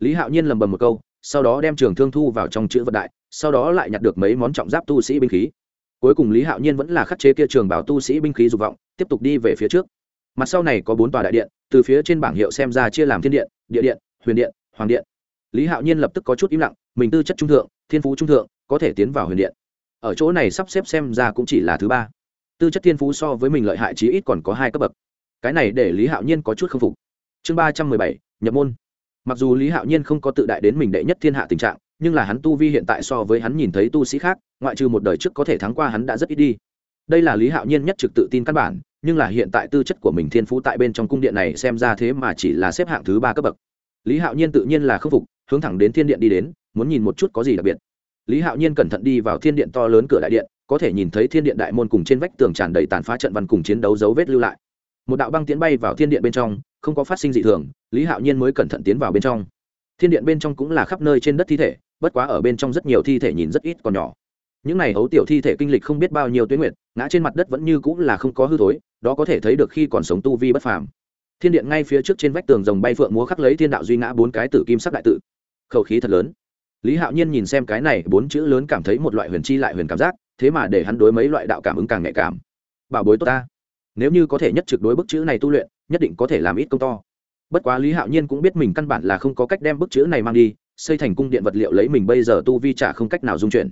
lý hạo nhiên lầm bầm một câu, sau đó đem trường thương thu vào trong chữ vật đại, sau đó lại nhặt được mấy món trọng giáp tu sĩ binh khí. Cuối cùng lý hạo nhiên vẫn là khắc chế kia trường bảo tu sĩ binh khí dục vọng, tiếp tục đi về phía trước. Mặt sau này có bốn tòa đại điện, từ phía trên bảng hiệu xem ra chia làm thiên điện, địa điện, huyền điện, hoàng điện. Lý hạo nhiên lập tức có chút im lặng, mình tư chất trung thượng, thiên phú trung thượng, có thể tiến vào huyền điện. Ở chỗ này sắp xếp xem ra cũng chỉ là thứ ba. Tư chất thiên phú so với mình lợi hại chí ít còn có hai cấp bậc. Cái này để lý hạo nhiên có chút k phục. Chương ba trăm mười bảy, nhập môn mặc dù lý hạo nhiên không có tự đại đến mình đệ nhất thiên hạ tình trạng, nhưng là hắn tu vi hiện tại so với hắn nhìn thấy tu sĩ khác, ngoại trừ một đời trước có thể thắng qua hắn đã rất ít đi. Đây là lý hạo nhiên nhất trực tự tin căn bản, nhưng là hiện tại tư chất của mình thiên phú tại bên trong cung điện này xem ra thế mà chỉ là xếp hạng thứ ba cấp bậc. Lý hạo nhiên tự nhiên là khâm phục, hướng thẳng đến thiên điện đi đến, muốn nhìn một chút có gì đặc biệt. Lý hạo nhiên cẩn thận đi vào thiên điện to lớn cửa đại điện, có thể nhìn thấy thiên điện đại môn cùng trên vách tường tràn đầy tàn phá trận văn cùng chiến đấu dấu vết lưu lại một đạo băng tiến bay vào thiên điện bên trong, không có phát sinh dị thường, lý hạo nhiên mới cẩn thận tiến vào bên trong. Thiên điện bên trong cũng là khắp nơi trên đất thi thể, bất quá ở bên trong rất nhiều thi thể nhìn rất ít còn nhỏ. Những này ấu tiểu thi thể kinh lịch không biết bao nhiêu tuyến nguyệt, ngã trên mặt đất vẫn như cũng là không có hư thối, đó có thể thấy được khi còn sống tu vi bất phàm. Thiên điện ngay phía trước trên vách tường rồng bay phượng múa khắc lấy thiên đạo duy ngã bốn cái tử kim sắc đại tự. Khẩu khí thật lớn. Lý hạo nhiên nhìn xem cái này, bốn chữ lớn cảm thấy một loại huyền chi lại huyền cảm giác, thế mà để hắn đối mấy loại đạo cảm ứng càng nhạy cảm. Bảo bối tốt ta nếu như có thể nhất trực đối bức chữ này tu luyện, nhất định có thể làm ít công to. Bất quá lý hạo nhiên cũng biết mình căn bản là không có cách đem bức chữ này mang đi, xây thành cung điện vật liệu lấy mình bây giờ tu vi trả không cách nào dung chuyển.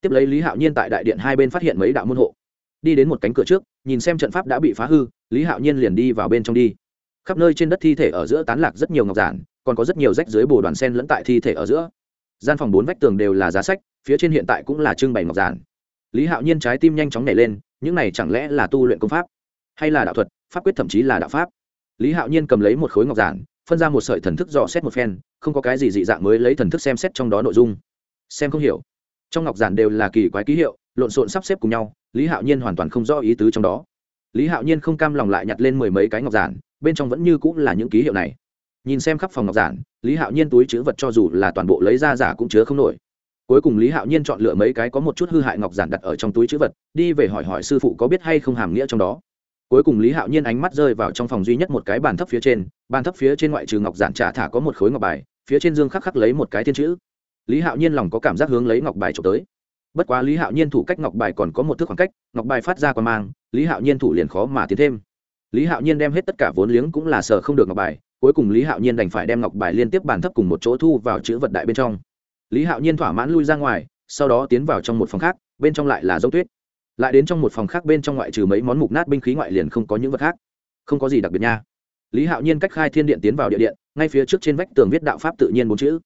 Tiếp lấy lý hạo nhiên tại đại điện hai bên phát hiện mấy đạo môn hộ. Đi đến một cánh cửa trước, nhìn xem trận pháp đã bị phá hư, lý hạo nhiên liền đi vào bên trong đi. Khắp nơi trên đất thi thể ở giữa tán lạc rất nhiều ngọc giản, còn có rất nhiều rách dưới bồ đoàn sen lẫn tại thi thể ở giữa. Gian phòng bốn vách tường đều là giá sách, phía trên hiện tại cũng là trưng bày ngọc giản. Lý hạo nhiên trái tim nhanh chóng nhảy lên, những này chẳng lẽ là tu luyện công pháp? Hay là đạo thuật, pháp quyết thậm chí là đạo pháp. Lý hạo nhiên cầm lấy một khối ngọc giản, phân ra một sợi thần thức dò xét một phen, không có cái gì dị dạng mới lấy thần thức xem xét trong đó nội dung. Xem không hiểu. Trong ngọc giản đều là kỳ quái ký hiệu, lộn xộn sắp xếp cùng nhau, lý hạo nhiên hoàn toàn không rõ ý tứ trong đó. Lý hạo nhiên không cam lòng lại nhặt lên mười mấy cái ngọc giản, bên trong vẫn như cũng là những ký hiệu này. Nhìn xem khắp phòng ngọc giản, lý hạo nhiên túi chữ vật cho dù là toàn bộ lấy ra giả cũng chứa không nổi. Cuối cùng lý hạo nhiên chọn lựa mấy cái có một chút hư hại ngọc giản đặt ở trong túi chữ vật, đi về hỏi hỏi sư phụ có biết hay không hàm nghĩa trong đó cuối cùng lý hạo nhiên ánh mắt rơi vào trong phòng duy nhất một cái bàn thấp phía trên, bàn thấp phía trên ngoại trừ ngọc giản trả thả có một khối ngọc bài, phía trên dương khắc khắc lấy một cái thiên chữ. Lý hạo nhiên lòng có cảm giác hướng lấy ngọc bài trộm tới. Bất quá lý hạo nhiên thủ cách ngọc bài còn có một thước khoảng cách, ngọc bài phát ra còn mang, lý hạo nhiên thủ liền khó mà tiến thêm. Lý hạo nhiên đem hết tất cả vốn liếng cũng là sợ không được ngọc bài, cuối cùng lý hạo nhiên đành phải đem ngọc bài liên tiếp bàn thấp cùng một chỗ thu vào chữ vật đại bên trong. Lý hạo nhiên thỏa mãn lui ra ngoài, sau đó tiến vào trong một phòng khác, bên trong lại là dấu tuyết lại đến trong một phòng khác bên trong ngoại trừ mấy món mục nát binh khí ngoại liền không có những vật khác. Không có gì đặc biệt nha. Lý hạo nhiên cách khai thiên điện tiến vào địa điện, ngay phía trước trên vách tường viết đạo pháp tự nhiên bốn chữ.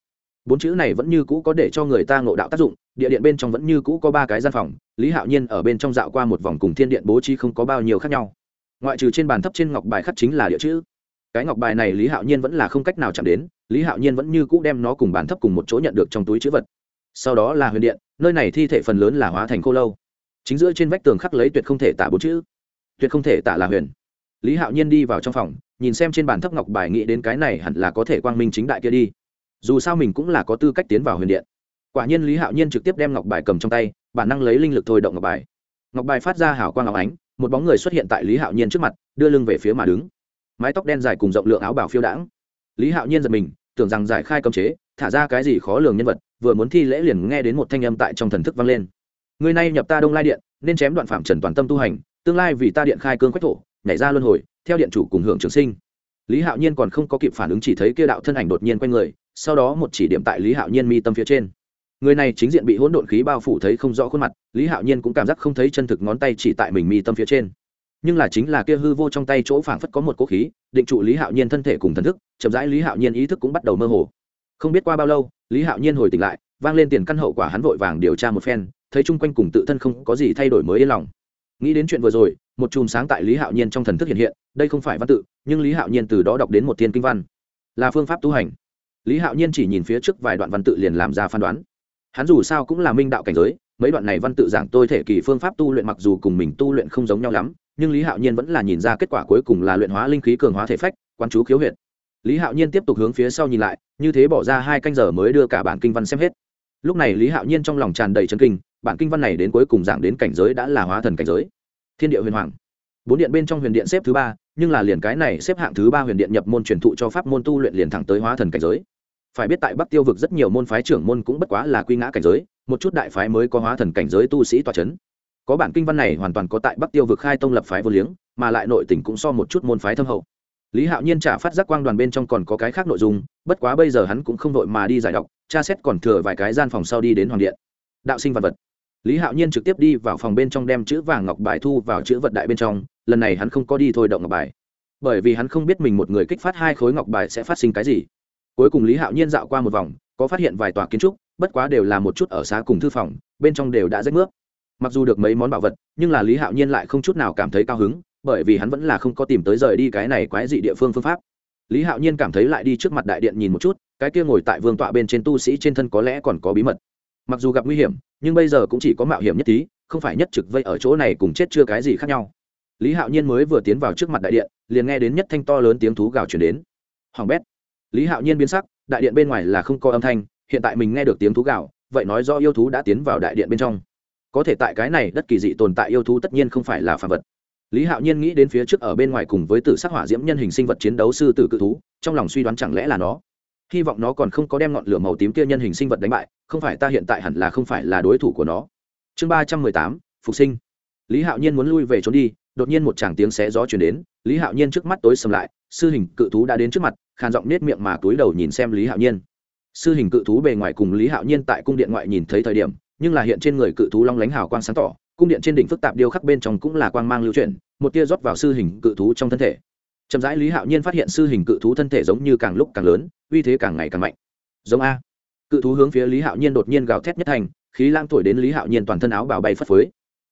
Bốn chữ này vẫn như cũ có để cho người ta ngộ đạo tác dụng, địa điện bên trong vẫn như cũ có ba cái gian phòng, lý hạo nhiên ở bên trong dạo qua một vòng cùng thiên điện bố trí không có bao nhiêu khác nhau. Ngoại trừ trên bàn thấp trên ngọc bài khắc chính là địa chữ. Cái ngọc bài này lý hạo nhiên vẫn là không cách nào chạm đến, lý hạo nhiên vẫn như cũ đem nó cùng bàn thấp cùng một chỗ nhận được trong túi chữ vật. Sau đó là huyền điện, nơi này thi thể phần lớn là hóa thành khô lâu chính giữa trên vách tường khắc lấy tuyệt không thể tả bốn chữ. Tuyệt không thể tả là huyền. Lý hạo nhiên đi vào trong phòng, nhìn xem trên bàn thấp ngọc bài nghĩ đến cái này hẳn là có thể quang minh chính đại kia đi. Dù sao mình cũng là có tư cách tiến vào huyền điện. Quả nhiên lý hạo nhiên trực tiếp đem ngọc bài cầm trong tay, bản năng lấy linh lực thôi động ngọc bài. Ngọc bài phát ra hảo quang ngọc ánh, một bóng người xuất hiện tại lý hạo nhiên trước mặt, đưa lưng về phía mà đứng. Mái tóc đen dài cùng rộng lượng áo bảo phiêu đãng. Lý hạo nhiên giật mình, tưởng rằng giải khai cấm chế, thả ra cái gì khó lường nhân vật, vừa muốn thi lễ liền nghe đến một thanh âm tại trong thần thức vang lên người này nhập ta đông lai điện, nên chém đoạn phạm trần toàn tâm tu hành, tương lai vì ta điện khai cương quách thổ, nhảy ra luân hồi, theo điện chủ cùng hưởng trường sinh. Lý hạo nhiên còn không có kịp phản ứng chỉ thấy kia đạo thân ảnh đột nhiên quanh người, sau đó một chỉ điểm tại lý hạo nhiên mi tâm phía trên. Người này chính diện bị hỗn độn khí bao phủ thấy không rõ khuôn mặt, lý hạo nhiên cũng cảm giác không thấy chân thực ngón tay chỉ tại mình mi tâm phía trên. Nhưng là chính là kia hư vô trong tay chỗ phảng phất có một cố khí, định trụ lý hạo nhiên thân thể cùng thần thức, chậm rãi lý hạo nhiên ý thức cũng bắt đầu mơ hồ. Không biết qua bao lâu, lý hạo nhiên hồi tỉnh lại, vang lên tiền căn hậu quả hắn vội vàng điều tra một phen thấy chung quanh cùng tự thân không có gì thay đổi mới yên lòng. Nghĩ đến chuyện vừa rồi, một chùm sáng tại lý hạo nhiên trong thần thức hiện hiện, đây không phải văn tự, nhưng lý hạo nhiên từ đó đọc đến một thiên kinh văn. Là phương pháp tu hành. Lý hạo nhiên chỉ nhìn phía trước vài đoạn văn tự liền làm ra phán đoán. Hắn dù sao cũng là minh đạo cảnh giới, mấy đoạn này văn tự giảng tôi thể kỳ phương pháp tu luyện mặc dù cùng mình tu luyện không giống nhau lắm, nhưng lý hạo nhiên vẫn là nhìn ra kết quả cuối cùng là luyện hóa linh khí cường hóa thể phách quan chú khiếu huyệt. Lý hạo nhiên tiếp tục hướng phía sau nhìn lại, như thế bỏ ra hai canh giờ mới đưa cả bản kinh văn xem hết. Lúc này lý hạo nhiên trong lòng tràn đầy chân kinh bản kinh văn này đến cuối cùng giảng đến cảnh giới đã là hóa thần cảnh giới. Thiên địa huyền hoàng. Bốn điện bên trong huyền điện xếp thứ ba, nhưng là liền cái này xếp hạng thứ ba huyền điện nhập môn truyền thụ cho pháp môn tu luyện liền thẳng tới hóa thần cảnh giới. Phải biết tại bắc tiêu vực rất nhiều môn phái trưởng môn cũng bất quá là quy ngã cảnh giới, một chút đại phái mới có hóa thần cảnh giới tu sĩ tòa c h ấ n có bản kinh văn này hoàn toàn có tại bắc tiêu vực khai tông lập phái vô liếng, mà lại nội tỉnh cũng so một chút môn phái thâm hậu. Lý hạo nhiên trả phát giác quang đoàn bên trong còn có cái khác nội dung, bất quá bây giờ hắn cũng không đội mà đi giải đọc, tra xét còn thừa vài cái gian phòng sau đi đến hoàng điện. Đạo sinh vật vật lý hạo nhiên trực tiếp đi vào phòng bên trong đem chữ vàng ngọc bài thu vào chữ vật đại bên trong, lần này hắn không có đi thôi động ngọc bài. Bởi vì hắn không biết mình một người kích phát hai khối ngọc bài sẽ phát sinh cái gì. Cuối cùng lý hạo nhiên dạo qua một vòng, có phát hiện vài tòa kiến trúc, bất quá đều là một chút ở xá cùng thư phòng, bên trong đều đã rách nước mặc dù được mấy món bảo vật, nhưng là lý hạo nhiên lại không chút nào cảm thấy cao hứng, bởi vì hắn vẫn là không có tìm tới rời đi cái này quái dị địa phương phương pháp. Lý hạo nhiên cảm thấy lại đi trước mặt đại điện nhìn một chút, cái kia ngồi tại vương tọa bên trên tu sĩ trên thân có lẽ còn có bí mật mặc dù gặp nguy hiểm, nhưng bây giờ cũng chỉ có mạo hiểm nhất tí không phải nhất trực vây ở chỗ này cùng chết chưa cái gì khác nhau. Lý hạo nhiên mới vừa tiến vào trước mặt đại điện, liền nghe đến nhất thanh to lớn tiếng thú gào chuyển đến. Hoàng bét. Lý hạo nhiên biến sắc, đại điện bên ngoài là không có âm thanh, hiện tại mình nghe được tiếng thú gào, vậy nói do yêu thú đã tiến vào đại điện bên trong. Có thể tại cái này đất kỳ dị tồn tại yêu thú tất nhiên không phải là phạm vật. Lý hạo nhiên nghĩ đến phía trước ở bên ngoài cùng với tử sắc hỏa diễm nhân hình sinh vật chiến đấu sư tử cự thú, trong lòng suy đoán chẳng lẽ là nó hy vọng nó còn không có đem ngọn lửa màu tím kia nhân hình sinh vật đánh bại, không phải ta hiện tại hẳn là không phải là đối thủ của nó. Chương ba trăm mười tám, phục sinh. Lý hạo nhiên muốn lui về trốn đi, đột nhiên một tràng tiếng xé gió chuyển đến, lý hạo nhiên trước mắt tối sầm lại, sư hình cự thú đã đến trước mặt, khàn giọng nết miệng mà túi đầu nhìn xem lý hạo nhiên. Sư hình cự thú bề ngoài cùng lý hạo nhiên tại cung điện ngoại nhìn thấy thời điểm, nhưng là hiện trên người cự thú long lánh hào quang sáng tỏ, cung điện trên đỉnh phức tạp điêu khắc bên trong cũng là quang mang lưu chuyển, một tia rót vào sư hình cự thú trong thân thể chậm rãi lý hạo nhiên phát hiện sư hình cự thú thân thể giống như càng lúc càng lớn, uy thế càng ngày càng mạnh. Giống a. Cự thú hướng phía lý hạo nhiên đột nhiên gào thét nhất thành, khí lang thổi đến lý hạo nhiên toàn thân áo bào bay phất phới.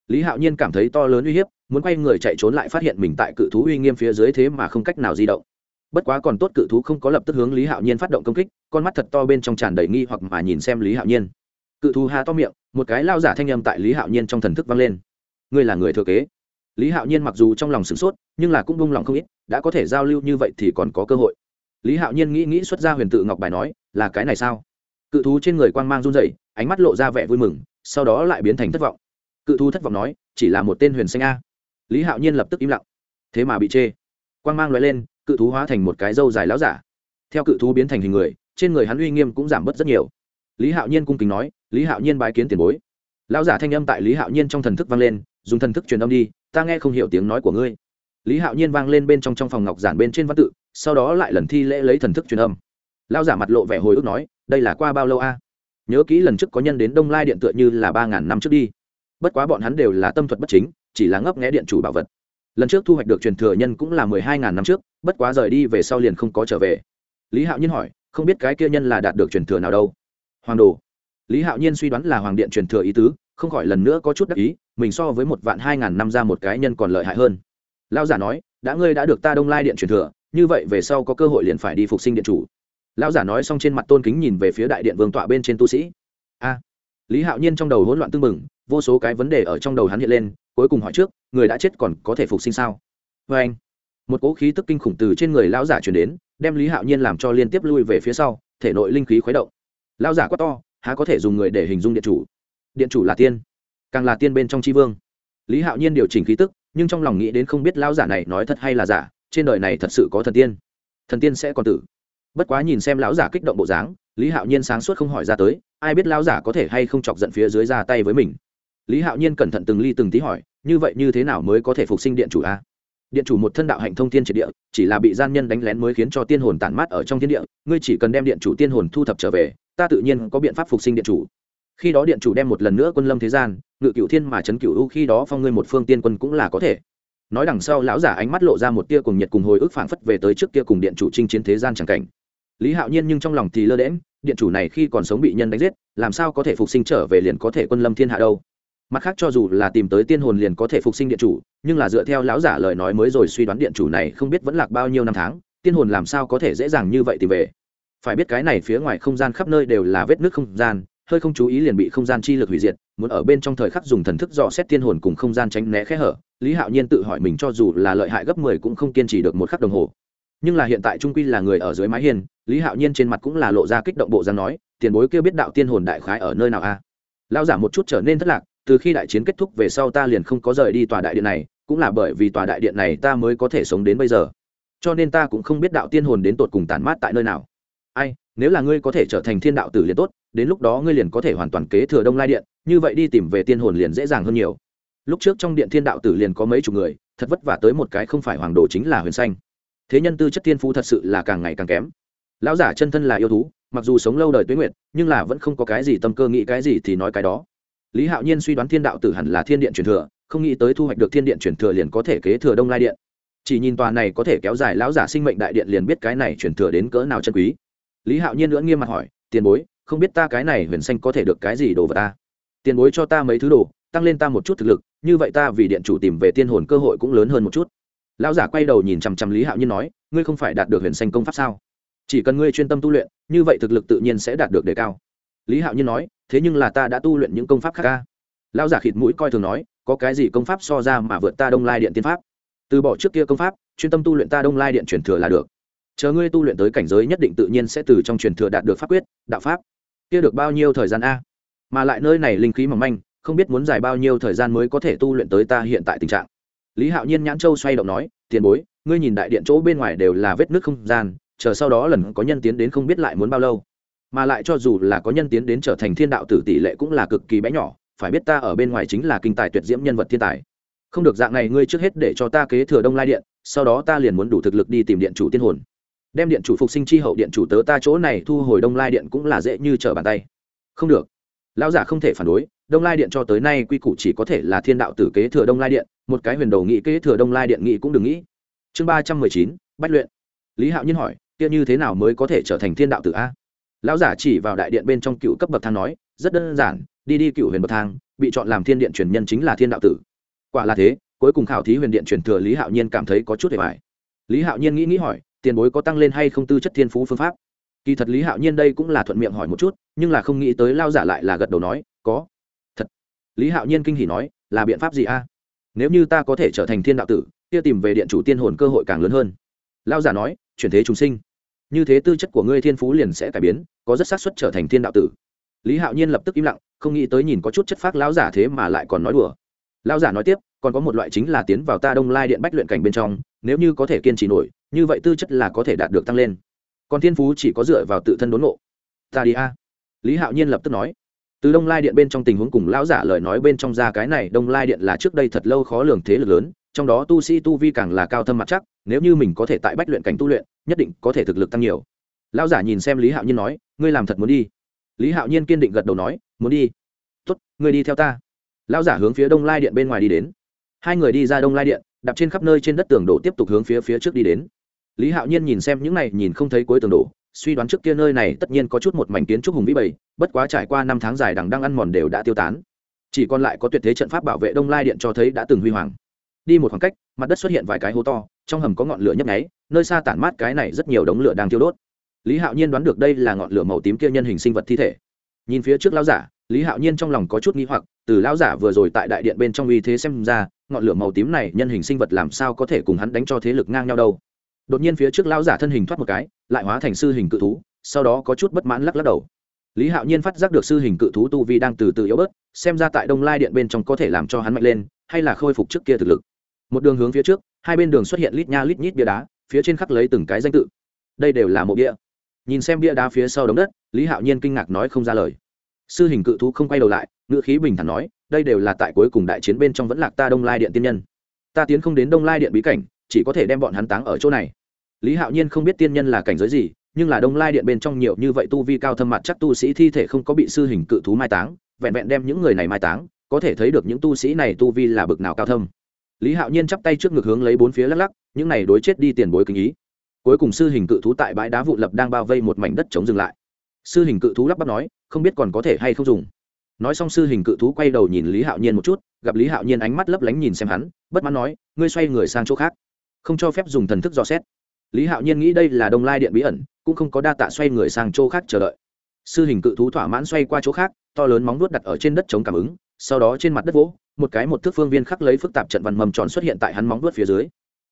Lý hạo nhiên cảm thấy to lớn uy hiếp, muốn quay người chạy trốn lại phát hiện mình tại cự thú uy nghiêm phía dưới thế mà không cách nào di động. Bất quá còn tốt cự thú không có lập tức hướng lý hạo nhiên phát động công kích, con mắt thật to bên trong tràn đầy nghi hoặc mà nhìn xem lý hạo nhiên. Cự thú hà to miệng, một cái lao giả thanh âm tại lý hạo nhiên trong thần thức vang lên. Ngươi là người thừa kế lý hạo nhiên mặc dù trong lòng sửng sốt, nhưng là cũng bung lòng không ít, đã có thể giao lưu như vậy thì còn có cơ hội. Lý hạo nhiên nghĩ nghĩ xuất ra huyền tự ngọc bài nói, là cái này sao? Cự thú trên người quang mang run dậy ánh mắt lộ ra vẻ vui mừng, sau đó lại biến thành thất vọng. Cự thú thất vọng nói, chỉ là một tên huyền xanh a. Lý hạo nhiên lập tức im lặng. Thế mà bị chê. Quang mang loại lên, cự thú hóa thành một cái râu dài láo giả. Theo cự thú biến thành hình người, trên người hắn uy nghiêm cũng giảm bớt rất nhiều. Lý hạo nhiên cung kính nói, lý hạo nhiên bái kiến tiền bối. Lão giả thanh âm tại lý hạo nhiên trong thần thức vang lên dùng thần thức truyền âm đi, ta nghe không hiểu tiếng nói của ngươi. Lý hạo nhiên vang lên bên trong trong phòng ngọc giản bên trên văn tự, sau đó lại lần thi lễ lấy thần thức truyền âm. Lão giả mặt lộ vẻ hồi ức nói, đây là qua bao lâu a? Nhớ kỹ lần trước có nhân đến đông lai điện tựa như là ba ngàn năm trước đi. Bất quá bọn hắn đều là tâm thuật bất chính, chỉ là ngấp nghẽ điện chủ bảo vật. Lần trước thu hoạch được truyền thừa nhân cũng là mười hai ngàn năm trước, bất quá rời đi về sau liền không có trở về. Lý hạo nhiên hỏi, không biết cái kia nhân là đạt được truyền thừa nào đâu? Hoàng đồ. Lý hạo nhiên suy đoán là hoàng điện truyền thừa ý tứ không khỏi lần nữa có chút đắc ý, mình so với một vạn hai ngàn năm ra một cái nhân còn lợi hại hơn. Lao giả nói, đã ngươi đã được ta đông lai điện truyền thừa, như vậy về sau có cơ hội liền phải đi phục sinh điện chủ. Lão giả nói xong trên mặt tôn kính nhìn về phía đại điện vương tọa bên trên tu sĩ. A. Lý hạo nhiên trong đầu hỗn loạn tưng bừng, vô số cái vấn đề ở trong đầu hắn hiện lên, cuối cùng hỏi trước, người đã chết còn có thể phục sinh sao? Vê anh. Một cỗ khí tức kinh khủng từ trên người lão giả chuyển đến, đem lý hạo nhiên làm cho liên tiếp lui về phía sau, thể nội linh khí khuấy động. Lão giả quá to, há có thể dùng người để hình dung điện chủ? Điện chủ là tiên, càng là tiên bên trong tri vương. Lý hạo nhiên điều chỉnh khí tức, nhưng trong lòng nghĩ đến không biết lão giả này nói thật hay là giả, trên đời này thật sự có thần tiên thần tiên sẽ còn tử. Bất quá nhìn xem lão giả kích động bộ dáng, lý hạo nhiên sáng suốt không hỏi ra tới, ai biết lão giả có thể hay không chọc giận phía dưới ra tay với mình. Lý hạo nhiên cẩn thận từng ly từng tí hỏi, như vậy như thế nào mới có thể phục sinh điện chủ a? Điện chủ một thân đạo hạnh thông thiên triệt địa, chỉ là bị gian nhân đánh lén mới khiến cho tiên hồn tản mát ở trong thiên địa, ngươi chỉ cần đem điện chủ tiên hồn thu thập trở về, ta tự nhiên có biện pháp phục sinh điện chủ khi đó điện chủ đem một lần nữa quân lâm thế gian, ngự cựu thiên mà chấn cựu u khi đó phong ngươi một phương tiên quân cũng là có thể. Nói đằng sau lão giả ánh mắt lộ ra một tia cùng nhiệt cùng hồi ức phảng phất về tới trước kia cùng điện chủ chinh chiến thế gian chẳng cảnh. Lý hạo nhiên nhưng trong lòng thì lơ đễm điện chủ này khi còn sống bị nhân đánh giết, làm sao có thể phục sinh trở về liền có thể quân lâm thiên hạ đâu? Mặt khác cho dù là tìm tới tiên hồn liền có thể phục sinh điện chủ, nhưng là dựa theo lão giả lời nói mới rồi suy đoán điện chủ này không biết vẫn lạc bao nhiêu năm tháng, tiên hồn làm sao có thể dễ dàng như vậy tìm về? Phải biết cái này phía ngoài không gian khắp nơi đều là vết nước không gian hơi không chú ý liền bị không gian chi lực hủy diệt, muốn ở bên trong thời khắc dùng thần thức dò xét tiên hồn cùng không gian tránh né khẽ hở, lý hạo nhiên tự hỏi mình cho dù là lợi hại gấp mười cũng không kiên trì được một khắc đồng hồ. Nhưng là hiện tại trung quy là người ở dưới mái hiên, lý hạo nhiên trên mặt cũng là lộ ra kích động bộ dáng nói, tiền bối kêu biết đạo tiên hồn đại khái ở nơi nào a? À? lao giả một chút trở nên thất lạc, từ khi đại chiến kết thúc về sau ta liền không có rời đi tòa đại điện này, cũng là bởi vì tòa đại điện này ta mới có thể sống đến bây giờ. Cho nên ta cũng không biết đạo tiên hồn đến tột cùng tản mát tại nơi nào. Ai? Nếu là ngươi có thể trở thành thiên đạo tử liền tốt, đến lúc đó ngươi liền có thể hoàn toàn kế thừa đông lai điện, như vậy đi tìm về tiên hồn liền dễ dàng hơn nhiều. Lúc trước trong điện thiên đạo tử liền có mấy chục người, thật vất vả tới một cái không phải hoàng đồ chính là huyền xanh. Thế nhân tư chất tiên phú thật sự là càng ngày càng kém. Lão giả chân thân là yêu thú, mặc dù sống lâu đời tuế nguyện nhưng là vẫn không có cái gì tâm cơ nghĩ cái gì thì nói cái đó. Lý hạo nhiên suy đoán thiên đạo tử hẳn là thiên điện truyền thừa, không nghĩ tới thu hoạch được thiên điện truyền thừa liền có thể kế thừa đông lai điện. Chỉ nhìn tòa này có thể kéo dài lão giả sinh mệnh đại điện liền biết cái này truyền thừa đến cỡ nào chân quý lý hạo nhiên nữa nghiêm mặt hỏi, tiền bối, không biết ta cái này huyền xanh có thể được cái gì đồ vật ta? Tiền bối cho ta mấy thứ đồ, tăng lên ta một chút thực lực, như vậy ta vì điện chủ tìm về tiên hồn cơ hội cũng lớn hơn một chút. Lão giả quay đầu nhìn chằm chằm lý hạo nhiên nói, ngươi không phải đạt được huyền xanh công pháp sao? Chỉ cần ngươi chuyên tâm tu luyện, như vậy thực lực tự nhiên sẽ đạt được đề cao. Lý hạo nhiên nói, thế nhưng là ta đã tu luyện những công pháp khác ca lão giả khịt mũi coi thường nói, có cái gì công pháp so ra mà vượt ta đông lai điện tiên pháp? Từ bỏ trước kia công pháp, chuyên tâm tu luyện ta đông lai điện truyền thừa là được chờ ngươi tu luyện tới cảnh giới nhất định tự nhiên sẽ từ trong truyền thừa đạt được pháp quyết, đạo pháp. Kia được bao nhiêu thời gian a? Mà lại nơi này linh khí mỏng manh, không biết muốn dài bao nhiêu thời gian mới có thể tu luyện tới ta hiện tại tình trạng. Lý hạo nhiên nhãn châu xoay động nói, tiền bối, ngươi nhìn đại điện chỗ bên ngoài đều là vết nước không gian, chờ sau đó lần có nhân tiến đến không biết lại muốn bao lâu. Mà lại cho dù là có nhân tiến đến trở thành thiên đạo tử tỷ lệ cũng là cực kỳ bé nhỏ, phải biết ta ở bên ngoài chính là kinh tài tuyệt diễm nhân vật thiên tài. Không được dạng này, ngươi trước hết để cho ta kế thừa đông lai điện, sau đó ta liền muốn đủ thực lực đi tìm điện chủ tiên hồn đem điện chủ phục sinh chi hậu điện chủ tớ ta chỗ này thu hồi đông lai điện cũng là dễ như trở bàn tay. Không được. Lão giả không thể phản đối, đông lai điện cho tới nay quy củ chỉ có thể là thiên đạo tử kế thừa đông lai điện, một cái huyền đầu nghị kế thừa đông lai điện nghị cũng đừng nghĩ. Chương ba trăm mười chín, bách luyện. Lý hạo nhiên hỏi, kia như thế nào mới có thể trở thành thiên đạo tử a? Lão giả chỉ vào đại điện bên trong cựu cấp bậc thang nói, rất đơn giản, đi đi cựu huyền bậc thang, bị chọn làm thiên điện truyền nhân chính là thiên đạo tử. Quả là thế, cuối cùng khảo thí huyền điện truyền thừa lý hạo nhiên cảm thấy có chút hề vải lý hạo nhiên nghĩ nghĩ hỏi tiền bối có tăng lên hay không tư chất thiên phú phương pháp? Kỳ thật lý hạo nhiên đây cũng là thuận miệng hỏi một chút, nhưng là không nghĩ tới lao giả lại là gật đầu nói, có. Thật. Lý hạo nhiên kinh hỉ nói, là biện pháp gì a? Nếu như ta có thể trở thành thiên đạo tử, kia tìm về điện chủ tiên hồn cơ hội càng lớn hơn. Lao giả nói, chuyển thế chúng sinh. Như thế tư chất của ngươi thiên phú liền sẽ cải biến, có rất xác suất trở thành thiên đạo tử. Lý hạo nhiên lập tức im lặng, không nghĩ tới nhìn có chút chất phác lão giả thế mà lại còn nói đùa. Lão giả nói tiếp, còn có một loại chính là tiến vào ta đông lai điện bách luyện cảnh bên trong nếu như có thể kiên trì nổi, như vậy tư chất là có thể đạt được tăng lên. Còn thiên phú chỉ có dựa vào tự thân đốn ngộ. Ta đi a. Lý hạo nhiên lập tức nói. Từ đông lai điện bên trong tình huống cùng lão giả lời nói bên trong ra cái này, đông lai điện là trước đây thật lâu khó lường thế lực lớn, trong đó tu sĩ tu vi càng là cao thâm mặt chắc, nếu như mình có thể tại bách luyện cảnh tu luyện, nhất định có thể thực lực tăng nhiều. Lão giả nhìn xem lý hạo nhiên nói, ngươi làm thật muốn đi. Lý hạo nhiên kiên định gật đầu nói, muốn đi. Tốt, ngươi đi theo ta. Lão giả hướng phía đông lai điện bên ngoài đi đến. Hai người đi ra đông lai điện đạp trên khắp nơi trên đất tường đổ tiếp tục hướng phía phía trước đi đến. Lý hạo nhiên nhìn xem những này, nhìn không thấy cuối tường đổ, suy đoán trước kia nơi này tất nhiên có chút một mảnh kiến trúc hùng vĩ bầy, bất quá trải qua năm tháng dài đằng đang ăn mòn đều đã tiêu tán. Chỉ còn lại có tuyệt thế trận pháp bảo vệ đông lai điện cho thấy đã từng huy hoàng. Đi một khoảng cách, mặt đất xuất hiện vài cái hố to, trong hầm có ngọn lửa nhấp nháy, nơi xa tản mát cái này rất nhiều đống lửa đang thiêu đốt. Lý hạo nhiên đoán được đây là ngọn lửa màu tím kia nhân hình sinh vật thi thể. Nhìn phía trước lão giả, lý hạo nhiên trong lòng có chút nghi hoặc, từ lão giả vừa rồi tại đại điện bên trong uy thế xem ra ngọn lửa màu tím này nhân hình sinh vật làm sao có thể cùng hắn đánh cho thế lực ngang nhau đâu. Đột nhiên phía trước lão giả thân hình thoát một cái, lại hóa thành sư hình cự thú, sau đó có chút bất mãn lắc lắc đầu. Lý hạo nhiên phát giác được sư hình cự thú tu vi đang từ từ yếu bớt, xem ra tại đông lai điện bên trong có thể làm cho hắn mạnh lên, hay là khôi phục trước kia thực lực. Một đường hướng phía trước, hai bên đường xuất hiện lít nha lít nhít bia đá, phía trên khắc lấy từng cái danh tự. Đây đều là mộ bia. Nhìn xem bia đá phía sau đống đất, lý hạo nhiên kinh ngạc nói không ra lời. Sư hình cự thú không quay đầu lại ngữ khí bình thản nói, đây đều là tại cuối cùng đại chiến bên trong vẫn lạc ta đông lai điện tiên nhân. Ta tiến không đến đông lai điện bí cảnh, chỉ có thể đem bọn hắn táng ở chỗ này. Lý hạo nhiên không biết tiên nhân là cảnh giới gì, nhưng là đông lai điện bên trong nhiều như vậy tu vi cao thâm mặt chắc tu sĩ thi thể không có bị sư hình cự thú mai táng, vẹn vẹn đem những người này mai táng, có thể thấy được những tu sĩ này tu vi là bực nào cao thâm. Lý hạo nhiên chắp tay trước ngực hướng lấy bốn phía lắc lắc, những này đối chết đi tiền bối kinh ý. Cuối cùng sư hình cự thú tại bãi đá vụ lập đang bao vây một mảnh đất chống dừng lại. Sư hình cự thú lắp bắp nói, không biết còn có thể hay không dùng nói xong sư hình cự thú quay đầu nhìn lý hạo nhiên một chút, gặp lý hạo nhiên ánh mắt lấp lánh nhìn xem hắn, bất mãn nói, ngươi xoay người sang chỗ khác, không cho phép dùng thần thức dò xét. Lý hạo nhiên nghĩ đây là đông lai điện bí ẩn, cũng không có đa tạ xoay người sang chỗ khác chờ đợi. Sư hình cự thú thỏa mãn xoay qua chỗ khác, to lớn móng nuốt đặt ở trên đất chống cảm ứng, sau đó trên mặt đất vỗ, một cái một thước phương viên khắc lấy phức tạp trận văn mầm tròn xuất hiện tại hắn móng nuốt phía dưới.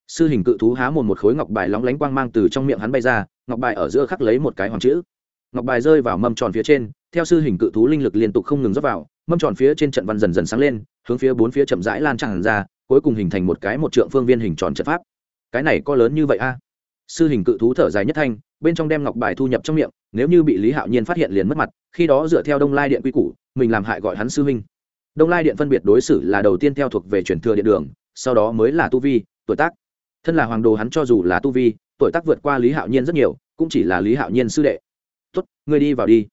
Sư hình cự thú há một một khối ngọc bài lóng lánh quang mang từ trong miệng hắn bay ra, ngọc bài ở giữa khắc lấy một cái hoàng chữ ngọc bài rơi vào mâm tròn phía trên, theo sư hình cự thú linh lực liên tục không ngừng dốc vào, mâm tròn phía trên trận văn dần dần sáng lên, hướng phía bốn phía chậm rãi lan tràn ra, cuối cùng hình thành một cái một trượng phương viên hình tròn trận pháp. Cái này có lớn như vậy a? Sư hình cự thú thở dài nhất thanh, bên trong đem ngọc bài thu nhập trong miệng, nếu như bị lý hạo nhiên phát hiện liền mất mặt, khi đó dựa theo đông lai điện quy củ, mình làm hại gọi hắn sư huynh. Đông lai điện phân biệt đối xử là đầu tiên theo thuộc về truyền thừa điện đường, sau đó mới là tu vi, tuổi tác. Thân là hoàng đồ hắn cho dù là tu vi, tuổi tác vượt qua lý hạo nhiên rất nhiều, cũng chỉ là lý hạo nhiên sư đệ tốt, ngươi đi vào đi.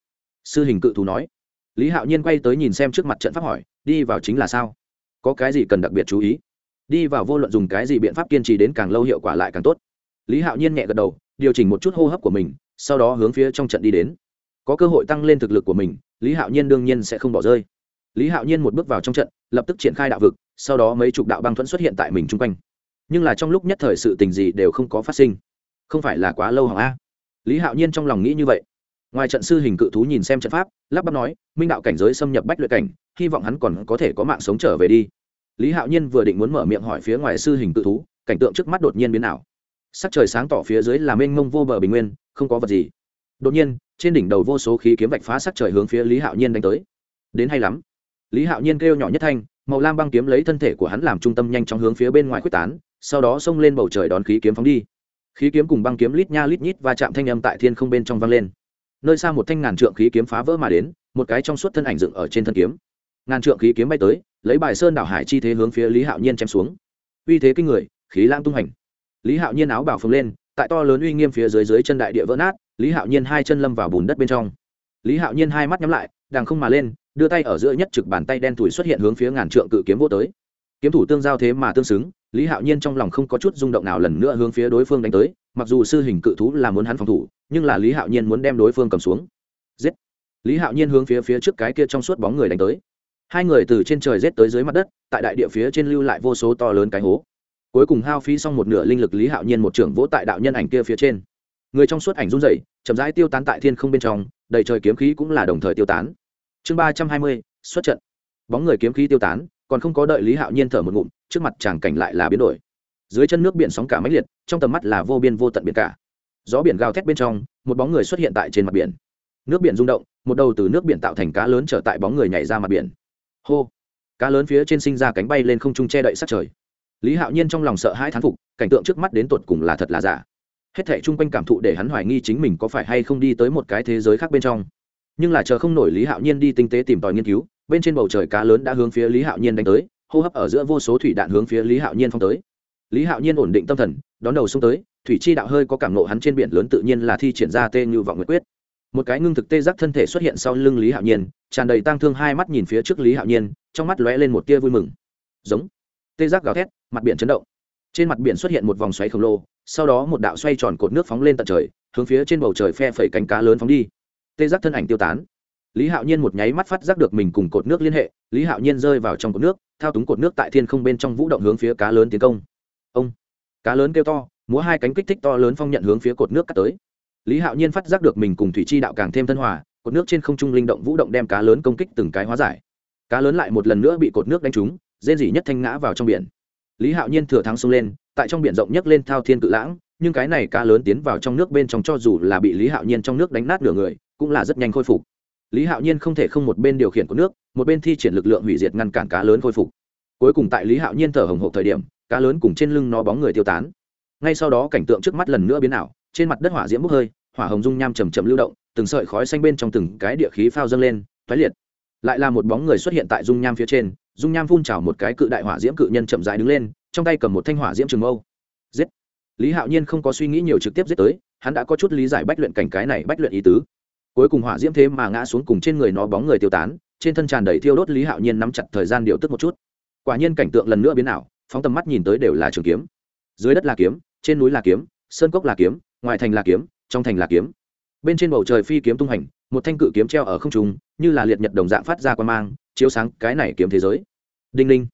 Sư hình cự thú nói. Lý hạo nhiên quay tới nhìn xem trước mặt trận pháp hỏi, đi vào chính là sao? Có cái gì cần đặc biệt chú ý? Đi vào vô luận dùng cái gì biện pháp kiên trì đến càng lâu hiệu quả lại càng tốt. Lý hạo nhiên nhẹ gật đầu, điều chỉnh một chút hô hấp của mình, sau đó hướng phía trong trận đi đến. Có cơ hội tăng lên thực lực của mình, lý hạo nhiên đương nhiên sẽ không bỏ rơi. Lý hạo nhiên một bước vào trong trận, lập tức triển khai đạo vực, sau đó mấy chục đạo băng thuẫn xuất hiện tại mình chung quanh. Nhưng là trong lúc nhất thời sự tình gì đều không có phát sinh. Không phải là quá lâu hỏng a? Lý hạo nhiên trong lòng nghĩ như vậy ngoài trận sư hình cự thú nhìn xem trận pháp, lắp bắp nói, minh đạo cảnh giới xâm nhập bách luyện cảnh, hy vọng hắn còn có thể có mạng sống trở về đi. Lý hạo nhiên vừa định muốn mở miệng hỏi phía ngoài sư hình cự thú, cảnh tượng trước mắt đột nhiên biến ảo. Sắc trời sáng tỏ phía dưới là mênh mông vô bờ bình nguyên, không có vật gì. Đột nhiên, trên đỉnh đầu vô số khí kiếm vạch phá sắc trời hướng phía lý hạo nhiên đánh tới. Đến hay lắm. Lý hạo nhiên kêu nhỏ nhất thanh, màu lam băng kiếm lấy thân thể của hắn làm trung tâm nhanh chóng hướng phía bên ngoài quyết tán, sau đó xông lên bầu trời đón khí kiếm phóng đi. Khí kiếm cùng băng kiếm lít nha lít nhít và chạm thanh âm tại thiên không bên trong vang lên nơi xa một thanh ngàn trượng khí kiếm phá vỡ mà đến, một cái trong suốt thân ảnh dựng ở trên thân kiếm. Ngàn trượng khí kiếm bay tới, lấy bài sơn đảo hải chi thế hướng phía lý hạo nhiên chém xuống. Uy thế kinh người, khí lãng tung hành. Lý hạo nhiên áo bảo phồng lên, tại to lớn uy nghiêm phía dưới dưới chân đại địa vỡ nát, lý hạo nhiên hai chân lâm vào bùn đất bên trong. Lý hạo nhiên hai mắt nhắm lại đàng không mà lên, đưa tay ở giữa nhất trực bàn tay đen thủi xuất hiện hướng phía ngàn trượng cự kiếm vô tới. Kiếm thủ tương giao thế mà tương xứng, lý hạo nhiên trong lòng không có chút rung động nào lần nữa hướng phía đối phương đánh tới, mặc dù sư hình cự thú là muốn hắn phòng thủ nhưng là lý hạo nhiên muốn đem đối phương cầm xuống giết lý hạo nhiên hướng phía phía trước cái kia trong suốt bóng người đánh tới hai người từ trên trời rết tới dưới mặt đất tại đại địa phía trên lưu lại vô số to lớn cái hố cuối cùng hao phí xong một nửa linh lực lý hạo nhiên một trưởng vỗ tại đạo nhân ảnh kia phía trên người trong suốt ảnh run dậy chậm rãi tiêu tán tại thiên không bên trong, đầy trời kiếm khí cũng là đồng thời tiêu tán. Chương ba trăm hai mươi, xuất trận. Bóng người kiếm khí tiêu tán, còn không có đợi lý hạo nhiên thở một ngụm, trước mặt chàng cảnh lại là biến đổi. Dưới chân nước biển sóng cả máy liệt, trong tầm mắt là vô biên vô tận biển cả gió biển gào thét bên trong, một bóng người xuất hiện tại trên mặt biển. Nước biển rung động, một đầu từ nước biển tạo thành cá lớn trở tại bóng người nhảy ra mặt biển. Hô! Cá lớn phía trên sinh ra cánh bay lên không trung che đậy sát trời. Lý hạo nhiên trong lòng sợ hãi thán phục, cảnh tượng trước mắt đến tột cùng là thật là giả. Hết thảy chung quanh cảm thụ để hắn hoài nghi chính mình có phải hay không đi tới một cái thế giới khác bên trong. Nhưng là chờ không nổi lý hạo nhiên đi tinh tế tìm tòi nghiên cứu, bên trên bầu trời cá lớn đã hướng phía lý hạo nhiên đánh tới, hô hấp ở giữa vô số thủy đạn hướng phía lý hạo nhiên phong tới. Lý hạo nhiên ổn định tâm thần, đón đầu xông tới thủy chi đạo hơi có cảm nộ hắn trên biển lớn tự nhiên là thi triển ra tê như vọng nguyệt quyết. Một cái ngưng thực tê giác thân thể xuất hiện sau lưng lý hạo nhiên, tràn đầy tang thương hai mắt nhìn phía trước lý hạo nhiên, trong mắt lóe lên một tia vui mừng. Giống. Tê giác gào thét, mặt biển chấn động. Trên mặt biển xuất hiện một vòng xoáy khổng lồ, sau đó một đạo xoay tròn cột nước phóng lên tận trời, hướng phía trên bầu trời phe phẩy cánh cá lớn phóng đi. Tê giác thân ảnh tiêu tán. Lý hạo nhiên một nháy mắt phát giác được mình cùng cột nước liên hệ, lý hạo nhiên rơi vào trong cột nước, thao túng cột nước tại thiên không bên trong vũ động hướng phía cá lớn tiến công. Ông. Cá lớn kêu to múa hai cánh kích thích to lớn phong nhận hướng phía cột nước cắt tới. Lý hạo nhiên phát giác được mình cùng thủy chi đạo càng thêm thân hòa, cột nước trên không trung linh động vũ động đem cá lớn công kích từng cái hóa giải. Cá lớn lại một lần nữa bị cột nước đánh trúng, rên rỉ nhất thanh ngã vào trong biển. Lý hạo nhiên thừa thắng xông lên, tại trong biển rộng nhấc lên thao thiên cự lãng, nhưng cái này cá lớn tiến vào trong nước bên trong cho dù là bị lý hạo nhiên trong nước đánh nát nửa người, cũng là rất nhanh khôi phục. Lý hạo nhiên không thể không một bên điều khiển của nước, một bên thi triển lực lượng hủy diệt ngăn cản cá lớn khôi phục. Cuối cùng tại lý hạo nhiên thở hồng hộp thời điểm, cá lớn cùng trên lưng nó bóng người tiêu tán ngay sau đó cảnh tượng trước mắt lần nữa biến ảo, trên mặt đất hỏa diễm bốc hơi, hỏa hồng dung nham chầm chầm lưu động, từng sợi khói xanh bên trong từng cái địa khí phao dâng lên thoái liệt. Lại là một bóng người xuất hiện tại dung nham phía trên, dung nham phun trào một cái cự đại hỏa diễm cự nhân chậm dài đứng lên, trong tay cầm một thanh hỏa diễm trường mâu. Giết! Lý hạo nhiên không có suy nghĩ nhiều trực tiếp giết tới, hắn đã có chút lý giải bách luyện cảnh cái này bách luyện ý tứ. Cuối cùng hỏa diễm thế mà ngã xuống cùng trên người nó bóng người tiêu tán, trên thân tràn đầy thiêu đốt lý hạo nhiên nắm chặt thời gian điều tức một chút. Quả nhiên cảnh tượng lần nữa biến ảo, phóng tầm mắt nhìn tới đều là trường kiếm dưới đất là kiếm, trên núi là kiếm, sơn cốc là kiếm, ngoài thành là kiếm, trong thành là kiếm. Bên trên bầu trời phi kiếm tung hành, một thanh cự kiếm treo ở không trung, như là liệt nhật đồng dạng phát ra quan mang, chiếu sáng cái này kiếm thế giới. Đinh linh.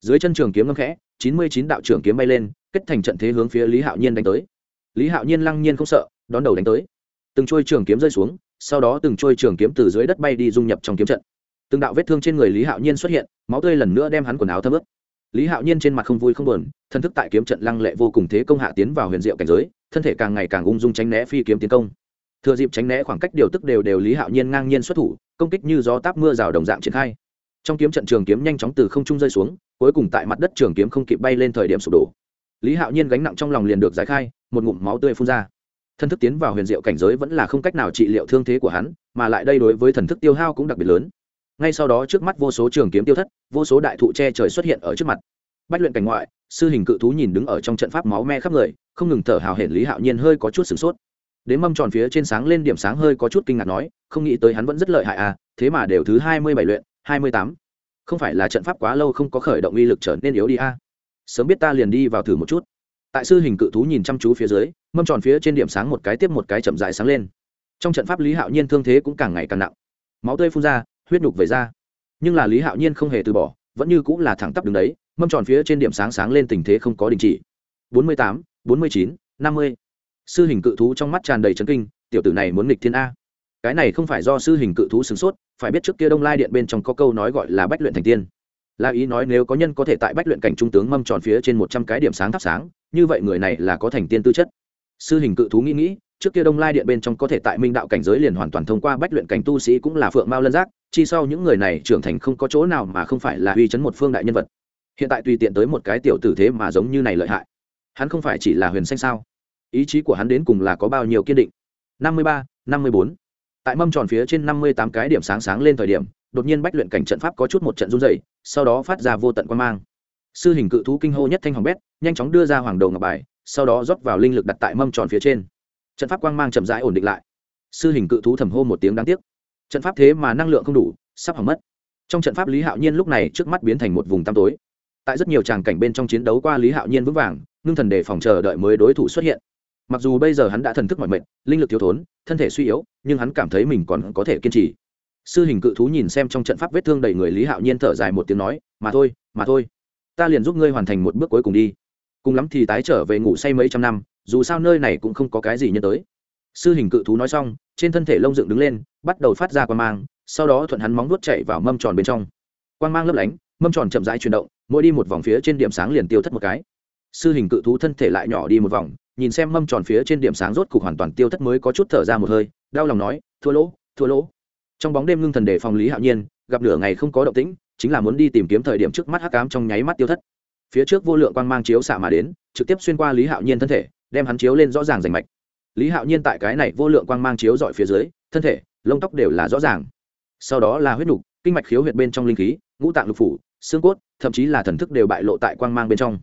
Dưới chân trường kiếm ngâm khẽ, chín mươi chín đạo trưởng kiếm bay lên, kết thành trận thế hướng phía lý hạo nhiên đánh tới. Lý hạo nhiên lăng nhiên không sợ, đón đầu đánh tới. Từng trôi trường kiếm rơi xuống, sau đó từng trôi trường kiếm từ dưới đất bay đi dung nhập trong kiếm trận. Từng đạo vết thương trên người lý hạo nhiên xuất hiện, máu tươi lần nữa đem hắn quần áo thấm ướt lý hạo nhiên trên mặt không vui không buồn, thân thức tại kiếm trận lăng lệ vô cùng thế công hạ tiến vào huyền diệu cảnh giới, thân thể càng ngày càng ung dung tránh né phi kiếm tiến công. Thừa dịp tránh né khoảng cách điều tức đều đều lý hạo nhiên ngang nhiên xuất thủ, công kích như gió táp mưa rào đồng dạng triển khai. Trong kiếm trận trường kiếm nhanh chóng từ không trung rơi xuống, cuối cùng tại mặt đất trường kiếm không kịp bay lên thời điểm sụp đổ. Lý hạo nhiên gánh nặng trong lòng liền được giải khai, một ngụm máu tươi phun ra. Thân thức tiến vào huyền diệu cảnh giới vẫn là không cách nào trị liệu thương thế của hắn, mà lại đây đối với thần thức tiêu hao cũng đặc biệt lớn ngay sau đó trước mắt vô số trường kiếm tiêu thất, vô số đại thụ che trời xuất hiện ở trước mặt. Bách luyện cảnh ngoại, sư hình cự thú nhìn đứng ở trong trận pháp máu me khắp người, không ngừng thở hào hển lý hạo nhiên hơi có chút sửng sốt. Đến mâm tròn phía trên sáng lên điểm sáng hơi có chút kinh ngạc nói, không nghĩ tới hắn vẫn rất lợi hại à thế mà đều thứ hai mươi bảy luyện, hai mươi tám. Không phải là trận pháp quá lâu không có khởi động uy lực trở nên yếu đi à. sớm biết ta liền đi vào thử một chút. Tại sư hình cự thú nhìn chăm chú phía dưới, mâm tròn phía trên điểm sáng một cái tiếp một cái chậm dài sáng lên. Trong trận pháp lý hạo nhiên thương thế cũng càng ngày càng nặng. Máu tươi phun ra huyết nhục về ra. Nhưng là lý hạo nhiên không hề từ bỏ, vẫn như cũng là thẳng tắp đứng đấy, mâm tròn phía trên điểm sáng sáng lên tình thế không có đình chỉ. Bốn mươi tám, bốn mươi chín, năm mươi. Sư hình cự thú trong mắt tràn đầy trấn kinh, tiểu tử này muốn nghịch thiên a. Cái này không phải do sư hình cự thú sửng sốt, phải biết trước kia đông lai điện bên trong có câu nói gọi là bách luyện thành tiên. Là ý nói nếu có nhân có thể tại bách luyện cảnh trung tướng mâm tròn phía trên một trăm cái điểm sáng thắp sáng, như vậy người này là có thành tiên tư chất. Sư hình cự thú nghĩ nghĩ trước kia đông lai điện bên trong có thể tại minh đạo cảnh giới liền hoàn toàn thông qua bách luyện cảnh tu sĩ cũng là phượng mao lân giác, chi sau những người này trưởng thành không có chỗ nào mà không phải là uy chấn một phương đại nhân vật. Hiện tại tùy tiện tới một cái tiểu tử thế mà giống như này lợi hại. Hắn không phải chỉ là huyền xanh sao? Ý chí của hắn đến cùng là có bao nhiêu kiên định? Năm mươi ba, năm mươi bốn. Tại mâm tròn phía trên năm mươi tám cái điểm sáng sáng lên thời điểm, đột nhiên bách luyện cảnh trận pháp có chút một trận run dày sau đó phát ra vô tận quan mang. Sư hình cự thú kinh hô nhất thanh hồng bét, nhanh chóng đưa ra hoàng đầu ngọc bài, sau đó rót vào linh lực đặt tại mâm tròn phía trên trận pháp quang mang chậm rãi ổn định lại. Sư hình cự thú thầm hô một tiếng đáng tiếc. Trận pháp thế mà năng lượng không đủ, sắp hỏng mất. Trong trận pháp lý hạo nhiên lúc này trước mắt biến thành một vùng tăm tối. Tại rất nhiều tràng cảnh bên trong chiến đấu qua lý hạo nhiên vững vàng, ngưng thần để phòng chờ đợi mới đối thủ xuất hiện. Mặc dù bây giờ hắn đã thần thức mọi mệnh linh lực thiếu thốn, thân thể suy yếu, nhưng hắn cảm thấy mình còn có thể kiên trì. Sư hình cự thú nhìn xem trong trận pháp vết thương đầy người lý hạo nhiên thở dài một tiếng nói, mà thôi mà thôi. Ta liền giúp ngươi hoàn thành một bước cuối cùng đi. Cùng lắm thì tái trở về ngủ say mấy trăm năm dù sao nơi này cũng không có cái gì nhân tới. Sư hình cự thú nói xong, trên thân thể lông dựng đứng lên, bắt đầu phát ra quang mang, sau đó thuận hắn móng vuốt chạy vào mâm tròn bên trong. Quang mang lấp lánh, mâm tròn chậm rãi chuyển động, mỗi đi một vòng phía trên điểm sáng liền tiêu thất một cái. Sư hình cự thú thân thể lại nhỏ đi một vòng, nhìn xem mâm tròn phía trên điểm sáng rốt cục hoàn toàn tiêu thất mới có chút thở ra một hơi, đau lòng nói, thua lỗ thua lỗ. Trong bóng đêm ngưng thần đề phòng lý hạo nhiên, gặp nửa ngày không có động tĩnh, chính là muốn đi tìm kiếm thời điểm trước mắt hắc cám trong nháy mắt tiêu thất. Phía trước vô lượng quang mang chiếu xạ mà đến, trực tiếp xuyên qua lý hạo nhiên thân thể đem hắn chiếu lên rõ ràng rành mạch. Lý hạo nhiên tại cái này vô lượng quang mang chiếu dọi phía dưới thân thể lông tóc đều là rõ ràng. Sau đó là huyết nhục, kinh mạch khiếu huyệt bên trong linh khí ngũ tạng lục phủ xương cốt thậm chí là thần thức đều bại lộ tại quang mang bên trong.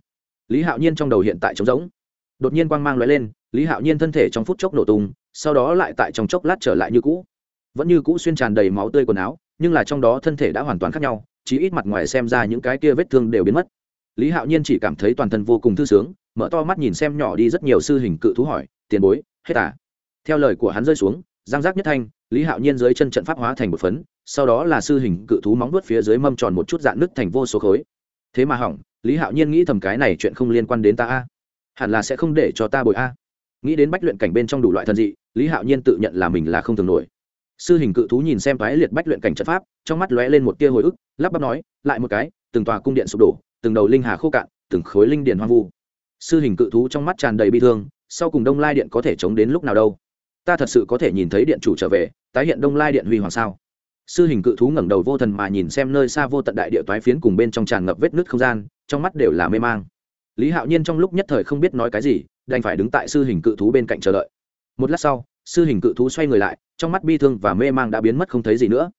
Lý hạo nhiên trong đầu hiện tại trống rỗng. Đột nhiên quang mang l lên lý hạo nhiên thân thể trong phút chốc nổ tung sau đó lại tại trong chốc lát trở lại như cũ. Vẫn như cũ xuyên tràn đầy máu tươi quần áo nhưng là trong đó thân thể đã hoàn toàn khác nhau chí ít mặt ngoài xem ra những cái kia vết thương đều biến mất. Lý hạo nhiên chỉ cảm thấy toàn thân vô cùng thư sướng mở to mắt nhìn xem nhỏ đi rất nhiều sư hình cự thú hỏi, tiền bối, hết à? Theo lời của hắn rơi xuống giang giác nhất thanh, lý hạo nhiên dưới chân trận pháp hóa thành một phấn, sau đó là sư hình cự thú móng vuốt phía dưới mâm tròn một chút dạn nứt thành vô số khối. Thế mà hỏng, lý hạo nhiên nghĩ thầm cái này chuyện không liên quan đến ta a. Hẳn là sẽ không để cho ta bồi a. Nghĩ đến bách luyện cảnh bên trong đủ loại thân dị, lý hạo nhiên tự nhận là mình là không thường nổi. Sư hình cự thú nhìn xem toái liệt bách luyện cảnh trận pháp, trong mắt lóe lên một tia hồi ức, lắp bắp nói, lại một cái, từng tòa cung điện sụp đổ, từng đầu linh hà khô cạn, từng khối linh điện hoang vu sư hình cự thú trong mắt tràn đầy bi thương, sau cùng đông lai điện có thể chống đến lúc nào đâu? Ta thật sự có thể nhìn thấy điện chủ trở về, tái hiện đông lai điện huy hoàng sao? Sư hình cự thú ngẩng đầu vô thần mà nhìn xem nơi xa vô tận đại địa toái phiến cùng bên trong tràn ngập vết nứt không gian, trong mắt đều là mê mang. Lý hạo nhiên trong lúc nhất thời không biết nói cái gì, đành phải đứng tại sư hình cự thú bên cạnh chờ đợi. Một lát sau, sư hình cự thú xoay người lại, trong mắt bi thương và mê mang đã biến mất không thấy gì nữa.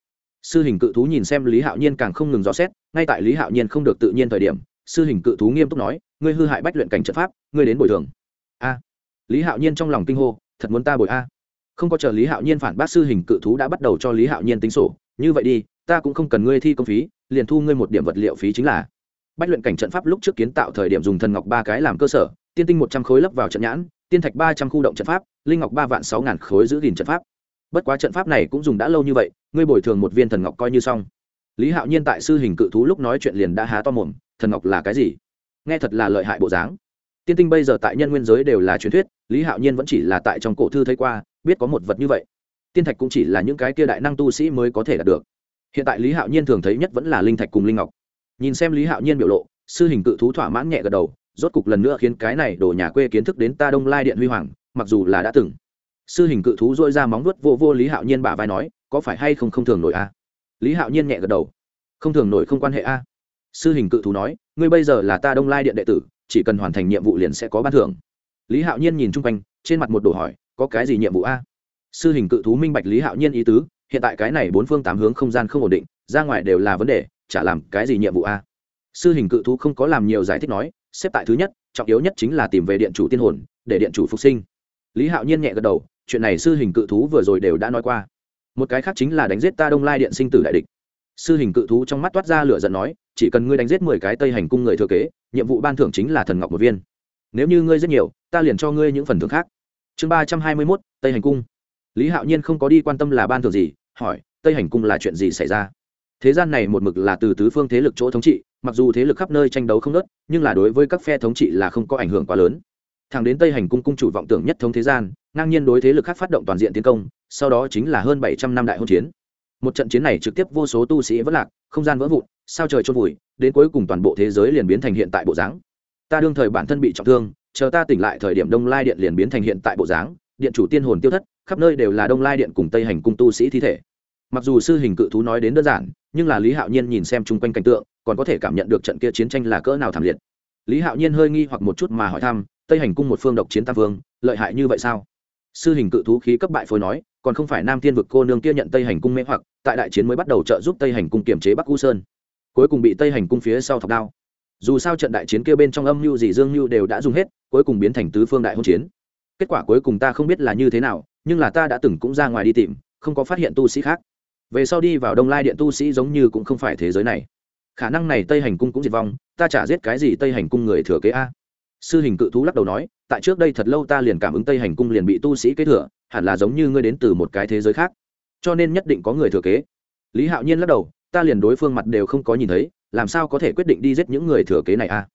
Sư hình cự thú nhìn xem lý hạo nhiên càng không ngừng rõ xét, ngay tại lý hạo nhiên không được tự nhiên thời điểm sư hình cự thú nghiêm túc nói, ngươi hư hại bách luyện cảnh trận pháp, ngươi đến bồi thường. A. Lý hạo nhiên trong lòng kinh hô, thật muốn ta bồi a? Không có chờ lý hạo nhiên phản bác sư hình cự thú đã bắt đầu cho lý hạo nhiên tính sổ, như vậy đi, ta cũng không cần ngươi thi công phí, liền thu ngươi một điểm vật liệu phí chính là. Bách luyện cảnh trận pháp lúc trước kiến tạo thời điểm dùng thần ngọc ba cái làm cơ sở, tiên tinh một trăm khối lấp vào trận nhãn, tiên thạch ba trăm khu động trận pháp, linh ngọc ba vạn sáu ngàn khối giữ gìn trận pháp. Bất quá trận pháp này cũng dùng đã lâu như vậy, ngươi bồi thường một viên thần ngọc coi như xong. Lý hạo nhiên tại sư hình cự thú lúc nói chuyện liền đã há to mồm thần ngọc là cái gì? Nghe thật là lợi hại bộ dáng. Tiên tinh bây giờ tại nhân nguyên giới đều là truyền thuyết, lý hạo nhiên vẫn chỉ là tại trong cổ thư thấy qua, biết có một vật như vậy. Tiên thạch cũng chỉ là những cái kia đại năng tu sĩ mới có thể đạt được. Hiện tại lý hạo nhiên thường thấy nhất vẫn là linh thạch cùng linh ngọc. Nhìn xem lý hạo nhiên biểu lộ, sư hình cự thú thỏa mãn nhẹ gật đầu, rốt cục lần nữa khiến cái này đổ nhà quê kiến thức đến ta đông lai điện huy hoàng, mặc dù là đã từng. Sư hình cự thú dôi ra móng nuốt vô vô lý hạo nhiên bả vai nói, có phải hay không không thường nổi a lý hạo nhiên nhẹ gật đầu. Không thường nổi không quan hệ a sư hình cự thú nói, ngươi bây giờ là ta đông lai điện đệ tử, chỉ cần hoàn thành nhiệm vụ liền sẽ có ban thưởng. Lý hạo nhiên nhìn chung quanh, trên mặt một đồ hỏi, có cái gì nhiệm vụ a? Sư hình cự thú minh bạch lý hạo nhiên ý tứ, hiện tại cái này bốn phương tám hướng không gian không ổn định, ra ngoài đều là vấn đề, chả làm cái gì nhiệm vụ a? Sư hình cự thú không có làm nhiều giải thích nói, xếp tại thứ nhất, trọng yếu nhất chính là tìm về điện chủ tiên hồn, để điện chủ phục sinh. Lý hạo nhiên nhẹ gật đầu, chuyện này sư hình cự thú vừa rồi đều đã nói qua. Một cái khác chính là đánh giết ta đông lai điện sinh tử đại địch. Sư hình cự thú trong mắt toát ra lửa giận nói chỉ cần ngươi đánh giết mười cái tây hành cung người thừa kế, nhiệm vụ ban thưởng chính là thần ngọc một viên. Nếu như ngươi rất nhiều, ta liền cho ngươi những phần thưởng khác. Chương ba trăm hai mươi mốt, tây hành cung. Lý hạo nhiên không có đi quan tâm là ban thưởng gì, hỏi, tây hành cung là chuyện gì xảy ra? Thế gian này một mực là từ tứ phương thế lực chỗ thống trị, mặc dù thế lực khắp nơi tranh đấu không nớt nhưng là đối với các phe thống trị là không có ảnh hưởng quá lớn. Thẳng đến tây hành cung cung chủ vọng tưởng nhất thống thế gian, ngang nhiên đối thế lực khác phát động toàn diện tiến công, sau đó chính là hơn bảy trăm năm đại hôn chiến. Một trận chiến này trực tiếp vô số tu sĩ vất lạc, không gian vỡ vụn sao trời chôn vùi đến cuối cùng toàn bộ thế giới liền biến thành hiện tại bộ dáng. Ta đương thời bản thân bị trọng thương chờ ta tỉnh lại thời điểm đông lai điện liền biến thành hiện tại bộ dáng điện chủ tiên hồn tiêu thất khắp nơi đều là đông lai điện cùng tây hành cung tu sĩ thi thể. Mặc dù sư hình cự thú nói đến đơn giản nhưng là lý hạo nhiên nhìn xem chung quanh cảnh tượng còn có thể cảm nhận được trận kia chiến tranh là cỡ nào thảm liệt. Lý hạo nhiên hơi nghi hoặc một chút mà hỏi thăm tây hành cung một phương độc chiến tam vương, lợi hại như vậy sao? Sư hình cự thú khí cấp bại phối nói còn không phải nam thiên vực cô nương kia nhận tây hành cung mê hoặc tại đại chiến mới bắt đầu trợ giúp tây hành cung kiềm chế bắc u sơn cuối cùng bị tây hành cung phía sau thọc đao. Dù sao trận đại chiến kia bên trong âm mưu gì dương mưu đều đã dùng hết, cuối cùng biến thành tứ phương đại hôn chiến. Kết quả cuối cùng ta không biết là như thế nào, nhưng là ta đã từng cũng ra ngoài đi tìm, không có phát hiện tu sĩ khác. Về sau đi vào đông lai điện tu sĩ giống như cũng không phải thế giới này. Khả năng này tây hành cung cũng diệt vong, ta chả giết cái gì tây hành cung người thừa kế a. Sư hình cự thú lắc đầu nói, tại trước đây thật lâu ta liền cảm ứng tây hành cung liền bị tu sĩ kế thừa, hẳn là giống như ngươi đến từ một cái thế giới khác. Cho nên nhất định có người thừa kế. Lý hạo nhiên lắc đầu ta liền đối phương mặt đều không có nhìn thấy, làm sao có thể quyết định đi giết những người thừa kế này a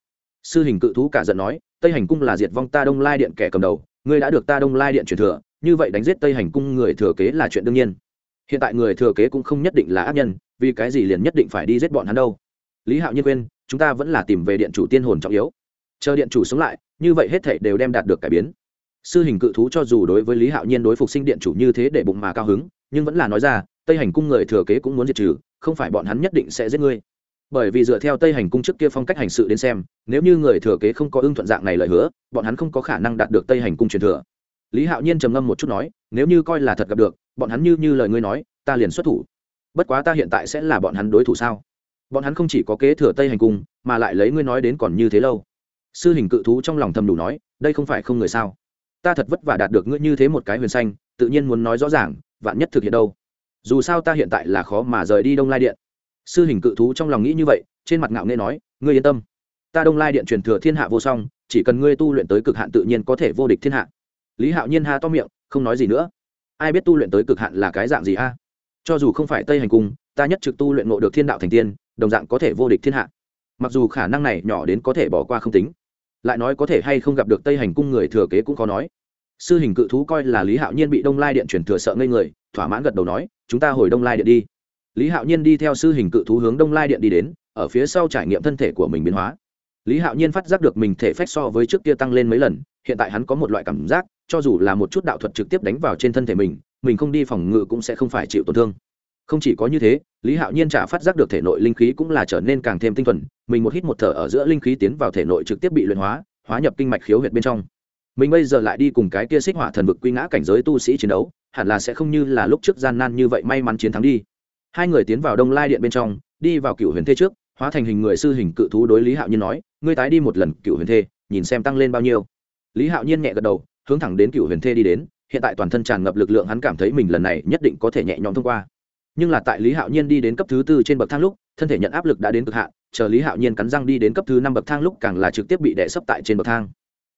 sư hình cự thú cả giận nói, tây hành cung là diệt vong ta đông lai điện kẻ cầm đầu, ngươi đã được ta đông lai điện truyền thừa, như vậy đánh giết tây hành cung người thừa kế là chuyện đương nhiên. Hiện tại người thừa kế cũng không nhất định là ác nhân, vì cái gì liền nhất định phải đi giết bọn hắn đâu? Lý hạo nhiên quên chúng ta vẫn là tìm về điện chủ tiên hồn trọng yếu. Chờ điện chủ sống lại, như vậy hết thể đều đem đạt được cải biến. Sư hình cự thú cho dù đối với lý hạo nhiên đối phục sinh điện chủ như thế để bụng mà cao hứng, nhưng vẫn là nói ra tây hành cung người thừa kế cũng muốn diệt trừ, không phải bọn hắn nhất định sẽ giết ngươi. Bởi vì dựa theo tây hành cung trước kia phong cách hành sự đến xem, nếu như người thừa kế không có ưng thuận dạng này lời hứa, bọn hắn không có khả năng đạt được tây hành cung truyền thừa. Lý hạo nhiên trầm ngâm một chút nói, nếu như coi là thật gặp được, bọn hắn như như lời ngươi nói, ta liền xuất thủ. Bất quá ta hiện tại sẽ là bọn hắn đối thủ sao? Bọn hắn không chỉ có kế thừa tây hành cung, mà lại lấy ngươi nói đến còn như thế lâu. Sư hình cự thú trong lòng thầm đủ nói, đây không phải không người sao? Ta thật vất vả đạt được ngươi như thế một cái huyền xanh, tự nhiên muốn nói rõ ràng, vạn nhất thực hiện đâu? Dù sao ta hiện tại là khó mà rời đi đông lai điện. Sư hình cự thú trong lòng nghĩ như vậy, trên mặt ngạo nghê nói, ngươi yên tâm. Ta đông lai điện truyền thừa thiên hạ vô song, chỉ cần ngươi tu luyện tới cực hạn tự nhiên có thể vô địch thiên hạ. Lý hạo nhiên ha to miệng, không nói gì nữa. Ai biết tu luyện tới cực hạn là cái dạng gì a? Cho dù không phải tây hành cung, ta nhất trực tu luyện ngộ được thiên đạo thành tiên, đồng dạng có thể vô địch thiên hạ. Mặc dù khả năng này nhỏ đến có thể bỏ qua không tính, lại nói có thể hay không gặp được tây hành cung người thừa kế cũng khó nói. Sư hình cự thú coi là lý hạo nhiên bị đông lai điện truyền thừa sợ ngây người, thỏa mãn gật đầu nói chúng ta hồi đông lai điện đi. Lý hạo nhiên đi theo sư hình cự thú hướng đông lai điện đi đến, ở phía sau trải nghiệm thân thể của mình biến hóa. Lý hạo nhiên phát giác được mình thể phách so với trước kia tăng lên mấy lần, hiện tại hắn có một loại cảm giác, cho dù là một chút đạo thuật trực tiếp đánh vào trên thân thể mình mình không đi phòng ngự cũng sẽ không phải chịu tổn thương. Không chỉ có như thế, lý hạo nhiên trả phát giác được thể nội linh khí cũng là trở nên càng thêm tinh thuần, mình một hít một thở ở giữa linh khí tiến vào thể nội trực tiếp bị luyện hóa hóa nhập kinh mạch khiếu huyệt bên trong. Mình bây giờ lại đi cùng cái kia xích hỏa thần vực quy ngã cảnh giới tu sĩ chiến đấu hẳn là sẽ không như là lúc trước gian nan như vậy may mắn chiến thắng đi. Hai người tiến vào đông lai điện bên trong, đi vào cựu huyền thê trước, hóa thành hình người sư hình cự thú đối lý hạo nhiên nói, ngươi tái đi một lần cựu huyền thê, nhìn xem tăng lên bao nhiêu. Lý hạo nhiên nhẹ gật đầu, hướng thẳng đến cựu huyền thê đi đến, hiện tại toàn thân tràn ngập lực lượng hắn cảm thấy mình lần này nhất định có thể nhẹ nhõm thông qua. Nhưng là tại lý hạo nhiên đi đến cấp thứ tư trên bậc thang lúc, thân thể nhận áp lực đã đến cực hạn, chờ lý hạo nhiên cắn răng đi đến cấp thứ năm bậc thang lúc càng là trực tiếp bị đè sấp tại trên bậc thang.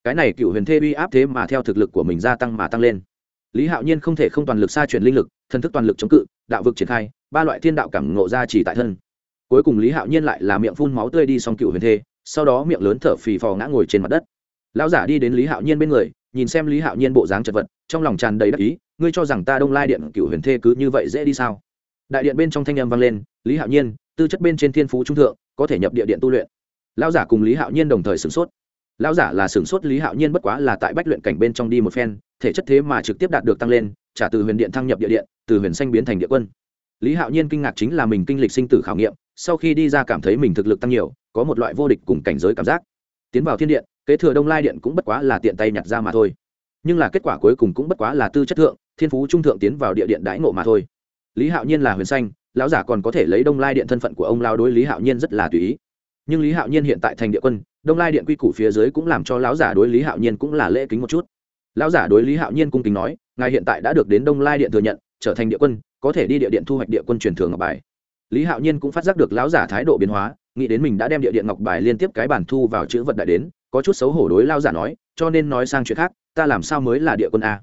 Cái này cựu huyền thê uy áp thế mà theo thực lực của mình gia tăng mà tăng lên lý hạo nhiên không thể không toàn lực xa chuyển linh lực thân thức toàn lực chống cự, đạo vực triển khai, ba loại thiên đạo cảm ngộ ra chỉ tại thân. Cuối cùng lý hạo nhiên lại là miệng phun máu tươi đi xong cựu huyền thê, sau đó miệng lớn thở phì phò ngã ngồi trên mặt đất. Lão giả đi đến lý hạo nhiên bên người, nhìn xem lý hạo nhiên bộ dáng chật vật, trong lòng tràn đầy đắc ý, ngươi cho rằng ta đông lai điện cựu huyền thê cứ như vậy dễ đi sao? Đại điện bên trong thanh âm vang lên, lý hạo nhiên, tư chất bên trên thiên phú trung thượng, có thể nhập địa điện tu luyện. Lão giả cùng lý hạo nhiên đồng thời sửng sốt lão giả là sửng sốt lý hạo nhiên bất quá là tại bách luyện cảnh bên trong đi một phen, thể chất thế mà trực tiếp đạt được tăng lên, trả từ huyền điện thăng nhập địa điện, từ huyền xanh biến thành địa quân. Lý hạo nhiên kinh ngạc chính là mình kinh lịch sinh tử khảo nghiệm, sau khi đi ra cảm thấy mình thực lực tăng nhiều, có một loại vô địch cùng cảnh giới cảm giác. Tiến vào thiên điện, kế thừa đông lai điện cũng bất quá là tiện tay nhặt ra mà thôi. Nhưng là kết quả cuối cùng cũng bất quá là tư chất thượng, thiên phú trung thượng tiến vào địa điện đãi ngộ mà thôi. Lý hạo nhiên là huyền xanh, lão giả còn có thể lấy đông lai điện thân phận của ông lao đối lý hạo nhiên rất là tùy ý. Nhưng lý hạo nhiên hiện tại thành địa quân đông lai điện quy củ phía dưới cũng làm cho lão giả đối lý hạo nhiên cũng là lễ kính một chút. Lão giả đối lý hạo nhiên cung kính nói, ngài hiện tại đã được đến đông lai điện thừa nhận, trở thành địa quân, có thể đi địa điện thu hoạch địa quân truyền thường ngọc bài. Lý hạo nhiên cũng phát giác được lão giả thái độ biến hóa, nghĩ đến mình đã đem địa điện ngọc bài liên tiếp cái bản thu vào chữ vật đại đến, có chút xấu hổ đối lao giả nói, cho nên nói sang chuyện khác, ta làm sao mới là địa quân a?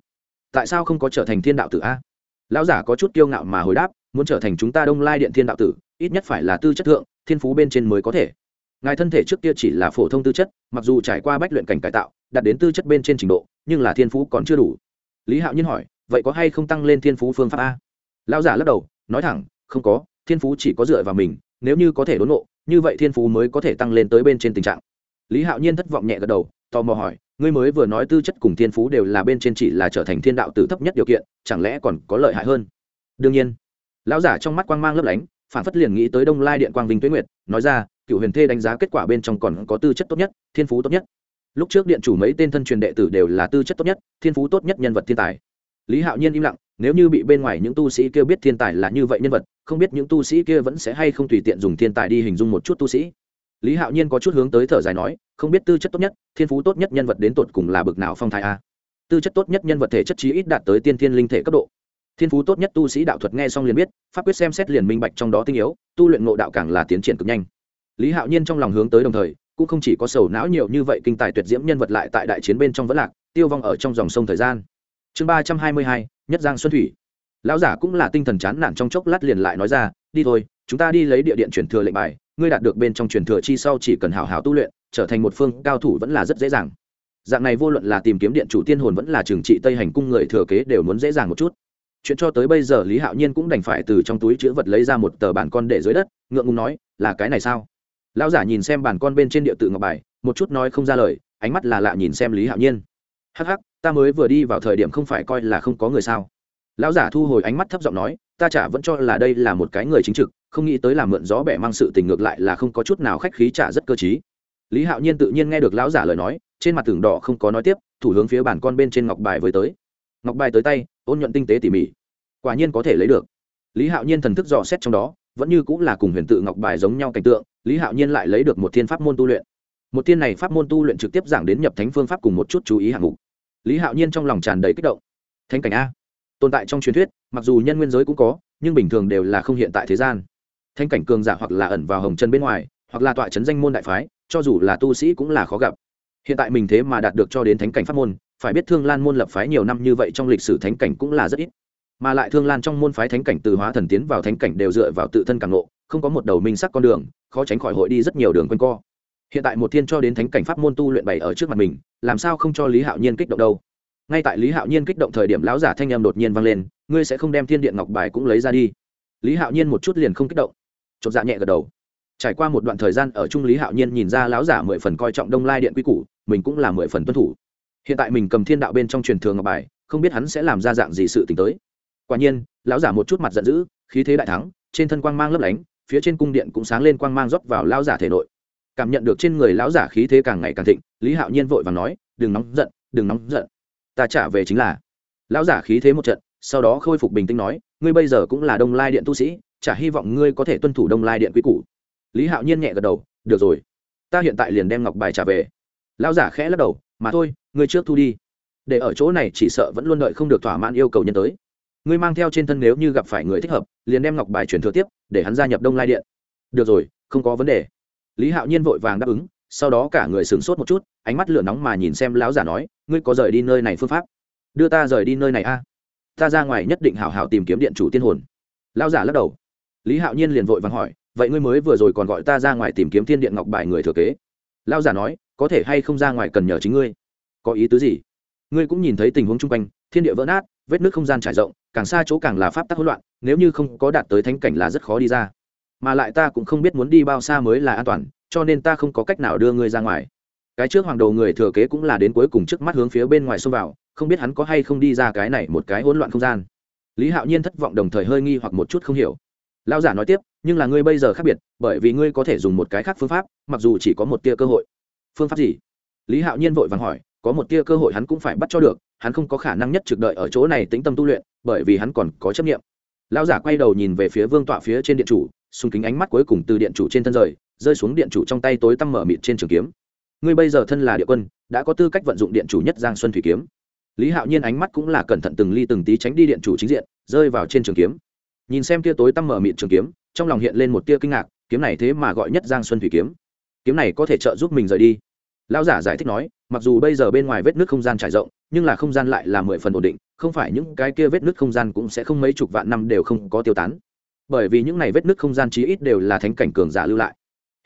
Tại sao không có trở thành thiên đạo tử a? Lão giả có chút kiêu ngạo mà hồi đáp, muốn trở thành chúng ta đông lai điện thiên đạo tử, ít nhất phải là tư chất thượng, thiên phú bên trên mới có thể ngài thân thể trước kia chỉ là phổ thông tư chất, mặc dù trải qua bách luyện cảnh cải tạo, đạt đến tư chất bên trên trình độ, nhưng là thiên phú còn chưa đủ. Lý hạo nhiên hỏi, vậy có hay không tăng lên thiên phú phương pháp a? Lão giả lắc đầu, nói thẳng, không có, thiên phú chỉ có dựa vào mình, nếu như có thể đốn nộ như vậy thiên phú mới có thể tăng lên tới bên trên tình trạng. Lý hạo nhiên thất vọng nhẹ gật đầu, tò mò hỏi, ngươi mới vừa nói tư chất cùng thiên phú đều là bên trên chỉ là trở thành thiên đạo tử thấp nhất điều kiện, chẳng lẽ còn có lợi hại hơn? Đương nhiên. Lão giả trong mắt quang mang lấp lánh, phản phất liền nghĩ tới đông lai điện quang vinh tuế nguyệt, nói ra cựu huyền thê đánh giá kết quả bên trong còn có tư chất tốt nhất, thiên phú tốt nhất. Lúc trước điện chủ mấy tên thân truyền đệ tử đều là tư chất tốt nhất, thiên phú tốt nhất nhân vật thiên tài. Lý hạo nhiên im lặng, nếu như bị bên ngoài những tu sĩ kia biết thiên tài là như vậy nhân vật, không biết những tu sĩ kia vẫn sẽ hay không tùy tiện dùng thiên tài đi hình dung một chút tu sĩ. Lý hạo nhiên có chút hướng tới thở dài nói, không biết tư chất tốt nhất, thiên phú tốt nhất nhân vật đến tột cùng là bực nào phong thái a? Tư chất tốt nhất nhân vật thể chất trí ít đạt tới tiên thiên linh thể cấp độ. Thiên phú tốt nhất tu sĩ đạo thuật nghe xong liền biết, pháp quyết xem xét liền minh bạch trong đó tinh yếu, tu luyện ngộ đạo càng là tiến triển cực nhanh lý hạo nhiên trong lòng hướng tới đồng thời, cũng không chỉ có sầu não nhiều như vậy kinh tài tuyệt diễm nhân vật lại tại đại chiến bên trong vẫn lạc, tiêu vong ở trong dòng sông thời gian. Chương ba trăm hai mươi hai, nhất giang xuân thủy. Lão giả cũng là tinh thần chán nản trong chốc lát liền lại nói ra, đi thôi, chúng ta đi lấy địa điện truyền thừa lệnh bài, ngươi đạt được bên trong truyền thừa chi sau chỉ cần hào hào tu luyện, trở thành một phương cao thủ vẫn là rất dễ dàng. Dạng này vô luận là tìm kiếm điện chủ tiên hồn vẫn là trừng trị tây hành cung người thừa kế đều muốn dễ dàng một chút. Chuyện cho tới bây giờ lý hạo nhiên cũng đành phải từ trong túi chữ vật lấy ra một tờ bản con để dưới đất, ngượng ngùng nói, là cái này sao? Lão giả nhìn xem bản con bên trên địa tự ngọc bài, một chút nói không ra lời, ánh mắt là lạ nhìn xem lý hạo nhiên. Hắc hắc, ta mới vừa đi vào thời điểm không phải coi là không có người sao? Lão giả thu hồi ánh mắt thấp giọng nói, ta chả vẫn cho là đây là một cái người chính trực, không nghĩ tới làm mượn gió bẻ mang sự tình ngược lại là không có chút nào khách khí trả rất cơ t lý hạo nhiên tự nhiên nghe được lão giả lời nói, trên mặt tường đỏ không có nói tiếp, thủ hướng phía bản con bên trên ngọc bài với tới. Ngọc bài tới tay, ôn nhuận tinh tế tỉ mỉ. Quả nhiên có thể lấy được. Lý hạo nhiên thần thức dò xét trong đó, vẫn như cũng là cùng huyền tự ngọc bài giống nhau cảnh tượng lý hạo nhiên lại lấy được một thiên pháp môn tu luyện. Một thiên này pháp môn tu luyện trực tiếp giảng đến nhập thánh phương pháp cùng một chút chú ý hạng mục. Lý hạo nhiên trong lòng tràn đầy kích động. Thánh cảnh a. Tồn tại trong truyền thuyết, mặc dù nhân nguyên giới cũng có, nhưng bình thường đều là không hiện tại thế gian. Thánh cảnh cường giả hoặc là ẩn vào hồng chân bên ngoài, hoặc là tọa chấn danh môn đại phái, cho dù là tu sĩ cũng là khó gặp. Hiện tại mình thế mà đạt được cho đến thánh cảnh pháp môn, phải biết thương lan môn lập phái nhiều năm như vậy trong lịch sử thánh cảnh cũng là rất ít. Mà lại thương lan trong môn phái thánh cảnh từ hóa thần tiến vào thánh cảnh đều dựa vào tự thân càng lộ không có một đầu minh sắc con đường, khó tránh khỏi hội đi rất nhiều đường quanh co. Hiện tại một thiên cho đến thánh cảnh pháp môn tu luyện bày ở trước mặt mình, làm sao không cho lý hạo nhiên kích động đâu? Ngay tại lý hạo nhiên kích động thời điểm lão giả thanh em đột nhiên vang lên, ngươi sẽ không đem thiên điện ngọc bài cũng lấy ra đi. Lý hạo nhiên một chút liền không kích động. Chột dạ nhẹ gật đầu. Trải qua một đoạn thời gian ở trung lý hạo nhiên nhìn ra lão giả mười phần coi trọng đông lai điện quy củ, mình cũng là mười phần tuân thủ. Hiện tại mình cầm thiên đạo bên trong truyền thường ngọc bài, không biết hắn sẽ làm ra dạng gì sự t ì n h tới. Quả nhiên, lão giả một chút mặt giận dữ, khí thế đại thắng, trên thân quang mang lấp lánh phía trên cung điện cũng sáng lên quang mang rót vào lão giả thể nội. Cảm nhận được trên người lão giả khí thế càng ngày càng thịnh, lý hạo nhiên vội và nói, đừng nóng giận, đừng nóng giận. Ta trả về chính là. Lão giả khí thế một trận, sau đó khôi phục bình tĩnh nói, ngươi bây giờ cũng là đông lai điện tu sĩ, chả hy vọng ngươi có thể tuân thủ đông lai điện quy củ. Lý hạo nhiên nhẹ gật đầu, được rồi, ta hiện tại liền đem ngọc bài trả về. Lão giả khẽ lắc đầu, mà thôi, ngươi trước thu đi. Để ở chỗ này chỉ sợ vẫn luôn đợi không được thỏa mãn yêu cầu nhân tới. Ngươi mang theo trên thân nếu như gặp phải người thích hợp, liền đem ngọc bài chuyển thừa tiếp để hắn gia nhập đông lai điện. Được rồi, không có vấn đề. Lý hạo nhiên vội vàng đáp ứng, sau đó cả người sửng sốt một chút, ánh mắt lửa nóng mà nhìn xem lão giả nói, ngươi có rời đi nơi này phương pháp? Đưa ta rời đi nơi này a. Ta ra ngoài nhất định hảo hảo tìm kiếm điện chủ tiên hồn. Lão giả lắc đầu. Lý hạo nhiên liền vội vàng hỏi, vậy ngươi mới vừa rồi còn gọi ta ra ngoài tìm kiếm thiên điện ngọc bài người thừa kế? Lão giả nói, có thể hay không ra ngoài cần nhờ chính ngươi. Có ý tứ gì? Ngươi cũng nhìn thấy tình huống chung quanh, thiên địa vỡ nát, vết nước không gian trải rộng càng xa chỗ càng là pháp tắc hỗn loạn, nếu như không có đạt tới thánh cảnh là rất khó đi ra. Mà lại ta cũng không biết muốn đi bao xa mới là an toàn, cho nên ta không có cách nào đưa ngươi ra ngoài. Cái trước hoàng đầu người thừa kế cũng là đến cuối cùng trước mắt hướng phía bên ngoài xông vào, không biết hắn có hay không đi ra cái này một cái hỗn loạn không gian. Lý hạo nhiên thất vọng đồng thời hơi nghi hoặc một chút không hiểu. Lao giả nói tiếp, nhưng là ngươi bây giờ khác biệt, bởi vì ngươi có thể dùng một cái khác phương pháp, mặc dù chỉ có một tia cơ hội. Phương pháp gì? Lý hạo nhiên vội vàng hỏi, có một tia cơ hội hắn cũng phải bắt cho được, hắn không có khả năng nhất trực đợi ở chỗ này tĩnh tâm tu luyện bởi vì hắn còn có chấp nghiệm lão giả quay đầu nhìn về phía vương tọa phía trên điện chủ, xung kính ánh mắt cuối cùng từ điện chủ trên thân rời, rơi xuống điện chủ trong tay tối tăm mở mịt trên trường kiếm. Ngươi bây giờ thân là địa quân, đã có tư cách vận dụng điện chủ nhất giang xuân thủy kiếm. Lý hạo nhiên ánh mắt cũng là cẩn thận từng ly từng tí tránh đi điện chủ chính diện, rơi vào trên trường kiếm. Nhìn xem tia tối tăm mở mịt trường kiếm, trong lòng hiện lên một tia kinh ngạc, kiếm này thế mà gọi nhất giang xuân thủy kiếm. Kiếm này có thể trợ giúp mình rời đi. Lão giả giải thích nói, mặc dù bây giờ bên ngoài vết nước không gian trải rộng, nhưng là không gian lại là mười phần ổn định không phải những cái kia vết nứt không gian cũng sẽ không mấy chục vạn năm đều không có tiêu tán. Bởi vì những này vết nứt không gian chí ít đều là thánh cảnh cường giả lưu lại.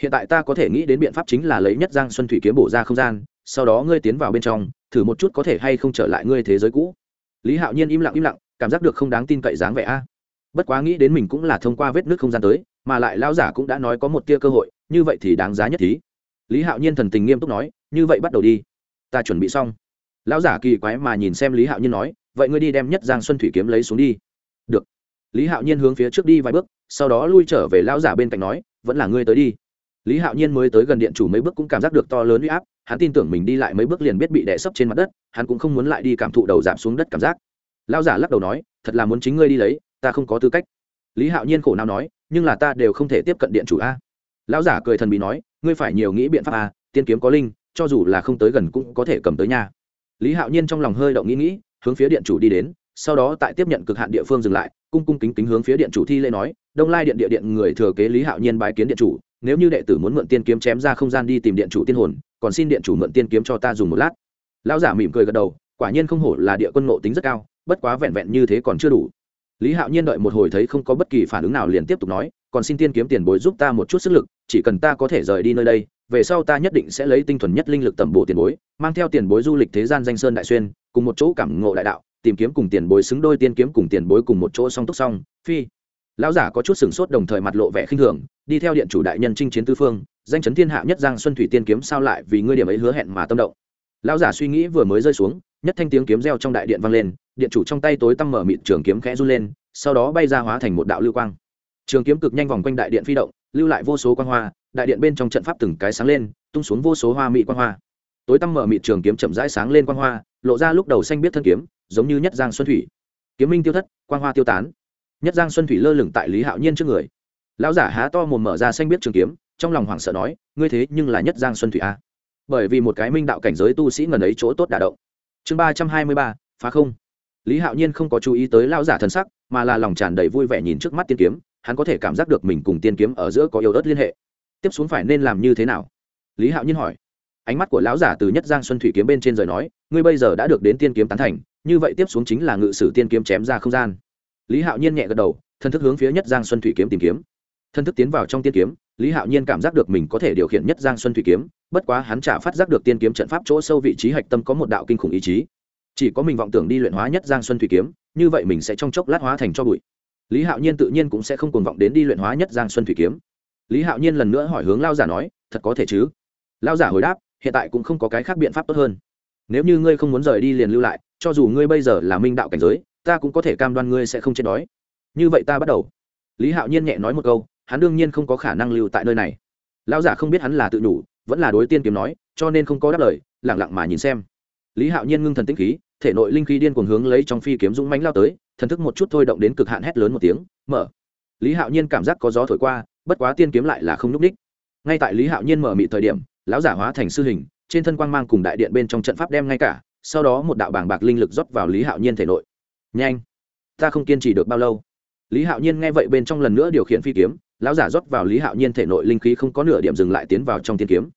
Hiện tại ta có thể nghĩ đến biện pháp chính là lấy nhất giang xuân thủy kiếm bổ ra không gian, sau đó ngươi tiến vào bên trong, thử một chút có thể hay không trở lại ngươi thế giới cũ. Lý hạo nhiên im lặng im lặng, cảm giác được không đáng tin cậy dáng vẻ a. Bất quá nghĩ đến mình cũng là thông qua vết nứt không gian tới, mà lại lão giả cũng đã nói có một tia cơ hội, như vậy thì đáng giá nhất thí. Lý hạo nhiên thần tình nghiêm túc nói, như vậy bắt đầu đi. Ta chuẩn bị xong. Lão giả kỳ quái mà nhìn xem lý hạo nhiên nói vậy ngươi đi đem nhất giang xuân thủy kiếm lấy xuống đi. Được. Lý hạo nhiên hướng phía trước đi vài bước, sau đó lui trở về lão giả bên cạnh nói, vẫn là ngươi tới đi. Lý hạo nhiên mới tới gần điện chủ mấy bước cũng cảm giác được to lớn u y áp, hắn tin tưởng mình đi lại mấy bước liền biết bị đè sấp trên mặt đất, hắn cũng không muốn lại đi cảm thụ đầu giảm xuống đất cảm giác. Lão giả lắc đầu nói, thật là muốn chính ngươi đi lấy, ta không có tư cách. Lý hạo nhiên khổ nào nói, nhưng là ta đều không thể tiếp cận điện chủ a. Lão giả cười thần bí nói, ngươi phải nhiều nghĩ biện pháp a, tiên kiếm có linh, cho dù là không tới gần cũng có thể cầm tới nhà lý hạo nhiên trong lòng hơi động nghĩ nghĩ hướng phía điện chủ đi đến, sau đó tại tiếp nhận cực hạn địa phương dừng lại, cung cung kính kính hướng phía điện chủ thi lễ nói, đông lai điện địa điện người thừa kế lý hạo nhiên bái kiến điện chủ, nếu như đệ tử muốn mượn tiên kiếm chém ra không gian đi tìm điện chủ tiên hồn, còn xin điện chủ mượn tiên kiếm cho ta dùng một lát. Lão giả mỉm cười gật đầu, quả nhiên không hổ là địa quân ngộ tính rất cao, bất quá vẹn vẹn như thế còn chưa đủ. Lý hạo nhiên đợi một hồi thấy không có bất kỳ phản ứng nào liền tiếp tục nói, còn xin tiên kiếm tiền bối giúp ta một chút sức lực, chỉ cần ta có thể rời đi nơi đây về sau ta nhất định sẽ lấy tinh thuần nhất linh lực tẩm bổ tiền bối, mang theo tiền bối du lịch thế gian danh sơn đại xuyên, cùng một chỗ cảm ngộ đại đạo, tìm kiếm cùng tiền bối xứng đôi tiên kiếm cùng tiền bối cùng một chỗ song túc song, phi. Lão giả có chút sừng sốt đồng thời mặt lộ vẻ khinh thường, đi theo điện chủ đại nhân chinh chiến tư phương, danh chấn thiên hạ nhất giang xuân thủy tiên kiếm sao lại vì ngươi điểm ấy hứa hẹn mà tâm động. Lão giả suy nghĩ vừa mới rơi xuống, nhất thanh tiếng kiếm reo trong đại điện vang lên, điện chủ trong tay tối tăm mở mịt trường kiếm khẽ run lên, sau đó bay ra hóa thành một đạo lưu quang. Trường kiếm cực nhanh vòng quanh đại điện phi động, lưu lại vô số quan hoa đại điện bên trong trận pháp từng cái sáng lên, tung xuống vô số hoa mỹ quan hoa. Tối tăm mở mịt trường kiếm chậm rãi sáng lên quan hoa, lộ ra lúc đầu xanh biết thân kiếm, giống như nhất giang xuân thủy. Kiếm minh tiêu thất quan hoa tiêu tán. Nhất giang xuân thủy lơ lửng tại lý hạo nhiên trước người. Lão giả há to mồm mở ra xanh biết trường kiếm, trong lòng hoảng sợ nói, ngươi thế nhưng là nhất giang xuân thủy a. Bởi vì một cái minh đạo cảnh giới tu sĩ ngần ấy chỗ tốt đả động. Chương ba trăm hai mươi ba, phá không. Lý hạo nhiên không có chú ý tới lão giả thân sắc, mà là lòng tràn đầy vui vẻ nhìn trước mắt tiên kiếm, hắn có thể cảm giác được mình cùng tiên kiếm ở giữa có yếu ớt liên hệ tiếp xuống phải nên làm như thế nào? Lý hạo nhiên hỏi. Ánh mắt của lão giả từ nhất giang xuân thủy kiếm bên trên rời nói, ngươi bây giờ đã được đến tiên kiếm tán thành, như vậy tiếp xuống chính là ngự sử tiên kiếm chém ra không gian. Lý hạo nhiên nhẹ gật đầu, thân thức hướng phía nhất giang xuân thủy kiếm tìm kiếm. Thân thức tiến vào trong tiên kiếm, lý hạo nhiên cảm giác được mình có thể điều khiển nhất giang xuân thủy kiếm, bất quá hắn chả phát giác được tiên kiếm trận pháp chỗ sâu vị trí hạch tâm có một đạo kinh khủng ý chí. Chỉ có mình vọng tưởng đi luyện hóa nhất giang xuân thủy kiếm, như vậy mình sẽ trong chốc lát hóa thành cho bụi. Lý hạo nhiên tự nhiên cũng sẽ không còn vọng đến đi luyện hóa nhất giang xuân thủy kiếm lý hạo nhiên lần nữa hỏi hướng lao giả nói, thật có thể chứ? Lao giả hồi đáp, hiện tại cũng không có cái khác biện pháp tốt hơn. Nếu như ngươi không muốn rời đi liền lưu lại, cho dù ngươi bây giờ là minh đạo cảnh giới, ta cũng có thể cam đoan ngươi sẽ không chết đói. Như vậy ta bắt đầu. Lý hạo nhiên nhẹ nói một câu, hắn đương nhiên không có khả năng lưu tại nơi này. Lão giả không biết hắn là tự đủ vẫn là đối tiên kiếm nói, cho nên không có đáp lời lẳng lặng mà nhìn xem. Lý hạo nhiên ngưng thần tĩnh khí, thể nội linh khí điên cuồng hướng lấy trong phi kiếm dũng mánh lao tới, thần thức một chút thôi động đến cực hạn hét lớn một tiếng, mở. Lý hạo nhiên cảm giác có gió thổi qua bất quá tiên kiếm lại là không n ú c ních ngay tại lý hạo nhiên mở mị thời điểm, lão giả hóa thành sư hình, trên thân quang mang cùng đại điện bên trong trận pháp đem ngay cả, sau đó một đạo bàng bạc linh lực rót vào lý hạo nhiên thể nội. Nhanh! Ta không kiên trì được bao lâu. Lý hạo nhiên nghe vậy bên trong lần nữa điều khiển phi kiếm, lão giả rót vào lý hạo nhiên thể nội linh khí không có nửa điểm dừng lại tiến vào trong tiên kiếm.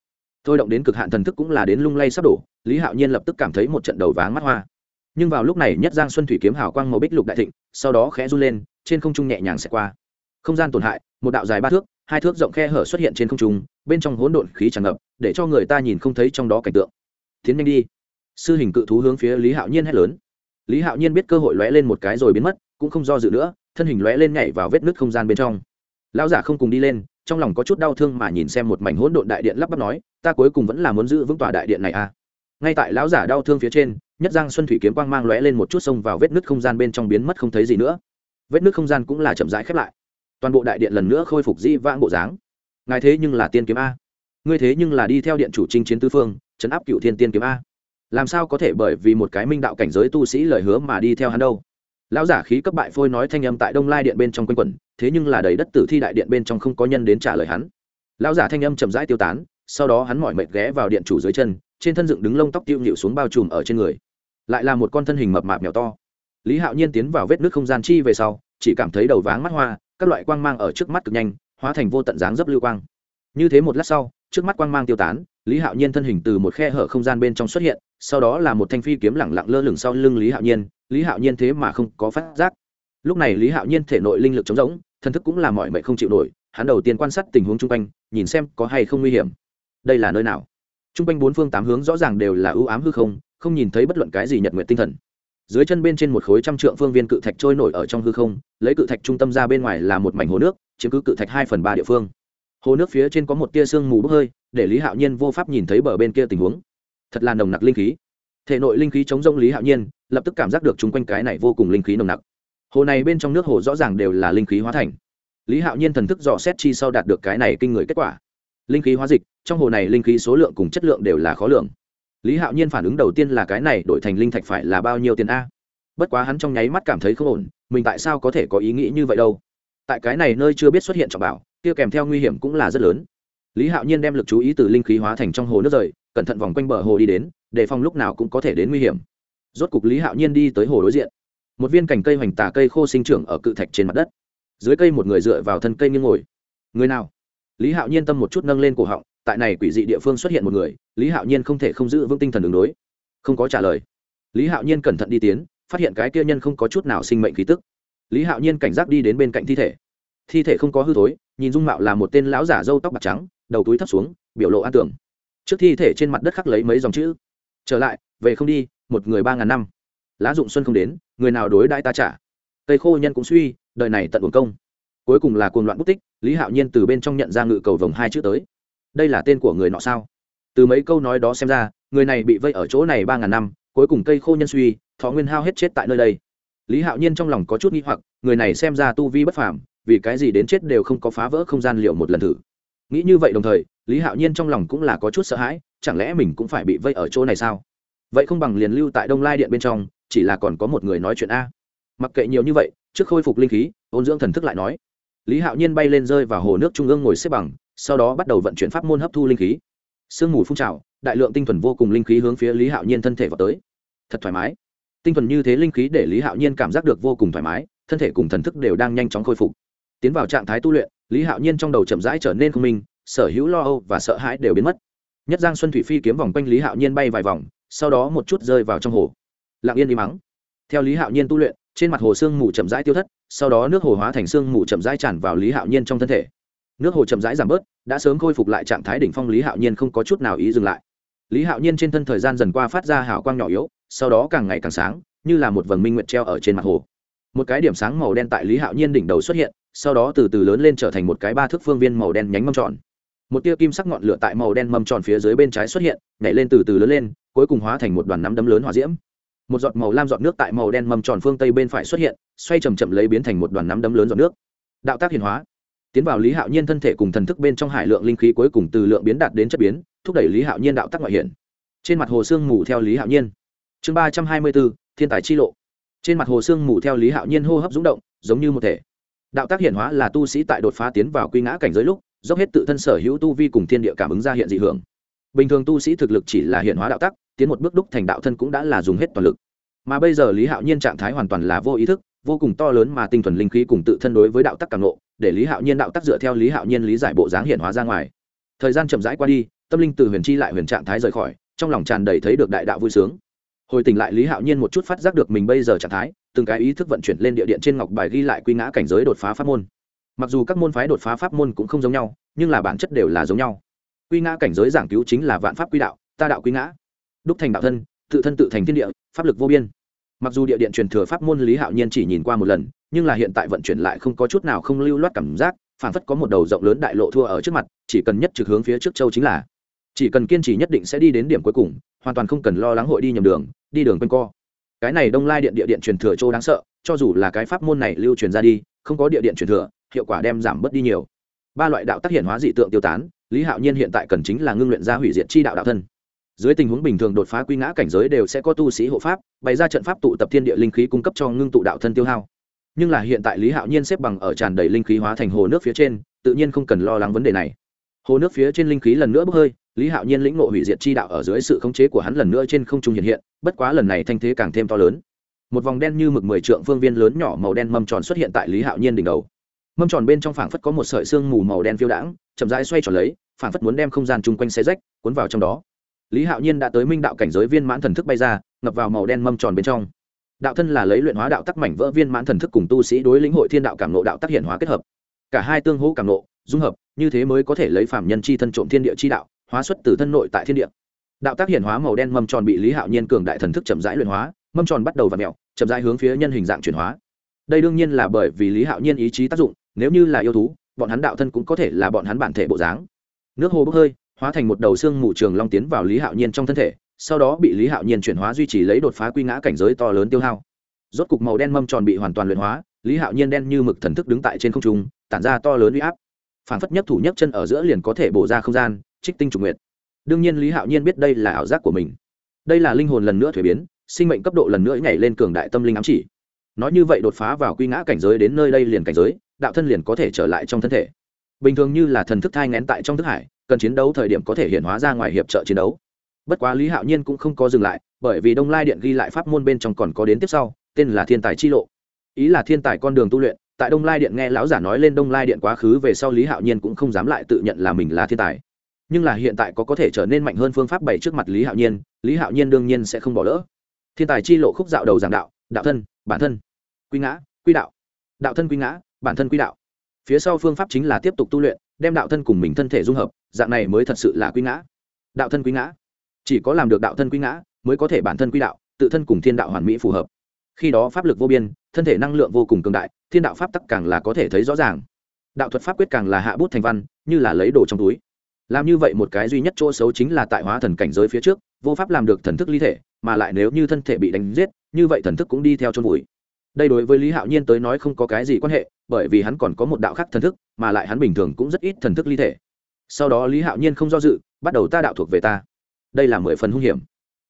Thôi động đến cực hạn thần thức cũng là đến lung lay sắp đổ, lý hạo nhiên lập tức cảm thấy một trận đầu váng mắt hoa. Nhưng vào lúc này nhất giang xuân thủy kiếm hào quang màu bích lục đại thịnh, sau đó khẽ run lên, trên không trung nhẹ nhàng xẹt qua. Không gian tổn hại một đạo dài ba thước, hai thước rộng khe hở xuất hiện trên không trung, bên trong hỗn độn khí tràn ngập, để cho người ta nhìn không thấy trong đó cảnh tượng. Tiến nhanh đi. Sư hình cự thú hướng phía lý hạo nhiên hét lớn. Lý hạo nhiên biết cơ hội lóe lên một cái rồi biến mất, cũng không do dự nữa, thân hình lóe lên nhảy vào vết nứt không gian bên trong. Lão giả không cùng đi lên, trong lòng có chút đau thương mà nhìn xem một mảnh hỗn độn đại điện lắp bắp nói, ta cuối cùng vẫn là muốn giữ vững tòa đại điện này à? Ngay tại lão giả đau thương phía trên, nhất giang xuân thủy kiếm quang mang lóe lên một chút sông vào vết nứt không gian bên trong biến mất không thấy gì nữa. Vết nứt không gian cũng là chậm rãi khép lại toàn bộ đại điện lần nữa khôi phục dĩ vãng bộ dáng. Ngài thế nhưng là tiên kiếm a. Ngươi thế nhưng là đi theo điện chủ trinh chiến tư phương, chấn áp cựu thiên tiên kiếm a. Làm sao có thể bởi vì một cái minh đạo cảnh giới tu sĩ lời hứa mà đi theo hắn đâu? Lão giả khí cấp bại phôi nói thanh âm tại đông lai điện bên trong quanh quẩn, thế nhưng là đầy đất tử thi đại điện bên trong không có nhân đến trả lời hắn. Lão giả thanh âm chậm rãi tiêu tán, sau đó hắn mỏi mệt ghé vào điện chủ dưới chân, trên thân dựng đứng lông tóc tiêu nhịu xuống bao trùm ở trên người. Lại là một con thân hình mập mạp mèo to. Lý hạo nhiên tiến vào vết nước không gian chi về sau, chỉ cảm thấy đầu váng mắt hoa các loại quang mang ở trước mắt cực nhanh, hóa thành vô tận dáng dấp lưu quang. Như thế một lát sau, trước mắt quang mang tiêu tán, lý hạo nhiên thân hình từ một khe hở không gian bên trong xuất hiện, sau đó là một thanh phi kiếm lẳng lặng lơ lửng sau lưng lý hạo nhiên, lý hạo nhiên thế mà không có phát giác. Lúc này lý hạo nhiên thể nội linh lực trống rỗng thân thức cũng là mọi mệnh không chịu nổi, hắn đầu tiên quan sát tình huống chung quanh, nhìn xem có hay không nguy hiểm. Đây là nơi nào? Chung quanh bốn phương tám hướng rõ ràng đều là ưu ám hư không không nhìn thấy bất luận cái gì nhật nguyện tinh thần dưới chân bên trên một khối trăm trượng phương viên cự thạch trôi nổi ở trong hư không, lấy cự thạch trung tâm ra bên ngoài là một mảnh hồ nước, chiếm cứ cự thạch hai phần ba địa phương. Hồ nước phía trên có một tia sương mù bốc hơi, để lý hạo nhiên vô pháp nhìn thấy bờ bên kia tình huống. Thật là nồng nặc linh khí. Thể nội linh khí chống rông lý hạo nhiên, lập tức cảm giác được chung quanh cái này vô cùng linh khí nồng nặc. Hồ này bên trong nước hồ rõ ràng đều là linh khí hóa thành. Lý hạo nhiên thần thức dò xét chi sau đạt được cái này kinh người kết quả. Linh khí hóa dịch, trong hồ này linh khí số lượng cùng chất lượng đều là khó lường lý hạo nhiên phản ứng đầu tiên là cái này đổi thành linh thạch phải là bao nhiêu tiền a? Bất quá hắn trong nháy mắt cảm thấy không ổn, mình tại sao có thể có ý nghĩ như vậy đâu? Tại cái này nơi chưa biết xuất hiện trọng bảo, kia kèm theo nguy hiểm cũng là rất lớn. Lý hạo nhiên đem lực chú ý từ linh khí hóa thành trong hồ nước rời, cẩn thận vòng quanh bờ hồ đi đến, đề phòng lúc nào cũng có thể đến nguy hiểm. Rốt cục lý hạo nhiên đi tới hồ đối diện. Một viên cành cây hoành tà cây khô sinh trưởng ở cự thạch trên mặt đất. Dưới cây một người dựa vào thân cây như ngồi. Người nào? Lý hạo nhiên tâm một chút nâng lên cổ họng tại này quỷ dị địa phương xuất hiện một người, lý hạo nhiên không thể không giữ vững tinh thần đường đối. Không có trả lời. Lý hạo nhiên cẩn thận đi tiến, phát hiện cái kia nhân không có chút nào sinh mệnh khí tức. Lý hạo nhiên cảnh giác đi đến bên cạnh thi thể. Thi thể không có hư thối, nhìn dung mạo là một tên lão giả râu tóc bạc trắng, đầu túi thấp xuống, biểu lộ an tưởng. Trước thi thể trên mặt đất khắc lấy mấy dòng chữ. Trở lại, về không đi, một người ba ngàn năm. Lá dụng xuân không đến, người nào đối đãi ta trả? Cây khô nhân cũng suy, đời này tận uổng công. Cuối cùng là cuồng loạn bút tích, lý hạo nhiên từ bên trong nhận ra ngự cầu vồng hai chữ tới đây là tên của người nọ sao? Từ mấy câu nói đó xem ra, người này bị vây ở chỗ này ba ngàn năm, cuối cùng cây khô nhân suy, thọ nguyên hao hết chết tại nơi đây. Lý hạo nhiên trong lòng có chút nghi hoặc, người này xem ra tu vi bất phàm, vì cái gì đến chết đều không có phá vỡ không gian liệu một lần thử. Nghĩ như vậy đồng thời, lý hạo nhiên trong lòng cũng là có chút sợ hãi, chẳng lẽ mình cũng phải bị vây ở chỗ này sao? Vậy không bằng liền lưu tại đông lai điện bên trong, chỉ là còn có một người nói chuyện a. Mặc kệ nhiều như vậy, trước khôi phục linh khí, ôn dưỡng thần thức lại nói. Lý hạo nhiên bay lên rơi vào hồ nước trung ương ngồi xếp bằng sau đó bắt đầu vận chuyển pháp môn hấp thu linh khí. Sương mù phun trào, đại lượng tinh thuần vô cùng linh khí hướng phía lý hạo nhiên thân thể vào tới. Thật thoải mái. Tinh thuần như thế linh khí để lý hạo nhiên cảm giác được vô cùng thoải mái, thân thể cùng thần thức đều đang nhanh chóng khôi phục. Tiến vào trạng thái tu luyện, lý hạo nhiên trong đầu chậm rãi trở nên không minh, sở hữu lo âu và sợ hãi đều biến mất. Nhất giang xuân thủy phi kiếm vòng quanh lý hạo nhiên bay vài vòng, sau đó một chút rơi vào trong hồ. Lặng yên đi mắng. Theo lý hạo nhiên tu luyện, trên mặt hồ sương mù chậm rãi tiêu thất, sau đó nước hồ hóa thành sương mù chậm rãi tràn vào lý hạo nhiên trong thân thể nước hồ chậm rãi giảm bớt, đã sớm khôi phục lại trạng thái đỉnh phong, lý hạo nhiên không có chút nào ý dừng lại. Lý hạo nhiên trên thân thời gian dần qua phát ra hào quang nhỏ yếu, sau đó càng ngày càng sáng, như là một vầng minh nguyện treo ở trên mặt hồ. Một cái điểm sáng màu đen tại lý hạo nhiên đỉnh đầu xuất hiện, sau đó từ từ lớn lên trở thành một cái ba thước phương viên màu đen nhánh mâm tròn. Một tia kim sắc ngọn lửa tại màu đen mâm tròn phía dưới bên trái xuất hiện, nhảy lên từ từ lớn lên, cuối cùng hóa thành một đoàn nắm đấm lớn hỏa diễm. Một giọt màu lam giọt nước tại màu đen mâm tròn phương tây bên phải xuất hiện, xoay chầm chậm lấy biến thành một đoàn nắm đấm lớn giọt nước. Đạo tác hiển hóa tiến vào lý hạo nhiên thân thể cùng thần thức bên trong hải lượng linh khí cuối cùng từ lượng biến đạt đến chất biến, thúc đẩy lý hạo nhiên đạo tác ngoại hiển trên mặt hồ sương mù theo lý hạo nhiên. Chương ba trăm hai mươi bốn thiên tài chi lộ. Trên mặt hồ sương mù theo lý hạo nhiên hô hấp rúng động, giống như một thể. Đạo tác hiển hóa là tu sĩ tại đột phá tiến vào quy ngã cảnh giới lúc, dốc hết tự thân sở hữu tu vi cùng thiên địa cảm ứng ra hiện dị hưởng. Bình thường tu sĩ thực lực chỉ là hiện hóa đạo tắc, tiến một bước đúc thành đạo thân cũng đã là dùng hết toàn lực. Mà bây giờ lý hạo nhiên trạng thái hoàn toàn là vô ý thức, vô cùng to lớn mà tinh thuần linh khí cùng tự thân đối với đạo tắc càng lộ để lý hạo nhiên đạo tắc dựa theo lý hạo nhiên lý giải bộ dáng hiện hóa ra ngoài. Thời gian chậm rãi qua đi, tâm linh từ huyền chi lại huyền trạng thái rời khỏi, trong lòng tràn đầy thấy được đại đạo vui sướng. Hồi tỉnh lại, lý hạo nhiên một chút phát giác được mình bây giờ trạng thái, từng cái ý thức vận chuyển lên địa điện trên ngọc bài ghi lại quy ngã cảnh giới đột phá pháp môn. Mặc dù các môn phái đột phá pháp môn cũng không giống nhau, nhưng là bản chất đều là giống nhau. Quy ngã cảnh giới giảng cứu chính là vạn pháp quy đạo, ta đạo quy ngã. Đúc thành đạo thân, tự thân tự thành thiên địa, pháp lực vô biên mặc dù địa điện truyền thừa pháp môn lý hạo nhiên chỉ nhìn qua một lần, nhưng là hiện tại vận chuyển lại không có chút nào không lưu loát cảm giác phản phất có một đầu rộng lớn đại lộ thua ở trước mặt, chỉ cần nhất trực hướng phía trước châu chính là, chỉ cần kiên trì nhất định sẽ đi đến điểm cuối cùng, hoàn toàn không cần lo lắng hội đi nhầm đường, đi đường quanh co. Cái này đông lai điện địa điện truyền thừa châu đáng sợ, cho dù là cái pháp môn này lưu truyền ra đi, không có địa điện truyền thừa, hiệu quả đem giảm bớt đi nhiều. Ba loại đạo tác hiện hóa dị tượng tiêu tán, lý hạo nhiên hiện tại cần chính là ngưng luyện ra hủy diệt chi đạo đạo thân dưới tình huống bình thường đột phá quy ngã cảnh giới đều sẽ có tu sĩ hộ pháp, bày ra trận pháp tụ tập thiên địa linh khí cung cấp cho ngưng tụ đạo thân tiêu hao. Nhưng là hiện tại lý hạo nhiên xếp bằng ở tràn đầy linh khí hóa thành hồ nước phía trên, tự nhiên không cần lo lắng vấn đề này. Hồ nước phía trên linh khí lần nữa bốc hơi, lý hạo nhiên lĩnh ngộ hủy diệt chi đạo ở dưới sự khống chế của hắn lần nữa trên không trung hiện hiện, bất quá lần này thanh thế càng thêm to lớn. Một vòng đen như mực mười trượng phương viên lớn nhỏ màu đen mâm tròn xuất hiện tại lý hạo nhiên đỉnh đầu. Mâm tròn bên trong phảng phất có một sợi xương mù màu đen phiêu đãng, chậm rãi xoay tròn lấy, phảng phất muốn đem không gian chung quanh xe rách, cuốn vào trong đó lý hạo nhiên đã tới minh đạo cảnh giới viên mãn thần thức bay ra, ngập vào màu đen mâm tròn bên trong. Đạo thân là lấy luyện hóa đạo tắc mảnh vỡ viên mãn thần thức cùng tu sĩ đối lĩnh hội thiên đạo cảm nộ đạo tác hiển hóa kết hợp. Cả hai tương hỗ cảm nộ dung hợp, như thế mới có thể lấy phạm nhân chi thân trộm thiên địa chi đạo, hóa xuất từ thân nội tại thiên địa. Đạo tác hiển hóa màu đen mâm tròn bị lý hạo nhiên cường đại thần thức chậm rãi luyện hóa, mâm tròn bắt đầu và mẹo chậm rãi hướng phía nhân hình dạng chuyển hóa. Đây đương nhiên là bởi vì lý hạo nhiên ý chí tác dụng, nếu như là yêu thú, bọn hắn đạo thân cũng có thể là bọn hắn bản thể bộ dáng. Nước hồ bốc hơi hóa thành một đầu xương mù trường long tiến vào lý hạo nhiên trong thân thể, sau đó bị lý hạo nhiên chuyển hóa duy trì lấy đột phá quy ngã cảnh giới to lớn tiêu hao. Rốt cục màu đen mâm tròn bị hoàn toàn luyện hóa, lý hạo nhiên đen như mực thần thức đứng tại trên không trung, tản ra to lớn uy áp. Phản phất nhất thủ nhất chân ở giữa liền có thể bổ ra không gian, trích tinh trùng nguyệt. Đương nhiên lý hạo nhiên biết đây là ảo giác của mình. Đây là linh hồn lần nữa thuế biến, sinh mệnh cấp độ lần nữa nhảy lên cường đại tâm linh ám chỉ. Nói như vậy đột phá vào quy ngã cảnh giới đến nơi đây liền cảnh giới, đạo thân liền có thể trở lại trong thân thể bình thường như là thần thức thai ngén tại trong thức hải, cần chiến đấu thời điểm có thể hiện hóa ra ngoài hiệp trợ chiến đấu. Bất quá lý hạo nhiên cũng không có dừng lại, bởi vì đông lai điện ghi lại pháp môn bên trong còn có đến tiếp sau, tên là thiên tài chi lộ. Ý là thiên tài con đường tu luyện, tại đông lai điện nghe lão giả nói lên đông lai điện quá khứ về sau lý hạo nhiên cũng không dám lại tự nhận là mình là thiên tài. Nhưng là hiện tại có có thể trở nên mạnh hơn phương pháp bày trước mặt lý hạo nhiên, lý hạo nhiên đương nhiên sẽ không bỏ lỡ. Thiên tài chi lộ khúc dạo đầu giảng đạo đạo thân, bản thân, quy ngã, quy đạo. Đạo thân quy ngã, bản thân quy đạo phía sau phương pháp chính là tiếp tục tu luyện, đem đạo thân cùng mình thân thể dung hợp, dạng này mới thật sự là quy ngã. Đạo thân quy ngã. Chỉ có làm được đạo thân quy ngã, mới có thể bản thân quy đạo, tự thân cùng thiên đạo hoàn mỹ phù hợp. Khi đó pháp lực vô biên, thân thể năng lượng vô cùng cường đại, thiên đạo pháp tắc càng là có thể thấy rõ ràng. Đạo thuật pháp quyết càng là hạ bút thành văn, như là lấy đồ trong túi. Làm như vậy một cái duy nhất chỗ xấu chính là tại hóa thần cảnh giới phía trước, vô pháp làm được thần thức ly thể, mà lại nếu như thân thể bị đánh giết, như vậy thần thức cũng đi theo chôn vùi. Đây đối với lý hạo nhiên tới nói không có cái gì quan hệ bởi vì hắn còn có một đạo khác thần thức, mà lại hắn bình thường cũng rất ít thần thức ly thể. Sau đó lý hạo nhiên không do dự, bắt đầu ta đạo thuộc về ta. Đây là mười phần hung hiểm.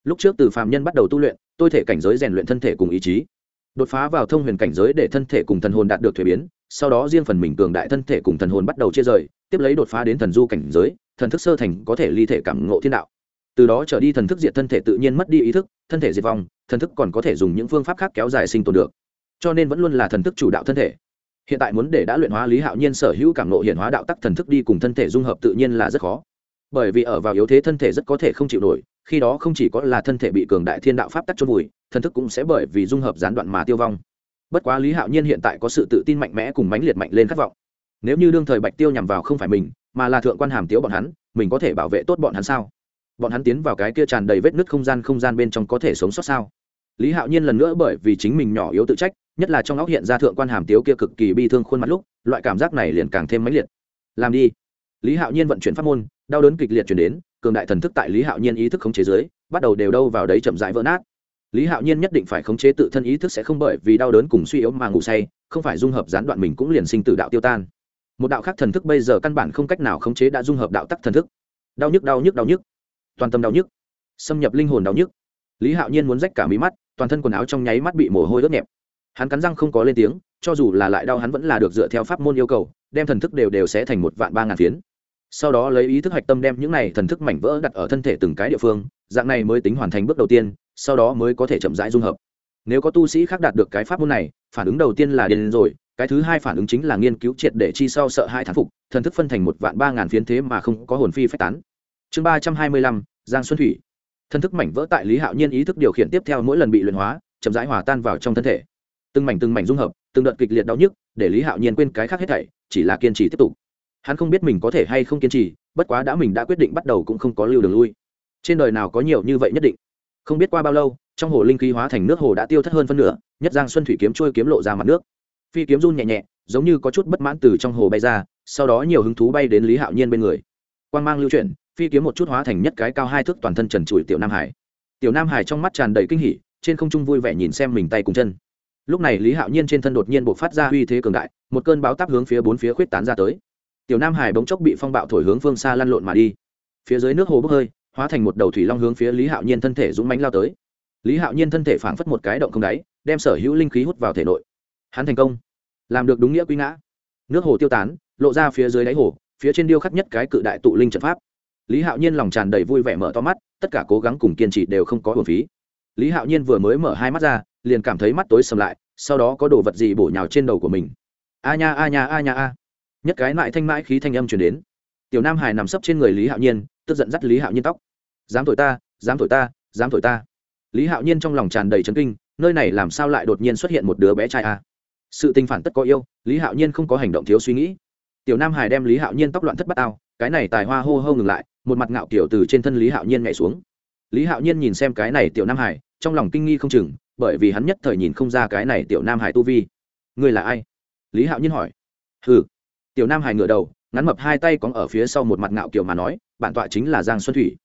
Lúc trước từ phạm nhân bắt đầu tu luyện, tôi thể cảnh giới rèn luyện thân thể cùng ý chí. Đột phá vào thông huyền cảnh giới để thân thể cùng thần hồn đạt được thuế biến, sau đó riêng phần mình cường đại thân thể cùng thần hồn bắt đầu chia rời, tiếp lấy đột phá đến thần du cảnh giới, thần thức sơ thành có thể ly thể cảm ngộ thiên đạo. Từ đó trở đi thần thức diệt thân thể tự nhiên mất đi ý thức, thân thể diệt vong, thần thức còn có thể dùng những phương pháp khác kéo dài sinh tồn được. Cho nên vẫn luôn là thần thức chủ đạo thân thể hiện tại muốn để đã luyện hóa lý hạo nhiên sở hữu cảm nộ hiện hóa đạo tắc thần thức đi cùng thân thể dung hợp tự nhiên là rất khó. Bởi vì ở vào yếu thế thân thể rất có thể không chịu nổi, khi đó không chỉ có là thân thể bị cường đại thiên đạo pháp tắc chôn vùi, thần thức cũng sẽ bởi vì dung hợp gián đoạn mà tiêu vong. Bất quá lý hạo nhiên hiện tại có sự tự tin mạnh mẽ cùng mãnh liệt mạnh lên khát vọng. Nếu như đương thời bạch tiêu nhằm vào không phải mình, mà là thượng quan hàm tiếu bọn hắn, mình có thể bảo vệ tốt bọn hắn sao? Bọn hắn tiến vào cái kia tràn đầy vết nứt không gian không gian bên trong có thể sống sót sao? Lý hạo nhiên lần nữa bởi vì chính mình nhỏ yếu tự trách, nhất là trong óc hiện ra thượng quan hàm tiếu kia cực kỳ bi thương khuôn mặt lúc, loại cảm giác này liền càng thêm mãnh liệt. Làm đi. Lý hạo nhiên vận chuyển pháp môn, đau đớn kịch liệt chuyển đến, cường đại thần thức tại lý hạo nhiên ý thức khống chế giới bắt đầu đều đâu vào đấy chậm rãi vỡ nát. Lý hạo nhiên nhất định phải khống chế tự thân ý thức sẽ không bởi vì đau đớn cùng suy yếu mà ngủ say, không phải dung hợp gián đoạn mình cũng liền sinh từ đạo tiêu tan. Một đạo khác thần thức bây giờ căn bản không cách nào khống chế đã dung hợp đạo tắc thần thức. Đau nhức đau nhức đau nhức. Toàn tâm đau nhức. Xâm nhập linh hồn đau nhức. Lý hạo nhiên muốn rách cả mí mắt toàn thân quần áo trong nháy mắt bị mồ hôi ướt nhẹp. Hắn cắn răng không có lên tiếng, cho dù là lại đau hắn vẫn là được dựa theo pháp môn yêu cầu, đem thần thức đều đều sẽ thành một vạn ba ngàn phiến. Sau đó lấy ý thức hạch tâm đem những này thần thức mảnh vỡ đặt ở thân thể từng cái địa phương, dạng này mới tính hoàn thành bước đầu tiên, sau đó mới có thể chậm rãi dung hợp. Nếu có tu sĩ khác đạt được cái pháp môn này, phản ứng đầu tiên là điên rồi, cái thứ hai phản ứng chính là nghiên cứu triệt để chi sau sợ hai thán phục, thần thức phân thành một vạn ba ngàn phiến thế mà không có hồn phi phách tán. Chương ba trăm hai mươi lăm, giang xuân thủy thân thức mảnh vỡ tại lý hạo nhiên ý thức điều khiển tiếp theo mỗi lần bị luyện hóa, chậm rãi hòa tan vào trong thân thể. Từng mảnh từng mảnh dung hợp, từng đợt kịch liệt đau nhức, để lý hạo nhiên quên cái khác hết thảy, chỉ là kiên trì tiếp tục. Hắn không biết mình có thể hay không kiên trì, bất quá đã mình đã quyết định bắt đầu cũng không có lưu đường lui. Trên đời nào có nhiều như vậy nhất định? Không biết qua bao lâu, trong hồ linh khí hóa thành nước hồ đã tiêu thất hơn phân nửa, nhất giang xuân thủy kiếm trôi kiếm lộ ra mặt nước. Phi kiếm run nhẹ nhẹ, giống như có chút bất mãn từ trong hồ bay ra, sau đó nhiều hứng thú bay đến lý hạo nhiên bên người. Quan g mang lưu chuyển phi kiếm một chút hóa thành nhất cái cao hai thước toàn thân trần trụi tiểu nam hải. Tiểu nam hải trong mắt tràn đầy kinh hỉ, trên không trung vui vẻ nhìn xem mình tay cùng chân. Lúc này lý hạo nhiên trên thân đột nhiên buộc phát ra uy thế cường đại, một cơn báo táp hướng phía bốn phía khuyết tán ra tới. Tiểu nam hải bỗng chốc bị phong bạo thổi hướng phương xa lăn lộn mà đi. Phía dưới nước hồ bốc hơi, hóa thành một đầu thủy long hướng phía lý hạo nhiên thân thể dũng mánh lao tới. Lý hạo nhiên thân thể phảng phất một cái động không đáy, đem sở hữu linh khí hút vào thể nội. Hắn thành công, làm được đúng nghĩa quy ngã. Nước hồ tiêu tán, lộ ra phía dưới đáy hồ, phía trên điêu khắc nhất cái cự đại tụ linh trận pháp lý hạo nhiên lòng tràn đầy vui vẻ mở to mắt, tất cả cố gắng cùng kiên trì đều không có hồn phí. Lý hạo nhiên vừa mới mở hai mắt ra, liền cảm thấy mắt tối sầm lại, sau đó có đồ vật gì bổ nhào trên đầu của mình. A nha a nha a nha, a. Nhất cái lại thanh mãi khí thanh âm chuyển đến. Tiểu nam hải nằm sấp trên người lý hạo nhiên, tức giận dắt lý hạo nhiên tóc. Dám thổi ta, dám thổi ta, dám thổi ta. Lý hạo nhiên trong lòng tràn đầy trấn kinh, nơi này làm sao lại đột nhiên xuất hiện một đứa bé trai a? Sự tình phản tất có yêu, lý hạo nhiên không có hành động thiếu suy nghĩ. Tiểu nam hải đem lý hạo nhiên tóc loạn thất bát ao, cái này tài hoa hô hô ngừng lại một mặt ngạo kiểu từ trên thân lý hạo nhiên nhảy xuống lý hạo nhiên nhìn xem cái này tiểu nam hải trong lòng kinh nghi không chừng bởi vì hắn nhất thời nhìn không ra cái này tiểu nam hải tu vi ngươi là ai lý hạo nhiên hỏi ừ tiểu nam hải ngửa đầu ngắn mập hai tay cóng ở phía sau một mặt ngạo kiểu mà nói bản tọa chính là giang xuân thủy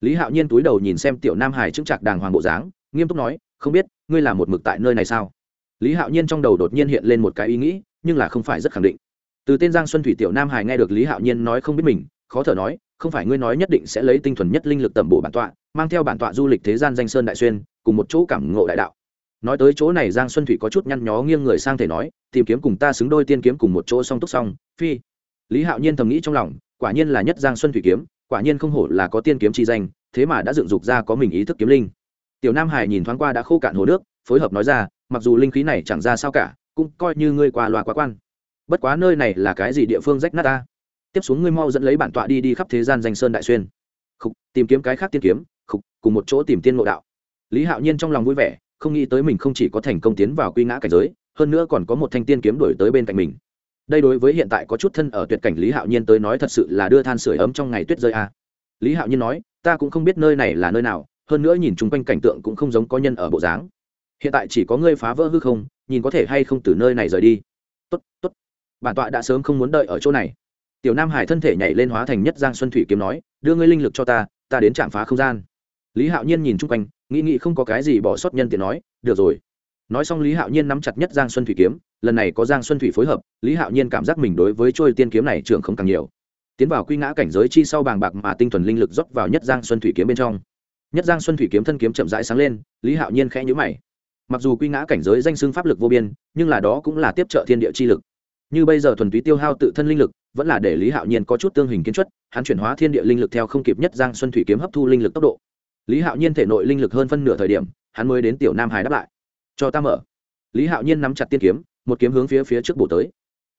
lý hạo nhiên túi đầu nhìn xem tiểu nam hải chững chạc đàng hoàng bộ dáng nghiêm túc nói không biết ngươi là một mực tại nơi này sao lý hạo nhiên trong đầu đột nhiên hiện lên một cái ý nghĩ nhưng là không phải rất khẳng định từ tên giang xuân thủy tiểu nam hải nghe được lý hạo nhiên nói không biết mình khó thở nói, không phải ngươi nói nhất định sẽ lấy tinh thuần nhất linh lực tẩm bổ bản tọa, mang theo bản tọa du lịch thế gian danh sơn đại xuyên, cùng một chỗ cảm ngộ đại đạo. Nói tới chỗ này giang xuân thủy có chút nhăn nhó nghiêng người sang thể nói, tìm kiếm cùng ta xứng đôi tiên kiếm cùng một chỗ song túc song, phi. Lý hạo nhiên thầm nghĩ trong lòng, quả nhiên là nhất giang xuân thủy kiếm, quả nhiên không hổ là có tiên kiếm chi danh, thế mà đã dựng dục ra có mình ý thức kiếm linh. Tiểu nam hải nhìn thoáng qua đã khô cạn hồ nước, phối hợp nói ra, mặc dù linh khí này chẳng ra sao cả, cũng coi như ngươi qua loa quá quan. Bất quá nơi này là cái gì địa phương rách nát ta? Tiếp xuống ngươi mau dẫn lấy bản tọa đi đi khắp thế gian danh sơn đại xuyên. Khúc, tìm kiếm cái khác tiên kiếm Khúc, cùng một chỗ tìm tiên ngộ đạo. Lý hạo nhiên trong lòng vui vẻ không nghĩ tới mình không chỉ có thành công tiến vào quy ngã cảnh giới hơn nữa còn có một thanh tiên kiếm đổi tới bên cạnh mình. Đây đối với hiện tại có chút thân ở tuyệt cảnh lý hạo nhiên tới nói thật sự là đưa than sửa ấm trong ngày tuyết rơi a. Lý hạo nhiên nói ta cũng không biết nơi này là nơi nào hơn nữa nhìn chung quanh cảnh tượng cũng không giống có nhân ở bộ dáng. Hiện tại chỉ có ngươi phá vỡ hư không nhìn có thể hay không từ nơi này rời đi. Tốt tốt. Bản tọa đã sớm không muốn đợi ở chỗ này tiểu nam hải thân thể nhảy lên hóa thành nhất giang xuân thủy kiếm nói, đưa ngươi linh lực cho ta ta đến trạm phá không gian. Lý hạo nhiên nhìn chung quanh, nghĩ nghĩ không có cái gì bỏ sót nhân tiện nói, được rồi. Nói xong lý hạo nhiên nắm chặt nhất giang xuân thủy kiếm, lần này có giang xuân thủy phối hợp, lý hạo nhiên cảm giác mình đối với trôi tiên kiếm này trưởng không càng nhiều. Tiến vào quy ngã cảnh giới chi sau bàng bạc mà tinh thuần linh lực dốc vào nhất giang xuân thủy kiếm bên trong. Nhất giang xuân thủy kiếm thân kiếm chậm rãi sáng lên, lý hạo nhiên khẽ nhữ mày. Mặc dù quy ngã cảnh giới danh xưng pháp lực vô biên, nhưng là đó cũng là tiếp trợ thiên địa chi lực. Như bây giờ thuần túy tiêu hao tự thân linh lực vẫn là để lý hạo nhiên có chút tương hình kiến chất hắn chuyển hóa thiên địa linh lực theo không kịp nhất giang xuân thủy kiếm hấp thu linh lực tốc độ. Lý hạo nhiên thể nội linh lực hơn phân nửa thời điểm, hắn mới đến tiểu nam hải đáp lại. Cho ta mở. Lý hạo nhiên nắm chặt tiên kiếm, một kiếm hướng phía phía trước bổ tới.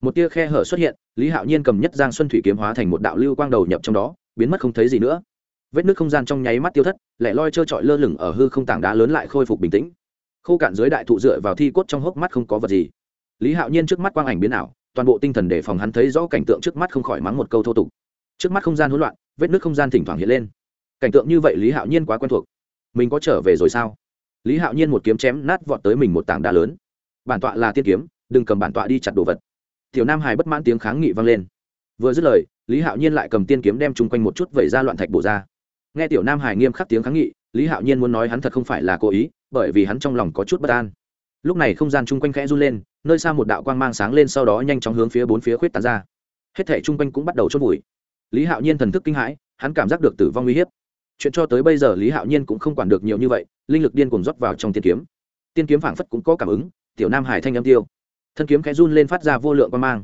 Một tia khe hở xuất hiện, lý hạo nhiên cầm nhất giang xuân thủy kiếm hóa thành một đạo lưu quang đầu nhập trong đó, biến mất không thấy gì nữa. Vết nước không gian trong nháy mắt tiêu thất, lẻ loi trơ trọi lơ lửng ở hư không tảng đá lớn lại khôi phục bình tĩnh. Khô cạn dưới đại thụ dựa vào thi cốt trong hốc mắt không có vật gì. Lý hạo nhiên trước mắt quang ảnh biến ảo toàn bộ tinh thần để phòng hắn thấy rõ cảnh tượng trước mắt không khỏi mắng một câu thô tục. Trước mắt không gian hỗn loạn, vết nước không gian thỉnh thoảng hiện lên. Cảnh tượng như vậy lý hạo nhiên quá quen thuộc. Mình có trở về rồi sao? Lý hạo nhiên một kiếm chém nát vọt tới mình một tảng đá lớn. Bản tọa là tiên kiếm, đừng cầm bản tọa đi chặt đồ vật. Tiểu nam hải bất mãn tiếng kháng nghị vang lên. Vừa dứt lời, lý hạo nhiên lại cầm tiên kiếm đem chung quanh một chút vẩy ra loạn thạch bổ ra. Nghe tiểu nam hải nghiêm khắc tiếng kháng nghị, lý hạo nhiên muốn nói hắn thật không phải là cố ý, bởi vì hắn trong lòng có chút bất an. Lúc này không gian chung quanh khẽ run lên nơi xa một đạo quang mang sáng lên sau đó nhanh chóng hướng phía bốn phía khuyết tán ra. Hết thể chung quanh cũng bắt đầu chốt bụi lý hạo nhiên thần thức kinh hãi, hắn cảm giác được tử vong uy hiếp. Chuyện cho tới bây giờ lý hạo nhiên cũng không quản được nhiều như vậy, linh lực điên cuồng rót vào trong tiên kiếm. Tiên kiếm phảng phất cũng có cảm ứng, tiểu nam hải thanh âm tiêu. Thân kiếm khẽ run lên phát ra vô lượng quang mang.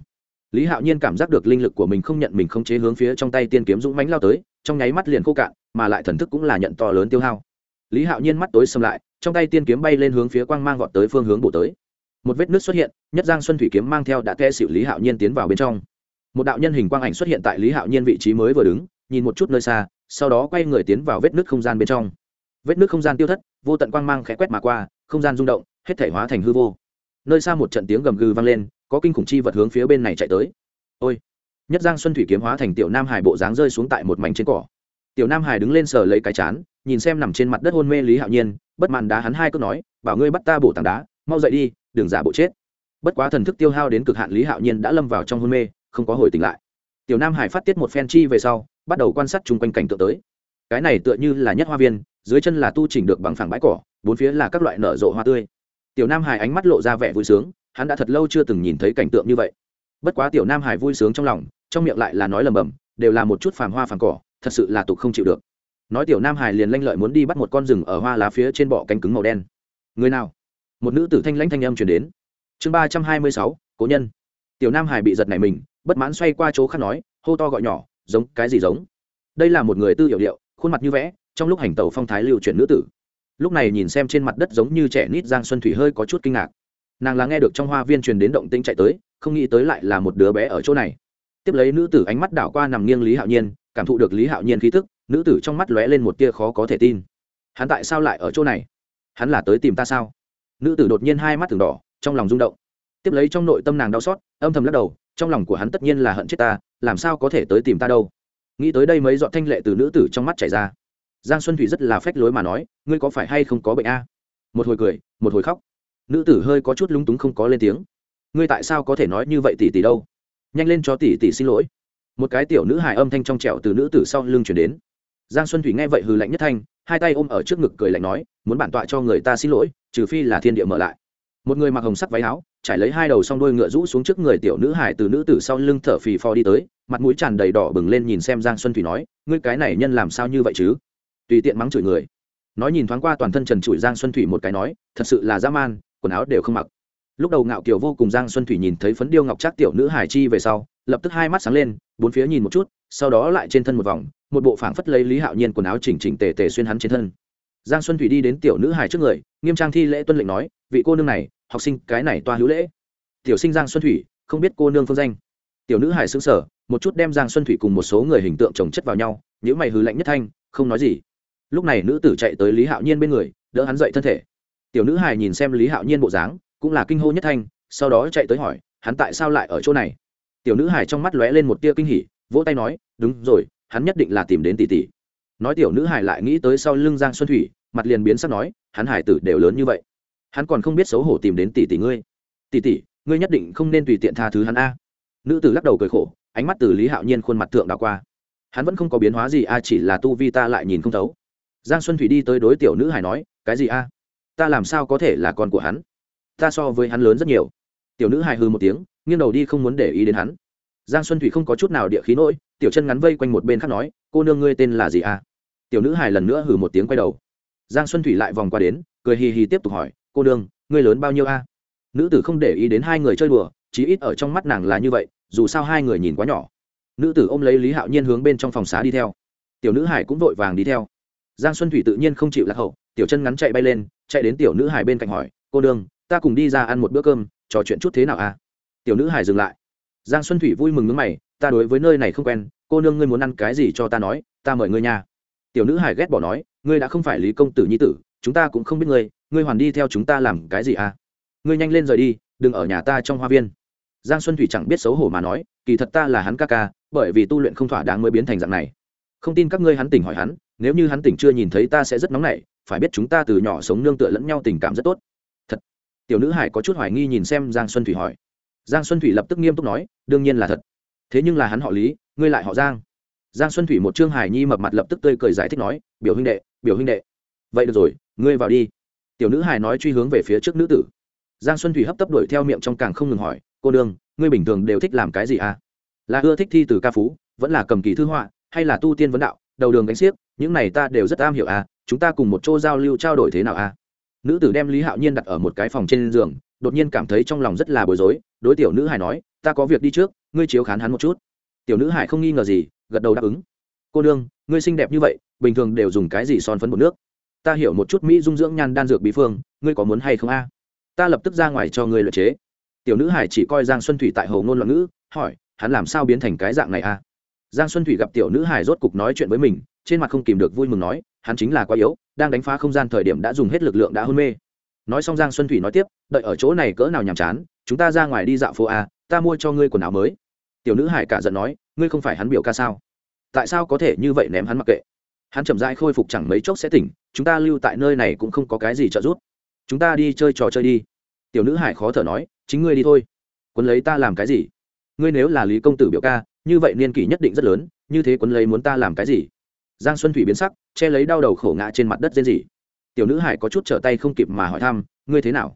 Lý hạo nhiên cảm giác được linh lực của mình không nhận mình không chế hướng phía trong tay tiên kiếm dũng mánh lao tới, trong nháy mắt liền khô cạn, mà lại thần thức cũng là nhận to lớn tiêu hao. Lý hạo nhiên mắt tối xâm lại, trong tay tiên kiếm bay lên hướng phía quang mang vọt tới phương hướng bổ tới một vết nứt xuất hiện, nhất giang xuân thủy kiếm mang theo đã kẽ xịu lý hạo nhiên tiến vào bên trong. Một đạo nhân hình quang ảnh xuất hiện tại lý hạo nhiên vị trí mới vừa đứng, nhìn một chút nơi xa, sau đó quay người tiến vào vết nứt không gian bên trong. Vết nứt không gian tiêu thất, vô tận quang mang khẽ quét mà qua, không gian rung động, hết thể hóa thành hư vô. Nơi xa một trận tiếng gầm gừ vang lên, có kinh khủng chi vật hướng phía bên này chạy tới. Ôi! Nhất giang xuân thủy kiếm hóa thành tiểu nam hải bộ dáng rơi xuống tại một mảnh trên cỏ. Tiểu nam hải đứng lên sờ lấy cái chán, nhìn xem nằm trên mặt đất hôn mê lý hạo nhiên, bất màn đá hắn hai câu nói, bảo ngươi bắt ta bổ tảng đá, mau dậy đi đường giả bộ chết. Bất quá thần thức tiêu hao đến cực hạn lý hạo nhiên đã lâm vào trong hôn mê, không có hồi tỉnh lại. Tiểu nam hải phát tiết một phen chi về sau, bắt đầu quan sát chung quanh cảnh tượng tới. Cái này tựa như là nhất hoa viên, dưới chân là tu chỉnh được bằng phẳng bãi cỏ, bốn phía là các loại nở rộ hoa tươi. Tiểu nam hải ánh mắt lộ ra vẻ vui sướng, hắn đã thật lâu chưa từng nhìn thấy cảnh tượng như vậy. Bất quá tiểu nam hải vui sướng trong lòng, trong miệng lại là nói lầm bầm, đều là một chút phàm hoa phàm cỏ, thật sự là tục không chịu được. Nói tiểu nam hải liền lanh lợi muốn đi bắt một con rừng ở hoa lá phía trên bọ cánh cứng màu đen. Người nào? Một nữ tử thanh lãnh thanh âm chuyển đến. Chương ba trăm hai mươi sáu, cố nhân. Tiểu nam hải bị giật này mình, bất mãn xoay qua chỗ khác nói, hô to gọi nhỏ, giống, cái gì giống? Đây là một người tư hiệu điệu, khuôn mặt như vẽ, trong lúc hành tàu phong thái lưu chuyển nữ tử. Lúc này nhìn xem trên mặt đất giống như trẻ nít giang xuân thủy hơi có chút kinh ngạc. Nàng là nghe được trong hoa viên truyền đến động tĩnh chạy tới, không nghĩ tới lại là một đứa bé ở chỗ này. Tiếp lấy nữ tử ánh mắt đảo qua nằm nghiêng lý hạo nhiên, cảm thụ được lý hạo nhiên khí thức nữ tử trong mắt lóe lên một tia khó có thể tin. Hắn tại sao lại ở chỗ này? Hắn là tới tìm ta sao? Nữ tử đột nhiên hai mắt từng đỏ, trong lòng rung động. Tiếp lấy trong nội tâm nàng đau xót, âm thầm lắc đầu, trong lòng của hắn tất nhiên là hận chết ta, làm sao có thể tới tìm ta đâu? Nghĩ tới đây mấy dọn thanh lệ từ nữ tử trong mắt chảy ra. Giang xuân thủy rất là phách lối mà nói, ngươi có phải hay không có bệnh a? Một hồi cười, một hồi khóc. Nữ tử hơi có chút lúng túng không có lên tiếng. Ngươi tại sao có thể nói như vậy tỷ tỷ đâu? Nhanh lên cho tỷ tỷ xin lỗi. Một cái tiểu nữ hài âm thanh trong trẻo từ nữ tử sau lưng chuyển đến. Giang xuân thủy nghe vậy hừ lạnh nhất thanh, hai tay ôm ở trước ngực cười lạnh nói, muốn bản tọa cho người ta xin lỗi trừ phi là thiên địa mở lại. Một người mặc hồng sắc váy áo, trải lấy hai đầu s o n g đôi ngựa rũ xuống trước người tiểu nữ hải từ nữ tử sau lưng thở phì phò đi tới, mặt mũi tràn đầy đỏ bừng lên nhìn xem giang xuân thủy nói, ngươi cái này nhân làm sao như vậy chứ? Tùy tiện mắng chửi người. Nói nhìn thoáng qua toàn thân trần trụi giang xuân thủy một cái nói, thật sự là dã man, quần áo đều không mặc. Lúc đầu ngạo kiều vô cùng giang xuân thủy nhìn thấy phấn điêu ngọc trác tiểu nữ hải chi về sau, lập tức hai mắt sáng lên, bốn phía nhìn một chút, sau đó lại trên thân một vòng, một bộ phảng phất lấy lý hạo nhiên quần áo chỉnh chỉnh tề tề xuyên hắn trên thân giang xuân thủy đi đến tiểu nữ hải trước người, nghiêm trang thi lễ tuân lệnh nói, vị cô nương này, học sinh cái này toa hữu lễ. Tiểu sinh giang xuân thủy, không biết cô nương phương danh. Tiểu nữ hải xứng sở một chút đem giang xuân thủy cùng một số người hình tượng chồng chất vào nhau những mày hư lạnh nhất thanh, không nói gì. Lúc này nữ tử chạy tới lý hạo nhiên bên người, đỡ hắn dậy thân thể. Tiểu nữ hải nhìn xem lý hạo nhiên bộ dáng, cũng là kinh hô nhất thanh, sau đó chạy tới hỏi, hắn tại sao lại ở chỗ này? Tiểu nữ hải trong mắt lóe lên một tia kinh hỉ, vỗ tay nói, đúng rồi, hắn nhất định là tìm đến tỷ tỷ nói tiểu nữ hải lại nghĩ tới sau lưng giang xuân thủy, mặt liền biến sắc nói, hắn hải tử đều lớn như vậy. Hắn còn không biết xấu hổ tìm đến tỷ tỷ ngươi. Tỷ tỷ, ngươi nhất định không nên tùy tiện tha thứ hắn a. Nữ tử lắc đầu cười khổ, ánh mắt từ lý hạo nhiên khuôn mặt thượng đảo qua. Hắn vẫn không có biến hóa gì a, chỉ là tu vi ta lại nhìn không thấu. Giang xuân thủy đi tới đối tiểu nữ hải nói, cái gì a? Ta làm sao có thể là con của hắn? Ta so với hắn lớn rất nhiều. Tiểu nữ hải hư một tiếng, nghiêng đầu đi không muốn để ý đến hắn. Giang xuân thủy không có chút nào địa khí nỗi, tiểu chân ngắn vây quanh một bên khác nói, cô nương ngươi tên là gì à tiểu nữ hài lần nữa hử một tiếng quay đầu. Giang xuân thủy lại vòng qua đến, cười hì hì tiếp tục hỏi, cô nương, ngươi lớn bao nhiêu a? Nữ tử không để ý đến hai người chơi đùa, chí ít ở trong mắt nàng là như vậy, dù sao hai người nhìn quá nhỏ. Nữ tử ôm lấy lý hạo nhiên hướng bên trong phòng xá đi theo. Tiểu nữ hải cũng vội vàng đi theo. Giang xuân thủy tự nhiên không chịu lạc hậu, tiểu chân ngắn chạy bay lên, chạy đến tiểu nữ hải bên cạnh hỏi, cô đương ta cùng đi ra ăn một bữa cơm, trò chuyện chút thế nào à tiểu nữ hải dừng lại. Giang xuân thủy vui mừng nước mày, ta đối với nơi này không quen, cô nương ngươi muốn ăn cái gì cho ta nói, ta mời ngươi nhà tiểu nữ hải ghét bỏ nói, ngươi đã không phải lý công tử nhi tử, chúng ta cũng không biết ngươi ngươi hoàn đi theo chúng ta làm cái gì à? Ngươi nhanh lên rời đi, đừng ở nhà ta trong hoa viên. Giang xuân thủy chẳng biết xấu hổ mà nói, kỳ thật ta là hắn ca ca, bởi vì tu luyện không thỏa đáng mới biến thành dạng này. Không tin các ngươi hắn tỉnh hỏi hắn, nếu như hắn tỉnh chưa nhìn thấy ta sẽ rất nóng nảy, phải biết chúng ta từ nhỏ sống nương tựa lẫn nhau tình cảm rất tốt. Thật. Tiểu nữ hải có chút hoài nghi nhìn xem giang xuân thủy hỏi. Giang xuân thủy lập tức nghiêm túc nói, đương nhiên là thật. Thế nhưng là hắn họ lý, ngươi lại họ giang giang xuân thủy một trương hải nhi mập mặt lập tức tươi cười giải thích nói, biểu huynh đệ, biểu huynh đệ. Vậy được rồi, ngươi vào đi. Tiểu nữ hải nói truy hướng về phía trước nữ tử. Giang xuân thủy hấp tấp đuổi theo miệng trong càng không ngừng hỏi, cô đương ngươi bình thường đều thích làm cái gì à? Là ưa thích thi từ ca phú, vẫn là cầm kỳ thư họa, hay là tu tiên vấn đạo, đầu đường gánh xiếc, những này ta đều rất am hiểu à chúng ta cùng một chỗ giao lưu trao đổi thế nào à? Nữ tử đem lý hạo nhiên đặt ở một cái phòng trên giường, đột nhiên cảm thấy trong lòng rất là bối rối, đối tiểu nữ hải nói, ta có việc đi trước, ngươi chiếu khán hắn một chút. Tiểu nữ hải không nghi ngờ gì gật đầu đáp ứng. Cô nương, ngươi xinh đẹp như vậy, bình thường đều dùng cái gì son phấn bột nước? Ta hiểu một chút mỹ dung dưỡng nhan đan dược bí phương, ngươi có muốn hay không a? Ta lập tức ra ngoài cho ngươi lợi chế. Tiểu nữ hải chỉ coi giang xuân thủy tại hầu ngôn loạn ngữ, hỏi, hắn làm sao biến thành cái dạng này a? Giang xuân thủy gặp tiểu nữ hải rốt cục nói chuyện với mình, trên mặt không kìm được vui mừng nói, hắn chính là quá yếu, đang đánh phá không gian thời điểm đã dùng hết lực lượng đã hôn mê. Nói xong giang xuân thủy nói tiếp, đợi ở chỗ này cỡ nào nhàm chán, chúng ta ra ngoài đi dạo phố a, ta mua cho ngươi quần áo mới. Tiểu nữ hải cả giận nói ngươi không phải hắn biểu ca sao? Tại sao có thể như vậy ném hắn mặc kệ? Hắn chậm rãi khôi phục chẳng mấy chốc sẽ tỉnh, chúng ta lưu tại nơi này cũng không có cái gì trợ giúp. Chúng ta đi chơi trò chơi đi. Tiểu nữ hải khó thở nói, chính ngươi đi thôi. Quân lấy ta làm cái gì? Ngươi nếu là lý công tử biểu ca, như vậy niên kỷ nhất định rất lớn, như thế quân lấy muốn ta làm cái gì? Giang xuân thủy biến sắc, che lấy đau đầu khổ ngã trên mặt đất rên rỉ. Tiểu nữ hải có chút trở tay không kịp mà hỏi thăm, ngươi thế nào?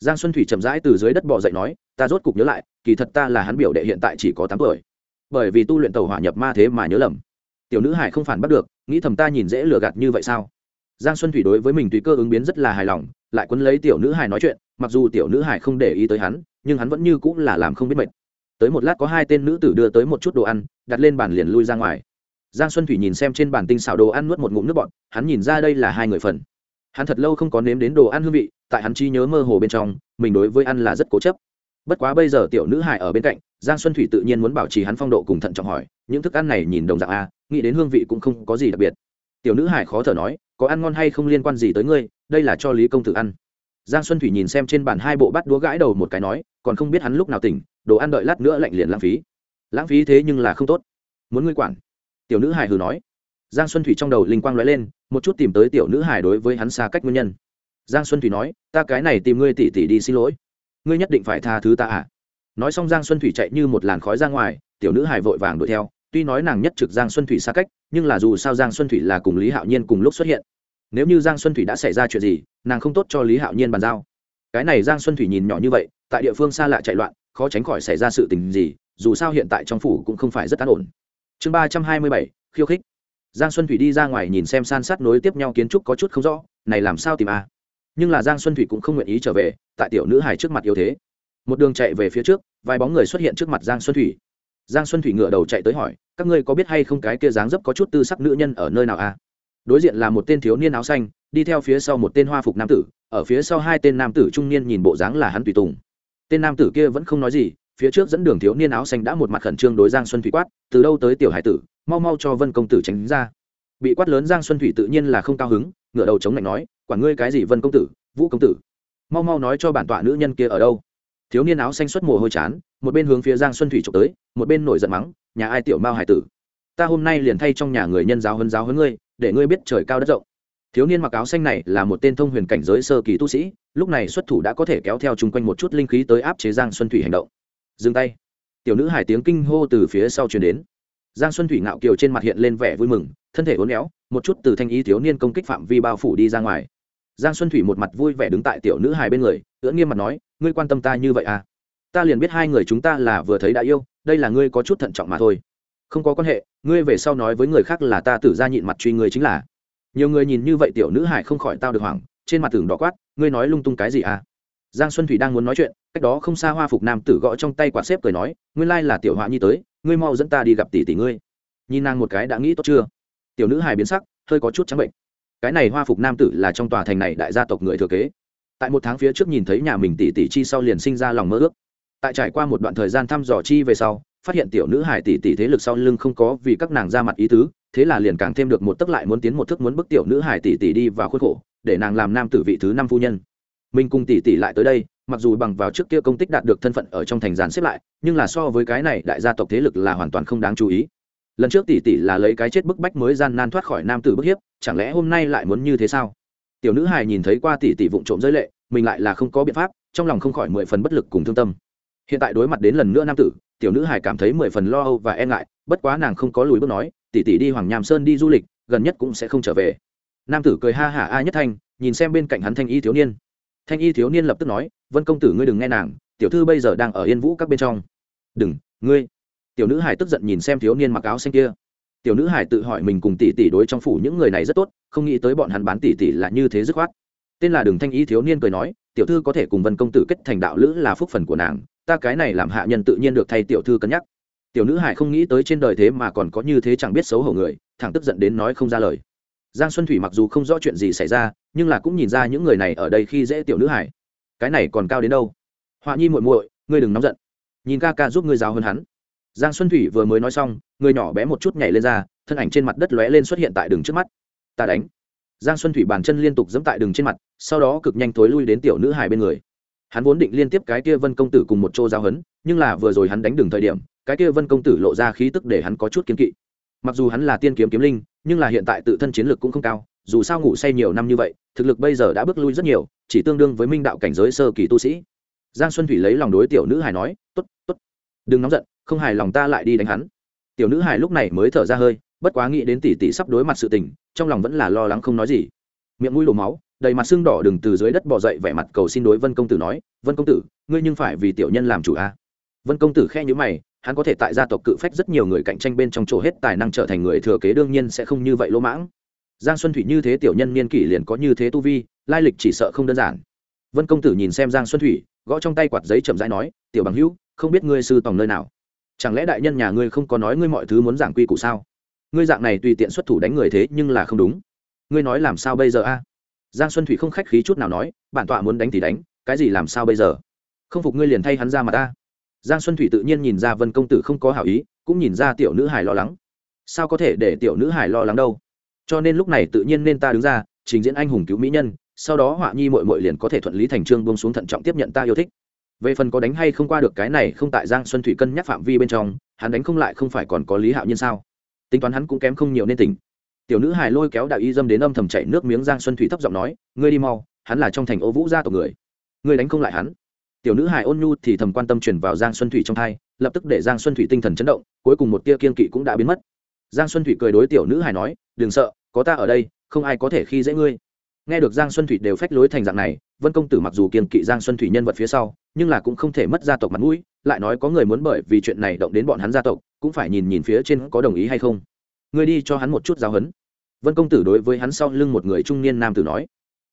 Giang xuân thủy chậm rãi từ dưới đất bỏ dậy nói, ta rốt cục nhớ lại, kỳ thật ta là hắn biểu đệ hiện tại chỉ có tám tuổi bởi vì tu luyện tàu hỏa nhập ma thế mà nhớ lầm. Tiểu nữ hải không phản bắt được, nghĩ thầm ta nhìn dễ lừa gạt như vậy sao? Giang xuân thủy đối với mình tùy cơ ứng biến rất là hài lòng, lại quấn lấy tiểu nữ hải nói chuyện, mặc dù tiểu nữ hải không để ý tới hắn, nhưng hắn vẫn như cũng là làm không biết mệt. Tới một lát có hai tên nữ tử đưa tới một chút đồ ăn, đặt lên bàn liền lui ra ngoài. Giang xuân thủy nhìn xem trên bàn tinh xảo đồ ăn nuốt một ngụm nước bọt, hắn nhìn ra đây là hai người phần. Hắn thật lâu không có nếm đến đồ ăn hương vị, tại hắn chi nhớ mơ hồ bên trong, mình đối với ăn là rất cố chấp bất quá bây giờ tiểu nữ hải ở bên cạnh, giang xuân thủy tự nhiên muốn bảo trì hắn phong độ cùng thận trọng hỏi, những thức ăn này nhìn đồng dạng a, nghĩ đến hương vị cũng không có gì đặc biệt. Tiểu nữ hải khó thở nói, có ăn ngon hay không liên quan gì tới ngươi, đây là cho lý công tử ăn. Giang xuân thủy nhìn xem trên bàn hai bộ bát đũa gãi đầu một cái nói, còn không biết hắn lúc nào tỉnh, đồ ăn đợi lát nữa lạnh liền lãng phí. Lãng phí thế nhưng là không tốt. Muốn ngươi quản? Tiểu nữ hải hừ nói. Giang xuân thủy trong đầu linh quang lóe lên, một chút tìm tới tiểu nữ hải đối với hắn xa cách nguyên nhân. Giang xuân thủy nói, ta cái này tìm ngươi tỉ tỉ đi xin lỗi ngươi nhất định phải tha thứ ta à? Nói xong giang xuân thủy chạy như một làn khói ra ngoài, tiểu nữ hải vội vàng đuổi theo. Tuy nói nàng nhất trực giang xuân thủy xa cách, nhưng là dù sao giang xuân thủy là cùng lý hạo nhiên cùng lúc xuất hiện. Nếu như giang xuân thủy đã xảy ra chuyện gì, nàng không tốt cho lý hạo nhiên bàn giao. Cái này giang xuân thủy nhìn nhỏ như vậy, tại địa phương xa lạ chạy loạn, khó tránh khỏi xảy ra sự tình gì, dù sao hiện tại trong phủ cũng không phải rất an ổn. Chương ba trăm hai mươi bảy, khiêu khích. Giang xuân thủy đi ra ngoài nhìn xem san sát nối tiếp nhau kiến trúc có chút không rõ, này làm sao tìm a à? Nhưng là giang xuân thủy cũng không nguyện ý trở về, tại tiểu nữ hải trước mặt yếu thế. Một đường chạy về phía trước, vài bóng người xuất hiện trước mặt giang xuân thủy. Giang xuân thủy ngựa đầu chạy tới hỏi, các ngươi có biết hay không cái kia dáng dấp có chút tư sắc nữ nhân ở nơi nào à? đối diện là một tên thiếu niên áo xanh, đi theo phía sau một tên hoa phục nam tử, ở phía sau hai tên nam tử trung niên nhìn bộ dáng là hắn tùy tùng. Tên nam tử kia vẫn không nói gì, phía trước dẫn đường thiếu niên áo xanh đã một mặt khẩn trương đối giang xuân thủy quát, từ đâu tới tiểu hải tử, mau mau cho vân công tử tránh ra. Bị quát lớn giang xuân thủy tự nhiên là không cao hứng ngửa đầu chống lạnh nói quản ngươi cái gì vân công tử, vũ công tử? Mau mau nói cho bản tọa nữ nhân kia ở đâu. Thiếu niên áo xanh xuất mồ hôi chán, một bên hướng phía giang xuân thủy trục tới, một bên nổi giận mắng, nhà ai tiểu mao hải tử? Ta hôm nay liền thay trong nhà người nhân giáo hơn giáo hơn ngươi, để ngươi biết trời cao đất rộng. Thiếu niên mặc áo xanh này là một tên thông huyền cảnh giới sơ kỳ tu sĩ, lúc này xuất thủ đã có thể kéo theo chung quanh một chút linh khí tới áp chế giang xuân thủy hành động. Dừng tay. Tiểu nữ hải tiếng kinh hô từ phía sau truyền đến. Giang xuân thủy ngạo kiều trên mặt hiện lên vẻ vui mừng thân thể uốn éo, một chút từ thanh ý thiếu niên công kích phạm vi bao phủ đi ra ngoài. Giang xuân thủy một mặt vui vẻ đứng tại tiểu nữ hài bên người, ưỡn nghiêm mặt nói, ngươi quan tâm ta như vậy à? Ta liền biết hai người chúng ta là vừa thấy đã yêu, đây là ngươi có chút thận trọng mà thôi. Không có quan hệ, ngươi về sau nói với người khác là ta tử ra nhịn mặt truy ngươi chính là. Nhiều người nhìn như vậy tiểu nữ hải không khỏi tao được hoảng, trên mặt tường đỏ quát, ngươi nói lung tung cái gì à? Giang xuân thủy đang muốn nói chuyện, cách đó không xa hoa phục nam tử gõ trong tay quạt xếp cười nói, nguyên lai là tiểu họa nhi tới, ngươi mau dẫn ta đi gặp tỷ tỷ ngươi. Nhìn nàng một cái đã nghĩ tốt chưa? Tiểu nữ hài biến sắc, hơi có chút trắng bệnh. Cái này hoa phục nam tử là trong tòa thành này đại gia tộc người thừa kế. Tại một tháng phía trước nhìn thấy nhà mình tỷ tỷ chi sau liền sinh ra lòng mơ ước. Tại trải qua một đoạn thời gian thăm dò chi về sau, phát hiện tiểu nữ hải tỷ tỷ thế lực sau lưng không có vì các nàng ra mặt ý tứ, thế là liền càng thêm được một tức lại muốn tiến một thức muốn bức tiểu nữ hải tỷ tỷ đi vào khuôn khổ, để nàng làm nam tử vị thứ năm phu nhân. Mình cùng tỷ tỷ lại tới đây, mặc dù bằng vào trước kia công tích đạt được thân phận ở trong thành giàn xếp lại, nhưng là so với cái này đại gia tộc thế lực là hoàn toàn không đáng chú ý lần trước tỷ tỷ là lấy cái chết bức bách mới gian nan thoát khỏi nam tử bức hiếp, chẳng lẽ hôm nay lại muốn như thế sao? Tiểu nữ hài nhìn thấy qua tỷ tỷ vụng trộm giới lệ, mình lại là không có biện pháp, trong lòng không khỏi mười phần bất lực cùng thương tâm. Hiện tại đối mặt đến lần nữa nam tử, tiểu nữ hài cảm thấy mười phần lo âu và e ngại, bất quá nàng không có lùi bước nói, tỷ tỷ đi hoàng nham sơn đi du lịch, gần nhất cũng sẽ không trở về. Nam tử cười ha hả a nhất thanh, nhìn xem bên cạnh hắn thanh y thiếu niên. Thanh y thiếu niên lập tức nói, vân công tử ngươi đừng nghe nàng, tiểu thư bây giờ đang ở yên vũ các bên trong. Đừng, ngươi tiểu nữ hải tức giận nhìn xem thiếu niên mặc áo xanh kia. Tiểu nữ hải tự hỏi mình cùng tỷ tỷ đối trong phủ những người này rất tốt, không nghĩ tới bọn hắn bán tỷ tỷ là như thế dứt khoát. Tên là đường thanh y thiếu niên cười nói, tiểu thư có thể cùng vân công tử kết thành đạo lữ là phúc phần của nàng, ta cái này làm hạ nhân tự nhiên được thay tiểu thư cân nhắc. Tiểu nữ hải không nghĩ tới trên đời thế mà còn có như thế chẳng biết xấu hổ người, thẳng tức giận đến nói không ra lời. Giang xuân thủy mặc dù không rõ chuyện gì xảy ra, nhưng là cũng nhìn ra những người này ở đây khi dễ tiểu nữ hải. Cái này còn cao đến đâu? Họa nhi muội muội, ngươi đừng nóng giận. Nhìn ca ca giúp ngươi giáo hơn hắn giang xuân thủy vừa mới nói xong, người nhỏ bé một chút nhảy lên ra, thân ảnh trên mặt đất lóe lên xuất hiện tại đường trước mắt. Ta đánh. Giang xuân thủy bàn chân liên tục dẫm tại đường trên mặt, sau đó cực nhanh thối lui đến tiểu nữ hải bên người. Hắn vốn định liên tiếp cái kia vân công tử cùng một chỗ giao hấn, nhưng là vừa rồi hắn đánh đường thời điểm, cái kia vân công tử lộ ra khí tức để hắn có chút kiến kỵ. Mặc dù hắn là tiên kiếm kiếm linh, nhưng là hiện tại tự thân chiến lực cũng không cao, dù sao ngủ say nhiều năm như vậy, thực lực bây giờ đã bước lui rất nhiều, chỉ tương đương với minh đạo cảnh giới sơ kỳ tu sĩ. Giang xuân thủy lấy lòng đối tiểu nữ hải nói t ố t t ố t đừng nóng giận không hài lòng ta lại đi đánh hắn. Tiểu nữ hài lúc này mới thở ra hơi, bất quá nghĩ đến tỷ tỷ sắp đối mặt sự tình, trong lòng vẫn là lo lắng không nói gì. Miệng mũi đổ máu, đầy mặt sưng đỏ đừng từ dưới đất bỏ dậy vẻ mặt cầu xin đối vân công tử nói, vân công tử, ngươi nhưng phải vì tiểu nhân làm chủ a. À? vân công tử khe nhữ mày, hắn có thể tại gia tộc cự phách rất nhiều người cạnh tranh bên trong chỗ hết tài năng trở thành người thừa kế đương nhiên sẽ không như vậy lỗ mãng. Giang xuân thủy như thế tiểu nhân niên kỷ liền có như thế tu vi, lai lịch chỉ sợ không đơn giản. Vân công tử nhìn xem giang xuân thủy, gõ trong tay quạt giấy chậm rãi nói, tiểu bằng hữu, không biết ngươi sư tòng nơi nào chẳng lẽ đại nhân nhà ngươi không có nói ngươi mọi thứ muốn giảng quy củ sao? Ngươi dạng này tùy tiện xuất thủ đánh người thế nhưng là không đúng. Ngươi nói làm sao bây giờ a? Giang xuân thủy không khách khí chút nào nói, bản tọa muốn đánh thì đánh, cái gì làm sao bây giờ? Không phục ngươi liền thay hắn ra mà ta giang xuân thủy tự nhiên nhìn ra vân công tử không có hảo ý, cũng nhìn ra tiểu nữ hải lo lắng. Sao có thể để tiểu nữ hải lo lắng đâu? Cho nên lúc này tự nhiên nên ta đứng ra, trình diễn anh hùng cứu mỹ nhân, sau đó họa nhi mội mội liền có thể thuận lý thành trương buông xuống thận trọng tiếp nhận ta yêu thích về phần có đánh hay không qua được cái này không tại giang xuân thủy cân nhắc phạm vi bên trong, hắn đánh không lại không phải còn có lý hạo nhiên sao? Tính toán hắn cũng kém không nhiều nên tỉnh. Tiểu nữ hài lôi kéo đạo y dâm đến âm thầm chảy nước miếng giang xuân thủy thấp giọng nói, ngươi đi mau, hắn là trong thành ô vũ gia tộc người. Ngươi đánh không lại hắn. Tiểu nữ hài ôn nhu thì thầm quan tâm truyền vào giang xuân thủy trong thai, lập tức để giang xuân thủy tinh thần chấn động, cuối cùng một tia kiên kỵ cũng đã biến mất. Giang xuân thủy cười đối tiểu nữ hài nói, đừng sợ, có ta ở đây, không ai có thể khi dễ ngươi. Nghe được giang xuân thủy đều phách lối thành dạng này, vân công tử mặc dù kiên kỵ giang xuân thủy nhân vật phía sau nhưng là cũng không thể mất gia tộc mặt mũi, lại nói có người muốn bởi vì chuyện này động đến bọn hắn gia tộc, cũng phải nhìn nhìn phía trên có đồng ý hay không. Người đi cho hắn một chút giáo huấn vân công tử đối với hắn sau lưng một người trung niên nam tử nói.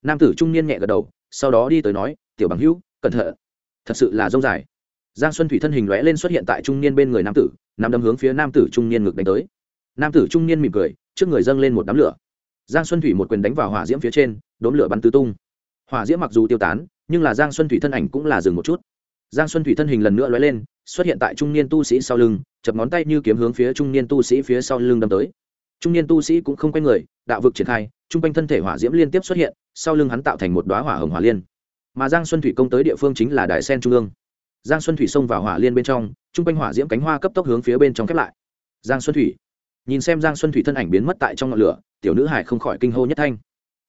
Nam tử trung niên nhẹ gật đầu, sau đó đi tới nói, tiểu bằng hữu, cẩn thận. Thật sự là dông dài. Giang xuân thủy thân hình lóe lên xuất hiện tại trung niên bên người nam tử nằm đâm hướng phía nam tử trung niên ngực đánh tới. Nam tử trung niên mỉm cười, trước người dâng lên một đám lửa. Giang xuân thủy một quyền đánh vào hỏa diễm phía trên đốn lửa bắn tứ tung. Hỏa diễm mặc dù tiêu tán nhưng là giang xuân thủy thân ảnh cũng là dừng một chút. Giang xuân thủy thân hình lần nữa lóe lên, xuất hiện tại trung niên tu sĩ sau lưng, chập ngón tay như kiếm hướng phía trung niên tu sĩ phía sau lưng đâm tới. Trung niên tu sĩ cũng không quay người, đạo vực triển khai, trung quanh thân thể hỏa diễm liên tiếp xuất hiện, sau lưng hắn tạo thành một đoá hỏa hồng hỏa liên. Mà giang xuân thủy công tới địa phương chính là đại sen trung ương. Giang xuân thủy xông vào hỏa liên bên trong, trung quanh hỏa diễm cánh hoa cấp tốc hướng phía bên trong khép lại. Giang xuân thủy. Nhìn xem giang xuân thủy thân ảnh biến mất tại trong ngọn lửa, tiểu nữ hải không khỏi kinh hô nhất thanh.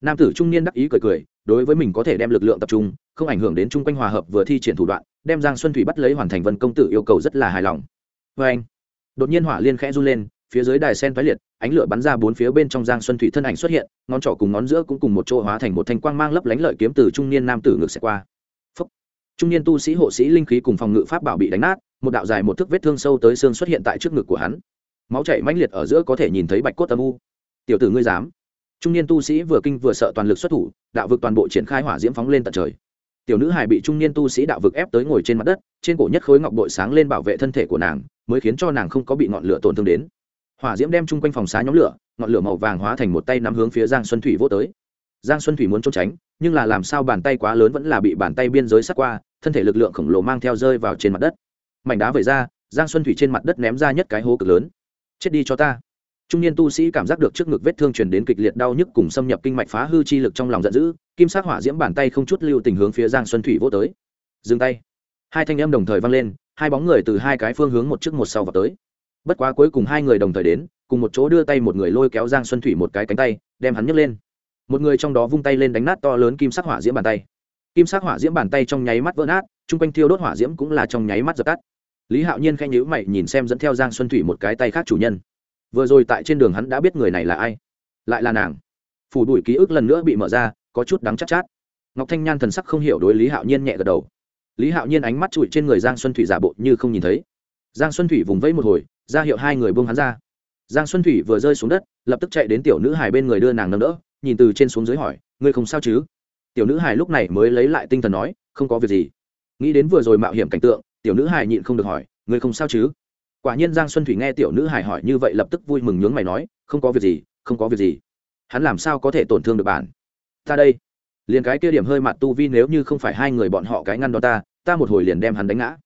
Nam tử trung niên đắc ý cười cười đối với mình có thể đem lực lượng tập trung, không ảnh hưởng đến chung quanh hòa hợp vừa thi triển thủ đoạn, đem giang xuân thủy bắt lấy hoàn thành vân công tử yêu cầu rất là hài lòng. Vê anh, đột nhiên hỏa liên khẽ run lên, phía dưới đài sen phái liệt, ánh lửa bắn ra bốn phía bên trong giang xuân thủy thân ảnh xuất hiện, ngón trỏ cùng ngón giữa cũng cùng một chỗ hóa thành một thanh quang mang lấp lánh lợi kiếm từ trung niên nam tử ngược sẽ qua. Phúc. trung niên tu sĩ hộ sĩ linh khí cùng phòng ngự pháp bảo bị đánh nát, một đạo dài một thước vết thương sâu tới xương xuất hiện tại trước ngực của hắn. Máu chảy mãnh liệt ở giữa có thể nhìn thấy bạch cốt âm u. Tiểu tử ngươi dám trung niên tu sĩ vừa kinh vừa sợ toàn lực xuất thủ, đạo vực toàn bộ triển khai hỏa diễm phóng lên tận trời. Tiểu nữ hài bị trung niên tu sĩ đạo vực ép tới ngồi trên mặt đất, trên cổ nhất khối ngọc bội sáng lên bảo vệ thân thể của nàng, mới khiến cho nàng không có bị ngọn lửa tổn thương đến. Hỏa diễm đem chung quanh phòng xá nhóm lửa, ngọn lửa màu vàng hóa thành một tay nắm hướng phía giang xuân thủy vô tới. Giang xuân thủy muốn trốn tránh, nhưng là làm sao bàn tay quá lớn vẫn là bị bàn tay biên giới sắt qua, thân thể lực lượng khổng lồ mang theo rơi vào trên mặt đất. Mảnh đá vẩy ra, giang xuân thủy trên mặt đất ném ra nhất cái hố cực lớn. Chết đi cho ta! Trung niên tu sĩ cảm giác được trước ngực vết thương truyền đến kịch liệt đau nhức cùng xâm nhập kinh mạch phá hư chi lực trong lòng giận dữ, kim sát hỏa diễm bàn tay không chút lưu tình hướng phía giang xuân thủy vô tới. Dừng tay. Hai thanh âm đồng thời vang lên, hai bóng người từ hai cái phương hướng một trước một sau vào tới. Bất quá cuối cùng hai người đồng thời đến, cùng một chỗ đưa tay một người lôi kéo giang xuân thủy một cái cánh tay, đem hắn nhấc lên. Một người trong đó vung tay lên đánh nát to lớn kim sắc hỏa diễm bàn tay. Kim sắc hỏa diễm bàn tay trong nháy mắt vỡ nát, chung quanh thiêu đốt hỏa diễm cũng là trong nháy mắt dập tắt. Lý hạo nhiên khen nhữ mày nhìn xem dẫn theo giang xuân thủy một cái tay khác chủ nhân vừa rồi tại trên đường hắn đã biết người này là ai. Lại là nàng. Phủ đuổi ký ức lần nữa bị mở ra có chút đắng chắc chát, chát. Ngọc thanh nhan thần sắc không hiểu đối lý hạo nhiên nhẹ gật đầu. Lý hạo nhiên ánh mắt trụi trên người giang xuân thủy giả bộ như không nhìn thấy. Giang xuân thủy vùng vẫy một hồi ra hiệu hai người buông hắn ra. Giang xuân thủy vừa rơi xuống đất lập tức chạy đến tiểu nữ hải bên người đưa nàng nâng đỡ nhìn từ trên xuống dưới hỏi ngươi không sao chứ? Tiểu nữ hải lúc này mới lấy lại tinh thần nói không có việc gì. Nghĩ đến vừa rồi mạo hiểm cảnh tượng tiểu nữ hải nhịn không được hỏi ngươi không sao chứ? Quả nhiên giang xuân thủy nghe tiểu nữ hải hỏi như vậy lập tức vui mừng nhướng mày nói, không có việc gì, không có việc gì. Hắn làm sao có thể tổn thương được bản ta đây. Liền cái kia điểm hơi mặt tu vi nếu như không phải hai người bọn họ cái ngăn đó ta ta một hồi liền đem hắn đánh ngã.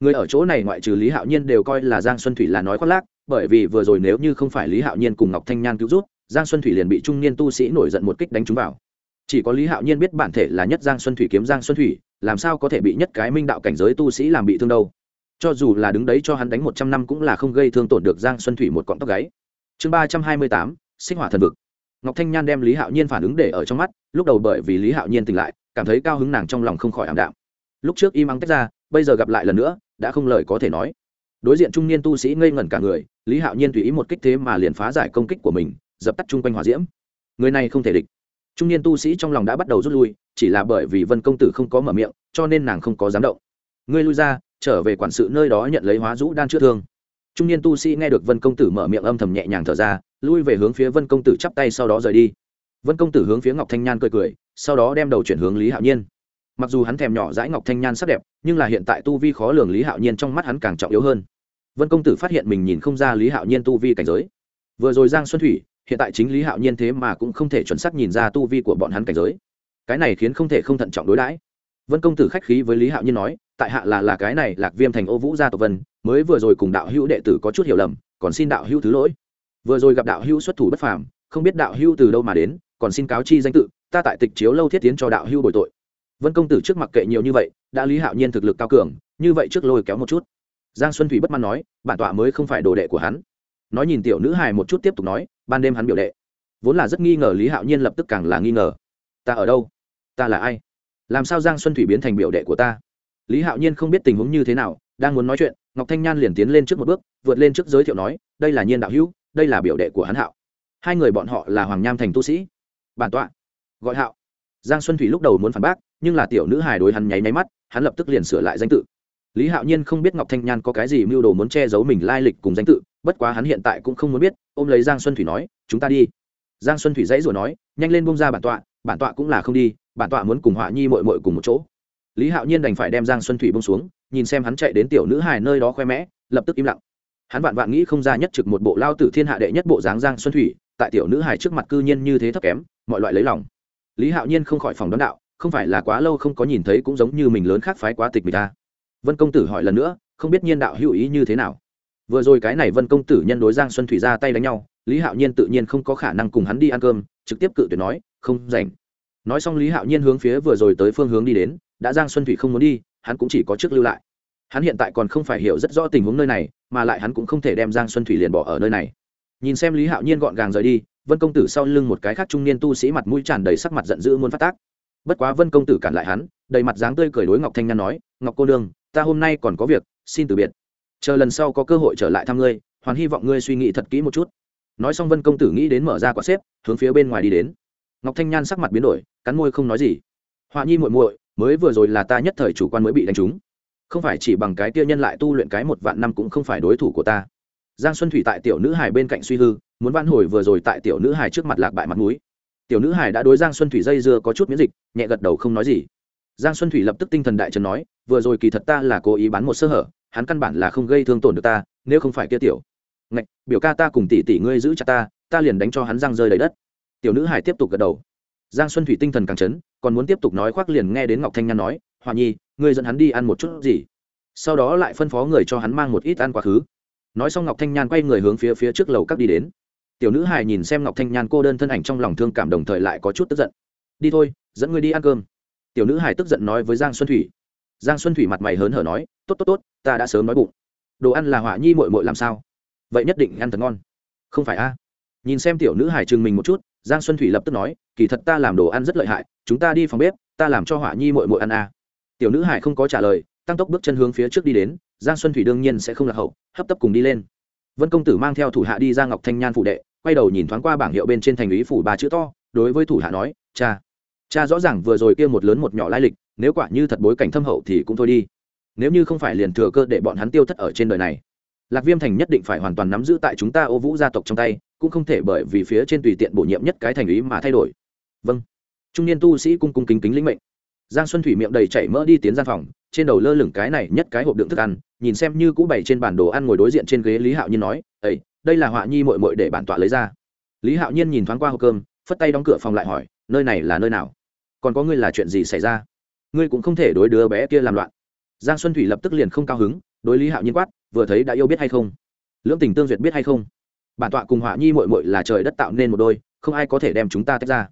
Người ở chỗ này ngoại trừ lý hạo nhiên đều coi là giang xuân thủy là nói khoác lác, bởi vì vừa rồi nếu như không phải lý hạo nhiên cùng ngọc thanh nhan cứu rút giang xuân thủy liền bị trung niên tu sĩ nổi giận một kích đánh trúng vào. Chỉ có lý hạo nhiên biết bản thể là nhất giang xuân thủy kiếm giang xuân thủy, làm sao có thể bị nhất cái minh đạo cảnh giới tu sĩ làm bị thương đâu? Cho dù là đứng đấy cho hắn đánh một trăm năm cũng là không gây thương tổn được giang xuân thủy một cọng tóc gáy. Chương ba trăm hai mươi tám, sinh hỏa thần vực. Ngọc thanh nhan đem lý hạo nhiên phản ứng để ở trong mắt, lúc đầu bởi vì lý hạo nhiên tỉnh lại, cảm thấy cao hứng nàng trong lòng không khỏi ảm đạm. Lúc trước im ắng tách ra, bây giờ gặp lại lần nữa, đã không lời có thể nói. Đối diện trung niên tu sĩ ngây ngẩn cả người, lý hạo nhiên tùy ý một kích thế mà liền phá giải công kích của mình, dập tắt chung quanh hòa diễm. Người này không thể địch. Trung niên tu sĩ trong lòng đã bắt đầu rút lui, chỉ là bởi vì vân công tử không có mở miệng, cho nên nàng không có dám động. Ngươi lui ra trở về quản sự nơi đó nhận lấy hóa rũ đan chữa thương. Trung niên tu sĩ nghe được vân công tử mở miệng âm thầm nhẹ nhàng thở ra, lui về hướng phía vân công tử chắp tay sau đó rời đi. Vân công tử hướng phía ngọc thanh nhan cười cười, sau đó đem đầu chuyển hướng lý hạo nhiên. Mặc dù hắn thèm nhỏ dãi ngọc thanh nhan sắc đẹp, nhưng là hiện tại tu vi khó lường lý hạo nhiên trong mắt hắn càng trọng yếu hơn. Vân công tử phát hiện mình nhìn không ra lý hạo nhiên tu vi cảnh giới. Vừa rồi giang xuân thủy, hiện tại chính lý hạo nhiên thế mà cũng không thể chuẩn xác nhìn ra tu vi của bọn hắn cảnh giới. Cái này khiến không thể không thận trọng đối đãi vân công tử khách khí với lý hạo nhiên nói, tại hạ là là cái này, lạc viêm thành ô vũ gia tộc vân, mới vừa rồi cùng đạo hữu đệ tử có chút hiểu lầm, còn xin đạo hữu thứ lỗi. Vừa rồi gặp đạo hữu xuất thủ bất phàm, không biết đạo hữu từ đâu mà đến, còn xin cáo chi danh tự, ta tại tịch chiếu lâu thiết tiến cho đạo hữu bồi tội. Vân công tử trước mặt kệ nhiều như vậy, đã lý hạo nhiên thực lực cao cường, như vậy trước lôi kéo một chút. Giang xuân thủy bất mãn nói, bản tọa mới không phải đồ đệ của hắn. Nói nhìn tiểu nữ hài một chút tiếp tục nói, ban đêm hắn biểu đệ. Vốn là rất nghi ngờ lý hạo nhiên lập tức càng là nghi ngờ. Ta ở đâu? Ta là ai? Làm sao giang xuân thủy biến thành biểu đệ của ta? Lý hạo nhiên không biết tình huống như thế nào, đang muốn nói chuyện, ngọc thanh nhan liền tiến lên trước một bước, vượt lên trước giới thiệu nói, đây là nhiên đạo hữu, đây là biểu đệ của hắn hạo. Hai người bọn họ là hoàng nham thành tu sĩ. Bản tọa. Gọi hạo. Giang xuân thủy lúc đầu muốn phản bác, nhưng là tiểu nữ hài đối hắn nháy máy mắt, hắn lập tức liền sửa lại danh tự. Lý hạo nhiên không biết ngọc thanh nhan có cái gì mưu đồ muốn che giấu mình lai lịch cùng danh tự, bất quá hắn hiện tại cũng không muốn biết, ôm lấy giang xuân thủy nói, chúng ta đi. Giang xuân thủy dãy rồi nói, nhanh lên bông ra bản tọa bản tọa cũng là không đi bản tọa muốn cùng họa nhi mội mội cùng một chỗ. Lý hạo nhiên đành phải đem giang xuân thủy bông xuống, nhìn xem hắn chạy đến tiểu nữ hài nơi đó khoe mẽ, lập tức im lặng. Hắn vạn vạn nghĩ không ra nhất trực một bộ lao tử thiên hạ đệ nhất bộ dáng giang xuân thủy, tại tiểu nữ hài trước mặt cư nhiên như thế thấp kém, mọi loại lấy lòng. Lý hạo nhiên không khỏi phòng đón đạo, không phải là quá lâu không có nhìn thấy cũng giống như mình lớn khác phái quá tịch người ta. Vân công tử hỏi lần nữa, không biết nhiên đạo hữu ý như thế nào? Vừa rồi cái này vân công tử nhân đối giang xuân thủy ra tay đánh nhau, lý hạo nhiên tự nhiên không có khả năng cùng hắn đi ăn cơm, trực tiếp cự tuyệt nói, không rảnh nói xong lý hạo nhiên hướng phía vừa rồi tới phương hướng đi đến, đã giang xuân thủy không muốn đi, hắn cũng chỉ có trước lưu lại. Hắn hiện tại còn không phải hiểu rất rõ tình huống nơi này, mà lại hắn cũng không thể đem giang xuân thủy liền bỏ ở nơi này. Nhìn xem lý hạo nhiên gọn gàng rời đi, vân công tử sau lưng một cái khác trung niên tu sĩ mặt mũi tràn đầy sắc mặt giận dữ muốn phát tác. Bất quá vân công tử cản lại hắn, đầy mặt dáng tươi cười đối ngọc thanh nhan nói, ngọc cô nương, ta hôm nay còn có việc, xin từ biệt. Chờ lần sau có cơ hội trở lại thăm ngươi, hoàn hy vọng ngươi suy nghĩ thật kỹ một chút. Nói xong vân công tử nghĩ đến mở ra quả xếp, hướng phía bên ngoài đi đến. Ngọc thanh nhan sắc mặt biến đổi cắn môi không nói gì. Họa nhi muội muội, mới vừa rồi là ta nhất thời chủ quan mới bị đánh trúng. Không phải chỉ bằng cái kia nhân lại tu luyện cái một vạn năm cũng không phải đối thủ của ta. Giang xuân thủy tại tiểu nữ hải bên cạnh suy hư, muốn van hồi vừa rồi tại tiểu nữ hải trước mặt lạc bại mặt mũi. Tiểu nữ hải đã đối giang xuân thủy dây dưa có chút miễn dịch, nhẹ gật đầu không nói gì. Giang xuân thủy lập tức tinh thần đại trần nói, vừa rồi kỳ thật ta là cố ý bán một sơ hở, hắn căn bản là không gây thương tổn được ta, nếu không phải kia tiểu. Ngạch, biểu ca ta cùng tỷ tỷ ngươi giữ chặt ta ta liền đánh cho hắn răng rơi đầy đất. Tiểu nữ hải tiếp tục gật đầu giang xuân thủy tinh thần càng chấn, còn muốn tiếp tục nói khoác liền nghe đến ngọc thanh nhan nói hòa nhi, ngươi dẫn hắn đi ăn một chút gì? Sau đó lại phân phó người cho hắn mang một ít ăn quá khứ. Nói xong ngọc thanh nhan quay người hướng phía phía trước lầu các đi đến. Tiểu nữ hài nhìn xem ngọc thanh nhan cô đơn thân ảnh trong lòng thương cảm đồng thời lại có chút tức giận. Đi thôi, dẫn ngươi đi ăn cơm. Tiểu nữ hài tức giận nói với giang xuân thủy. Giang xuân thủy mặt mày hớn hở nói, tốt tốt tốt, ta đã sớm nói bụng. Đồ ăn là họa nhi mội mội làm sao? Vậy nhất định ăn thật ngon. Không phải a. Nhìn xem tiểu nữ hải chừng mình một chút giang xuân thủy lập tức nói, kỳ thật ta làm đồ ăn rất lợi hại, chúng ta đi phòng bếp, ta làm cho hỏa nhi mội mội ăn à? tiểu nữ hải không có trả lời, tăng tốc bước chân hướng phía trước đi đến, giang xuân thủy đương nhiên sẽ không lạc hậu, hấp tấp cùng đi lên vân công tử mang theo thủ hạ đi ra ngọc thanh nhan phụ đệ, quay đầu nhìn thoáng qua bảng hiệu bên trên thành ý phủ ba chữ to, đối với thủ hạ nói, cha cha rõ ràng vừa rồi kia một lớn một nhỏ lai lịch, nếu quả như thật bối cảnh thâm hậu thì cũng thôi đi nếu như không phải liền thừa cơ để bọn hắn tiêu thất ở trên đời này, lạc viêm thành nhất định phải hoàn toàn nắm giữ tại chúng ta ô vũ gia tộc trong tay cũng không thể bởi vì phía trên tùy tiện bổ nhiệm nhất cái thành ý mà thay đổi. Vâng. Trung niên tu sĩ cung cung kính kính lĩnh mệnh. Giang xuân thủy miệng đầy chảy mỡ đi tiến gian phòng, trên đầu lơ lửng cái này nhất cái hộp đựng thức ăn, nhìn xem như cũ bày trên bản đồ ăn ngồi đối diện trên ghế lý hạo nhiên nói ấy đây là họa nhi mội mội để bản tọa lấy ra. Lý hạo nhiên nhìn thoáng qua hộp cơm, phất tay đóng cửa phòng lại hỏi, nơi này là nơi nào? Còn có ngươi là chuyện gì xảy ra? Ngươi cũng không thể đối đứa bé kia làm loạn. Giang xuân thủy lập tức liền không cao hứng, đối lý hạo nhiên quát, vừa thấy đã yêu biết hay không? Lưỡng tình tương duyệt biết hay không? Bản tọa cùng họa nhi mội mội là trời đất tạo nên một đôi, không ai có thể đem chúng ta tách ra.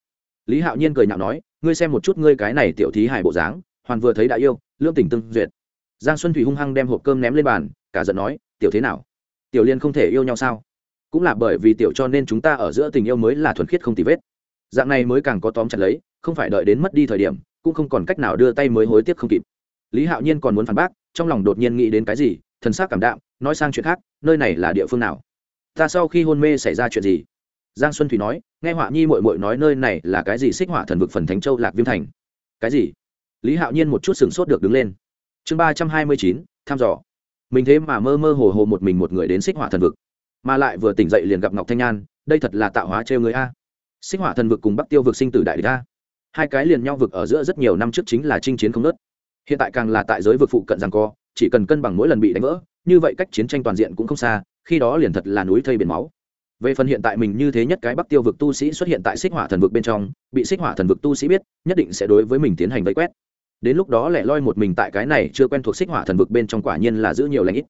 Lý hạo nhiên cười nhạo nói, ngươi xem một chút ngươi cái này tiểu thí hải bộ dáng, hoàn vừa thấy đã yêu, lưỡng tình tương duyệt. Giang xuân thủy hung hăng đem hộp cơm ném lên bàn, cả giận nói, tiểu thế nào? Tiểu liên không thể yêu nhau sao? Cũng là bởi vì tiểu cho nên chúng ta ở giữa tình yêu mới là thuần khiết không tì vết. Dạng này mới càng có tóm chặt lấy, không phải đợi đến mất đi thời điểm, cũng không còn cách nào đưa tay mới hối tiếc không kịp. Lý hạo nhiên còn muốn phản bác, trong lòng đột nhiên nghĩ đến cái gì, thần s á c cảm đạm, nói sang chuyện khác, nơi này là địa phương nào? Ta sau khi hôn mê xảy ra chuyện gì? Giang xuân thủy nói, nghe họa nhi mội mội nói nơi này là cái gì? Xích họa thần vực phần thánh châu lạc viêm thành. Cái gì? Lý hạo nhiên một chút sửng sốt được đứng lên. Chương ba trăm hai mươi chín, thăm dò. Mình thế mà mơ mơ hồ hồ một mình một người đến xích hỏa thần vực. Mà lại vừa tỉnh dậy liền gặp ngọc thanh nhan, đây thật là tạo hóa trêu người a. Xích hỏa thần vực cùng bắc tiêu vực sinh tử đại địch a. Hai cái liền nhau vực ở giữa rất nhiều năm trước chính là chinh chiến không nớt hiện tại càng là tại giới vực phụ cận rằng co, chỉ cần cân bằng mỗi lần bị đánh vỡ, như vậy cách chiến tranh toàn diện cũng không xa khi đó liền thật là núi thây biển máu. Về phần hiện tại mình như thế nhất cái bắc tiêu vực tu sĩ xuất hiện tại xích hỏa thần vực bên trong, bị xích hỏa thần vực tu sĩ biết, nhất định sẽ đối với mình tiến hành vây quét. Đến lúc đó lẻ loi một mình tại cái này chưa quen thuộc xích hỏa thần vực bên trong quả nhiên là giữ nhiều lãnh ít.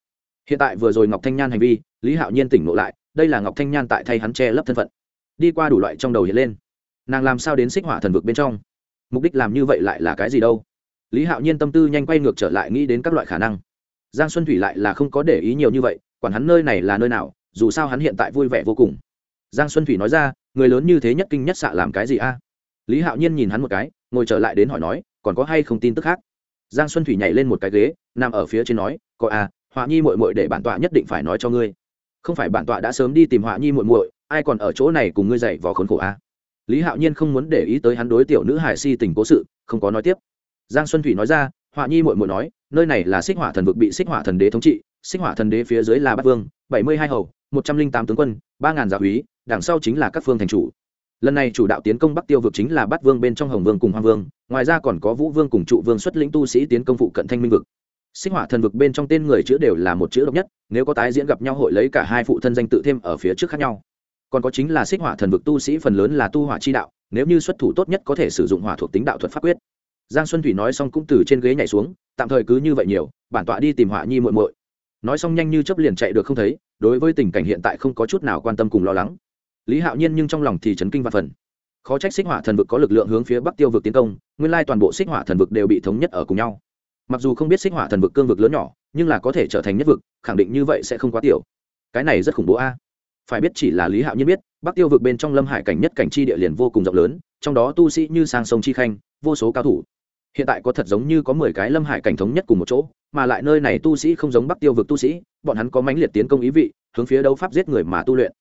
Hiện tại vừa rồi ngọc thanh nhan hành vi, lý hạo nhiên tỉnh ngộ lại, đây là ngọc thanh nhan tại thay hắn che lấp thân phận. Đi qua đủ loại trong đầu hiện lên. Nàng làm sao đến xích hỏa thần vực bên trong? Mục đích làm như vậy lại là cái gì đâu? Lý hạo nhiên tâm tư nhanh quay ngược trở lại nghĩ đến các loại khả năng. Giang xuân thủy lại là không có để ý nhiều như vậy quản hắn nơi này là nơi nào dù sao hắn hiện tại vui vẻ vô cùng. Giang xuân thủy nói ra người lớn như thế nhất kinh nhất xạ làm cái gì a? Lý hạo nhiên nhìn hắn một cái ngồi trở lại đến hỏi nói còn có hay không tin tức khác? Giang xuân thủy nhảy lên một cái ghế nằm ở phía trên nói có a, họa nhi mội mội để bản tọa nhất định phải nói cho ngươi. Không phải bản tọa đã sớm đi tìm họa nhi mội mội ai còn ở chỗ này cùng ngươi dậy vò khốn khổ a? Lý hạo nhiên không muốn để ý tới hắn đối tiểu nữ hải si tình cố sự không có nói tiếp. Giang xuân thủy nói ra họa nhi mội mội nói nơi này là xích hỏa thần vực bị xích hỏa thần đế thống trị Sinh hỏa thần đế phía dưới là bát vương, bảy mươi hai hầu, một trăm linh tám tướng quân, ba ngàn giáo úy đằng sau chính là các phương thành chủ. Lần này chủ đạo tiến công bắc tiêu vực chính là bát vương bên trong hồng vương cùng hoàng vương, ngoài ra còn có vũ vương cùng trụ vương xuất lĩnh tu sĩ tiến công phụ cận thanh minh vực. Sinh hỏa thần vực bên trong tên người chữ đều là một chữ độc nhất, nếu có tái diễn gặp nhau hội lấy cả hai phụ thân danh tự thêm ở phía trước khác nhau. Còn có chính là xích hỏa thần vực tu sĩ phần lớn là tu hỏa chi đạo, nếu như xuất thủ tốt nhất có thể sử dụng hỏa thuộc tính đạo thuật pháp quyết. Giang xuân thủy nói xong cũng từ trên ghế nhảy xuống, tạm thời cứ như vậy nhiều, bản tọa đi tìm họa nhi muội muội nói xong nhanh như chấp liền chạy được không thấy, đối với tình cảnh hiện tại không có chút nào quan tâm cùng lo lắng. Lý hạo nhiên nhưng trong lòng thì chấn kinh và phần. Khó trách xích hỏa thần vực có lực lượng hướng phía bắc tiêu vực tiến công, nguyên lai toàn bộ xích hỏa thần vực đều bị thống nhất ở cùng nhau. Mặc dù không biết xích hỏa thần vực cương vực lớn nhỏ, nhưng là có thể trở thành nhất vực, khẳng định như vậy sẽ không quá tiểu. Cái này rất khủng bố a. Phải biết chỉ là lý hạo nhiên biết, bắc tiêu vực bên trong lâm hải cảnh nhất cảnh chi địa liền vô cùng rộng lớn, trong đó tu sĩ như sang sông chi khanh, vô số cao thủ hiện tại có thật giống như có mười cái lâm hải cảnh thống nhất cùng một chỗ, mà lại nơi này tu sĩ không giống bắc tiêu vực tu sĩ, bọn hắn có mãnh liệt tiến công ý vị, hướng phía đấu pháp giết người mà tu luyện.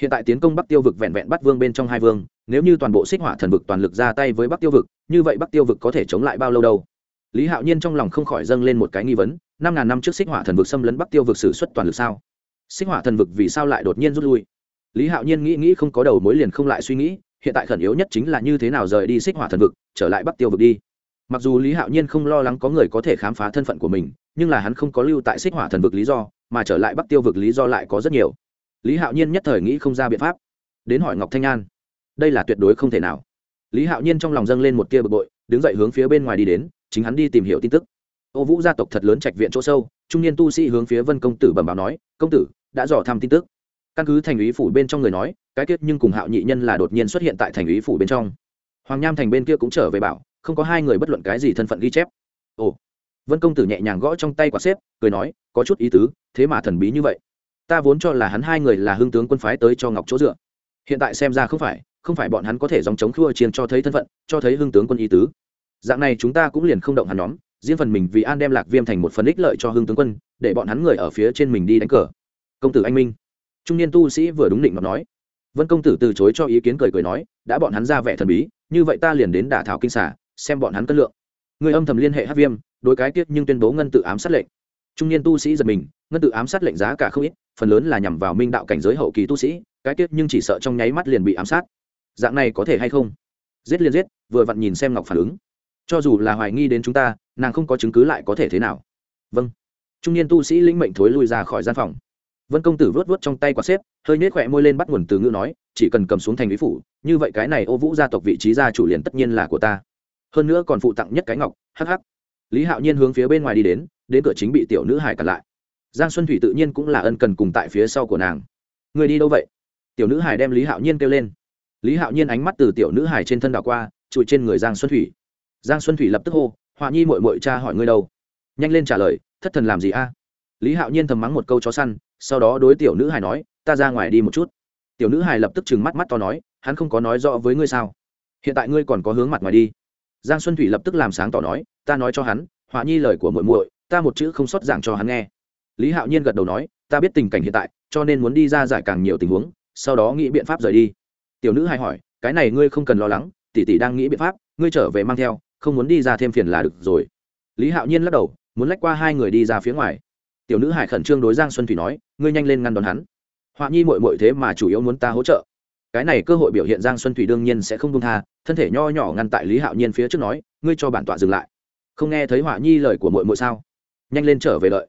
Hiện tại tiến công bắc tiêu vực vẹn vẹn bắt vương bên trong hai vương, nếu như toàn bộ xích hỏa thần vực toàn lực ra tay với bắc tiêu vực, như vậy bắc tiêu vực có thể chống lại bao lâu đâu? Lý hạo nhiên trong lòng không khỏi dâng lên một cái nghi vấn, năm ngàn năm trước xích hỏa thần vực xâm lấn bắc tiêu vực xử suất toàn lực sao? Xích hỏa thần vực vì sao lại đột nhiên rút lui? Lý hạo nhiên nghĩ nghĩ không có đầu mối liền không lại suy nghĩ, hiện tại khẩn yếu nhất chính là như thế nào rời đi xích hỏa thần vực, trở lại bắc tiêu vực đi mặc dù lý hạo nhiên không lo lắng có người có thể khám phá thân phận của mình, nhưng là hắn không có lưu tại xích hỏa thần vực lý do, mà trở lại bắc tiêu vực lý do lại có rất nhiều. Lý hạo nhiên nhất thời nghĩ không ra biện pháp. Đến hỏi ngọc thanh an. Đây là tuyệt đối không thể nào. Lý hạo nhiên trong lòng dâng lên một tia bực bội, đứng dậy hướng phía bên ngoài đi đến, chính hắn đi tìm hiểu tin tức. Ô vũ gia tộc thật lớn trạch viện chỗ sâu, trung niên tu sĩ hướng phía vân công tử bẩm báo nói, công tử, đã dò thăm tin tức. Căn cứ thành ủy phủ bên trong người nói, cái kết nhưng cùng hạo nhị nhân là đột nhiên xuất hiện tại thành ủy phủ bên trong. Hoàng nham thành bên kia cũng trở về bảo không có hai người bất luận cái gì thân phận ghi chép. Ồ, vân công tử nhẹ nhàng gõ trong tay quả xếp, cười nói, có chút ý tứ, thế mà thần bí như vậy. Ta vốn cho là hắn hai người là hưng tướng quân phái tới cho ngọc chỗ dựa. Hiện tại xem ra không phải không phải bọn hắn có thể dòng chống khua chiên cho thấy thân phận, cho thấy hưng tướng quân ý tứ. Dạng này chúng ta cũng liền không động hắn nhóm, riêng phần mình vì an đem lạc viêm thành một phần ích lợi cho hưng tướng quân, để bọn hắn người ở phía trên mình đi đánh cờ. Công tử anh minh. Trung niên tu sĩ vừa đúng định mà nói. Vân công tử từ chối cho ý kiến cười cười nói, đã bọn hắn ra vẻ thần bí, như vậy ta liền đến đả thảo kinh xả xem bọn hắn cân lượng. Người âm thầm liên hệ hát viêm, đối cái tiết nhưng tuyên bố ngân tự ám sát lệnh. Trung niên tu sĩ giật mình, ngân tự ám sát lệnh giá cả không ít, phần lớn là nhằm vào minh đạo cảnh giới hậu kỳ tu sĩ, cái tiết nhưng chỉ sợ trong nháy mắt liền bị ám sát. Dạng này có thể hay không? Giết liền giết, vừa vặn nhìn xem ngọc phản ứng. Cho dù là hoài nghi đến chúng ta, nàng không có chứng cứ lại có thể thế nào? Vâng. Trung niên tu sĩ lĩnh mệnh thối lui ra khỏi gian phòng. Vân công tử vớt vớt trong tay quả xếp, hơi nhếch khỏe môi lên bắt nguồn từ ngữ nói, chỉ cần cầm xuống thành lý phủ, như vậy cái này ô vũ gia tộc vị trí gia chủ liền tất nhiên là của ta hơn nữa còn phụ tặng nhất cái ngọc, hắc hắc. Lý hạo nhiên hướng phía bên ngoài đi đến đến cửa chính bị tiểu nữ hải cặn lại. Giang xuân thủy tự nhiên cũng là ân cần cùng tại phía sau của nàng. Người đi đâu vậy? Tiểu nữ hải đem lý hạo nhiên kêu lên. Lý hạo nhiên ánh mắt từ tiểu nữ hải trên thân đảo qua trụi trên người giang xuân thủy. Giang xuân thủy lập tức hô, họa nhi mội mội cha hỏi ngươi đâu? Nhanh lên trả lời, thất thần làm gì a? Lý hạo nhiên thầm mắng một câu chó săn, sau đó đối tiểu nữ hải nói, ta ra ngoài đi một chút. Tiểu nữ hải lập tức chừng mắt mắt to nói, hắn không có nói rõ với ngươi sao? Hiện tại ngươi còn có hướng mặt ngoài đi giang xuân thủy lập tức làm sáng tỏ nói, ta nói cho hắn, họa nhi lời của muội muội, ta một chữ không sót giảng cho hắn nghe. Lý hạo nhiên gật đầu nói, ta biết tình cảnh hiện tại, cho nên muốn đi ra giải càng nhiều tình huống, sau đó nghĩ biện pháp rời đi. Tiểu nữ hay hỏi, cái này ngươi không cần lo lắng, tỷ tỷ đang nghĩ biện pháp, ngươi trở về mang theo, không muốn đi ra thêm phiền là được rồi. Lý hạo nhiên lắc đầu, muốn lách qua hai người đi ra phía ngoài. Tiểu nữ hải khẩn trương đối giang xuân thủy nói, ngươi nhanh lên ngăn đón hắn. Họa nhi mội mội thế mà chủ yếu muốn ta hỗ trợ cái này cơ hội biểu hiện giang xuân thủy đương nhiên sẽ không công tha, thân thể nho nhỏ ngăn tại lý hạo nhiên phía trước nói, ngươi cho bản tọa dừng lại. Không nghe thấy họa nhi lời của mội mội sao? Nhanh lên trở về lợi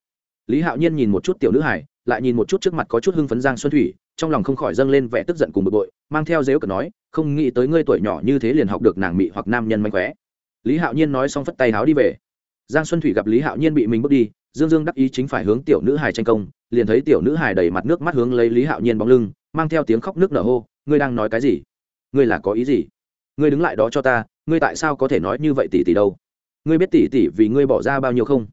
lý hạo nhiên nhìn một chút tiểu nữ hải lại nhìn một chút trước mặt có chút hưng phấn giang xuân thủy, trong lòng không khỏi dâng lên vẻ tức giận cùng bực bội, mang theo dếu cờ nói, không nghĩ tới ngươi tuổi nhỏ như thế liền học được nàng mị hoặc nam nhân mạnh khóe. Lý hạo nhiên nói xong phất tay háo đi về. Giang xuân thủy gặp lý hạo nhiên bị mình bước đi, dương dương đắc ý chính phải hướng tiểu nữ hải tranh công, liền thấy tiểu nữ hải đầy mặt nước mắt hướng lấy lý hạo nhiên bóng lưng, mang theo tiếng khóc nước nở hô ngươi đang nói cái gì? Ngươi là có ý gì? Ngươi đứng lại đó cho ta, ngươi tại sao có thể nói như vậy tỷ tỷ đâu? Ngươi biết tỷ tỷ vì ngươi bỏ ra bao nhiêu không?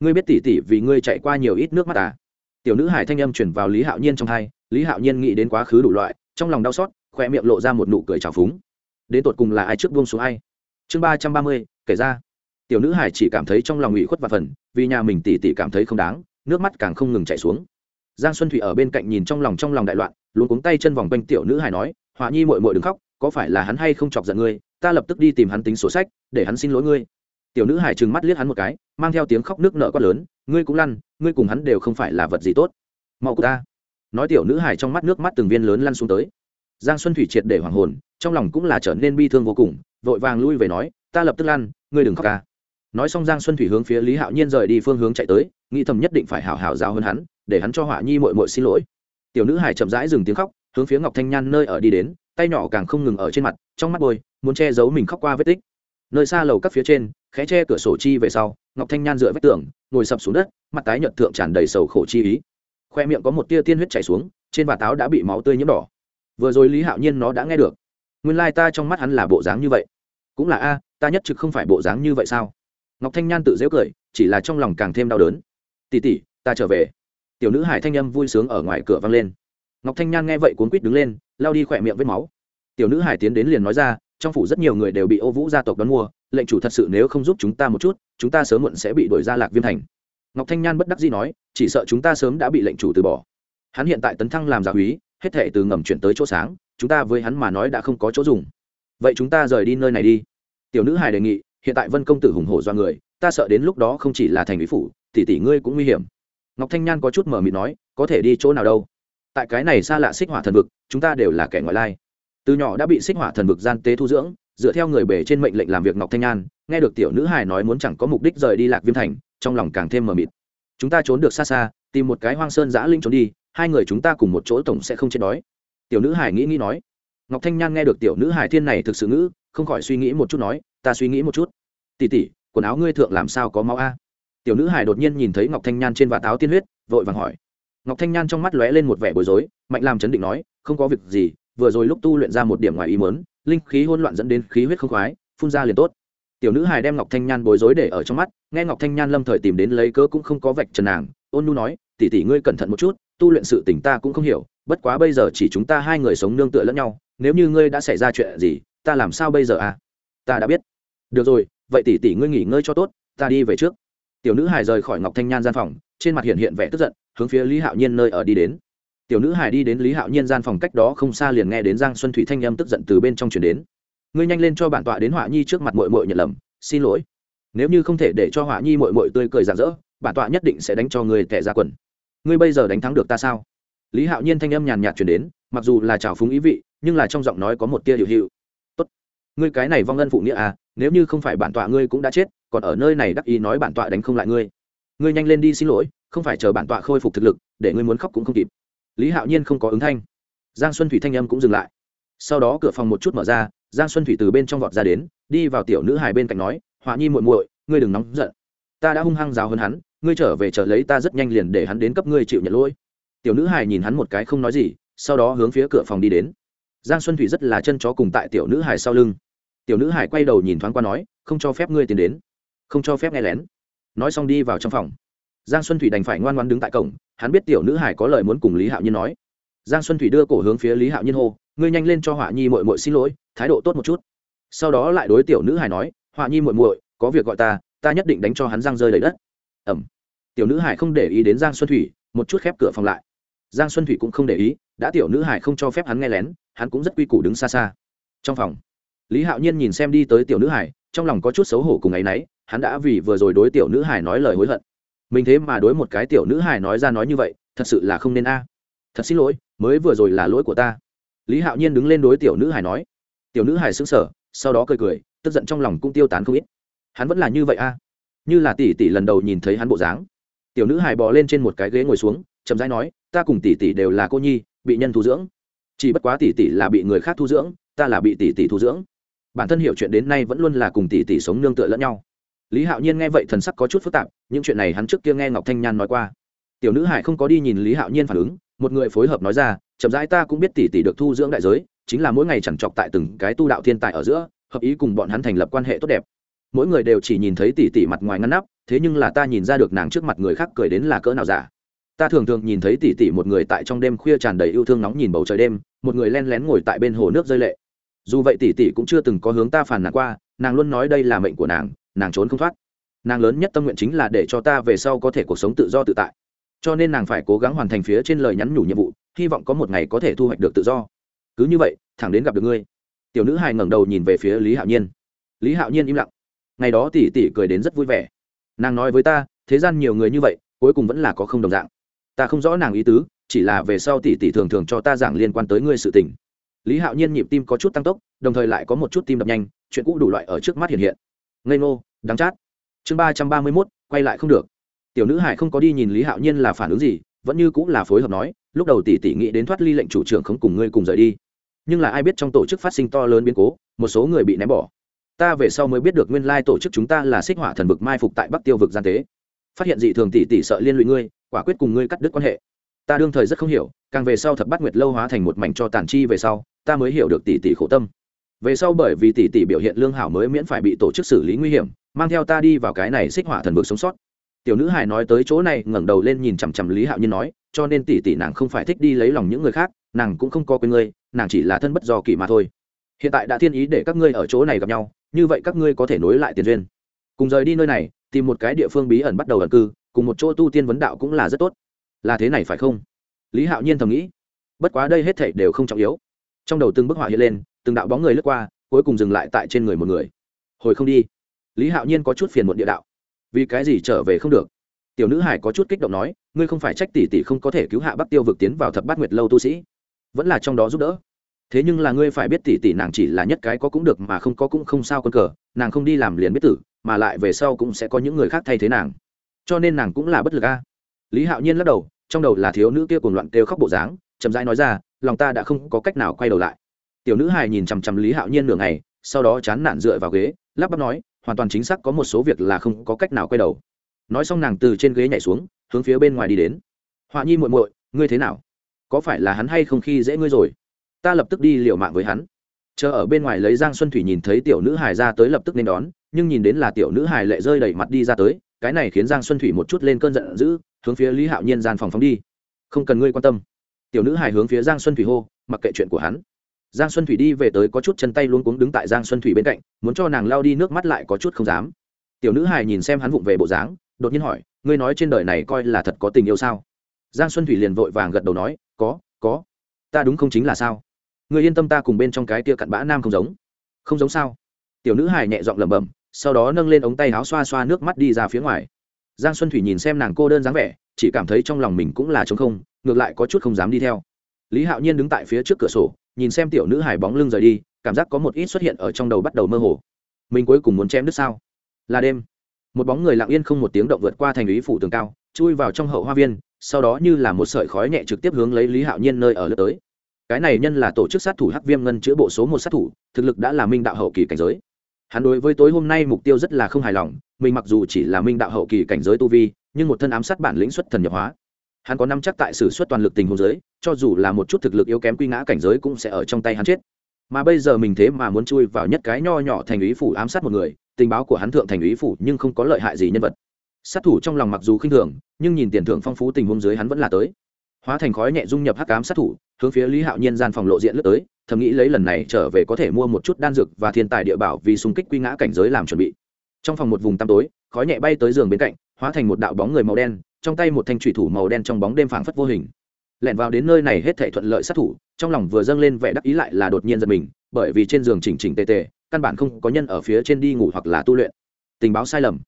Ngươi biết tỷ tỷ vì ngươi chạy qua nhiều ít nước mắt à? Tiểu nữ hải thanh âm chuyển vào lý hạo nhiên trong thai lý hạo nhiên nghĩ đến quá khứ đủ loại, trong lòng đau xót khoe miệng lộ ra một nụ cười trào phúng. Đến tột cùng là ai trước buông xuống ai? Chương ba trăm ba mươi, kể ra. Tiểu nữ hải chỉ cảm thấy trong lòng ủy khuất và phần, vì nhà mình tỉ tỉ cảm thấy không đáng, nước mắt càng không ngừng chảy xuống. Giang xuân thủy ở bên cạnh nhìn trong lòng trong lòng đại loạn luôn cuống tay chân vòng quanh tiểu nữ hải nói, họa nhi mội mội đừng khóc, có phải là hắn hay không chọc giận ngươi? Ta lập tức đi tìm hắn tính sổ sách, để hắn xin lỗi ngươi. Tiểu nữ hải trừng mắt liếc hắn một cái, mang theo tiếng khóc nước nợ quát lớn, ngươi cũng lăn, ngươi cùng hắn đều không phải là vật gì tốt. Mau của ta. Nói tiểu nữ hải trong mắt nước mắt từng viên lớn lăn xuống tới. Giang xuân thủy triệt để hoàng hồn, trong lòng cũng là trở nên bi thương vô cùng, vội vàng lui về nói, ta lập tức lăn, ngươi đừng khóc ca nói xong giang xuân thủy hướng phía lý hạo nhiên rời đi phương hướng chạy tới, nghĩ thầm nhất định phải hảo hảo giáo hơn hắn, để hắn cho họa nhi mội mội xin lỗi tiểu nữ hải chậm rãi dừng tiếng khóc, hướng phía ngọc thanh nhan nơi ở đi đến, tay nhỏ càng không ngừng ở trên mặt, trong mắt bôi, muốn che giấu mình khóc qua vết tích. Nơi xa lầu các phía trên, khẽ che cửa sổ chi về sau, ngọc thanh nhan dựa vách tường, ngồi sập xuống đất, mặt tái nhợt thượng tràn đầy sầu khổ chi ý. Khoe miệng có một tia tiên huyết chảy xuống, trên bà táo đã bị máu tươi nhiễm đỏ. Vừa rồi lý hạo nhiên nó đã nghe được. Nguyên lai ta trong mắt hắn là bộ dáng như vậy. Cũng là a, ta nhất trực không phải bộ dáng như vậy sao? Ngọc thanh nhan tự dễu cười, chỉ là trong lòng càng thêm đau đớn. Tỉ tỉ ta trở về tiểu nữ hải thanh âm vui sướng ở ngoài cửa vang lên. Ngọc thanh nhan nghe vậy cuốn quýt đứng lên lao đi khỏe miệng vết máu. Tiểu nữ hải tiến đến liền nói ra, trong phủ rất nhiều người đều bị ô vũ gia tộc đón mua, lệnh chủ thật sự nếu không giúp chúng ta một chút, chúng ta sớm muộn sẽ bị đổi ra lạc viêm thành. Ngọc thanh nhan bất đắc dĩ nói, chỉ sợ chúng ta sớm đã bị lệnh chủ từ bỏ. Hắn hiện tại tấn thăng làm giả húy hết thể từ ngầm chuyển tới chỗ sáng, chúng ta với hắn mà nói đã không có chỗ dùng. Vậy chúng ta rời đi nơi này đi. Tiểu nữ Hải đề nghị, hiện tại vân công tử hùng hổ do người, ta sợ đến lúc đó không chỉ là thành lý phủ, tỷ tỷ ngươi cũng nguy hiểm ngọc thanh nhan có chút mở mịt nói, có thể đi chỗ nào đâu? Tại cái này xa lạ xích hỏa thần vực, chúng ta đều là kẻ ngoại lai. Từ nhỏ đã bị xích hỏa thần vực gian tế thu dưỡng, dựa theo người bể trên mệnh lệnh làm việc ngọc thanh nhan, nghe được tiểu nữ hài nói muốn chẳng có mục đích rời đi lạc viêm thành, trong lòng càng thêm mờ mịt. Chúng ta trốn được xa xa, tìm một cái hoang sơn giã linh trốn đi, hai người chúng ta cùng một chỗ tổng sẽ không chết đói. Tiểu nữ hải nghĩ nghĩ nói. Ngọc thanh nhan nghe được tiểu nữ hải thiên này thực sự ngữ, không khỏi suy nghĩ một chút nói, ta suy nghĩ một chút. Tỉ tỉ quần áo ngươi thượng làm sao có máu a? Tiểu nữ hải đột nhiên nhìn thấy ngọc thanh nhan trên vạt áo tiên huyết, vội vàng hỏi. Ngọc thanh nhan trong mắt lóe lên một vẻ bối rối, mạnh làm chấn định nói, không có việc gì, vừa rồi lúc tu luyện ra một điểm ngoài ý mớn linh khí hỗn loạn dẫn đến khí huyết không khoái, phun ra liền tốt. Tiểu nữ hải đem ngọc thanh nhan bối rối để ở trong mắt, nghe ngọc thanh nhan lâm thời tìm đến lấy cớ cũng không có vạch trần nàng, ôn nu nói tỉ tỉ ngươi cẩn thận một chút, tu luyện sự tình ta cũng không hiểu, bất quá bây giờ chỉ chúng ta hai người sống nương tựa lẫn nhau, nếu như ngươi đã xảy ra chuyện gì, ta làm sao bây giờ à? Ta đã biết. Được rồi, vậy tỷ tỷ ngươi nghỉ ngơi cho tốt, ta đi về trước tiểu nữ hải rời khỏi ngọc thanh nhan gian phòng, trên mặt hiện hiện vẻ tức giận, hướng phía lý hạo nhiên nơi ở đi đến. Tiểu nữ hải đi đến lý hạo nhiên gian phòng cách đó không xa liền nghe đến giang xuân thủy thanh âm tức giận từ bên trong chuyển đến. Ngươi nhanh lên cho bản tọa đến họa nhi trước mặt mội mội nhận lầm, xin lỗi. Nếu như không thể để cho họa nhi mội mội tươi cười rạng rỡ, bản tọa nhất định sẽ đánh cho người tẻ ra quần. Ngươi bây giờ đánh thắng được ta sao? Lý hạo nhiên thanh âm nhàn nhạt chuyển đến, mặc dù là trào phúng ý vị, nhưng là trong giọng nói có một tia hiệu hiệu ngươi cái này vong ân phụ nghĩa à nếu như không phải bản tọa ngươi cũng đã chết, còn ở nơi này đắc ý nói bản tọa đánh không lại ngươi. Ngươi nhanh lên đi xin lỗi, không phải chờ bản tọa khôi phục thực lực, để ngươi muốn khóc cũng không kịp. Lý hạo nhiên không có ứng thanh. Giang xuân thủy thanh âm cũng dừng lại. Sau đó cửa phòng một chút mở ra, giang xuân thủy từ bên trong vọt ra đến, đi vào tiểu nữ hài bên cạnh nói, họa nhi muội muội, ngươi đừng nóng giận. Ta đã hung hăng giáo hơn hắn, ngươi trở về chờ lấy ta rất nhanh liền để hắn đến cấp ngươi chịu nhận lỗi. Tiểu nữ hài nhìn hắn một cái không nói gì, sau đó hướng phía cửa phòng đi đến. Giang xuân thủy rất là chân chó cùng tại tiểu nữ hài sau lưng tiểu nữ Hải quay đầu nhìn thoáng qua nói, không cho phép ngươi tiến đến. Không cho phép nghe lén. Nói xong đi vào trong phòng. Giang xuân thủy đành phải ngoan ngoan đứng tại cổng, hắn biết tiểu nữ hải có lời muốn cùng lý hạo nhiên nói. Giang xuân thủy đưa cổ hướng phía lý hạo nhiên hô, ngươi nhanh lên cho họa nhi mội mội xin lỗi, thái độ tốt một chút. Sau đó lại đối tiểu nữ hải nói, họa nhi mội mội có việc gọi ta ta nhất định đánh cho hắn giang rơi đầy đất. Ẩm. Tiểu nữ hải không để ý đến giang xuân thủy, một chút khép cửa phòng lại. Giang xuân thủy cũng không để ý, đã tiểu nữ hải không cho phép hắn nghe lén, hắn cũng rất quy củ đứng xa xa. Trong phòng lý hạo nhiên nhìn xem đi tới tiểu nữ hải trong lòng có chút xấu hổ cùng ấ y n ấ y hắn đã vì vừa rồi đối tiểu nữ hải nói lời hối hận. Mình thế mà đối một cái tiểu nữ hải nói ra nói như vậy, thật sự là không nên a. À. Thật xin lỗi, mới vừa rồi là lỗi của ta. Lý hạo nhiên đứng lên đối tiểu nữ hải nói. Tiểu nữ hải xứng sở sau đó cười cười, tức giận trong lòng cũng tiêu tán không ít. Hắn vẫn là như vậy a. À. Như là tỷ tỷ lần đầu nhìn thấy hắn bộ dáng. Tiểu nữ hải bò lên trên một cái ghế ngồi xuống, chậm rãi nói, ta cùng tỷ tỷ đều là cô nhi, bị nhân thu dưỡng. Chỉ bất quá tỷ tỷ là bị người khác thu dưỡng, ta là bị tỷ tỷ thu dưỡng bản thân hiểu chuyện đến nay vẫn luôn là cùng tỷ tỷ sống nương tựa lẫn nhau. Lý hạo nhiên nghe vậy thần sắc có chút phức tạp, những chuyện này hắn trước kia nghe ngọc thanh nhan nói qua. Tiểu nữ hải không có đi nhìn lý hạo nhiên phản ứng, một người phối hợp nói ra, chậm rãi ta cũng biết tỷ tỷ được thu dưỡng đại giới, chính là mỗi ngày chẳng chọc tại từng cái tu đạo thiên tài ở giữa, hợp ý cùng bọn hắn thành lập quan hệ tốt đẹp. Mỗi người đều chỉ nhìn thấy tỷ tỷ mặt ngoài ngăn nắp, thế nhưng là ta nhìn ra được nàng trước mặt người khác cười đến là cỡ nào giả. Ta thường thường nhìn thấy tỷ tỷ một người tại trong đêm khuya tràn đầy yêu thương nóng nhìn bầu trời đêm, một người len lén ngồi tại bên hồ nước rơi lệ dù vậy tỷ tỷ cũng chưa từng có hướng ta phản nàn qua, nàng luôn nói đây là mệnh của nàng nàng trốn không thoát. Nàng lớn nhất tâm nguyện chính là để cho ta về sau có thể cuộc sống tự do tự tại. Cho nên nàng phải cố gắng hoàn thành phía trên lời nhắn nhủ nhiệm vụ, hy vọng có một ngày có thể thu hoạch được tự do. Cứ như vậy, thẳng đến gặp được ngươi. Tiểu nữ hài ngẩng đầu nhìn về phía lý hạo nhiên. Lý hạo nhiên im lặng. Ngày đó tỷ tỷ cười đến rất vui vẻ. Nàng nói với ta, thế gian nhiều người như vậy, cuối cùng vẫn là có không đồng dạng. Ta không rõ nàng ý tứ, chỉ là về sau tỷ tỷ thường thường cho ta giảng liên quan tới ngươi sự tình lý hạo nhiên nhịp tim có chút tăng tốc, đồng thời lại có một chút tim đập nhanh, chuyện cũ đủ loại ở trước mắt hiện hiện. Ngây ngô, đắng chát. Chương ba trăm ba mươi mốt, quay lại không được. Tiểu nữ hải không có đi nhìn lý hạo nhiên là phản ứng gì, vẫn như cũng là phối hợp nói, lúc đầu tỷ tỷ nghĩ đến thoát ly lệnh chủ trưởng không cùng ngươi cùng rời đi. Nhưng là ai biết trong tổ chức phát sinh to lớn biến cố, một số người bị ném bỏ. Ta về sau mới biết được nguyên lai tổ chức chúng ta là xích hỏa thần vực mai phục tại bắc tiêu vực gian tế. Phát hiện dị thường tỷ tỷ sợ liên lụy ngươi, quả quyết cùng ngươi cắt đứt quan hệ. Ta đương thời rất không hiểu, càng về sau thập bát nguyệt lâu hóa thành một mảnh cho tàn chi về sau ta mới hiểu được tỷ tỷ khổ tâm. Về sau bởi vì tỷ tỷ biểu hiện lương hảo mới miễn phải bị tổ chức xử lý nguy hiểm, mang theo ta đi vào cái này xích hỏa thần vực sống sót. Tiểu nữ hải nói tới chỗ này, ngẩng đầu lên nhìn chằm chằm lý hạo nhiên nói, cho nên tỷ tỷ nàng không phải thích đi lấy lòng những người khác, nàng cũng không có quên ngươi, nàng chỉ là thân bất do kỳ mà thôi. Hiện tại đã thiên ý để các ngươi ở chỗ này gặp nhau, như vậy các ngươi có thể nối lại tiền duyên. Cùng rời đi nơi này, tìm một cái địa phương bí ẩn bắt đầu ẩn cư, cùng một chỗ tu tiên vấn đạo cũng là rất tốt. Là thế này phải không? Lý hạo nhiên thầm nghĩ. Bất quá đây hết thảy đều không trọng yếu trong đầu từng bức họa hiện lên, từng đạo bóng người lướt qua, cuối cùng dừng lại tại trên người một người. Hồi không đi. Lý hạo nhiên có chút phiền muộn địa đạo. Vì cái gì trở về không được? Tiểu nữ hải có chút kích động nói, ngươi không phải trách tỷ tỷ không có thể cứu hạ bắc tiêu vực tiến vào thập bát nguyệt lâu tu sĩ. Vẫn là trong đó giúp đỡ. Thế nhưng là ngươi phải biết tỷ tỷ nàng chỉ là nhất cái có cũng được mà không có cũng không sao con cờ, nàng không đi làm liền biết tử, mà lại về sau cũng sẽ có những người khác thay thế nàng. Cho nên nàng cũng là bất lực a. Lý hạo nhiên lắc đầu, trong đầu là thiếu nữ kia cùng loạn kêu khóc bộ dáng, chậm rãi nói ra lòng ta đã không có cách nào quay đầu lại. Tiểu nữ hài nhìn chằm chằm lý hạo nhiên nửa ngày, sau đó chán nản dựa vào ghế, lắp bắp nói, hoàn toàn chính xác có một số việc là không có cách nào quay đầu. Nói xong nàng từ trên ghế nhảy xuống, hướng phía bên ngoài đi đến. Họa nhi muội muội, ngươi thế nào? Có phải là hắn hay không khi dễ ngươi rồi? Ta lập tức đi liều mạng với hắn. Chờ ở bên ngoài lấy giang xuân thủy nhìn thấy tiểu nữ hài ra tới lập tức nên đón, nhưng nhìn đến là tiểu nữ hài lệ rơi đầy mặt đi ra tới, cái này khiến giang xuân thủy một chút lên cơn giận dữ, hướng phía lý hạo nhiên gian phòng phóng đi. Không cần ngươi quan tâm tiểu nữ hài hướng phía giang xuân thủy hô, mặc kệ chuyện của hắn. Giang xuân thủy đi về tới có chút chân tay luôn cuống đứng tại giang xuân thủy bên cạnh, muốn cho nàng lao đi nước mắt lại có chút không dám. Tiểu nữ hài nhìn xem hắn vụng về bộ dáng, đột nhiên hỏi, ngươi nói trên đời này coi là thật có tình yêu sao? Giang xuân thủy liền vội vàng gật đầu nói, có có. Ta đúng không chính là sao? Ngươi yên tâm ta cùng bên trong cái tia cặn bã nam không giống. Không giống sao? Tiểu nữ hài nhẹ giọng lẩm bẩm, sau đó nâng lên ống tay áo xoa xoa nước mắt đi ra phía ngoài. Giang xuân thủy nhìn xem nàng cô đơn dáng vẻ, chỉ cảm thấy trong lòng mình cũng là trống không ngược lại có chút không dám đi theo. Lý hạo nhiên đứng tại phía trước cửa sổ, nhìn xem tiểu nữ hài bóng lưng rời đi, cảm giác có một ít xuất hiện ở trong đầu bắt đầu mơ hồ. Mình cuối cùng muốn chém đứt sao? Là đêm. Một bóng người lặng yên không một tiếng động vượt qua thành lý phủ tường cao, chui vào trong hậu hoa viên, sau đó như là một sợi khói nhẹ trực tiếp hướng lấy lý hạo nhiên nơi ở lướt tới. Cái này nhân là tổ chức sát thủ hắc viêm ngân chữa bộ số một sát thủ, thực lực đã là minh đạo hậu kỳ cảnh giới. Hắn đối với tối hôm nay mục tiêu rất là không hài lòng, mình mặc dù chỉ là minh đạo hậu kỳ cảnh giới tu vi, nhưng một thân ám sát bản lĩnh xuất thần nhập hóa hắn có năm chắc tại sử xuất toàn lực tình hồ giới, cho dù là một chút thực lực yếu kém quy ngã cảnh giới cũng sẽ ở trong tay hắn chết. Mà bây giờ mình thế mà muốn chui vào nhất cái nho nhỏ thành ý phủ ám sát một người, tình báo của hắn thượng thành ý phủ nhưng không có lợi hại gì nhân vật. Sát thủ trong lòng mặc dù khinh thường, nhưng nhìn tiền thưởng phong phú tình huống dưới hắn vẫn là tới. Hóa thành khói nhẹ dung nhập hắc ám sát thủ, hướng phía lý hạo nhiên gian phòng lộ diện lướt tới, thầm nghĩ lấy lần này trở về có thể mua một chút đan dược và thiên tài địa bảo vì xung kích quy ngã cảnh giới làm chuẩn bị. Trong phòng một vùng tăm tối, khói nhẹ bay tới giường bên cạnh, hóa thành một đạo bóng người màu đen trong tay một thanh thủy thủ màu đen trong bóng đêm phảng phất vô hình. Lẻn vào đến nơi này hết thảy thuận lợi sát thủ, trong lòng vừa dâng lên vẻ đắc ý lại là đột nhiên giật mình, bởi vì trên giường chỉnh chỉnh tề tề, căn bản không có nhân ở phía trên đi ngủ hoặc là tu luyện. Tình báo sai lầm.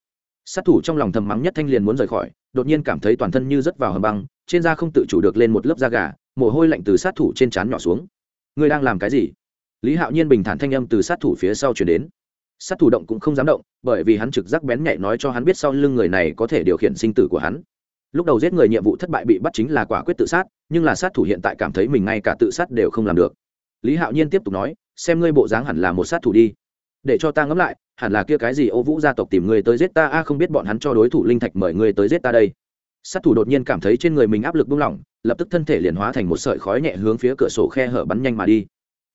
Sát thủ trong lòng thầm mắng nhất thanh liền muốn rời khỏi, đột nhiên cảm thấy toàn thân như rớt vào hầm băng, trên da không tự chủ được lên một lớp da gà, mồ hôi lạnh từ sát thủ trên trán nhỏ xuống. Ngươi đang làm cái gì? Lý hạo nhiên bình thản thanh âm từ sát thủ phía sau chuyển đến. Sát thủ động cũng không dám động, bởi vì hắn trực giác bén nhạy nói cho hắn biết sau lưng người này có thể điều khiển sinh tử của hắn lúc đầu giết người nhiệm vụ thất bại bị bắt chính là quả quyết tự sát, nhưng là sát thủ hiện tại cảm thấy mình ngay cả tự sát đều không làm được. Lý hạo nhiên tiếp tục nói, xem ngươi bộ dáng hẳn là một sát thủ đi. Để cho ta ngẫm lại, hẳn là kia cái gì ô vũ gia tộc tìm người tới giết ta, a, không biết bọn hắn cho đối thủ linh thạch mời người tới giết ta đây. Sát thủ đột nhiên cảm thấy trên người mình áp lực buông lỏng, lập tức thân thể liền hóa thành một sợi khói nhẹ hướng phía cửa sổ khe hở bắn nhanh mà đi.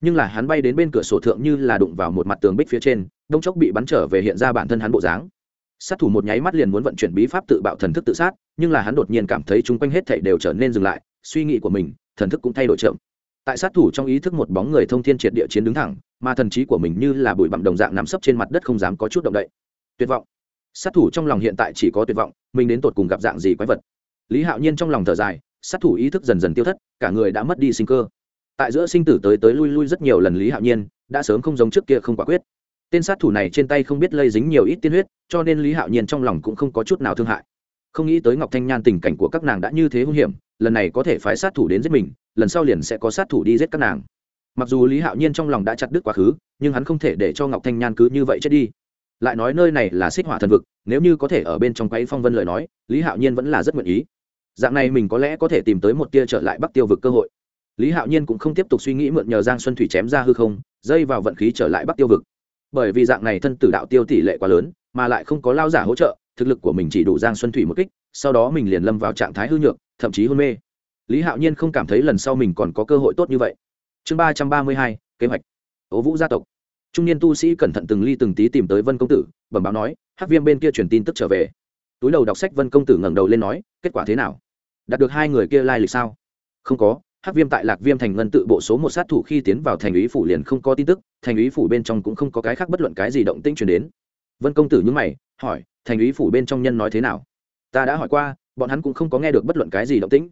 Nhưng là hắn bay đến bên cửa sổ thượng như là đụng vào một mặt tường bích phía trên, đông chốc bị bắn trở về hiện ra bản thân hắn bộ dáng sát thủ một nháy mắt liền muốn vận chuyển bí pháp tự bạo thần thức tự sát, nhưng là hắn đột nhiên cảm thấy chung quanh hết thảy đều trở nên dừng lại, suy nghĩ của mình, thần thức cũng thay đổi chậm. Tại sát thủ trong ý thức một bóng người thông thiên triệt địa chiến đứng thẳng, mà thần trí của mình như là bụi bặm đồng dạng nằm sấp trên mặt đất không dám có chút động đậy. Tuyệt vọng. Sát thủ trong lòng hiện tại chỉ có tuyệt vọng, mình đến tột cùng gặp dạng gì quái vật? Lý hạo nhiên trong lòng thở dài, sát thủ ý thức dần dần tiêu thất, cả người đã mất đi sinh cơ. Tại giữa sinh tử tới tới lui lui rất nhiều lần lý hạo nhiên, đã sớm không giống trước kia không quả quyết tên sát thủ này trên tay không biết lây dính nhiều ít tiên huyết, cho nên lý hạo nhiên trong lòng cũng không có chút nào thương hại. Không nghĩ tới ngọc thanh nhan tình cảnh của các nàng đã như thế hung hiểm, lần này có thể phái sát thủ đến giết mình, lần sau liền sẽ có sát thủ đi giết các nàng. Mặc dù lý hạo nhiên trong lòng đã chặt đứt quá khứ, nhưng hắn không thể để cho ngọc thanh nhan cứ như vậy chết đi. Lại nói nơi này là xích hỏa thần vực, nếu như có thể ở bên trong quấy phong vân lời nói, lý hạo nhiên vẫn là rất nguyện ý. Dạng này mình có lẽ có thể tìm tới một tia trở lại bắc tiêu vực cơ hội. Lý hạo nhiên cũng không tiếp tục suy nghĩ mượn nhờ giang xuân thủy chém ra hư không, dây vào vận khí trở lại bắc tiêu vực bởi vì dạng này thân tử đạo tiêu tỷ lệ quá lớn, mà lại không có lao giả hỗ trợ, thực lực của mình chỉ đủ giang xuân thủy một kích, sau đó mình liền lâm vào trạng thái hư nhược, thậm chí hôn mê. Lý hạo nhiên không cảm thấy lần sau mình còn có cơ hội tốt như vậy. Chương ba trăm ba mươi hai, kế hoạch. Ố vũ gia tộc. Trung niên tu sĩ cẩn thận từng ly từng tí tìm tới vân công tử, bẩm báo nói, hắc viêm bên kia truyền tin tức trở về. Túi đầu đọc sách, vân công tử ngẩng đầu lên nói, kết quả thế nào? Đạt được hai người kia lai、like、lịch sao? Không có hắc viêm tại lạc viêm thành ngân tự bộ số một sát thủ khi tiến vào thành ủy phủ liền không có tin tức, thành ủy phủ bên trong cũng không có cái khác bất luận cái gì động tĩnh chuyển đến. Vân công tử nhúng mày, hỏi, thành ủy phủ bên trong nhân nói thế nào? Ta đã hỏi qua, bọn hắn cũng không có nghe được bất luận cái gì động tĩnh.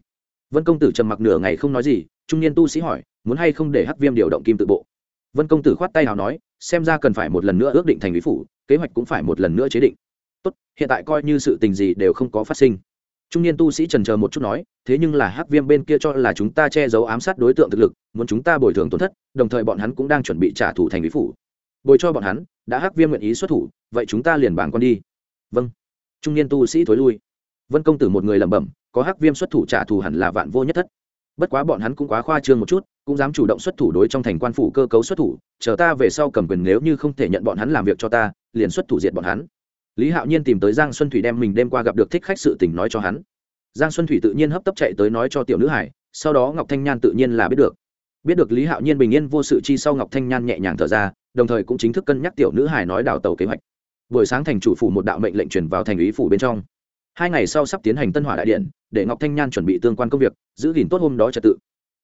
Vân công tử trầm mặc nửa ngày không nói gì, trung niên tu sĩ hỏi, muốn hay không để hắc viêm điều động kim tự bộ? Vân công tử khoát tay nào nói, xem ra cần phải một lần nữa ước định thành ủy phủ, kế hoạch cũng phải một lần nữa chế định. Tốt, hiện tại coi như sự tình gì đều không có phát sinh trung niên tu sĩ trần chờ một chút nói, thế nhưng là hắc viêm bên kia cho là chúng ta che giấu ám sát đối tượng thực lực, muốn chúng ta bồi thường tổn thất, đồng thời bọn hắn cũng đang chuẩn bị trả thù thành lý phủ. Bồi cho bọn hắn, đã hắc viêm nguyện ý xuất thủ, vậy chúng ta liền bàn con đi. Vâng. Trung niên tu sĩ thối lui. Vân công tử một người lẩm bẩm, có hắc viêm xuất thủ trả thù hẳn là vạn vô nhất thất. Bất quá bọn hắn cũng quá khoa trương một chút, cũng dám chủ động xuất thủ đối trong thành quan phủ cơ cấu xuất thủ, chờ ta về sau cầm quyền nếu như không thể nhận bọn hắn làm việc cho ta, liền xuất thủ diệt bọn hắn lý hạo nhiên tìm tới giang xuân thủy đem mình đêm qua gặp được thích khách sự tình nói cho hắn. Giang xuân thủy tự nhiên hấp tấp chạy tới nói cho tiểu nữ hải sau đó ngọc thanh nhan tự nhiên là biết được. Biết được lý hạo nhiên bình yên vô sự chi sau ngọc thanh nhan nhẹ nhàng thở ra, đồng thời cũng chính thức cân nhắc tiểu nữ hải nói đào tàu kế hoạch. Buổi sáng thành chủ phủ một đạo mệnh lệnh truyền vào thành ủy phủ bên trong. Hai ngày sau sắp tiến hành tân hỏa đại điện, để ngọc thanh nhan chuẩn bị tương quan công việc, giữ gìn tốt hôm đó trật tự.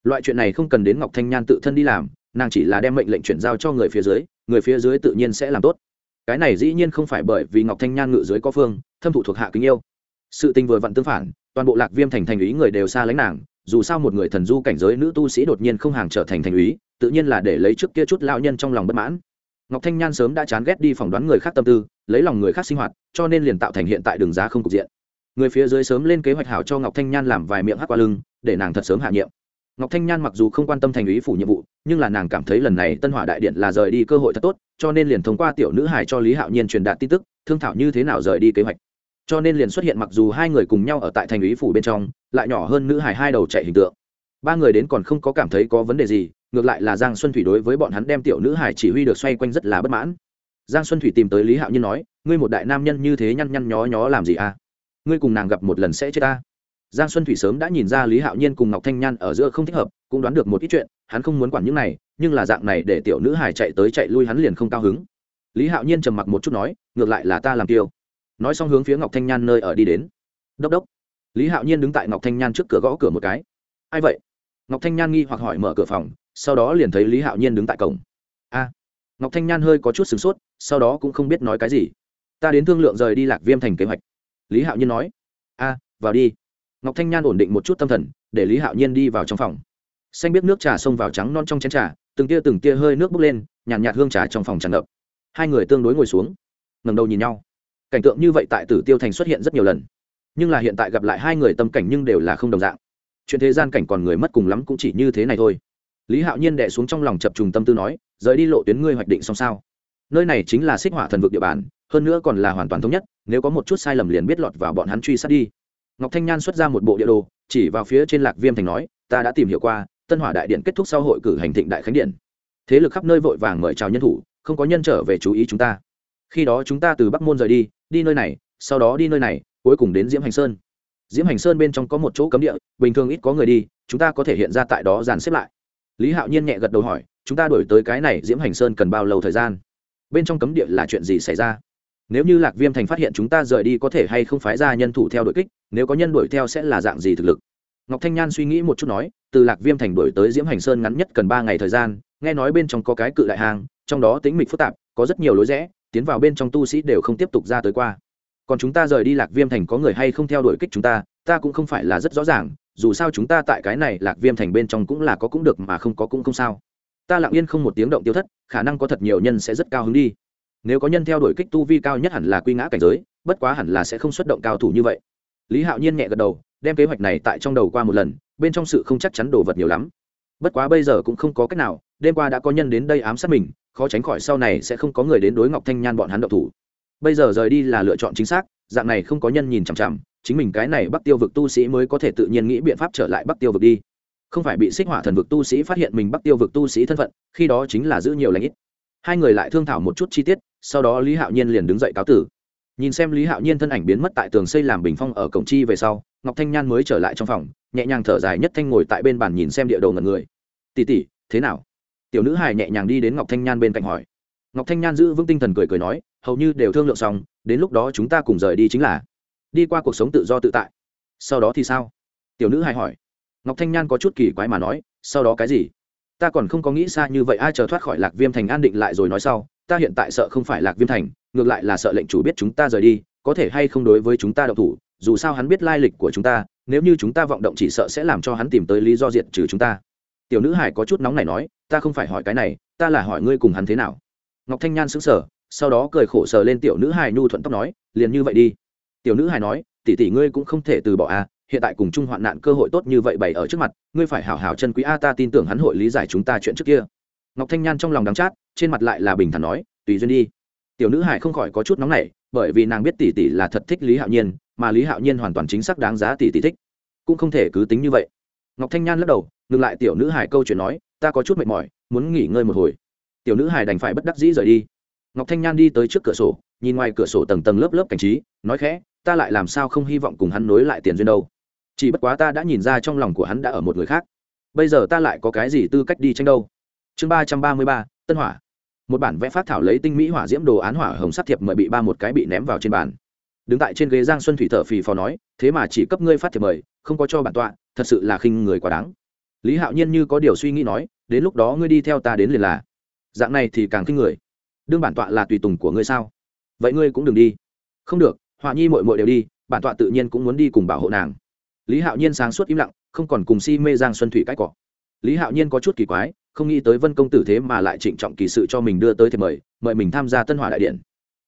Loại chuyện này không cần đến ngọc thanh nhan tự thân đi làm, nàng chỉ là đem mệnh lệnh chuyển giao cho người phía dưới, người phía dưới tự nhiên sẽ làm tốt cái này dĩ nhiên không phải bởi vì ngọc thanh nhan ngự dưới có phương, thâm thụ thuộc hạ kính yêu. Sự tình vừa vặn tương phản, toàn bộ lạc viêm thành thành ý người đều xa lánh nàng, dù sao một người thần du cảnh giới nữ tu sĩ đột nhiên không hàng trở thành thành úy, tự nhiên là để lấy trước kia chút lao nhân trong lòng bất mãn. Ngọc thanh nhan sớm đã chán ghét đi phỏng đoán người khác tâm tư, lấy lòng người khác sinh hoạt, cho nên liền tạo thành hiện tại đường giá không cục diện. Người phía dưới sớm lên kế hoạch hảo cho ngọc thanh nhan làm vài miệng hắc qua lưng, để nàng thật sớm hạ nhiệm ngọc thanh nhan mặc dù không quan tâm thành ý phủ nhiệm vụ, nhưng là nàng cảm thấy lần này tân hỏa đại điện là rời đi cơ hội thật tốt, cho nên liền thông qua tiểu nữ hải cho lý hạo nhiên truyền đạt tin tức, thương thảo như thế nào rời đi kế hoạch. Cho nên liền xuất hiện mặc dù hai người cùng nhau ở tại thành ý phủ bên trong, lại nhỏ hơn nữ hải hai đầu chạy hình tượng. Ba người đến còn không có cảm thấy có vấn đề gì, ngược lại là giang xuân thủy đối với bọn hắn đem tiểu nữ hải chỉ huy được xoay quanh rất là bất mãn. Giang xuân thủy tìm tới lý hạo nhiên nói, ngươi một đại nam nhân như thế nhăn nhăn nhó nhó làm gì à? Ngươi cùng nàng gặp một lần sẽ chết ta giang xuân thủy sớm đã nhìn ra lý hạo nhiên cùng ngọc thanh nhan ở giữa không thích hợp, cũng đoán được một ít chuyện, hắn không muốn quản những này, nhưng là dạng này để tiểu nữ hải chạy tới chạy lui hắn liền không cao hứng. Lý hạo nhiên trầm mặc một chút nói, ngược lại là ta làm tiêu. Nói xong hướng phía ngọc thanh nhan nơi ở đi đến. Đốc đốc. Lý hạo nhiên đứng tại ngọc thanh nhan trước cửa gõ cửa một cái. Ai vậy? Ngọc thanh nhan nghi hoặc hỏi mở cửa phòng, sau đó liền thấy lý hạo nhiên đứng tại cổng. A. Ngọc thanh nhan hơi có chút sửng sốt, sau đó cũng không biết nói cái gì. Ta đến thương lượng rời đi lạc viêm thành kế hoạch. Lý hạo nhiên nói. A, vào đi ngọc thanh nhan ổn định một chút tâm thần để lý hạo nhiên đi vào trong phòng. Xanh biết nước trà xông vào trắng non trong chén trà từng tia từng tia hơi nước bốc lên nhàn nhạt, nhạt hương trà trong phòng tràn ngập. Hai người tương đối ngồi xuống ngầm đầu nhìn nhau. Cảnh tượng như vậy tại tử tiêu thành xuất hiện rất nhiều lần. Nhưng là hiện tại gặp lại hai người tâm cảnh nhưng đều là không đồng dạng. Chuyện thế gian cảnh còn người mất cùng lắm cũng chỉ như thế này thôi. Lý hạo nhiên đệ xuống trong lòng chập trùng tâm tư nói rời đi lộ tuyến ngươi hoạch định xong sao? Nơi này chính là xích hỏa thần vực địa bàn hơn nữa còn là hoàn toàn thống nhất nếu có một chút sai lầm liền biết lọt vào bọn hắn truy sát đi ngọc thanh nhan xuất ra một bộ địa đồ, chỉ vào phía trên lạc viêm thành nói, ta đã tìm hiểu qua, tân hỏa đại điện kết thúc sau hội cử hành thịnh đại khánh điện. Thế lực khắp nơi vội vàng mời chào nhân thủ, không có nhân trở về chú ý chúng ta. Khi đó chúng ta từ bắc môn rời đi đi nơi này, sau đó đi nơi này, cuối cùng đến diễm hành sơn. Diễm hành sơn bên trong có một chỗ cấm địa, bình thường ít có người đi, chúng ta có thể hiện ra tại đó dàn xếp lại. Lý hạo nhiên nhẹ gật đầu hỏi, chúng ta đổi tới cái này diễm hành sơn cần bao lâu thời gian? Bên trong cấm địa là chuyện gì xảy ra? Nếu như lạc viêm thành phát hiện chúng ta rời đi có thể hay không phái ra nhân thủ theo đội kích nếu có nhân đuổi theo sẽ là dạng gì thực lực? Ngọc thanh nhan suy nghĩ một chút nói, từ lạc viêm thành đuổi tới diễm hành sơn ngắn nhất cần ba ngày thời gian, nghe nói bên trong có cái cự đại hàng trong đó tính mịch phức tạp, có rất nhiều lối rẽ, tiến vào bên trong tu sĩ đều không tiếp tục ra tới qua. Còn chúng ta rời đi lạc viêm thành có người hay không theo đuổi kích chúng ta ta cũng không phải là rất rõ ràng, dù sao chúng ta tại cái này lạc viêm thành bên trong cũng là có cũng được mà không có cũng không sao. Ta lặng yên không một tiếng động tiêu thất, khả năng có thật nhiều nhân sẽ rất cao hứng đi. Nếu có nhân theo đuổi kích tu vi cao nhất hẳn là quy ngã cảnh giới, bất quá hẳn là sẽ không xuất động cao thủ như vậy lý hạo nhiên nhẹ gật đầu, đem kế hoạch này tại trong đầu qua một lần, bên trong sự không chắc chắn đồ vật nhiều lắm. Bất quá bây giờ cũng không có cách nào, đêm qua đã có nhân đến đây ám sát mình, khó tránh khỏi sau này sẽ không có người đến đối ngọc thanh nhan bọn hắn độc thủ. Bây giờ rời đi là lựa chọn chính xác, dạng này không có nhân nhìn chằm chằm, chính mình cái này bắc tiêu vực tu sĩ mới có thể tự nhiên nghĩ biện pháp trở lại bắc tiêu vực đi. Không phải bị xích hỏa thần vực tu sĩ phát hiện mình bắc tiêu vực tu sĩ thân phận, khi đó chính là giữ nhiều lãnh ít. Hai người lại thương thảo một chút chi tiết, sau đó lý hạo nhiên liền đứng dậy cáo tử nhìn xem lý hạo nhiên thân ảnh biến mất tại tường xây làm bình phong ở cổng chi về sau, ngọc thanh nhan mới trở lại trong phòng, nhẹ nhàng thở dài nhất thanh ngồi tại bên bàn nhìn xem địa đồ ngần người. Tỉ tỉ thế nào? Tiểu nữ hài nhẹ nhàng đi đến ngọc thanh nhan bên cạnh hỏi. Ngọc thanh nhan giữ vững tinh thần cười cười nói, hầu như đều thương lượng xong, đến lúc đó chúng ta cùng rời đi chính là đi qua cuộc sống tự do tự tại. Sau đó thì sao? Tiểu nữ hài hỏi. Ngọc thanh nhan có chút kỳ quái mà nói, sau đó cái gì? Ta còn không có nghĩ xa như vậy, ai chờ thoát khỏi lạc viêm thành an định lại rồi nói sau ta hiện tại sợ không phải lạc viêm thành, ngược lại là sợ lệnh chủ biết chúng ta rời đi, có thể hay không đối với chúng ta đậu thủ, dù sao hắn biết lai lịch của chúng ta, nếu như chúng ta vọng động chỉ sợ sẽ làm cho hắn tìm tới lý do diệt trừ chúng ta. Tiểu nữ hải có chút nóng này nói, ta không phải hỏi cái này, ta là hỏi ngươi cùng hắn thế nào. Ngọc thanh nhan sững sờ, sau đó cười khổ sờ lên tiểu nữ hải nhu thuận tóc nói, liền như vậy đi. Tiểu nữ hải nói, tỷ tỷ ngươi cũng không thể từ bỏ a hiện tại cùng chung hoạn nạn cơ hội tốt như vậy bày ở trước mặt, ngươi phải hảo hảo chân quý a, ta tin tưởng hắn hội lý giải chúng ta chuyện trước kia. Ngọc thanh nhan trong lòng đắng chát trên mặt lại là bình thản nói, tùy duyên đi. Tiểu nữ hải không khỏi có chút nóng nảy, bởi vì nàng biết tỷ tỷ là thật thích lý hạo nhiên, mà lý hạo nhiên hoàn toàn chính xác đáng giá tỷ tỷ thích. Cũng không thể cứ tính như vậy. Ngọc thanh nhan lắc đầu, ngừng lại tiểu nữ hải câu chuyện nói, ta có chút mệt mỏi, muốn nghỉ ngơi một hồi. Tiểu nữ hải đành phải bất đắc dĩ rời đi. Ngọc thanh nhan đi tới trước cửa sổ, nhìn ngoài cửa sổ tầng tầng lớp lớp cảnh trí, nói khẽ, ta lại làm sao không hy vọng cùng hắn nối lại tiền duyên đâu. Chỉ bất quá ta đã nhìn ra trong lòng của hắn đã ở một người khác. Bây giờ ta lại có cái gì tư cách đi tranh đâu? Chương ba trăm ba mươi ba, tân hỏa một bản vẽ phát thảo lấy tinh mỹ hỏa diễm đồ án hỏa hồng sắt thiệp mời bị ba một cái bị ném vào trên bàn. Đứng tại trên ghế giang xuân thủy thở phì phò nói, thế mà chỉ cấp ngươi phát thiệp mời, không có cho bản tọa, thật sự là khinh người quá đáng. Lý hạo nhiên như có điều suy nghĩ nói, đến lúc đó ngươi đi theo ta đến liền là. Dạng này thì càng khinh người. Đương bản tọa là tùy tùng của ngươi sao? Vậy ngươi cũng đừng đi. Không được, họa nhi mội mội đều đi, bản tọa tự nhiên cũng muốn đi cùng bảo hộ nàng. Lý hạo nhiên sáng suốt im lặng, không còn cùng si mê giang xuân thủy cãi cọ. Lý hạo nhiên có chút kỳ quái không nghĩ tới vân công tử thế mà lại trịnh trọng kỳ sự cho mình đưa tới thì mời mời mình tham gia tân hỏa đại điện.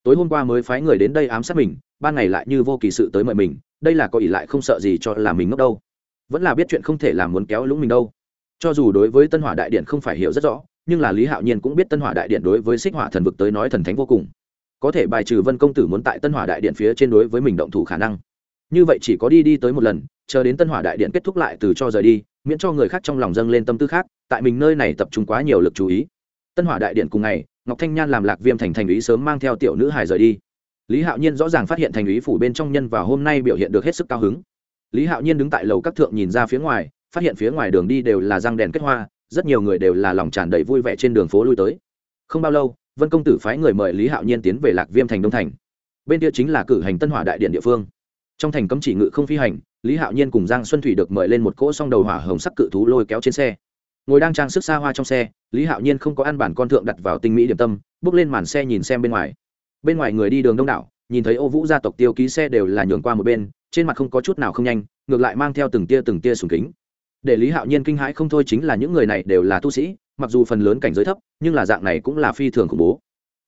Tối hôm qua mới phái người đến đây ám sát mình, ban ngày lại như vô kỳ sự tới mời mình, đây là có ỷ lại không sợ gì cho là mình ngốc đâu. Vẫn là biết chuyện không thể làm muốn kéo lũng mình đâu. Cho dù đối với tân hỏa đại điện không phải hiểu rất rõ, nhưng là lý hạo nhiên cũng biết tân hỏa đại điện đối với xích hỏa thần vực tới nói thần thánh vô cùng. Có thể bài trừ vân công tử muốn tại tân hỏa đại điện phía trên đối với mình động thủ khả năng. Như vậy chỉ có đi đi tới một lần, chờ đến tân hỏa đại điện kết thúc lại từ cho rời đi miễn cho người khác trong lòng dâng lên tâm tư khác, tại mình nơi này tập trung quá nhiều lực chú ý. Tân hỏa đại điện cùng ngày, ngọc thanh nhan làm lạc viêm thành thành ý sớm mang theo tiểu nữ hải rời đi. Lý hạo nhiên rõ ràng phát hiện thành ý phủ bên trong nhân vào hôm nay biểu hiện được hết sức cao hứng. Lý hạo nhiên đứng tại lầu các thượng nhìn ra phía ngoài, phát hiện phía ngoài đường đi đều là răng đèn kết hoa, rất nhiều người đều là lòng tràn đầy vui vẻ trên đường phố lui tới. Không bao lâu, vân công tử phái người mời lý hạo nhiên tiến về lạc viêm thành đông thành. Bên kia chính là cử hành tân hỏa đại điện địa phương. Trong thành cấm chỉ ngự không phi hành lý hạo nhiên cùng giang xuân thủy được mời lên một cỗ song đầu hỏa hồng sắc cự thú lôi kéo trên xe. Ngồi đang trang sức xa hoa trong xe, lý hạo nhiên không có ăn bản con thượng đặt vào tinh mỹ điểm tâm, bước lên màn xe nhìn xem bên ngoài. Bên ngoài người đi đường đông đảo, nhìn thấy ô vũ gia tộc tiêu ký xe đều là nhường qua một bên, trên mặt không có chút nào không nhanh, ngược lại mang theo từng tia từng tia sùng kính. Để lý hạo nhiên kinh hãi không thôi chính là những người này đều là tu sĩ, mặc dù phần lớn cảnh giới thấp, nhưng là dạng này cũng là phi thường khủng bố.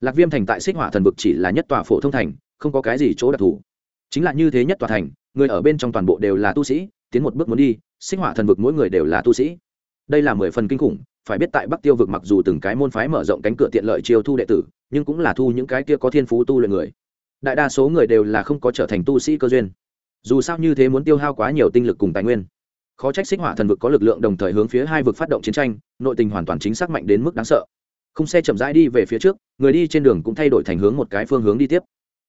Lạc viêm thành tại xích hỏa thần vực chỉ là nhất tòa phổ thông thành, không có cái gì chỗ đặc thù. Chính là như thế nhất tòa thành người ở bên trong toàn bộ đều là tu sĩ, tiến một bước muốn đi, sinh hỏa thần vực mỗi người đều là tu sĩ. Đây là mười phần kinh khủng, phải biết tại bắc tiêu vực mặc dù từng cái môn phái mở rộng cánh cửa tiện lợi chiêu thu đệ tử, nhưng cũng là thu những cái kia có thiên phú tu luyện người. Đại đa số người đều là không có trở thành tu sĩ cơ duyên. Dù sao như thế muốn tiêu hao quá nhiều tinh lực cùng tài nguyên. Khó trách xích hỏa thần vực có lực lượng đồng thời hướng phía hai vực phát động chiến tranh, nội tình hoàn toàn chính xác mạnh đến mức đáng sợ. Không xe chậm rãi đi về phía trước, người đi trên đường cũng thay đổi thành hướng một cái phương hướng đi tiếp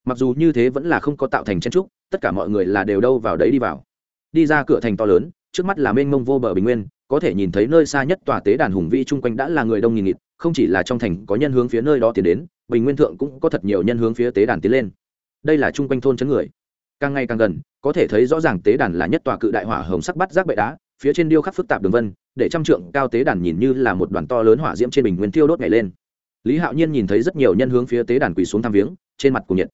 mặc dù như thế vẫn là không có tạo thành chen trúc, tất cả mọi người là đều đâu vào đấy đi vào. Đi ra cửa thành to lớn, trước mắt là mênh mông vô bờ bình nguyên, có thể nhìn thấy nơi xa nhất tòa tế đàn hùng vĩ chung quanh đã là người đông nghìn nghịt, không chỉ là trong thành có nhân hướng phía nơi đó tiến đến, bình nguyên thượng cũng có thật nhiều nhân hướng phía tế đàn tiến lên. Đây là chung quanh thôn chấn người. Càng ngày càng gần, có thể thấy rõ ràng tế đàn là nhất tòa cự đại hỏa hồng sắc bắt giác bệ đá, phía trên điêu khắc phức tạp đường vân, để trăm trượng cao tế đàn nhìn như là một đoàn to lớn hỏa diễm trên bình nguyên tiêu đốt ngày lên. Lý hạo nhiên nhìn thấy rất nhiều nhân hướng phía tế đàn quỳ xuống thăm viếng, trên mặt cùng nhiệt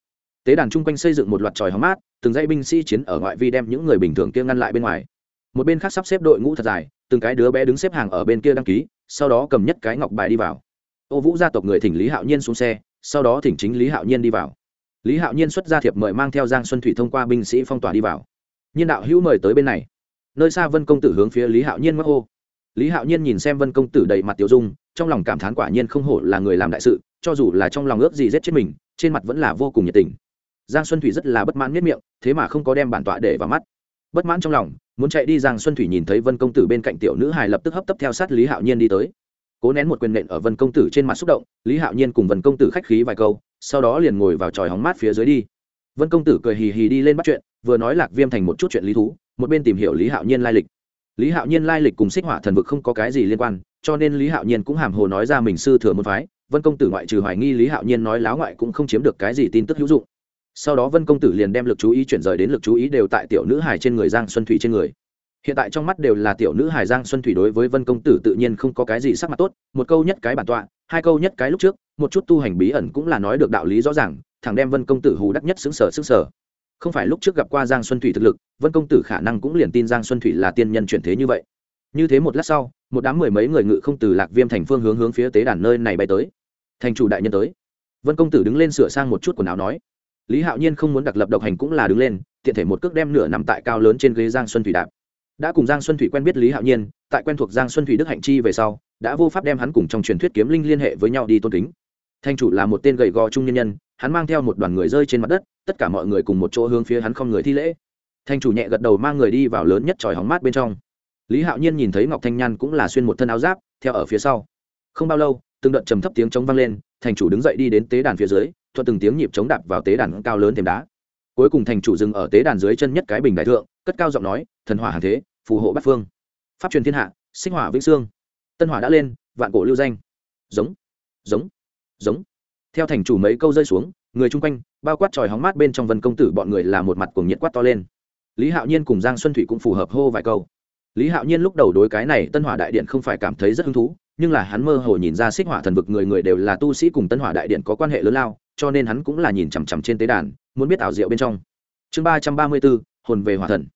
tế đàn chung quanh xây dựng một loạt tròi hóng mát, từng dãy binh sĩ chiến ở ngoại vi đem những người bình thường kia ngăn lại bên ngoài. Một bên khác sắp xếp đội ngũ thật dài, từng cái đứa bé đứng xếp hàng ở bên kia đăng ký, sau đó cầm nhất cái ngọc bài đi vào. Ô vũ gia tộc người thỉnh lý hạo nhiên xuống xe, sau đó thỉnh chính lý hạo nhiên đi vào. Lý hạo nhiên xuất ra thiệp mời mang theo giang xuân thủy thông qua binh sĩ phong tỏa đi vào. Nhiên đạo hữu mời tới bên này. Nơi xa vân công tử hướng phía lý hạo nhiên mắc ô lý hạo nhiên nhìn xem vân công tử đầy mặt tiểu dung, trong lòng cảm thán quả nhiên không hổ là người làm đại sự, cho dù là trong lòng ước gì giết chết mình, trên mặt vẫn là vô cùng nhiệt tình giang xuân thủy rất là bất mãn miết miệng, thế mà không có đem bản tọa để vào mắt. Bất mãn trong lòng, muốn chạy đi, giang xuân thủy nhìn thấy vân công tử bên cạnh tiểu nữ hài lập tức hấp tấp theo sát lý hạo nhiên đi tới. Cố nén một quyền nện ở vân công tử trên mặt xúc động, lý hạo nhiên cùng vân công tử khách khí vài câu, sau đó liền ngồi vào tròi hóng mát phía dưới đi. Vân công tử cười hì hì đi lên bắt chuyện, vừa nói lạc viêm thành một chút chuyện lý thú, một bên tìm hiểu lý hạo nhiên lai lịch. Lý hạo nhiên lai lịch cùng xích hỏa thần vực không có cái gì liên quan, cho nên lý hạo nhiên cũng hàm hồ nói ra mình sư thừa môn phái, vân công tử ngoại trừ hoài nghi lý hạo nhiên nói láo ngoại cũng không chiếm được cái gì tin tức hữu dụng sau đó vân công tử liền đem lực chú ý chuyển rời đến lực chú ý đều tại tiểu nữ hải trên người giang xuân thủy trên người. Hiện tại trong mắt đều là tiểu nữ hải giang xuân thủy đối với vân công tử tự nhiên không có cái gì sắc mặt tốt, một câu nhất cái bản tọa, hai câu nhất cái lúc trước, một chút tu hành bí ẩn cũng là nói được đạo lý rõ ràng thằng đem vân công tử hù đắc nhất xứng sở xứng sở không phải lúc trước gặp qua giang xuân thủy thực lực, vân công tử khả năng cũng liền tin giang xuân thủy là tiên nhân chuyển thế như vậy. Như thế một lát sau, một đám mười mấy người ngự không từ lạc viêm thành phương hướng hướng phía tế đàn nơi này bay tới. Thành chủ đại nhân tới. Vân công tử đứng lên sửa sang một chút quần áo nói lý hạo nhiên không muốn đặc lập độc hành cũng là đứng lên, tiện thể một cước đem nửa nằm tại cao lớn trên ghế giang xuân thủy đạp. Đã cùng giang xuân thủy quen biết lý hạo nhiên, tại quen thuộc giang xuân thủy đức hạnh chi về sau, đã vô pháp đem hắn cùng trong truyền thuyết kiếm linh liên hệ với nhau đi tôn kính. Thanh chủ là một tên gầy gò trung nhân nhân, hắn mang theo một đoàn người rơi trên mặt đất, tất cả mọi người cùng một chỗ hướng phía hắn không người thi lễ. Thanh chủ nhẹ gật đầu mang người đi vào lớn nhất tròi hóng mát bên trong. Lý hạo nhiên nhìn thấy ngọc thanh nhan cũng là xuyên một thân áo giáp, theo ở phía sau. Không bao lâu, từng đợt trầm thấp tiếng trống vang lên thành chủ đứng dậy đi đến tế đàn phía dưới thuận từng tiếng nhịp chống đạp vào tế đàn cao lớn thêm đá. Cuối cùng thành chủ dừng ở tế đàn dưới chân nhất cái bình đại thượng, cất cao giọng nói, thần hỏa hàng thế, phù hộ bát phương. Pháp truyền thiên hạ, sinh hỏa vĩnh sương tân hỏa đã lên, vạn cổ lưu danh. Giống giống giống. Theo thành chủ mấy câu rơi xuống, người chung quanh, bao quát tròi hóng mát bên trong vân công tử bọn người là một mặt cùng nhiệt quát to lên. Lý hạo nhiên cùng giang xuân thủy cũng phù hợp hô vài câu. Lý hạo nhiên lúc đầu đối cái này tân hỏa đại điện không phải cảm thấy rất hứng thú, nhưng là hắn mơ hồ nhìn ra xích hỏa thần vực người người đều là tu sĩ cùng tân hỏa đại điện có quan hệ lớn lao cho nên hắn cũng là nhìn chằm chằm trên tế đàn, muốn biết ảo diệu bên trong. Chương ba trăm ba mươi bốn, hồn về hỏa thần.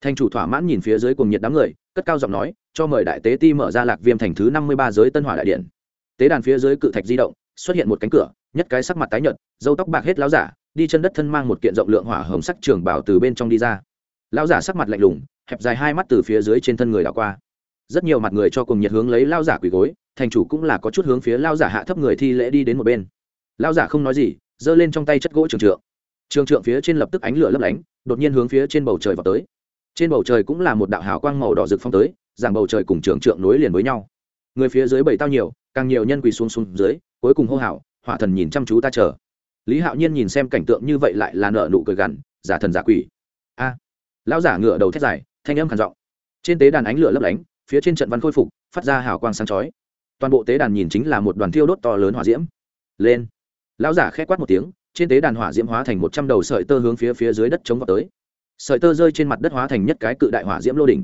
Thành chủ thỏa mãn nhìn phía dưới cùng nhiệt đám người, cất cao giọng nói, cho mời đại tế ti mở ra lạc viêm thành thứ năm mươi ba giới tân hỏa đại điện. Tế đàn phía dưới cự thạch di động, xuất hiện một cánh cửa, nhất cái sắc mặt tái nhợt dâu tóc bạc hết láo giả, đi chân đất thân mang một kiện rộng lượng hỏa hồng sắc trường bảo từ bên trong đi ra. Lão giả sắc mặt lạnh lùng, hẹp dài hai mắt từ phía dưới trên thân người đảo qua. Rất nhiều mặt người cho cùng nhiệt hướng lấy lao giả quỳ gối, thành chủ cũng là có chút hướng phía lao giả hạ thấp người thi lễ đi đến một bên lao giả không nói gì, giơ lên trong tay chất gỗ trường trượng. Trường trượng phía trên lập tức ánh lửa lấp lánh, đột nhiên hướng phía trên bầu trời vào tới. Trên bầu trời cũng là một đạo hào quang màu đỏ rực phong tới, giảng bầu trời cùng trường trượng nối liền với nhau. Người phía dưới bảy tao nhiều, càng nhiều nhân quỳ xuống xuống dưới, cuối cùng hô hào, hỏa thần nhìn chăm chú ta chờ. Lý hạo nhiên nhìn xem cảnh tượng như vậy lại là nợ nụ cười gằn, giả thần giả quỷ. A! Lão giả ngựa đầu thét dài, thanh âm khản giọng. Trên tế đàn ánh lửa lấp lánh, phía trên trận văn khôi phục, phát ra hào quang sáng chói. Toàn bộ tế đàn nhìn chính là một đoàn thiêu đốt to lớn hỏa diễm. Lên! Lão giả khẽ quát một tiếng, trên tế đàn hỏa diễm hóa thành một trăm đầu sợi tơ hướng phía phía dưới đất chống vào tới. Sợi tơ rơi trên mặt đất hóa thành nhất cái cự đại hỏa diễm lô đỉnh.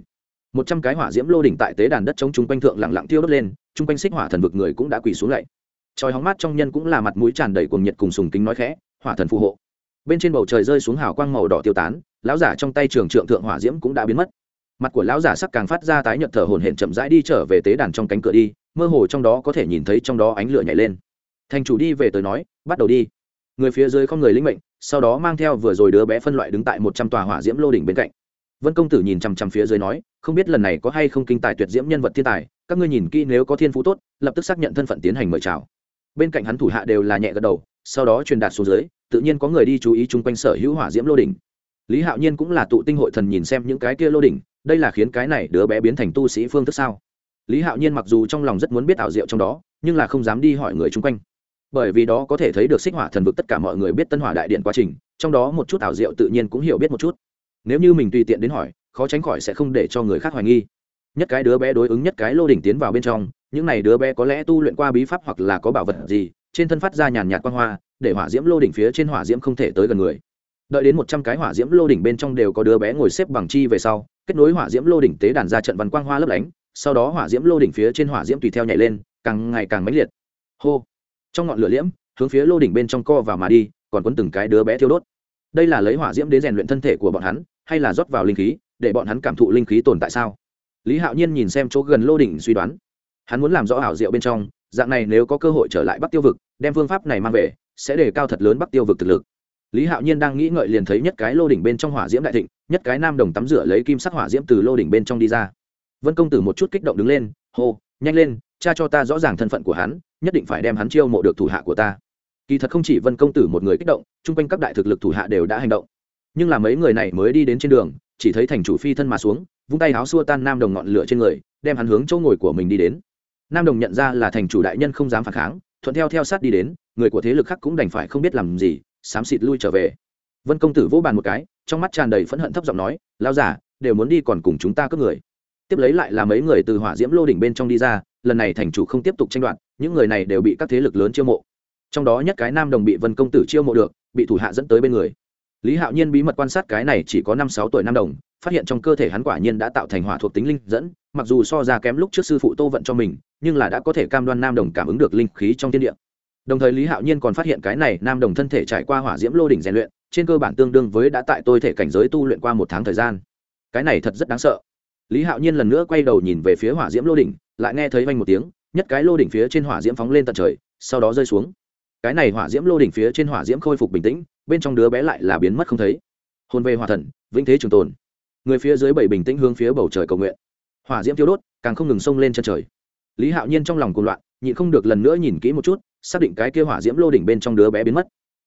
Một trăm cái hỏa diễm lô đỉnh tại tế đàn đất chống chung quanh thượng lặng lặng tiêu đốt lên, chung quanh xích hỏa thần vực người cũng đã quỳ xuống lạy tròi hóng mát trong nhân cũng là mặt mũi tràn đầy cuồng nhiệt cùng sùng kính nói khẽ, hỏa thần phù hộ. Bên trên bầu trời rơi xuống hào quang màu đỏ tiêu tán, lão giả trong tay trường trượng thượng hỏa diễm cũng đã biến mất. Mặt của lão giả sắc càng phát ra tái nhợt thở hổn hển chậm rãi đi trở về tế đàn trong cánh cửa đi, mơ hồ trong đó có thể nhìn thấy trong đó ánh lửa nhảy lên thành chủ đi về tới nói, bắt đầu đi. Người phía dưới không người linh mệnh, sau đó mang theo vừa rồi đứa bé phân loại đứng tại một trăm tòa hỏa diễm lô đỉnh bên cạnh. Vân công tử nhìn chằm chằm phía dưới nói, không biết lần này có hay không kinh tài tuyệt diễm nhân vật thiên tài, các ngươi nhìn kỹ nếu có thiên phú tốt, lập tức xác nhận thân phận tiến hành mời chào. Bên cạnh hắn thủ hạ đều là nhẹ gật đầu, sau đó truyền đạt xuống dưới, tự nhiên có người đi chú ý chung quanh sở hữu hỏa diễm lô đỉnh. Lý hạo nhiên cũng là tụ tinh hội thần nhìn xem những cái kia lô đỉnh, đây là khiến cái này đứa bé biến thành tu sĩ phương thức sao? Lý hạo nhiên mặc dù trong lòng rất muốn biết ảo diệu trong đó, nhưng là không dám đi hỏi người chung quanh bởi vì đó có thể thấy được xích hỏa thần vực tất cả mọi người biết tân hỏa đại điện quá trình, trong đó một chút ảo diệu tự nhiên cũng hiểu biết một chút. Nếu như mình tùy tiện đến hỏi, khó tránh khỏi sẽ không để cho người khác hoài nghi. Nhất cái đứa bé đối ứng nhất cái lô đỉnh tiến vào bên trong, những này đứa bé có lẽ tu luyện qua bí pháp hoặc là có bảo vật gì, trên thân phát ra nhàn nhạt quan hoa, để hỏa diễm lô đỉnh phía trên hỏa diễm không thể tới gần người. Đợi đến một trăm cái hỏa diễm lô đỉnh bên trong đều có đứa bé ngồi xếp bằng chi về sau, kết nối hỏa diễm lô đỉnh tế đàn ra trận văn quang hoa lấp lánh, sau đó hỏa diễm lô đỉnh phía trên hỏa diễm tùy theo nhảy lên, càng ngày càng mãnh liệt. Hô! Trong ngọn lửa liễm, hướng phía lô đỉnh bên trong co vào mà đi, còn quấn từng cái đứa bé thiêu đốt. Đây là lấy hỏa diễm đến rèn luyện thân thể của bọn hắn, hay là rót vào linh khí, để bọn hắn cảm thụ linh khí tồn tại sao? Lý hạo nhiên nhìn xem chỗ gần lô đỉnh suy đoán. Hắn muốn làm rõ ảo diệu bên trong, dạng này nếu có cơ hội trở lại bắc tiêu vực, đem phương pháp này mang về, sẽ để cao thật lớn bắc tiêu vực thực lực. Lý hạo nhiên đang nghĩ ngợi liền thấy nhất cái lô đỉnh bên trong hỏa diễm đại thịnh, nhất cái nam đồng tắm rửa lấy kim sắc hỏa diễm từ lô đỉnh bên trong đi ra. Vân công tử một chút kích động đứng lên, hô, nhanh lên, cha cho ta rõ ràng thân phận của hắn nhất định phải đem hắn chiêu mộ được thủ hạ của ta. Kỳ thật không chỉ vân công tử một người kích động, chung quanh các đại thực lực thủ hạ đều đã hành động. Nhưng là mấy người này mới đi đến trên đường, chỉ thấy thành chủ phi thân mà xuống, vung tay áo xua tan nam đồng ngọn lửa trên người, đem hắn hướng chỗ ngồi của mình đi đến. Nam đồng nhận ra là thành chủ đại nhân không dám phản kháng, thuận theo theo sát đi đến, người của thế lực khác cũng đành phải không biết làm gì, xám xịt lui trở về. Vân công tử vỗ bàn một cái, trong mắt tràn đầy phẫn hận thấp giọng nói lao giả đều muốn đi còn cùng chúng ta cướp người. Tiếp lấy lại là mấy người từ hỏa diễm lô đỉnh bên trong đi ra, lần này thành chủ không tiếp tục tranh đoạt những người này đều bị các thế lực lớn chiêu mộ. Trong đó nhất cái nam đồng bị vân công tử chiêu mộ được, bị thủ hạ dẫn tới bên người. Lý hạo nhiên bí mật quan sát cái này chỉ có năm sáu tuổi nam đồng, phát hiện trong cơ thể hắn quả nhiên đã tạo thành hỏa thuộc tính linh dẫn, mặc dù so ra kém lúc trước sư phụ tô vận cho mình, nhưng là đã có thể cam đoan nam đồng cảm ứng được linh khí trong thiên địa. Đồng thời lý hạo nhiên còn phát hiện cái này nam đồng thân thể trải qua hỏa diễm lô đỉnh rèn luyện, trên cơ bản tương đương với đã tại tôi thể cảnh giới tu luyện qua một tháng thời gian. Cái này thật rất đáng sợ. Lý hạo nhiên lần nữa quay đầu nhìn về phía hỏa diễm lô đỉnh, lại nghe thấy vanh một tiếng nhất cái lô đỉnh phía trên hỏa diễm phóng lên tận trời, sau đó rơi xuống. Cái này hỏa diễm lô đỉnh phía trên hỏa diễm khôi phục bình tĩnh, bên trong đứa bé lại là biến mất không thấy. Hôn về hỏa thần, vĩnh thế trường tồn. Người phía dưới bảy bình tĩnh hướng phía bầu trời cầu nguyện. Hỏa diễm tiêu đốt, càng không ngừng xông lên chân trời. Lý hạo nhiên trong lòng cuồng loạn, nhịn không được lần nữa nhìn kỹ một chút, xác định cái kia hỏa diễm lô đỉnh bên trong đứa bé biến mất.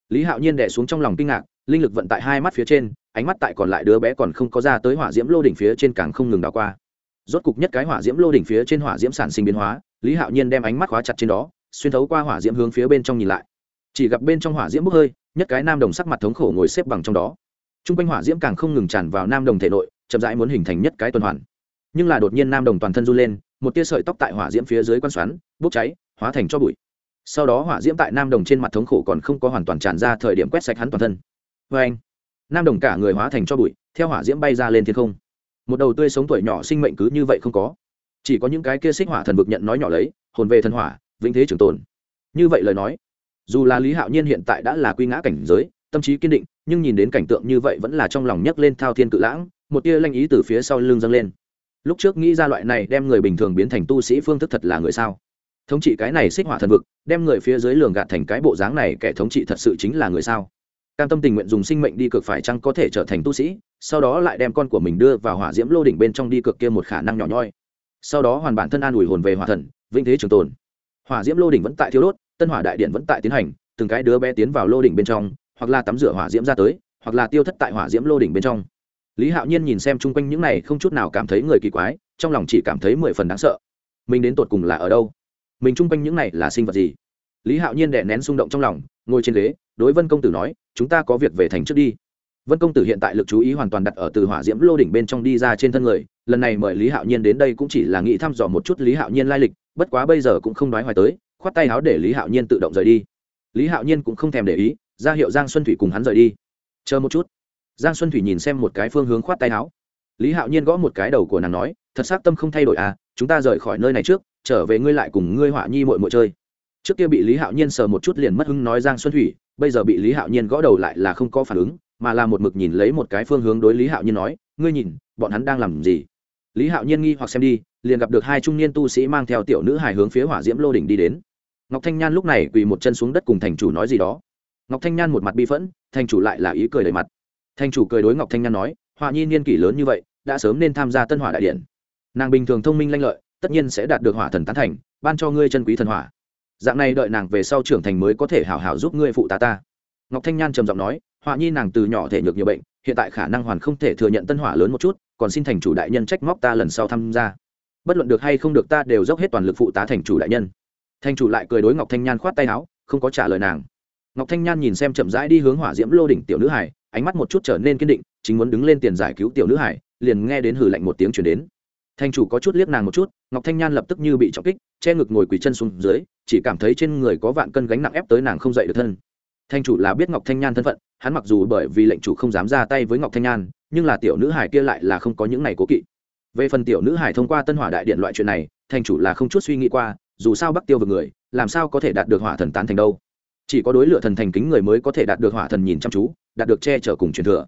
Lý hạo nhiên đẻ xuống trong lòng kinh ngạc, linh lực vận tại hai mắt phía trên, ánh mắt tại còn lại đứa bé còn không có ra tới hỏa diễm lô đỉnh phía trên càng không ngừng đảo qua. Rốt cục nhất cái hỏa diễm lô đỉnh phía trên hỏa diễm sản sinh biến hóa lý hạo nhiên đem ánh mắt khóa chặt trên đó, xuyên thấu qua hỏa diễm hướng phía bên trong nhìn lại. Chỉ gặp bên trong hỏa diễm bốc hơi, nhất cái nam đồng sắc mặt thống khổ ngồi xếp bằng trong đó. T r u n g quanh hỏa diễm càng không ngừng tràn vào nam đồng thể nội, chậm rãi muốn hình thành nhất cái tuần hoàn. Nhưng là đột nhiên nam đồng toàn thân run lên, một tia sợi tóc tại hỏa diễm phía dưới quan xoắn, bốc cháy, hóa thành cho bụi. Sau đó hỏa diễm tại nam đồng trên mặt thống khổ còn không có hoàn toàn tràn ra thời điểm quét sạch hắn toàn thân. Vê anh, nam đồng cả người hóa thành cho bụi, theo hỏa diễm bay ra lên thiên không. Một đầu tươi sống tuổi nhỏ sinh mệnh cứ như vậy không có chỉ có những cái kia xích hỏa thần vực nhận nói nhỏ lấy, hồn về thần hỏa, vĩnh thế trường tồn. Như vậy lời nói, dù là lý hạo nhiên hiện tại đã là quy ngã cảnh giới, tâm trí kiên định, nhưng nhìn đến cảnh tượng như vậy vẫn là trong lòng nhấc lên thao thiên cự lãng, một tia lanh ý từ phía sau lưng dâng lên. Lúc trước nghĩ ra loại này đem người bình thường biến thành tu sĩ phương thức thật là người sao? Thống trị cái này xích hỏa thần vực, đem người phía dưới lường gạt thành cái bộ dáng này kẻ thống trị thật sự chính là người sao? Cam tâm tình nguyện dùng sinh mệnh đi cực phải chăng có thể trở thành tu sĩ, sau đó lại đem con của mình đưa vào hỏa diễm lô đỉnh bên trong đi cực kia một khả năng nhỏ nhoi sau đó hoàn bản thân an ủi hồn về hỏa thần, vĩnh thế trường tồn. Hỏa diễm lô đỉnh vẫn tại thiếu đốt, tân hỏa đại điện vẫn tại tiến hành, từng cái đứa bé tiến vào lô đỉnh bên trong, hoặc là tắm rửa hỏa diễm ra tới, hoặc là tiêu thất tại hỏa diễm lô đỉnh bên trong. Lý hạo nhiên nhìn xem chung quanh những này không chút nào cảm thấy người kỳ quái, trong lòng chỉ cảm thấy mười phần đáng sợ. Mình đến tột cùng là ở đâu? Mình chung quanh những này là sinh vật gì? Lý hạo nhiên đè nén xung động trong lòng, ngồi trên ghế, đối vân công tử nói, chúng ta có việc về thành trước đi vân công tử hiện tại lực chú ý hoàn toàn đặt ở từ hỏa diễm lô đỉnh bên trong đi ra trên thân người, lần này mời lý hạo nhiên đến đây cũng chỉ là nghĩ thăm dò một chút lý hạo nhiên lai lịch, bất quá bây giờ cũng không nói hoài tới, khoát tay áo để lý hạo nhiên tự động rời đi. Lý hạo nhiên cũng không thèm để ý, ra hiệu giang xuân thủy cùng hắn rời đi. Chờ một chút. Giang xuân thủy nhìn xem một cái phương hướng khoát tay áo. Lý hạo nhiên gõ một cái đầu của nàng nói, thật xác tâm không thay đổi à chúng ta rời khỏi nơi này trước, trở về ngươi lại cùng ngươi họa nhi mội mội chơi. Trước kia bị lý hạo nhiên sờ một chút liền mất hứng nói giang xuân thủy, bây giờ bị lý hạo nhiên gõ đầu lại là không có phản ứng mà là một mực nhìn lấy một cái phương hướng đối lý hạo nhiên nói, ngươi nhìn, bọn hắn đang làm gì? Lý hạo nhiên nghi hoặc xem đi, liền gặp được hai trung niên tu sĩ mang theo tiểu nữ hài hướng phía hỏa diễm lô đỉnh đi đến. Ngọc thanh nhan lúc này quỳ một chân xuống đất cùng thành chủ nói gì đó. Ngọc thanh nhan một mặt bi phẫn, thành chủ lại là ý cười đầy mặt. Thành chủ cười đối ngọc thanh nhan nói, họa nhi niên kỷ lớn như vậy, đã sớm nên tham gia tân hỏa đại điện. Nàng bình thường thông minh lanh lợi, tất nhiên sẽ đạt được hỏa thần tán thành, ban cho ngươi chân quý thần hỏa. Dạng này đợi nàng về sau trưởng thành mới có thể hào hào giúp ngươi phụ tá ta. Ngọc thanh nhan trầm giọng nói họa nhi nàng từ nhỏ thể nhược nhiều bệnh, hiện tại khả năng hoàn không thể thừa nhận tân hỏa lớn một chút, còn xin thành chủ đại nhân trách móc ta lần sau tham gia. Bất luận được hay không được ta đều dốc hết toàn lực phụ tá thành chủ đại nhân. Thành chủ lại cười đối ngọc thanh nhan khoát tay áo, không có trả lời nàng. Ngọc thanh nhan nhìn xem chậm rãi đi hướng hỏa diễm lô đỉnh tiểu nữ hải, ánh mắt một chút trở nên kiên định, chính muốn đứng lên tiền giải cứu tiểu nữ hải, liền nghe đến hử lạnh một tiếng chuyển đến. Thành chủ có chút liếc nàng một chút, ngọc thanh nhan lập tức như bị trọng kích, che ngực ngồi quỳ chân xuống dưới, chỉ cảm thấy trên người có vạn cân gánh nặng ép tới nàng không dậy được thân thanh chủ là biết ngọc thanh nhan thân phận, hắn mặc dù bởi vì lệnh chủ không dám ra tay với ngọc thanh nhan, nhưng là tiểu nữ hải kia lại là không có những này cố kỵ. Về phần tiểu nữ hải thông qua tân hỏa đại điện loại chuyện này, thanh chủ là không chút suy nghĩ qua, dù sao bắc tiêu vực người, làm sao có thể đạt được hỏa thần tán thành đâu? Chỉ có đối lửa thần thành kính người mới có thể đạt được hỏa thần nhìn chăm chú, đạt được che chở cùng truyền thừa.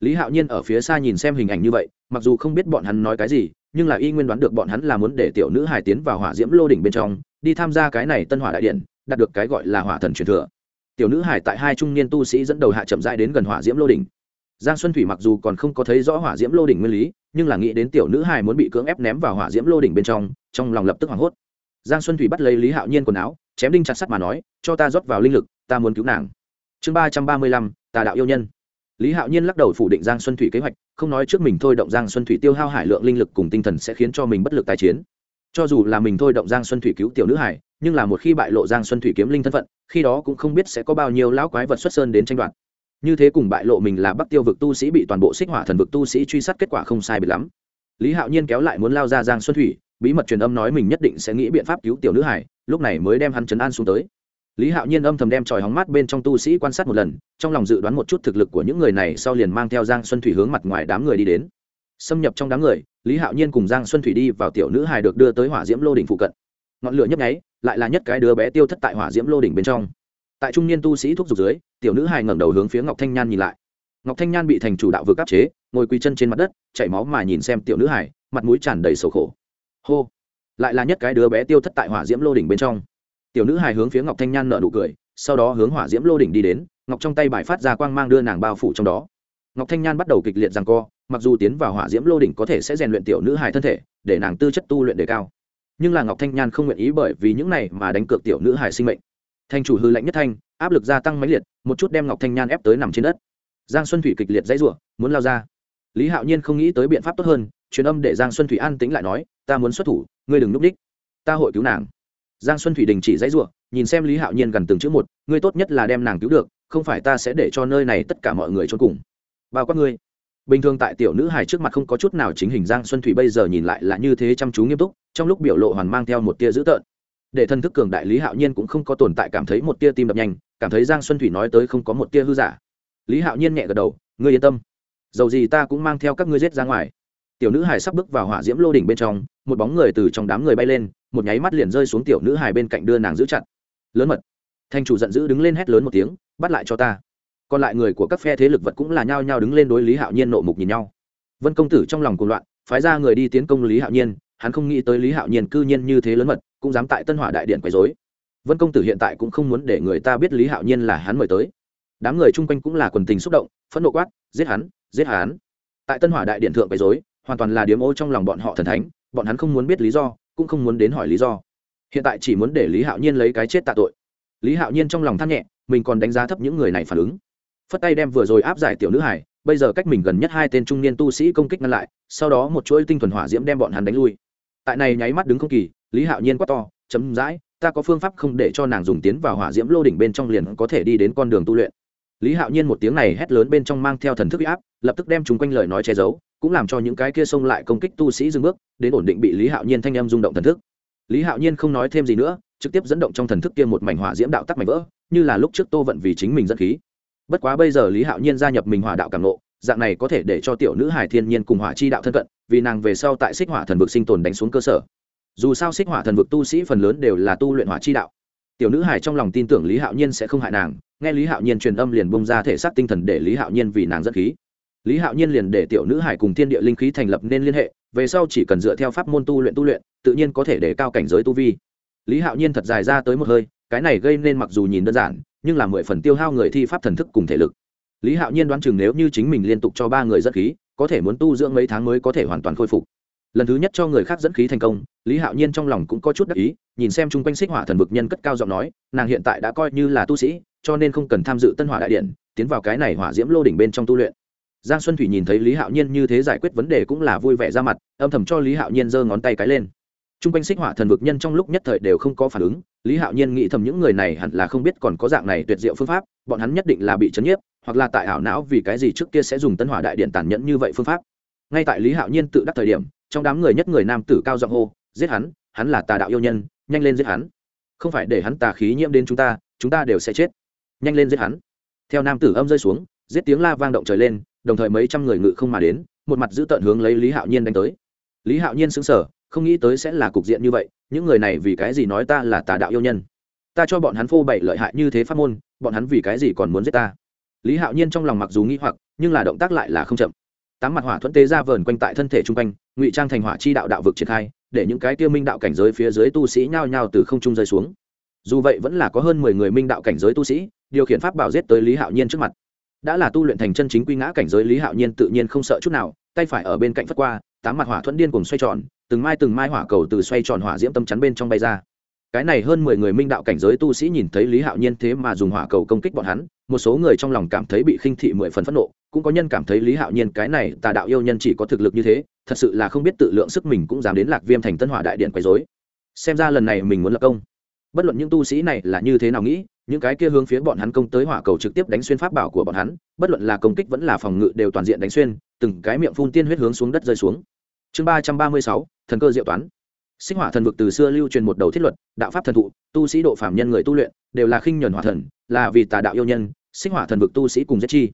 Lý hạo nhiên ở phía xa nhìn xem hình ảnh như vậy, mặc dù không biết bọn hắn nói cái gì, nhưng là y nguyên đoán được bọn hắn là muốn để tiểu nữ hải tiến vào hỏa diễm lô đỉnh bên trong, đi tham gia cái này tân hỏa đại điện, đạt được cái gọi là hỏa thần truyền thừa tiểu nữ hải tại hai trung niên tu sĩ dẫn đầu hạ chậm rãi đến gần hỏa diễm lô đỉnh. Giang xuân thủy mặc dù còn không có thấy rõ hỏa diễm lô đỉnh nguyên lý, nhưng là nghĩ đến tiểu nữ hải muốn bị cưỡng ép ném vào hỏa diễm lô đỉnh bên trong trong lòng lập tức hoảng hốt. Giang xuân thủy bắt lấy lý hạo nhiên quần áo, chém đinh chặt sắt mà nói, cho ta rót vào linh lực, ta muốn cứu nàng. Chương ba trăm ba mươi lăm, tà đạo yêu nhân. Lý hạo nhiên lắc đầu phủ định giang xuân thủy kế hoạch, không nói trước mình thôi động giang xuân thủy tiêu hao hải lượng linh lực cùng tinh thần sẽ khiến cho mình bất lực tài chiến. Cho dù là mình thôi động giang xuân thủy cứu tiểu nữ hải, nhưng là một khi bại lộ giang xuân thủy kiếm linh thân phận khi đó cũng không biết sẽ có bao nhiêu lão quái vật xuất sơn đến tranh đoạt. Như thế cùng bại lộ mình là bắc tiêu vực tu sĩ bị toàn bộ xích hỏa thần vực tu sĩ truy sát kết quả không sai biệt lắm. Lý hạo nhiên kéo lại muốn lao ra giang xuân thủy, bí mật truyền âm nói mình nhất định sẽ nghĩ biện pháp cứu tiểu nữ hải lúc này mới đem hắn chấn an xuống tới. Lý hạo nhiên âm thầm đem tròi hóng mát bên trong tu sĩ quan sát một lần, trong lòng dự đoán một chút thực lực của những người này sau liền mang theo giang xuân thủy hướng mặt ngoài đám người đi đến. Xâm nhập trong đám người, lý hạo nhiên cùng giang xuân thủy đi vào tiểu nữ hài được đưa tới hỏa diễm lô đỉnh phụ cận ngọn lửa nhấp nháy, lại là nhất cái đứa bé tiêu thất tại hỏa diễm lô đỉnh bên trong. Tại trung niên tu sĩ thuốc dục dưới, tiểu nữ hài ngẩng đầu hướng phía ngọc thanh nhan nhìn lại. Ngọc thanh nhan bị thành chủ đạo vừa áp chế, ngồi quỳ chân trên mặt đất, chảy máu mà nhìn xem tiểu nữ hài, mặt mũi tràn đầy sầu khổ. Hô! Lại là nhất cái đứa bé tiêu thất tại hỏa diễm lô đỉnh bên trong. Tiểu nữ hài hướng phía ngọc thanh nhan nợ nụ cười, sau đó hướng hỏa diễm lô đỉnh đi đến, ngọc trong tay bài phát ra quang mang đưa nàng bao phủ trong đó. Ngọc thanh nhan bắt đầu kịch liệt rằng co, mặc dù tiến vào hỏa diễm lô đỉnh có thể sẽ rèn luyện tiểu nữ hài thân thể, để nàng tư chất tu luyện đề cao nhưng là ngọc thanh nhan không nguyện ý bởi vì những này mà đánh cược tiểu nữ hải sinh mệnh. Thanh chủ hư lệnh nhất thanh, áp lực gia tăng mãnh liệt, một chút đem ngọc thanh nhan ép tới nằm trên đất. Giang xuân thủy kịch liệt dãy rủa, muốn lao ra. Lý hạo nhiên không nghĩ tới biện pháp tốt hơn, truyền âm để giang xuân thủy an tĩnh lại nói, ta muốn xuất thủ, ngươi đừng núp đích. Ta hội cứu nàng. Giang xuân thủy đình chỉ dãy rủa, nhìn xem lý hạo nhiên gần từng chữ một, ngươi tốt nhất là đem nàng cứu được, không phải ta sẽ để cho nơi này tất cả mọi người trốn cùng. Bao quát ngươi bình thường tại tiểu nữ hài trước mặt không có chút nào chính hình giang xuân thủy bây giờ nhìn lại là như thế chăm chú nghiêm túc, trong lúc biểu lộ hoàn mang theo một tia dữ tợn. Để thân thức cường đại lý hạo nhiên cũng không có tồn tại cảm thấy một tia tim đập nhanh, cảm thấy giang xuân thủy nói tới không có một tia hư giả. Lý hạo nhiên nhẹ gật đầu, ngươi yên tâm, dầu gì ta cũng mang theo các ngươi giết ra ngoài. Tiểu nữ hải sắp bước vào hỏa diễm lô đỉnh bên trong, một bóng người từ trong đám người bay lên, một nháy mắt liền rơi xuống tiểu nữ hải bên cạnh đưa nàng giữ chặt. Lớn mật. Thanh chủ giận dữ đứng lên hét lớn một tiếng, bắt lại cho ta còn lại người của các phe thế lực vật cũng là nhao nhao đứng lên đối lý hạo nhiên nộ mục nhìn nhau vân công tử trong lòng cuồng loạn phái ra người đi tiến công lý hạo nhiên hắn không nghĩ tới lý hạo nhiên cư nhiên như thế lớn mật cũng dám tại tân hỏa đại điện quấy dối vân công tử hiện tại cũng không muốn để người ta biết lý hạo nhiên là hắn mời tới đám người chung quanh cũng là quần tình xúc động phẫn nộ quát giết hắn giết hắn tại tân hỏa đại điện thượng quấy dối hoàn toàn là điếm ô trong lòng bọn họ thần thánh bọn hắn không muốn biết lý do cũng không muốn đến hỏi lý do hiện tại chỉ muốn để lý hạo nhiên lấy cái chết tạ tội lý hạo nhiên trong lòng than nhẹ mình còn đánh giá thấp những người này phản ứng phất tay đem vừa rồi áp giải tiểu nữ hải, bây giờ cách mình gần nhất hai tên trung niên tu sĩ công kích ngăn lại, sau đó một chuỗi tinh thuần hỏa diễm đem bọn hắn đánh lui. Tại này nháy mắt đứng không kỳ, lý hạo nhiên quát to, chấm dãi, ta có phương pháp không để cho nàng dùng tiến vào hỏa diễm lô đỉnh bên trong liền có thể đi đến con đường tu luyện. Lý hạo nhiên một tiếng này hét lớn bên trong mang theo thần thức huy áp, lập tức đem chúng quanh lời nói che giấu, cũng làm cho những cái kia xông lại công kích tu sĩ dừng bước, đến ổn định bị lý hạo nhiên thanh em rung động thần thức. Lý hạo nhiên không nói thêm gì nữa, trực tiếp dẫn động trong thần thức kia một mảnh hỏa diễm đạo tắc mảnh vỡ, như là lúc trước tô vận vì chính mình dẫn khí bất quá bây giờ lý hạo nhiên gia nhập mình hỏa đạo càng nộ dạng này có thể để cho tiểu nữ hải thiên nhiên cùng hỏa chi đạo thân cận, vì nàng về sau tại xích hỏa thần vực sinh tồn đánh xuống cơ sở. Dù sao xích hỏa thần vực tu sĩ phần lớn đều là tu luyện hỏa chi đạo. Tiểu nữ hải trong lòng tin tưởng lý hạo nhiên sẽ không hại nàng, nghe lý hạo nhiên truyền âm liền bông ra thể xác tinh thần để lý hạo nhiên vì nàng dẫn khí. Lý hạo nhiên liền để tiểu nữ hải cùng thiên địa linh khí thành lập nên liên hệ, về sau chỉ cần dựa theo pháp môn tu luyện tu luyện, tự nhiên có thể để cao cảnh giới tu vi. Lý hạo nhiên thật dài ra tới một hơi cái này gây nên mặc dù nhìn đơn giản, nhưng là mười phần tiêu hao người thi pháp thần thức cùng thể lực. Lý hạo nhiên đoán chừng nếu như chính mình liên tục cho ba người dẫn khí, có thể muốn tu dưỡng mấy tháng mới có thể hoàn toàn khôi phục. Lần thứ nhất cho người khác dẫn khí thành công, lý hạo nhiên trong lòng cũng có chút đắc ý, nhìn xem chung quanh xích hỏa thần vực nhân cất cao giọng nói, nàng hiện tại đã coi như là tu sĩ, cho nên không cần tham dự tân hỏa đại điện, tiến vào cái này hỏa diễm lô đỉnh bên trong tu luyện. Giang xuân thủy nhìn thấy lý hạo nhiên như thế giải quyết vấn đề cũng là vui vẻ ra mặt, âm thầm cho lý hạo nhiên giơ ngón tay cái lên chung quanh xích hỏa thần vực nhân trong lúc nhất thời đều không có phản ứng, lý hạo nhiên nghĩ thầm những người này hẳn là không biết còn có dạng này tuyệt diệu phương pháp, bọn hắn nhất định là bị chấn nhiếp, hoặc là tại ảo não vì cái gì trước kia sẽ dùng tân hỏa đại điện tàn nhẫn như vậy phương pháp. Ngay tại lý hạo nhiên tự đắc thời điểm, trong đám người nhất người nam tử cao giọng hô, giết hắn hắn là tà đạo yêu nhân, nhanh lên giết hắn. Không phải để hắn tà khí nhiễm đến chúng ta chúng ta đều sẽ chết. Nhanh lên giết hắn. Theo nam tử âm rơi xuống, giết tiếng la vang động trời lên, đồng thời mấy trăm người ngự không mà đến, một mặt giữ tận hướng lấy lý hạo nhiên đánh tới. Lý hạo nhiên xứng sở không nghĩ tới sẽ là cục diện như vậy, những người này vì cái gì nói ta là tà đạo yêu nhân? Ta cho bọn hắn phô bày lợi hại như thế pháp môn, bọn hắn vì cái gì còn muốn giết ta? Lý hạo nhiên trong lòng mặc dù nghĩ hoặc, nhưng là động tác lại là không chậm. Tám mặt hỏa thuẫn tế ra vờn quanh tại thân thể chung quanh, ngụy trang thành hỏa chi đạo đạo vực triển khai, để những cái tiêu minh đạo cảnh giới phía dưới tu sĩ nhao nhao từ không trung rơi xuống. Dù vậy vẫn là có hơn mười người minh đạo cảnh giới tu sĩ, điều khiển pháp bảo giết tới lý hạo nhiên trước mặt. Đã là tu luyện thành chân chính quy ngã cảnh giới, lý hạo nhiên tự nhiên không sợ chút nào, tay phải ở bên cạnh phất qua, tám mặt hỏa thuẫn điên cùng xoay tròn từng mai từng mai hỏa cầu từ xoay tròn hỏa diễm tâm chắn bên trong bay ra. Cái này hơn mười người minh đạo cảnh giới tu sĩ nhìn thấy lý hạo nhiên thế mà dùng hỏa cầu công kích bọn hắn, một số người trong lòng cảm thấy bị khinh thị mười phần phẫn nộ, cũng có nhân cảm thấy lý hạo nhiên cái này tà đạo yêu nhân chỉ có thực lực như thế, thật sự là không biết tự lượng sức mình cũng dám đến lạc viêm thành tân hỏa đại điện quấy dối xem ra lần này mình muốn lập công. Bất luận những tu sĩ này là như thế nào nghĩ, những cái kia hướng phía bọn hắn công tới hỏa cầu trực tiếp đánh xuyên pháp bảo của bọn hắn, bất luận là công kích vẫn là phòng ngự đều toàn diện đánh xuyên, từng cái miệng phun tiên huyết hướng xuống đất rơi xuống chương ba trăm ba mươi sáu, thần cơ diệu toán. Sinh hỏa thần vực từ xưa lưu truyền một đầu thiết luật, đạo pháp thần thụ, tu sĩ độ phạm nhân người tu luyện, đều là khinh nhuần hỏa thần, là vì tà đạo yêu nhân, sinh hỏa thần vực tu sĩ cùng giết chi.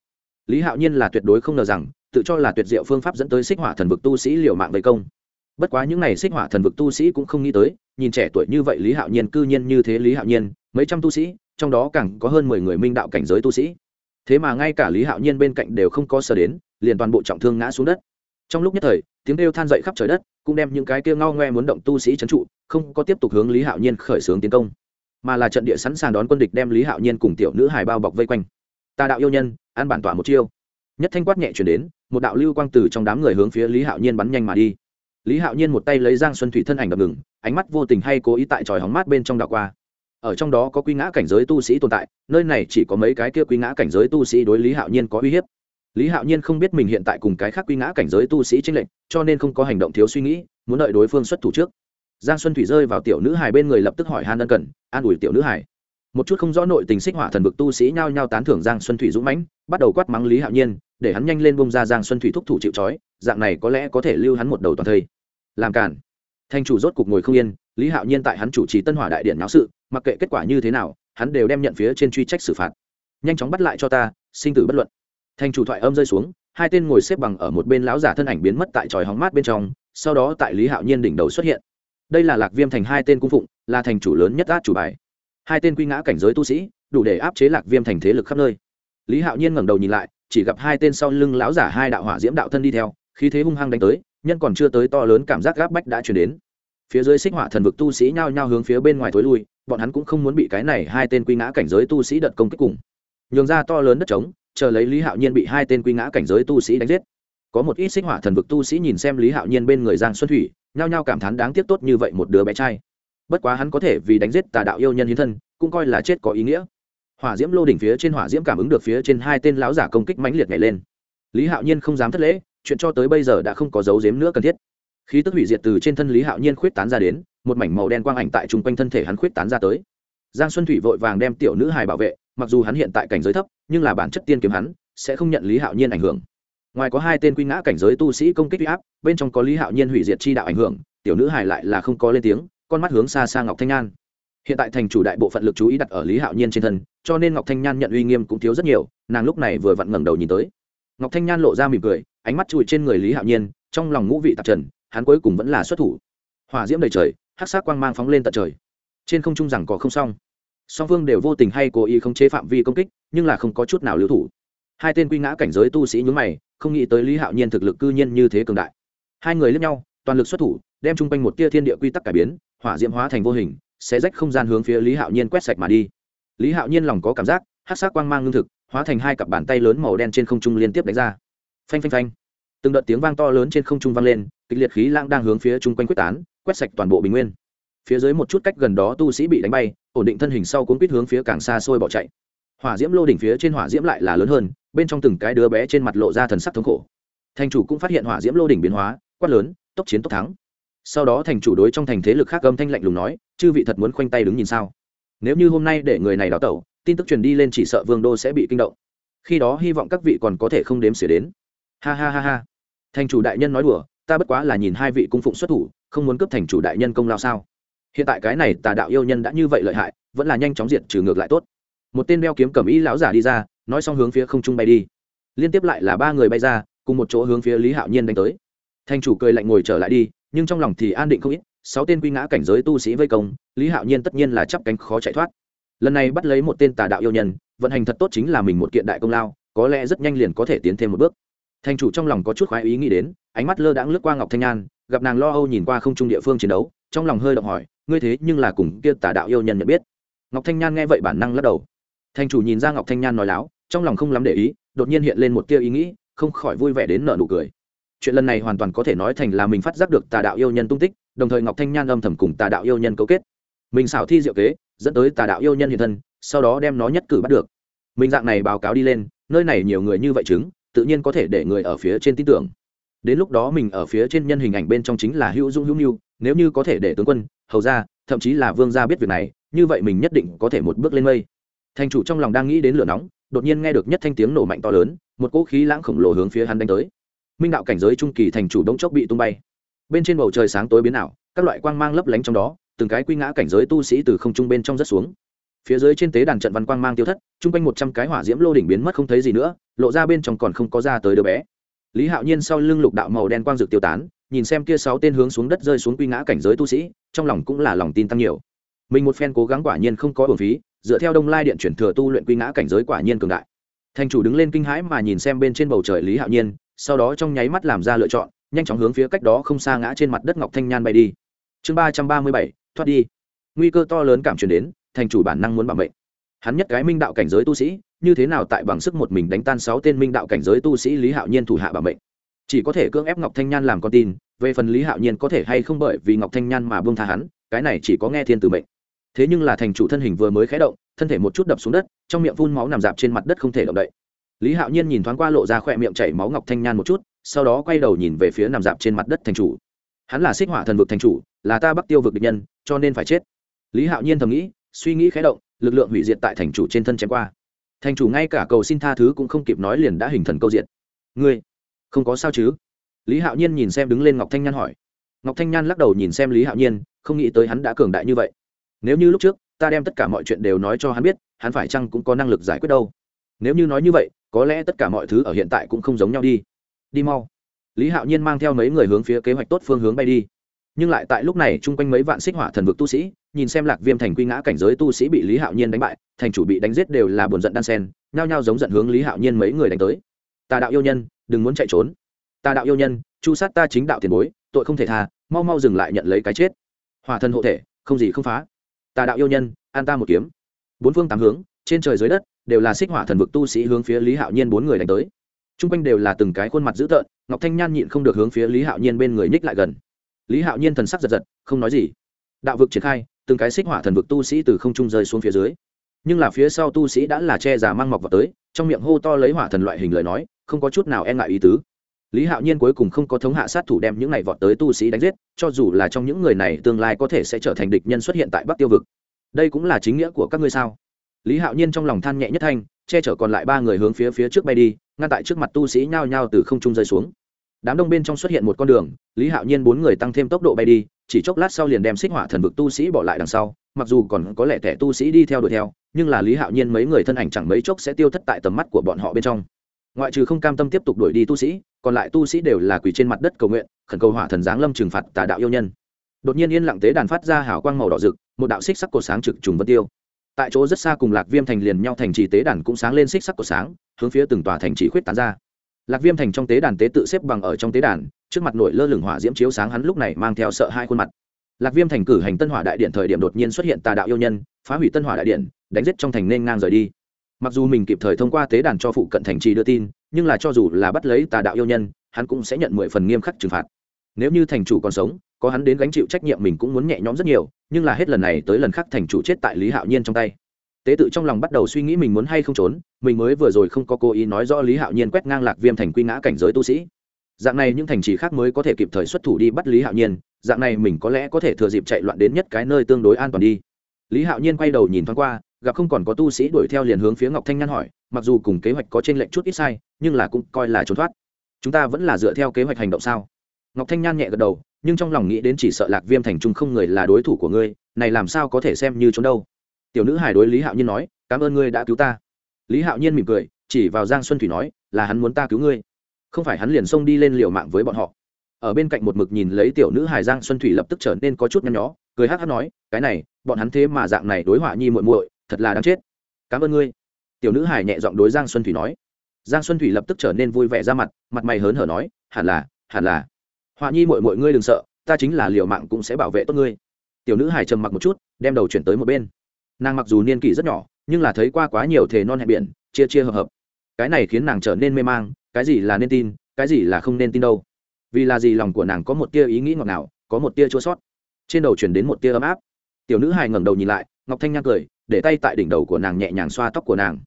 Lý hạo nhiên là tuyệt đối không ngờ rằng, tự cho là tuyệt diệu phương pháp dẫn tới xích hỏa thần vực tu sĩ liều mạng vây công. Bất quá những n à y xích hỏa thần vực tu sĩ cũng không nghĩ tới, nhìn trẻ tuổi như vậy lý hạo nhiên cư nhiên như thế lý hạo nhiên, mấy trăm tu sĩ, trong đó càng có hơn mười người minh đạo cảnh giới tu sĩ. Thế mà ngay cả lý hạo nhiên bên cạnh đều không có sờ đến, liền toàn bộ trọng thương ngã xuống đất trong lúc nhất thời, tiếng kêu than dậy khắp trời đất, cũng đem những cái kia ngao ngoe muốn động tu sĩ trấn trụ, không có tiếp tục hướng lý hạo nhiên khởi xướng tiến công, mà là trận địa sẵn sàng đón quân địch đem lý hạo nhiên cùng tiểu nữ hài bao bọc vây quanh. Ta đạo yêu nhân ăn bản tỏa một chiêu. Nhất thanh quát nhẹ chuyển đến, một đạo lưu quang từ trong đám người hướng phía lý hạo nhiên bắn nhanh mà đi. Lý hạo nhiên một tay lấy giang xuân thủy thân ảnh đập ngừng, ánh mắt vô tình hay cố ý tại tròi hóng mát bên trong đạo qua. Ở trong đó có quy ngã cảnh giới tu sĩ tồn tại, nơi này chỉ có mấy cái kia quy ngã cảnh giới tu sĩ đối lý hạo nhiên có uy hiếp lý hạo nhiên không biết mình hiện tại cùng cái khác quy ngã cảnh giới tu sĩ tranh lệch, cho nên không có hành động thiếu suy nghĩ, muốn đợi đối phương xuất thủ trước. Giang xuân thủy rơi vào tiểu nữ hài bên người lập tức hỏi han ân cần, an ủi tiểu nữ hài. Một chút không rõ nội tình xích hỏa thần vực tu sĩ nhao nhao tán thưởng giang xuân thủy dũng mãnh, bắt đầu quát mắng lý hạo nhiên, để hắn nhanh lên bông ra giang xuân thủy thúc thủ chịu trói, dạng này có lẽ có thể lưu hắn một đầu toàn thây. Làm cản thanh chủ rốt cục ngồi không yên, lý hạo nhiên tại hắn chủ trì tân hỏa đại điện náo sự, mặc kệ kết quả như thế nào, hắn đều đem nhận phía trên truy trách xử phạt. Nhanh chóng bắt lại cho ta, sinh tử bất luận thành chủ thoại âm rơi xuống, hai tên ngồi xếp bằng ở một bên lão giả thân ảnh biến mất tại tròi hóng mát bên trong, sau đó tại lý hạo nhiên đỉnh đầu xuất hiện. Đây là lạc viêm thành hai tên cung phụng, là thành chủ lớn nhất át chủ bài. Hai tên quy ngã cảnh giới tu sĩ, đủ để áp chế lạc viêm thành thế lực khắp nơi. Lý hạo nhiên ngẩng đầu nhìn lại, chỉ gặp hai tên sau lưng lão giả hai đạo hỏa diễm đạo thân đi theo, khí thế hung hăng đánh tới, nhân còn chưa tới to lớn cảm giác gáp bách đã chuyển đến. Phía dưới xích hỏa thần vực tu sĩ nhao nhao hướng phía bên ngoài thối lui, bọn hắn cũng không muốn bị cái này hai tên quy ngã cảnh giới tu sĩ đợt công kích cùng. Nhường ra to lớn đất trống chờ lấy lý hạo nhiên bị hai tên quy ngã cảnh giới tu sĩ đánh giết. Có một ít xích hỏa thần vực tu sĩ nhìn xem lý hạo nhiên bên người giang xuân thủy, nhao nhao cảm thán đáng tiếc tốt như vậy một đứa bé trai. Bất quá hắn có thể vì đánh giết tà đạo yêu nhân hiến thân, cũng coi là chết có ý nghĩa. Hỏa diễm lô đỉnh phía trên hỏa diễm cảm ứng được phía trên hai tên lão giả công kích mãnh liệt nhảy lên. Lý hạo nhiên không dám thất lễ, chuyện cho tới bây giờ đã không có dấu dếm nữa cần thiết. Khí tức hủy diệt từ trên thân lý hạo nhiên khuyết tán ra đến, một mảnh màu đen quang ảnh tại chung quanh thân thể hắn khuyết tán ra tới. Giang xuân thủy vội vàng đem tiểu nữ hài bảo vệ mặc dù hắn hiện tại cảnh giới thấp, nhưng là bản chất tiên kiếm hắn sẽ không nhận lý hạo nhiên ảnh hưởng. Ngoài có hai tên quy ngã cảnh giới tu sĩ công kích huy áp, bên trong có lý hạo nhiên hủy diệt chi đạo ảnh hưởng, tiểu nữ hài lại là không có lên tiếng, con mắt hướng xa xa ngọc thanh nhan. Hiện tại thành chủ đại bộ phận lực chú ý đặt ở lý hạo nhiên trên thân, cho nên ngọc thanh nhan nhận uy nghiêm cũng thiếu rất nhiều, nàng lúc này vừa vặn ngẩng đầu nhìn tới. Ngọc thanh nhan lộ ra mỉm cười, ánh mắt chùi trên người lý hạo nhiên, trong lòng ngũ vị tạp trần, hắn cuối cùng vẫn là xuất thủ. Hỏa diễm đầy trời hát sát quang mang phóng lên tận trời. Trên không trung rằng có không xong song phương đều vô tình hay cố ý không chế phạm vi công kích, nhưng là không có chút nào lưu thủ. Hai tên quy ngã cảnh giới tu sĩ nhún mày, không nghĩ tới lý hạo nhiên thực lực cư nhiên như thế cường đại. Hai người lẫn nhau, toàn lực xuất thủ, đem chung quanh một tia thiên địa quy tắc cải biến, hỏa diễm hóa thành vô hình sẽ rách không gian hướng phía lý hạo nhiên quét sạch mà đi. Lý hạo nhiên lòng có cảm giác hát sát quang mang ngưng thực, hóa thành hai cặp bàn tay lớn màu đen trên không trung liên tiếp đánh ra. Phanh phanh phanh. Từng đợt tiếng vang to lớn trên không trung vang lên, kịch liệt khí lãng đang hướng phía chung quanh quyết tán, quét sạch toàn bộ bình nguyên phía dưới một chút cách gần đó tu sĩ bị đánh bay, ổn định thân hình sau cuốn quýt hướng phía càng xa xôi bỏ chạy. Hỏa diễm lô đỉnh phía trên hỏa diễm lại là lớn hơn, bên trong từng cái đứa bé trên mặt lộ ra thần sắc thống khổ. Thành chủ cũng phát hiện hỏa diễm lô đỉnh biến hóa, quát lớn, tốc chiến tốc thắng. Sau đó thành chủ đối trong thành thế lực khác âm thanh lạnh lùng nói, chư vị thật muốn khoanh tay đứng nhìn sao? Nếu như hôm nay để người này đào tẩu, tin tức truyền đi lên chỉ sợ vương đô sẽ bị kinh động. Khi đó hy vọng các vị còn có thể không đếm xỉa đến. Ha ha ha ha. Thành chủ đại nhân nói đùa, ta bất quá là nhìn hai vị cung phụng xuất thủ, không muốn cướp thành chủ đại nhân công lao sao? Hiện tại cái này tà đạo yêu nhân đã như vậy lợi hại vẫn là nhanh chóng diệt trừ ngược lại tốt. Một tên đeo kiếm cầm ý lão giả đi ra nói xong hướng phía không trung bay đi. Liên tiếp lại là ba người bay ra cùng một chỗ hướng phía lý hạo nhiên đánh tới. Thanh chủ cười lạnh ngồi trở lại đi nhưng trong lòng thì an định không ít sáu tên quy ngã cảnh giới tu sĩ vây công lý hạo nhiên tất nhiên là chắp cánh khó chạy thoát. Lần này bắt lấy một tên tà đạo yêu nhân vận hành thật tốt chính là mình một kiện đại công lao có lẽ rất nhanh liền có thể tiến thêm một bước. Thanh chủ trong lòng có chút khoái ý nghĩ đến ánh mắt lơ đãng lướt qua ngọc thanh an, gặp nàng lo âu nhìn qua không trung địa phương chiến đấu trong lòng hơi động hỏi ngươi thế nhưng là cùng kia tà đạo yêu nhân nhận biết. Ngọc thanh nhan nghe vậy bản năng lắc đầu. Thành chủ nhìn ra ngọc thanh nhan nói láo, trong lòng không lắm để ý, đột nhiên hiện lên một tia ý nghĩ, không khỏi vui vẻ đến nở nụ cười. Chuyện lần này hoàn toàn có thể nói thành là mình phát giác được tà đạo yêu nhân tung tích, đồng thời ngọc thanh nhan âm thầm cùng tà đạo yêu nhân cấu kết. Mình xảo thi diệu kế, dẫn tới tà đạo yêu nhân hiện thân, sau đó đem nó nhất cử bắt được. Mình dạng này báo cáo đi lên, nơi này nhiều người như vậy chứng, tự nhiên có thể để người ở phía trên tin tưởng. Đến lúc đó mình ở phía trên nhân hình ảnh bên trong chính là hữu dung hữu nhu nếu như có thể để tướng quân hầu ra, thậm chí là vương gia biết việc này, như vậy mình nhất định có thể một bước lên mây. Thành chủ trong lòng đang nghĩ đến lửa nóng, đột nhiên nghe được nhất thanh tiếng nổ mạnh to lớn, một cỗ khí lãng khổng lồ hướng phía hắn đánh tới. Minh đạo cảnh giới trung kỳ thành chủ đống chốc bị tung bay. Bên trên bầu trời sáng tối biến ảo, các loại quang mang lấp lánh trong đó, từng cái quy ngã cảnh giới tu sĩ từ không trung bên trong rất xuống. Phía dưới trên tế đàn trận văn quang mang tiêu thất, chung quanh một trăm cái hỏa diễm lô đỉnh biến mất không thấy gì nữa, lộ ra bên trong còn không có ra tới đứa bé. Lý hạo nhiên sau lưng lục đạo màu đen quang dược tiêu tán, nhìn xem kia sáu tên hướng xuống đất rơi xuống quy ngã cảnh giới tu sĩ trong lòng cũng là lòng tin tăng nhiều. Mình một phen cố gắng quả nhiên không có bổn phí, dựa theo đông lai điện chuyển thừa tu luyện quy ngã cảnh giới quả nhiên cường đại. Thành chủ đứng lên kinh hãi mà nhìn xem bên trên bầu trời lý hạo nhiên, sau đó trong nháy mắt làm ra lựa chọn, nhanh chóng hướng phía cách đó không xa ngã trên mặt đất ngọc thanh nhan bay đi. Chương ba trăm ba mươi bảy, thoát đi. Nguy cơ to lớn cảm truyền đến, thành chủ bản năng muốn bảo mệnh. Hắn nhất cái minh đạo cảnh giới tu sĩ, như thế nào tại bằng sức một mình đánh tan sáu tên minh đạo cảnh giới tu sĩ lý hạo nhiên thủ hạ bảo mệnh? Chỉ có thể cưỡng ép ngọc thanh nhan làm con tin, về phần lý hạo nhiên có thể hay không bởi vì ngọc thanh nhan mà buông tha hắn, cái này chỉ có nghe thiên từ mệnh. Thế nhưng là thành chủ thân hình vừa mới khé động, thân thể một chút đập xuống đất, trong miệng phun máu nằm dạp trên mặt đất không thể động đậy. Lý hạo nhiên nhìn thoáng qua lộ ra khỏe miệng chảy máu ngọc thanh nhan một chút, sau đó quay đầu nhìn về phía nằm dạp trên mặt đất thành chủ. Hắn là xích hỏa thần vực thành chủ, là ta bắc tiêu vực địch nhân, cho nên phải chết. Lý hạo nhiên thầm nghĩ, suy nghĩ khé động, lực lượng hủy diệt tại thành chủ trên thân chém qua. Thành chủ ngay cả cầu xin tha thứ cũng không kịp nói liền đã hình thần câu diện. Ngươi không có sao chứ? Lý hạo nhiên nhìn xem đứng lên ngọc thanh nhan hỏi. Ngọc thanh nhan lắc đầu nhìn xem lý hạo nhiên, không nghĩ tới hắn đã cường đại như vậy. Nếu như lúc trước, ta đem tất cả mọi chuyện đều nói cho hắn biết, hắn phải chăng cũng có năng lực giải quyết đâu? Nếu như nói như vậy, có lẽ tất cả mọi thứ ở hiện tại cũng không giống nhau đi. Đi mau. Lý hạo nhiên mang theo mấy người hướng phía kế hoạch tốt phương hướng bay đi. Nhưng lại tại lúc này, chung quanh mấy vạn xích hỏa thần vực tu sĩ, nhìn xem lạc viêm thành quy ngã cảnh giới tu sĩ bị lý hạo nhiên đánh bại, thành chủ bị đánh giết đều là buồn giận đan sen, nhao nhao giống giận hướng lý hạo nhiên mấy người đánh tới tà đạo yêu nhân, đừng muốn chạy trốn. Tà đạo yêu nhân, chu sát ta chính đạo tiền bối, tội không thể tha, mau mau dừng lại nhận lấy cái chết. Hòa thân hộ thể, không gì không phá. Tà đạo yêu nhân, an ta một kiếm. Bốn phương tám hướng, trên trời dưới đất, đều là xích hỏa thần vực tu sĩ hướng phía lý hạo nhiên bốn người đánh tới. T r u n g quanh đều là từng cái khuôn mặt dữ tợn, ngọc thanh nhan nhịn không được hướng phía lý hạo nhiên bên người nhích lại gần. Lý hạo nhiên thần sắc giật giật, không nói gì. Đạo vực triển khai, từng cái xích hỏa thần vực tu sĩ từ không trung rơi xuống phía dưới. Nhưng là phía sau tu sĩ đã là che giả mang mọc vào tới, trong miệng hô to lấy hỏa thần loại hình lời nói không có chút nào e ngại ý tứ. Lý hạo nhiên cuối cùng không có thống hạ sát thủ đem những này vọt tới tu sĩ đánh giết, cho dù là trong những người này tương lai có thể sẽ trở thành địch nhân xuất hiện tại bắc tiêu vực. Đây cũng là chính nghĩa của các ngươi sao? Lý hạo nhiên trong lòng than nhẹ nhất thanh, che chở còn lại ba người hướng phía phía trước bay đi, ngăn tại trước mặt tu sĩ nhao nhao từ không trung rơi xuống. Đám đông bên trong xuất hiện một con đường, lý hạo nhiên bốn người tăng thêm tốc độ bay đi, chỉ chốc lát sau liền đem xích hỏa thần vực tu sĩ bỏ lại đằng sau, mặc dù còn có lẽ thẻ tu sĩ đi theo đuổi theo, nhưng là lý hạo nhiên mấy người thân ảnh chẳng mấy chốc sẽ tiêu thất tại tầm mắt của bọn họ bên trong ngoại trừ không cam tâm tiếp tục đuổi đi tu sĩ, còn lại tu sĩ đều là quỳ trên mặt đất cầu nguyện, khẩn cầu hỏa thần giáng lâm trừng phạt tà đạo yêu nhân. Đột nhiên yên lặng tế đàn phát ra hào quang màu đỏ rực, một đạo xích sắc cột sáng trực trùng vân tiêu. Tại chỗ rất xa cùng lạc viêm thành liền nhau thành trì tế đàn cũng sáng lên xích sắc cột sáng, hướng phía từng tòa thành trì khuyết tán ra. Lạc viêm thành trong tế đàn tế tự xếp bằng ở trong tế đàn, trước mặt nổi lơ lửng hỏa diễm chiếu sáng hắn lúc này mang theo sợ hai khuôn mặt. Lạc viêm thành cử hành tân hỏa đại điện thời điểm đột nhiên xuất hiện tà đạo yêu nhân, phá hủy tân hỏa đại điện, đánh giết trong thành nên ngang rời đi mặc dù mình kịp thời thông qua tế đàn cho phụ cận thành trì đưa tin, nhưng là cho dù là bắt lấy tà đạo yêu nhân, hắn cũng sẽ nhận mười phần nghiêm khắc trừng phạt. Nếu như thành chủ còn sống, có hắn đến gánh chịu trách nhiệm mình cũng muốn nhẹ nhõm rất nhiều, nhưng là hết lần này tới lần khác thành chủ chết tại lý hạo nhiên trong tay. Tế tự trong lòng bắt đầu suy nghĩ mình muốn hay không trốn, mình mới vừa rồi không có cố ý nói rõ lý hạo nhiên quét ngang lạc viêm thành quy ngã cảnh giới tu sĩ. Dạng này những thành trì khác mới có thể kịp thời xuất thủ đi bắt lý hạo nhiên, dạng này mình có lẽ có thể thừa dịp chạy loạn đến nhất cái nơi tương đối an toàn đi. Lý hạo nhiên quay đầu nhìn thoáng qua gặp không còn có tu sĩ đuổi theo liền hướng phía ngọc thanh nhan hỏi, mặc dù cùng kế hoạch có trên lệnh chút ít sai, nhưng là cũng coi là trốn thoát. Chúng ta vẫn là dựa theo kế hoạch hành động sao? Ngọc thanh nhan nhẹ gật đầu, nhưng trong lòng nghĩ đến chỉ sợ lạc viêm thành trung không người là đối thủ của ngươi, này làm sao có thể xem như trốn đâu? Tiểu nữ hài đối lý hạo nhiên nói, cảm ơn ngươi đã cứu ta. Lý hạo nhiên mỉm cười, chỉ vào giang xuân thủy nói, là hắn muốn ta cứu ngươi. Không phải hắn liền xông đi lên liều mạng với bọn họ. Ở bên cạnh một mực nhìn lấy tiểu nữ hài giang xuân thủy lập tức trở nên có chút nhăn nhó, cười hát hát nói, cái này, bọn hắn thế mà dạng này đối họa nhi muội muội thật là đáng chết. Cảm ơn ngươi. Tiểu nữ hải nhẹ giọng đối giang xuân thủy nói. Giang xuân thủy lập tức trở nên vui vẻ ra mặt mặt mày hớn hở nói, hẳn là hẳn là. Họa nhi muội muội ngươi đừng sợ, ta chính là liều mạng cũng sẽ bảo vệ tốt ngươi. Tiểu nữ hải trầm mặc một chút, đem đầu chuyển tới một bên. Nàng mặc dù niên kỷ rất nhỏ, nhưng là thấy qua quá nhiều thề non hẹn biển, chia chia hợp hợp. Cái này khiến nàng trở nên mê mang, cái gì là nên tin, cái gì là không nên tin đâu. Vì là gì lòng của nàng có một tia ý nghĩ ngọt ngào, có một tia chua sót. Trên đầu chuyển đến một tia ấm áp. Tiểu nữ hài ngẩng đầu nhìn lại, ngọc thanh nhang cười để tay tại đỉnh đầu của nàng nhẹ nhàng xoa tóc của nàng.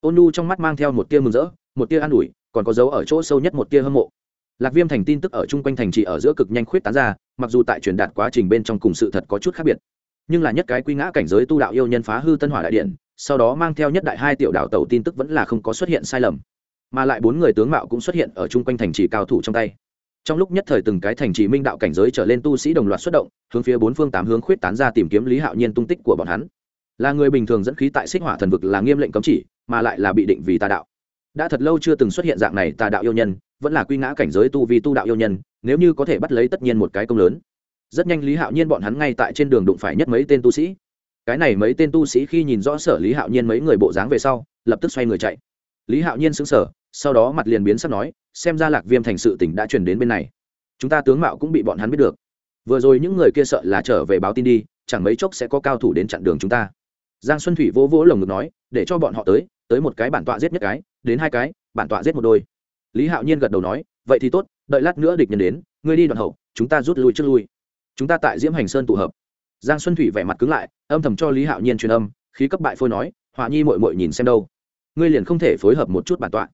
Ôn nu trong mắt mang theo một tia mừng rỡ, một tia an ủi, còn có dấu ở chỗ sâu nhất một tia hâm mộ. Lạc viêm thành tin tức ở chung quanh thành trì ở giữa cực nhanh khuyết tán ra, mặc dù tại truyền đạt quá trình bên trong cùng sự thật có chút khác biệt, nhưng là nhất cái quy ngã cảnh giới tu đạo yêu nhân phá hư tân hỏa đại điện, sau đó mang theo nhất đại hai tiểu đạo tàu tin tức vẫn là không có xuất hiện sai lầm, mà lại bốn người tướng mạo cũng xuất hiện ở chung quanh thành trì cao thủ trong tay. Trong lúc nhất thời từng cái thành trì minh đạo cảnh giới trở lên tu sĩ đồng loạt xuất động, hướng phía bốn phương tám hướng khuyết tán ra tìm kiếm lý hạo nhiên tung tích của bọn hắn là người bình thường dẫn khí tại xích hỏa thần vực là nghiêm lệnh cấm chỉ, mà lại là bị định vì tà đạo. Đã thật lâu chưa từng xuất hiện dạng này tà đạo yêu nhân, vẫn là quy ngã cảnh giới tu vì tu đạo yêu nhân, nếu như có thể bắt lấy tất nhiên một cái công lớn. Rất nhanh lý hạo nhiên bọn hắn ngay tại trên đường đụng phải nhất mấy tên tu sĩ. Cái này mấy tên tu sĩ khi nhìn rõ sở lý hạo nhiên mấy người bộ dáng về sau, lập tức xoay người chạy. Lý hạo nhiên xứng sở sau đó mặt liền biến sắp nói, xem ra lạc viêm thành sự tỉnh đã chuyển đến bên này. Chúng ta tướng mạo cũng bị bọn hắn biết được. Vừa rồi những người kia sợ là trở về báo tin đi, chẳng mấy chốc sẽ có cao thủ đến chặn đường chúng ta giang xuân thủy vỗ vỗ lồng ngực nói, để cho bọn họ tới tới một cái bản tọa giết nhất cái, đến hai cái, bản tọa giết một đôi. Lý hạo nhiên gật đầu nói, vậy thì tốt, đợi lát nữa địch nhân đến, ngươi đi đoạn hậu, chúng ta rút lui trước lui. Chúng ta tại diễm hành sơn tụ hợp. Giang xuân thủy vẻ mặt cứng lại, âm thầm cho lý hạo nhiên truyền âm, khí cấp bại phôi nói, họa nhi mội mội nhìn xem đâu. Ngươi liền không thể phối hợp một chút bản tọa.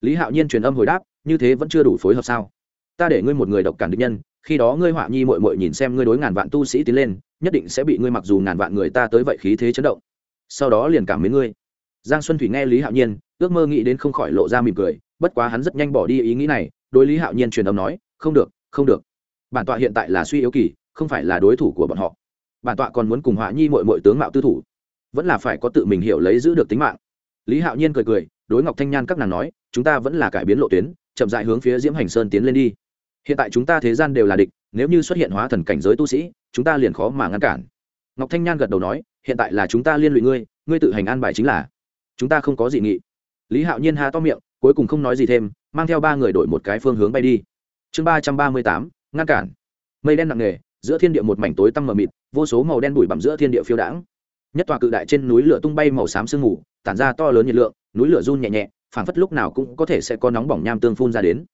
Lý hạo nhiên truyền âm hồi đáp, như thế vẫn chưa đủ phối hợp sao? Ta để ngươi một người độc cản địch nhân, khi đó ngươi họa nhi mội mội nhìn xem ngươi đối ngàn vạn tu sĩ tiến lên, nhất định sẽ bị ngươi mặc dù ngàn vạn người ta tới vậy khí thế chấn động sau đó liền cảm mến ngươi. Giang xuân thủy nghe lý hạo nhiên, ước mơ nghĩ đến không khỏi lộ ra mỉm cười, bất quá hắn rất nhanh bỏ đi ý nghĩ này, đối lý hạo nhiên truyền âm nói, không được không được. Bản tọa hiện tại là suy yếu kỳ, không phải là đối thủ của bọn họ. Bản tọa còn muốn cùng họa nhi mội mội tướng mạo tư thủ, vẫn là phải có tự mình hiểu lấy giữ được tính mạng. Lý hạo nhiên cười cười, đối ngọc thanh nhan các nàng nói, chúng ta vẫn là cải biến lộ tuyến, chậm dại hướng phía diễm hành sơn tiến lên đi. Hiện tại chúng ta thế gian đều là địch, nếu như xuất hiện hóa thần cảnh giới tu sĩ, chúng ta liền khó mà ngăn cản ngọc thanh nhan gật đầu nói, hiện tại là chúng ta liên lụy ngươi ngươi tự hành an bài chính là. Chúng ta không có gì nghị. Lý hạo nhiên ha to miệng, cuối cùng không nói gì thêm, mang theo ba người đổi một cái phương hướng bay đi. Chương ba trăm ba mươi tám, ngăn cản. Mây đen nặng nề, giữa thiên địa một mảnh tối tăm mờ mịt, vô số màu đen bụi bặm giữa thiên địa phiêu đãng. Nhất tòa cự đại trên núi lửa tung bay màu xám sương mù, tản ra to lớn nhiệt lượng, núi lửa run nhẹ nhẹ, phảng phất lúc nào cũng có thể sẽ có nóng bỏng nham tương phun ra đến.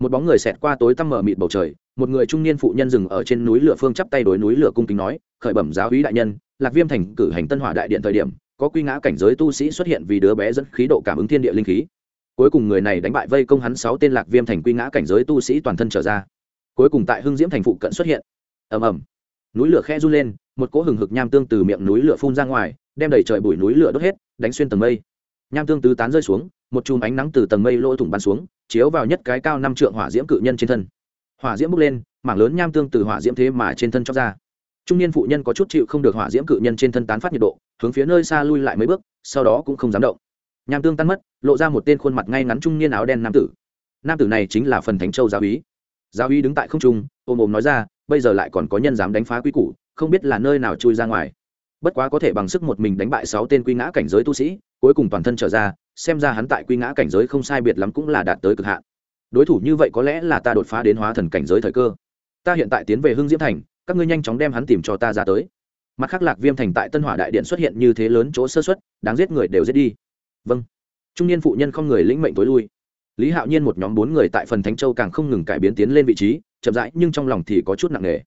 Một bóng người xẹt qua tối tăm mờ mịt bầu trời một người trung niên phụ nhân dừng ở trên núi lửa phương chắp tay đối núi lửa cung kính nói, khởi bẩm giáo hí đại nhân, lạc viêm thành cử hành tân hỏa đại điện thời điểm, có quy ngã cảnh giới tu sĩ xuất hiện vì đứa bé dẫn khí độ cảm ứng thiên địa linh khí. Cuối cùng người này đánh bại vây công hắn sáu tên lạc viêm thành quy ngã cảnh giới tu sĩ toàn thân trở ra. Cuối cùng tại hưng diễm thành phụ cận xuất hiện. Ầm ầm. Núi lửa khe run lên, một cỗ hừng hực nham tương từ miệng núi lửa phun ra ngoài, đem đầy trời bụi núi lửa đốt hết, đánh xuyên tầng mây. Nham tương tứ tán rơi xuống, một chùm ánh nắng từ tầng mây lỗ thủng bắn xuống, chiếu vào nhất cái cao năm trượng hỏa diễm cự nhân trên thân hỏa diễm bốc lên, mảng lớn nham tương từ hỏa diễm thế mà trên thân chóc ra. Trung niên phụ nhân có chút chịu không được hỏa diễm cự nhân trên thân tán phát nhiệt độ, hướng phía nơi xa lui lại mấy bước, sau đó cũng không dám động. Nham tương tan mất, lộ ra một tên khuôn mặt ngay ngắn trung niên áo đen nam tử. Nam tử này chính là phần thánh châu giáo úy. Giáo úy đứng tại không trung ôm ôm nói ra, bây giờ lại còn có nhân dám đánh phá quy củ, không biết là nơi nào chui ra ngoài. Bất quá có thể bằng sức một mình đánh bại sáu tên quy ngã cảnh giới tu sĩ, cuối cùng toàn thân trở ra, xem ra hắn tại quy ngã cảnh giới không sai biệt lắm cũng là đạt tới cực hạn đối thủ như vậy có lẽ là ta đột phá đến hóa thần cảnh giới thời cơ. Ta hiện tại tiến về hưng diễm thành, các ngươi nhanh chóng đem hắn tìm cho ta ra tới. Mặt khác lạc viêm thành tại tân hỏa đại điện xuất hiện như thế lớn chỗ sơ xuất đáng giết người đều giết đi. Vâng. Trung niên phụ nhân không người lĩnh mệnh tối lui. Lý hạo nhiên một nhóm bốn người tại phần thánh châu càng không ngừng cải biến tiến lên vị trí, chậm rãi nhưng trong lòng thì có chút nặng nề.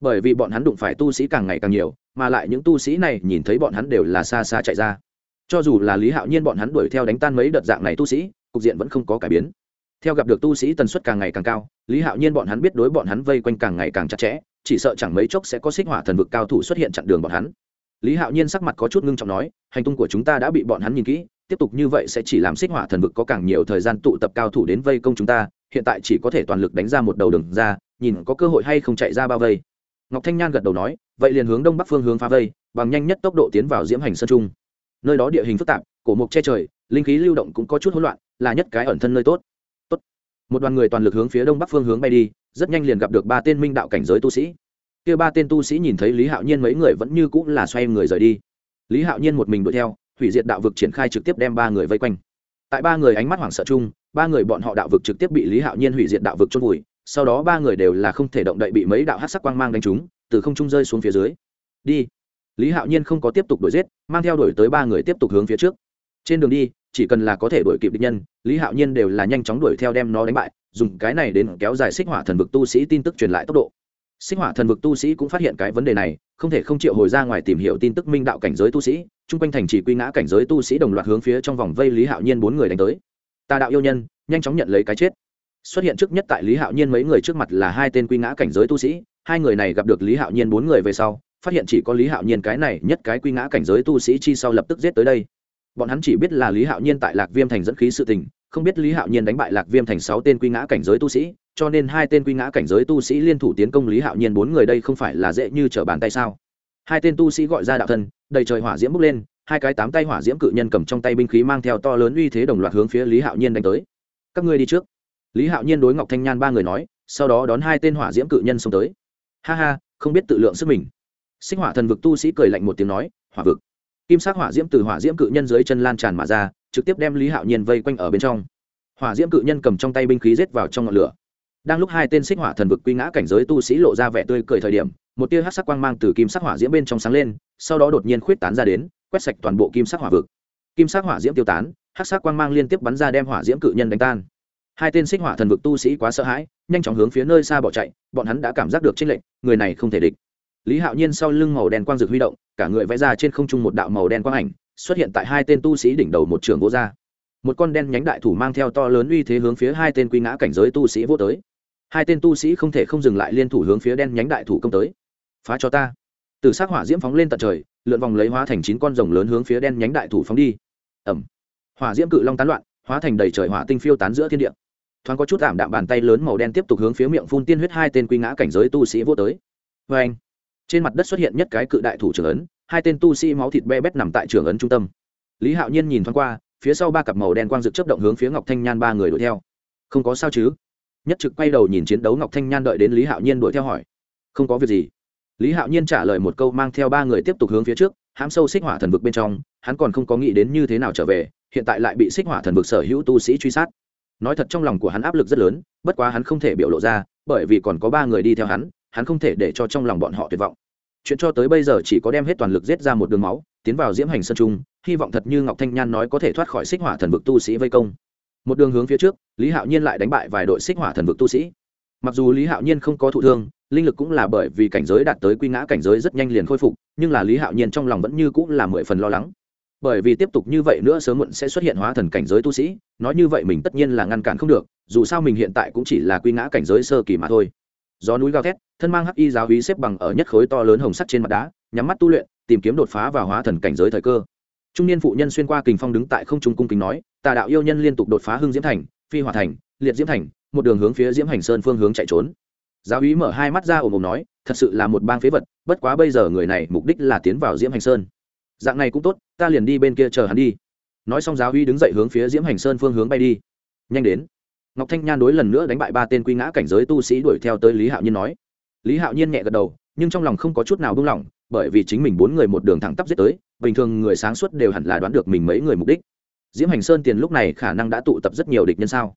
Bởi vì bọn hắn đụng phải tu sĩ càng ngày càng nhiều, mà lại những tu sĩ này nhìn thấy bọn hắn đều là xa xa chạy ra. Cho dù là lý hạo nhiên bọn hắn đuổi theo đánh tan mấy đợt dạng này tu sĩ, cục diện vẫn không có cải biến theo gặp được tu sĩ tần suất càng ngày càng cao, lý hạo nhiên bọn hắn biết đối bọn hắn vây quanh càng ngày càng chặt chẽ, chỉ sợ chẳng mấy chốc sẽ có xích hỏa thần vực cao thủ xuất hiện chặn đường bọn hắn. Lý hạo nhiên sắc mặt có chút ngưng trọng nói, hành tung của chúng ta đã bị bọn hắn nhìn kỹ, tiếp tục như vậy sẽ chỉ làm xích hỏa thần vực có càng nhiều thời gian tụ tập cao thủ đến vây công chúng ta, hiện tại chỉ có thể toàn lực đánh ra một đầu đường ra, nhìn có cơ hội hay không chạy ra bao vây. Ngọc thanh nhan gật đầu nói, vậy liền hướng đông bắc phương hướng phá vây, bằng nhanh nhất tốc độ tiến vào diễm hành sơn trung. Nơi đó địa hình phức tạp, cổ mục che trời, linh khí lưu động cũng có chút hỗn loạn, là nhất cái ẩn thân nơi tốt một đoàn người toàn lực hướng phía đông bắc phương hướng bay đi, rất nhanh liền gặp được ba tên minh đạo cảnh giới tu sĩ. Kia ba tên tu sĩ nhìn thấy lý hạo nhiên mấy người vẫn như cũng là xoay người rời đi. Lý hạo nhiên một mình đuổi theo, hủy diệt đạo vực triển khai trực tiếp đem ba người vây quanh. Tại ba người ánh mắt hoảng sợ chung, ba người bọn họ đạo vực trực tiếp bị lý hạo nhiên hủy diệt đạo vực chôn vùi, sau đó ba người đều là không thể động đậy bị mấy đạo hát sắc quang mang đánh trúng, từ không trung rơi xuống phía dưới. Đi. Lý hạo nhiên không có tiếp tục đuổi giết, mang theo đuổi tới ba người tiếp tục hướng phía trước. Trên đường đi chỉ cần là có thể đuổi kịp địch nhân, lý hạo nhiên đều là nhanh chóng đuổi theo đem nó đánh bại, dùng cái này đến kéo dài xích hỏa thần vực tu sĩ tin tức truyền lại tốc độ. Xích hỏa thần vực tu sĩ cũng phát hiện cái vấn đề này, không thể không triệu hồi ra ngoài tìm hiểu tin tức minh đạo cảnh giới tu sĩ, chung quanh thành chỉ quy ngã cảnh giới tu sĩ đồng loạt hướng phía trong vòng vây lý hạo nhiên bốn người đánh tới. Tà đạo yêu nhân, nhanh chóng nhận lấy cái chết. Xuất hiện trước nhất tại lý hạo nhiên mấy người trước mặt là hai tên quy ngã cảnh giới tu sĩ, hai người này gặp được lý hạo nhiên bốn người về sau, phát hiện chỉ có lý hạo nhiên cái này nhất cái quy ngã cảnh giới tu sĩ chi sau lập tức giết tới đây bọn hắn chỉ biết là lý hạo nhiên tại lạc viêm thành dẫn khí sự tình, không biết lý hạo nhiên đánh bại lạc viêm thành sáu tên quy ngã cảnh giới tu sĩ, cho nên hai tên quy ngã cảnh giới tu sĩ liên thủ tiến công lý hạo nhiên bốn người đây không phải là dễ như trở bàn tay sao? Hai tên tu sĩ gọi ra đạo thân, đầy trời hỏa diễm bốc lên, hai cái tám tay hỏa diễm cự nhân cầm trong tay binh khí mang theo to lớn uy thế đồng loạt hướng phía lý hạo nhiên đánh tới. Các ngươi đi trước. Lý hạo nhiên đối ngọc thanh nhan ba người nói, sau đó đón hai tên hỏa diễm cự nhân xông tới. Ha ha, không biết tự lượng sức mình. Sinh hỏa thần vực tu sĩ cười lạnh một tiếng nói, hỏa vực kim sắc hỏa diễm từ hỏa diễm cự nhân dưới chân lan tràn mà ra, trực tiếp đem lý hạo nhiên vây quanh ở bên trong. Hỏa diễm cự nhân cầm trong tay binh khí rết vào trong ngọn lửa. Đang lúc hai tên xích hỏa thần vực quy ngã cảnh giới tu sĩ lộ ra vẻ tươi cười thời điểm, một tia hát sắc quang mang từ kim sắc hỏa diễm bên trong sáng lên, sau đó đột nhiên khuyết tán ra đến, quét sạch toàn bộ kim sắc hỏa vực. Kim sắc hỏa diễm tiêu tán hát sắc quang mang liên tiếp bắn ra đem hỏa diễm cự nhân đánh tan. Hai tên xích hỏa thần vực tu sĩ quá sợ hãi, nhanh chóng hướng phía nơi xa bỏ chạy, bọn hắn đã cảm giác được trên lệnh người này không thể địch lý hạo nhiên sau lưng màu đen quang dược huy động, cả người vẽ ra trên không trung một đạo màu đen quang ảnh, xuất hiện tại hai tên tu sĩ đỉnh đầu một trường vô gia một con đen nhánh đại thủ mang theo to lớn uy thế hướng phía hai tên quy ngã cảnh giới tu sĩ vô tới. Hai tên tu sĩ không thể không dừng lại liên thủ hướng phía đen nhánh đại thủ công tới. Phá cho ta. Từ s á c hỏa diễm phóng lên tận trời, lượn vòng lấy hóa thành chín con rồng lớn hướng phía đen nhánh đại thủ phóng đi. Ẩm hỏa diễm cự long tán loạn, hóa thành đầy trời hỏa tinh phiêu tán giữa thiên địa. Thoáng có chút ảm đạm bàn tay lớn màu đen tiếp tục hướng phía miệng phun tiên huyết hai tên quy ngã cảnh giới tu sĩ vô tới. Vê anh trên mặt đất xuất hiện nhất cái cự đại thủ trưởng ấn, hai tên tu sĩ máu thịt be bét nằm tại trường ấn trung tâm. Lý hạo nhiên nhìn thoáng qua, phía sau ba cặp màu đen quang rực chấp động hướng phía ngọc thanh nhan ba người đuổi theo. Không có sao chứ? Nhất trực quay đầu nhìn chiến đấu ngọc thanh nhan đợi đến lý hạo nhiên đuổi theo hỏi. Không có việc gì. Lý hạo nhiên trả lời một câu mang theo ba người tiếp tục hướng phía trước, hãm sâu xích hỏa thần vực bên trong, hắn còn không có nghĩ đến như thế nào trở về, hiện tại lại bị xích hỏa thần vực sở hữu tu sĩ truy sát. Nói thật trong lòng của hắn áp lực rất lớn, bất quá hắn không thể biểu lộ ra, bởi vì còn có ba người đi theo hắn hắn không thể để cho trong lòng bọn họ tuyệt vọng. Chuyện cho tới bây giờ chỉ có đem hết toàn lực giết ra một đường máu, tiến vào diễm hành sân trung, hy vọng thật như ngọc thanh nhan nói có thể thoát khỏi xích hỏa thần vực tu sĩ vây công. Một đường hướng phía trước, lý hạo nhiên lại đánh bại vài đội xích hỏa thần vực tu sĩ. Mặc dù lý hạo nhiên không có thụ thương, linh lực cũng là bởi vì cảnh giới đạt tới quy ngã cảnh giới rất nhanh liền khôi phục, nhưng là lý hạo nhiên trong lòng vẫn như cũng là mười phần lo lắng. Bởi vì tiếp tục như vậy nữa sớm muộn sẽ xuất hiện hóa thần cảnh giới tu sĩ, nói như vậy mình tất nhiên là ngăn cản không được, dù sao mình hiện tại cũng chỉ là quy ngã cảnh giới sơ kỳ mà thôi gió núi gào thét, thân mang hắc y giáo hí xếp bằng ở nhất khối to lớn hồng sắt trên mặt đá, nhắm mắt tu luyện, tìm kiếm đột phá và hóa thần cảnh giới thời cơ. Trung niên phụ nhân xuyên qua kình phong đứng tại không trung cung kính nói, tà đạo yêu nhân liên tục đột phá hưng diễm thành, phi hòa thành, liệt diễm thành, một đường hướng phía diễm hành sơn phương hướng chạy trốn. Giáo hí mở hai mắt ra ồm ồm nói, thật sự là một bang phế vật, bất quá bây giờ người này mục đích là tiến vào diễm hành sơn. Dạng này cũng tốt, ta liền đi bên kia chờ hắn đi. Nói xong giáo hí đứng dậy hướng phía diễm hành sơn phương hướng bay đi. Nhanh đến ngọc thanh nhan đối lần nữa đánh bại ba tên quy ngã cảnh giới tu sĩ đuổi theo tới lý hạo nhiên nói. Lý hạo nhiên nhẹ gật đầu, nhưng trong lòng không có chút nào buông lỏng, bởi vì chính mình bốn người một đường thẳng tắp giết tới, bình thường người sáng suốt đều hẳn là đoán được mình mấy người mục đích. Diễm hành sơn tiền lúc này khả năng đã tụ tập rất nhiều địch nhân sao?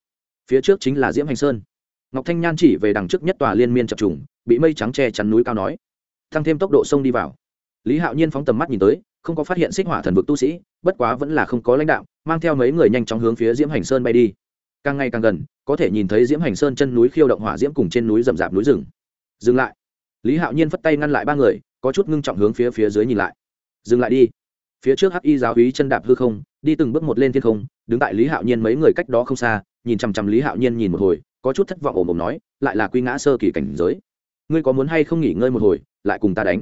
Phía trước chính là diễm hành sơn. Ngọc thanh nhan chỉ về đằng trước nhất tòa liên miên chập trùng, bị mây trắng che chắn núi cao nói. Tăng thêm tốc độ sông đi vào. Lý hạo nhiên phóng tầm mắt nhìn tới, không có phát hiện xích hỏa thần vực tu sĩ, bất quá vẫn là không có lãnh đạo, mang theo mấy người nhanh chóng hướng phía diễm hành sơn bay đi càng ngày càng gần, có thể nhìn thấy diễm hành sơn chân núi khiêu động hỏa diễm cùng trên núi rậm rạp núi rừng. Dừng lại. Lý hạo nhiên phất tay ngăn lại ba người, có chút ngưng trọng hướng phía phía dưới nhìn lại. Dừng lại đi. Phía trước hắc y giáo hí chân đạp hư không, đi từng bước một lên thiên không, đứng tại lý hạo nhiên mấy người cách đó không xa, nhìn chằm chằm lý hạo nhiên nhìn một hồi, có chút thất vọng ồm ồm nói, lại là quy ngã sơ kỳ cảnh giới. Ngươi có muốn hay không nghỉ ngơi một hồi, lại cùng ta đánh?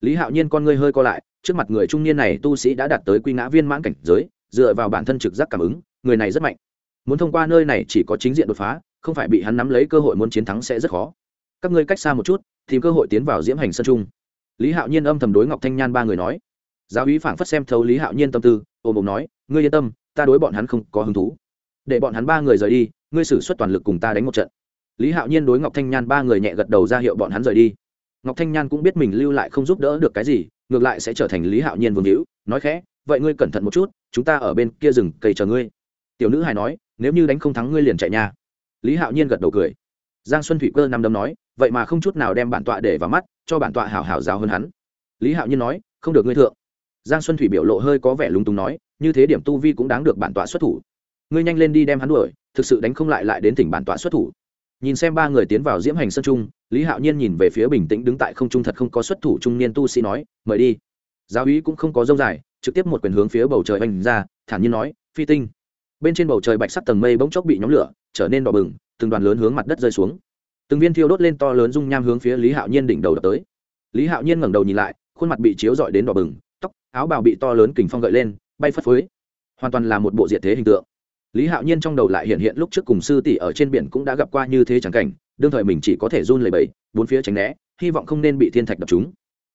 Lý hạo nhiên con ngươi hơi co lại, trước mặt người trung niên này tu sĩ đã đạt tới quy ngã viên mãn cảnh giới, dựa vào bản thân trực giác cảm ứng, người này rất mạnh muốn thông qua nơi này chỉ có chính diện đột phá, không phải bị hắn nắm lấy cơ hội muốn chiến thắng sẽ rất khó. Các ngươi cách xa một chút, tìm cơ hội tiến vào diễm hành sân trung. Lý hạo nhiên âm thầm đối ngọc thanh nhan ba người nói. Giáo úy phảng phất xem thấu lý hạo nhiên tâm tư ôm ôm nói, ngươi yên tâm, ta đối bọn hắn không có hứng thú. Để bọn hắn ba người rời đi, ngươi xử suất toàn lực cùng ta đánh một trận. Lý hạo nhiên đối ngọc thanh nhan ba người nhẹ gật đầu ra hiệu bọn hắn rời đi. Ngọc thanh nhan cũng biết mình lưu lại không giúp đỡ được cái gì, ngược lại sẽ trở thành lý hạo nhiên vương hữu, nói khẽ, vậy ngươi cẩn thận một chút, chúng ta ở bên kia rừng, cây chờ ngươi. Tiểu nữ hài nói nếu như đánh không thắng ngươi liền chạy nha. Lý hạo nhiên gật đầu cười. Giang xuân thủy cơ năm đấm nói, vậy mà không chút nào đem bản tọa để vào mắt, cho bản tọa hảo hảo giáo hơn hắn. Lý hạo nhiên nói, không được ngươi thượng. Giang xuân thủy biểu lộ hơi có vẻ lúng túng nói, như thế điểm tu vi cũng đáng được bản tọa xuất thủ. Ngươi nhanh lên đi đem hắn đuổi, thực sự đánh không lại lại đến tỉnh bản tọa xuất thủ. Nhìn xem ba người tiến vào diễm hành sân trung, lý hạo nhiên nhìn về phía bình tĩnh đứng tại không trung thật không có xuất thủ trung niên tu sĩ nói, mời đi. Giáo úy cũng không có dông dài, trực tiếp một quyền hướng phía bầu trời oanh ra, thản nhiên nói, phi tinh bên trên bầu trời bạch sắc tầng mây bỗng chốc bị nhóm lửa, trở nên đỏ bừng, từng đoàn lớn hướng mặt đất rơi xuống. Từng viên thiêu đốt lên to lớn dung nham hướng phía lý hạo nhiên đỉnh đầu đập tới. Lý hạo nhiên ngẩng đầu nhìn lại, khuôn mặt bị chiếu dọi đến đỏ bừng, tóc, áo bào bị to lớn kình phong gợi lên, bay phất phới. Hoàn toàn là một bộ diện thế hình tượng. Lý hạo nhiên trong đầu lại hiện hiện lúc trước cùng sư tỷ ở trên biển cũng đã gặp qua như thế chẳng cảnh, đương thời mình chỉ có thể run lẩy bẩy, bốn phía tránh né, hy vọng không nên bị thiên thạch đập chúng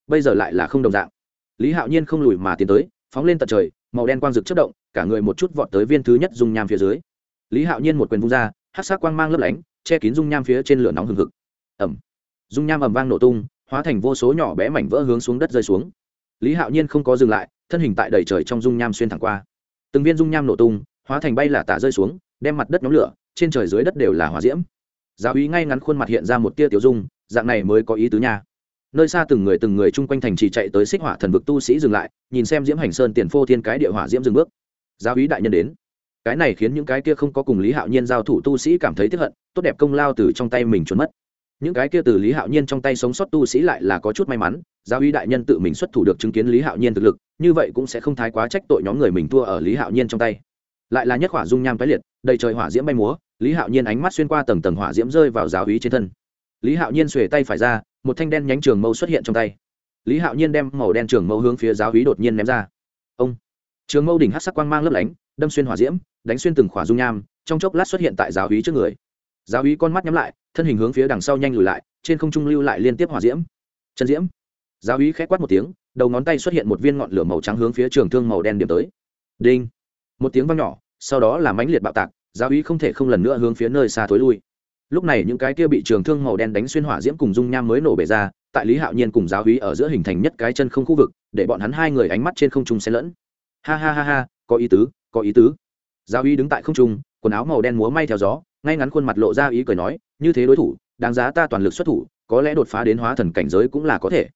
bây giờ lại là không đồng dạng. Lý hạo nhiên không lùi mà tiến tới, phóng lên tận trời, màu đen quang rực chất động cả người một chút vọt tới viên thứ nhất dung nham phía dưới. Lý hạo nhiên một quyền vung ra hát sát quang mang lấp lánh, che kín dung nham phía trên lửa nóng hừng hực. Ẩm dung nham ẩm vang nổ tung, hóa thành vô số nhỏ bé mảnh vỡ hướng xuống đất rơi xuống. Lý hạo nhiên không có dừng lại, thân hình tại đầy trời trong dung nham xuyên thẳng qua. Từng viên dung nham nổ tung, hóa thành bay là tả rơi xuống, đem mặt đất nhóm lửa, trên trời dưới đất đều là hỏa diễm. Giáo úy ngay ngắn khuôn mặt hiện ra một tia tiểu dung, dạng này mới có ý tứ nha. Nơi xa từng người từng người chung quanh thành trì chạy tới xích hỏa thần vực tu sĩ dừng lại, nhìn xem diễm hành sơn tiền phô thiên cái địa hỏa diễm dừng bước giáo úy đại nhân đến. Cái này khiến những cái kia không có cùng lý hạo nhiên giao thủ tu sĩ cảm thấy tiếp hận, tốt đẹp công lao từ trong tay mình trốn mất. Những cái kia từ lý hạo nhiên trong tay sống sót tu sĩ lại là có chút may mắn, giáo uy đại nhân tự mình xuất thủ được chứng kiến lý hạo nhiên thực lực, như vậy cũng sẽ không thái quá trách tội nhóm người mình thua ở lý hạo nhiên trong tay. Lại là nhất hỏa dung nham tái liệt, đầy trời hỏa diễm bay múa, lý hạo nhiên ánh mắt xuyên qua tầng tầng hỏa diễm rơi vào giáo uy trên thân. Lý hạo nhiên xuề tay phải ra, một thanh đen nhánh trường mâu xuất hiện trong tay. Lý hạo nhiên đem màu đen trường mâu hướng phía giáo uy đột nhiên ném ra. Ông! Trường mâu đỉnh hát sắc quang mang lấp lánh, đâm xuyên hỏa diễm, đánh xuyên từng khỏa dung nham, trong chốc lát xuất hiện tại giáo hí trước người. Giáo hí con mắt nhắm lại, thân hình hướng phía đằng sau nhanh lùi lại, trên không trung lưu lại liên tiếp hỏa diễm. Chân diễm. Giáo uy khét quát một tiếng, đầu ngón tay xuất hiện một viên ngọn lửa màu trắng hướng phía trường thương màu đen điểm tới. Đinh. Một tiếng vang nhỏ, sau đó là mãnh liệt bạo tạc, giáo hí không thể không lần nữa hướng phía nơi xa thối lui. Lúc này những cái kia bị trường thương màu đen đánh xuyên hỏa diễm cùng dung nham mới nổ bể ra, tại lý hạo nhiên cùng giáo hí ở giữa hình thành nhất cái chân không khu vực, để bọn hắn hai người ánh mắt trên không trung xen lẫn ha ha ha ha, có ý tứ, có ý tứ. Giáo uy đứng tại không trung, quần áo màu đen múa may theo gió, ngay ngắn khuôn mặt lộ ra ý cười nói, như thế đối thủ, đáng giá ta toàn lực xuất thủ, có lẽ đột phá đến hóa thần cảnh giới cũng là có thể.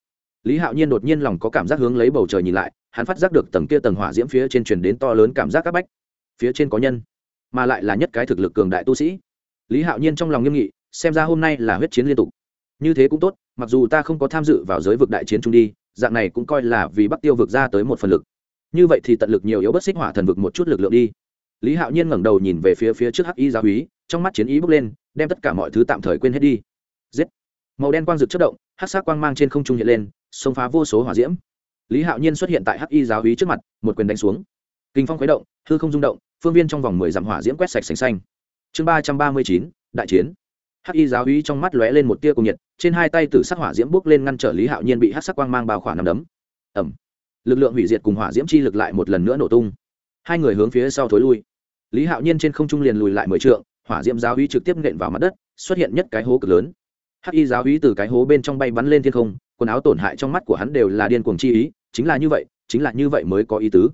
Lý hạo nhiên đột nhiên lòng có cảm giác hướng lấy bầu trời nhìn lại, hắn phát giác được tầng kia tầng hỏa diễm phía trên truyền đến to lớn cảm giác áp bách. Phía trên có nhân, mà lại là nhất cái thực lực cường đại tu sĩ. Lý hạo nhiên trong lòng nghiêm nghị, xem ra hôm nay là huyết chiến liên tục. Như thế cũng tốt, mặc dù ta không có tham dự vào giới vực đại chiến trung đi, dạng này cũng coi là vì bắc tiêu vực ra tới một phần lực như vậy thì tận lực nhiều yếu bất xích hỏa thần vực một chút lực lượng đi. Lý hạo nhiên ngẩng đầu nhìn về phía phía trước hắc y giáo úy trong mắt chiến ý bước lên, đem tất cả mọi thứ tạm thời quên hết đi. Giết! Màu đen quang rực chất động, hắc sắc quang mang trên không trung hiện lên, xông phá vô số hỏa diễm. Lý hạo nhiên xuất hiện tại hắc y giáo úy trước mặt, một quyền đánh xuống. Kinh phong khuấy động, hư không rung động, phương viên trong vòng mười dặm hỏa diễm quét sạch sành xanh. Chương ba trăm ba mươi chín, đại chiến. Hắc y giáo úy trong mắt lóe lên một tia cùng nhiệt, trên hai tay tử sắc hỏa diễm bước lên ngăn trở lý hạo nhiên bị hắc sắc quang mang bao khỏa nằm đấm. Ẩm lực lượng hủy diệt cùng hỏa diễm chi lực lại một lần nữa nổ tung. Hai người hướng phía sau thối lui. Lý hạo nhiên trên không trung liền lùi lại mười trượng, hỏa diễm giáo uy trực tiếp nện vào mặt đất, xuất hiện nhất cái hố cực lớn. Hắc y giáo uy từ cái hố bên trong bay bắn lên thiên không, quần áo tổn hại trong mắt của hắn đều là điên cuồng chi ý, chính là như vậy, chính là như vậy mới có ý tứ.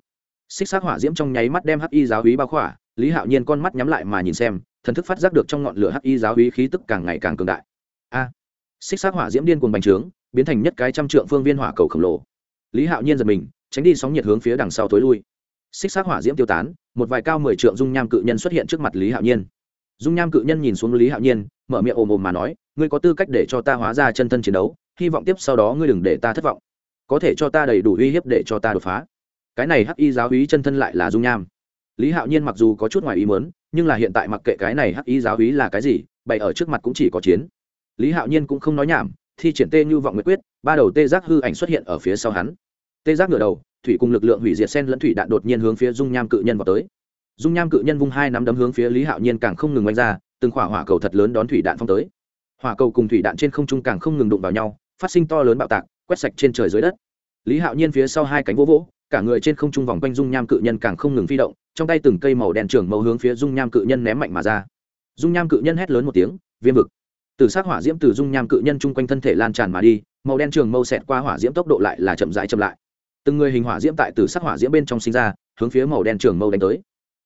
Xích xác hỏa diễm trong nháy mắt đem hắc y giáo uy bao khỏa, lý hạo nhiên con mắt nhắm lại mà nhìn xem, thần thức phát giác được trong ngọn lửa hắc y giáo uy khí tức càng ngày càng cường đại. A! Xích xác hỏa diễm điên cuồng bành trướng, biến thành nhất cái trăm trượng phương viên hỏa cầu khổng lồ lý hạo nhiên giật mình, tránh đi sóng nhiệt hướng phía đằng sau tối lui. Xích xác hỏa diễm tiêu tán, một vài cao mười trượng dung nham cự nhân xuất hiện trước mặt lý hạo nhiên. Dung nham cự nhân nhìn xuống lý hạo nhiên, mở miệng ồm ồm mà nói, ngươi có tư cách để cho ta hóa ra chân thân chiến đấu, hy vọng tiếp sau đó ngươi đừng để ta thất vọng. Có thể cho ta đầy đủ uy hiếp để cho ta đột phá. Cái này hắc y giáo hí chân thân lại là dung nham. Lý hạo nhiên mặc dù có chút ngoài ý mớn nhưng là hiện tại mặc kệ cái này hắc y giáo hí là cái gì, bày ở trước mặt cũng chỉ có chiến. Lý hạo nhiên cũng không nói nhảm thi triển tê như vọng nguyệt quyết, ba đầu tê giác hư ảnh xuất hiện ở phía sau hắn. Tê giác ngửa đầu, thủy cùng lực lượng hủy diệt sen lẫn thủy đạn đột nhiên hướng phía dung nham cự nhân vào tới. Dung nham cự nhân vung hai nắm đấm hướng phía lý hạo nhiên càng không ngừng oanh ra, từng khỏa hỏa cầu thật lớn đón thủy đạn phong tới. Hỏa cầu cùng thủy đạn trên không trung càng không ngừng đụng vào nhau, phát sinh to lớn bạo tạc, quét sạch trên trời dưới đất. Lý hạo nhiên phía sau hai cánh vỗ vỗ, cả người trên không trung vòng quanh dung nham cự nhân càng không ngừng phi động, trong tay từng cây màu đen trưởng màu hướng phía dung nham cự nhân ném mạnh mà ra. Dung nham cự nhân hét lớn một tiếng, viêm vực từ sắc hỏa diễm từ dung nham cự nhân chung quanh thân thể lan tràn mà đi, màu đen trường mâu xẹt qua hỏa diễm tốc độ lại là chậm rãi chậm lại. Từng người hình hỏa diễm tại từ sắc hỏa diễm bên trong sinh ra, hướng phía màu đen trường mâu đánh tới.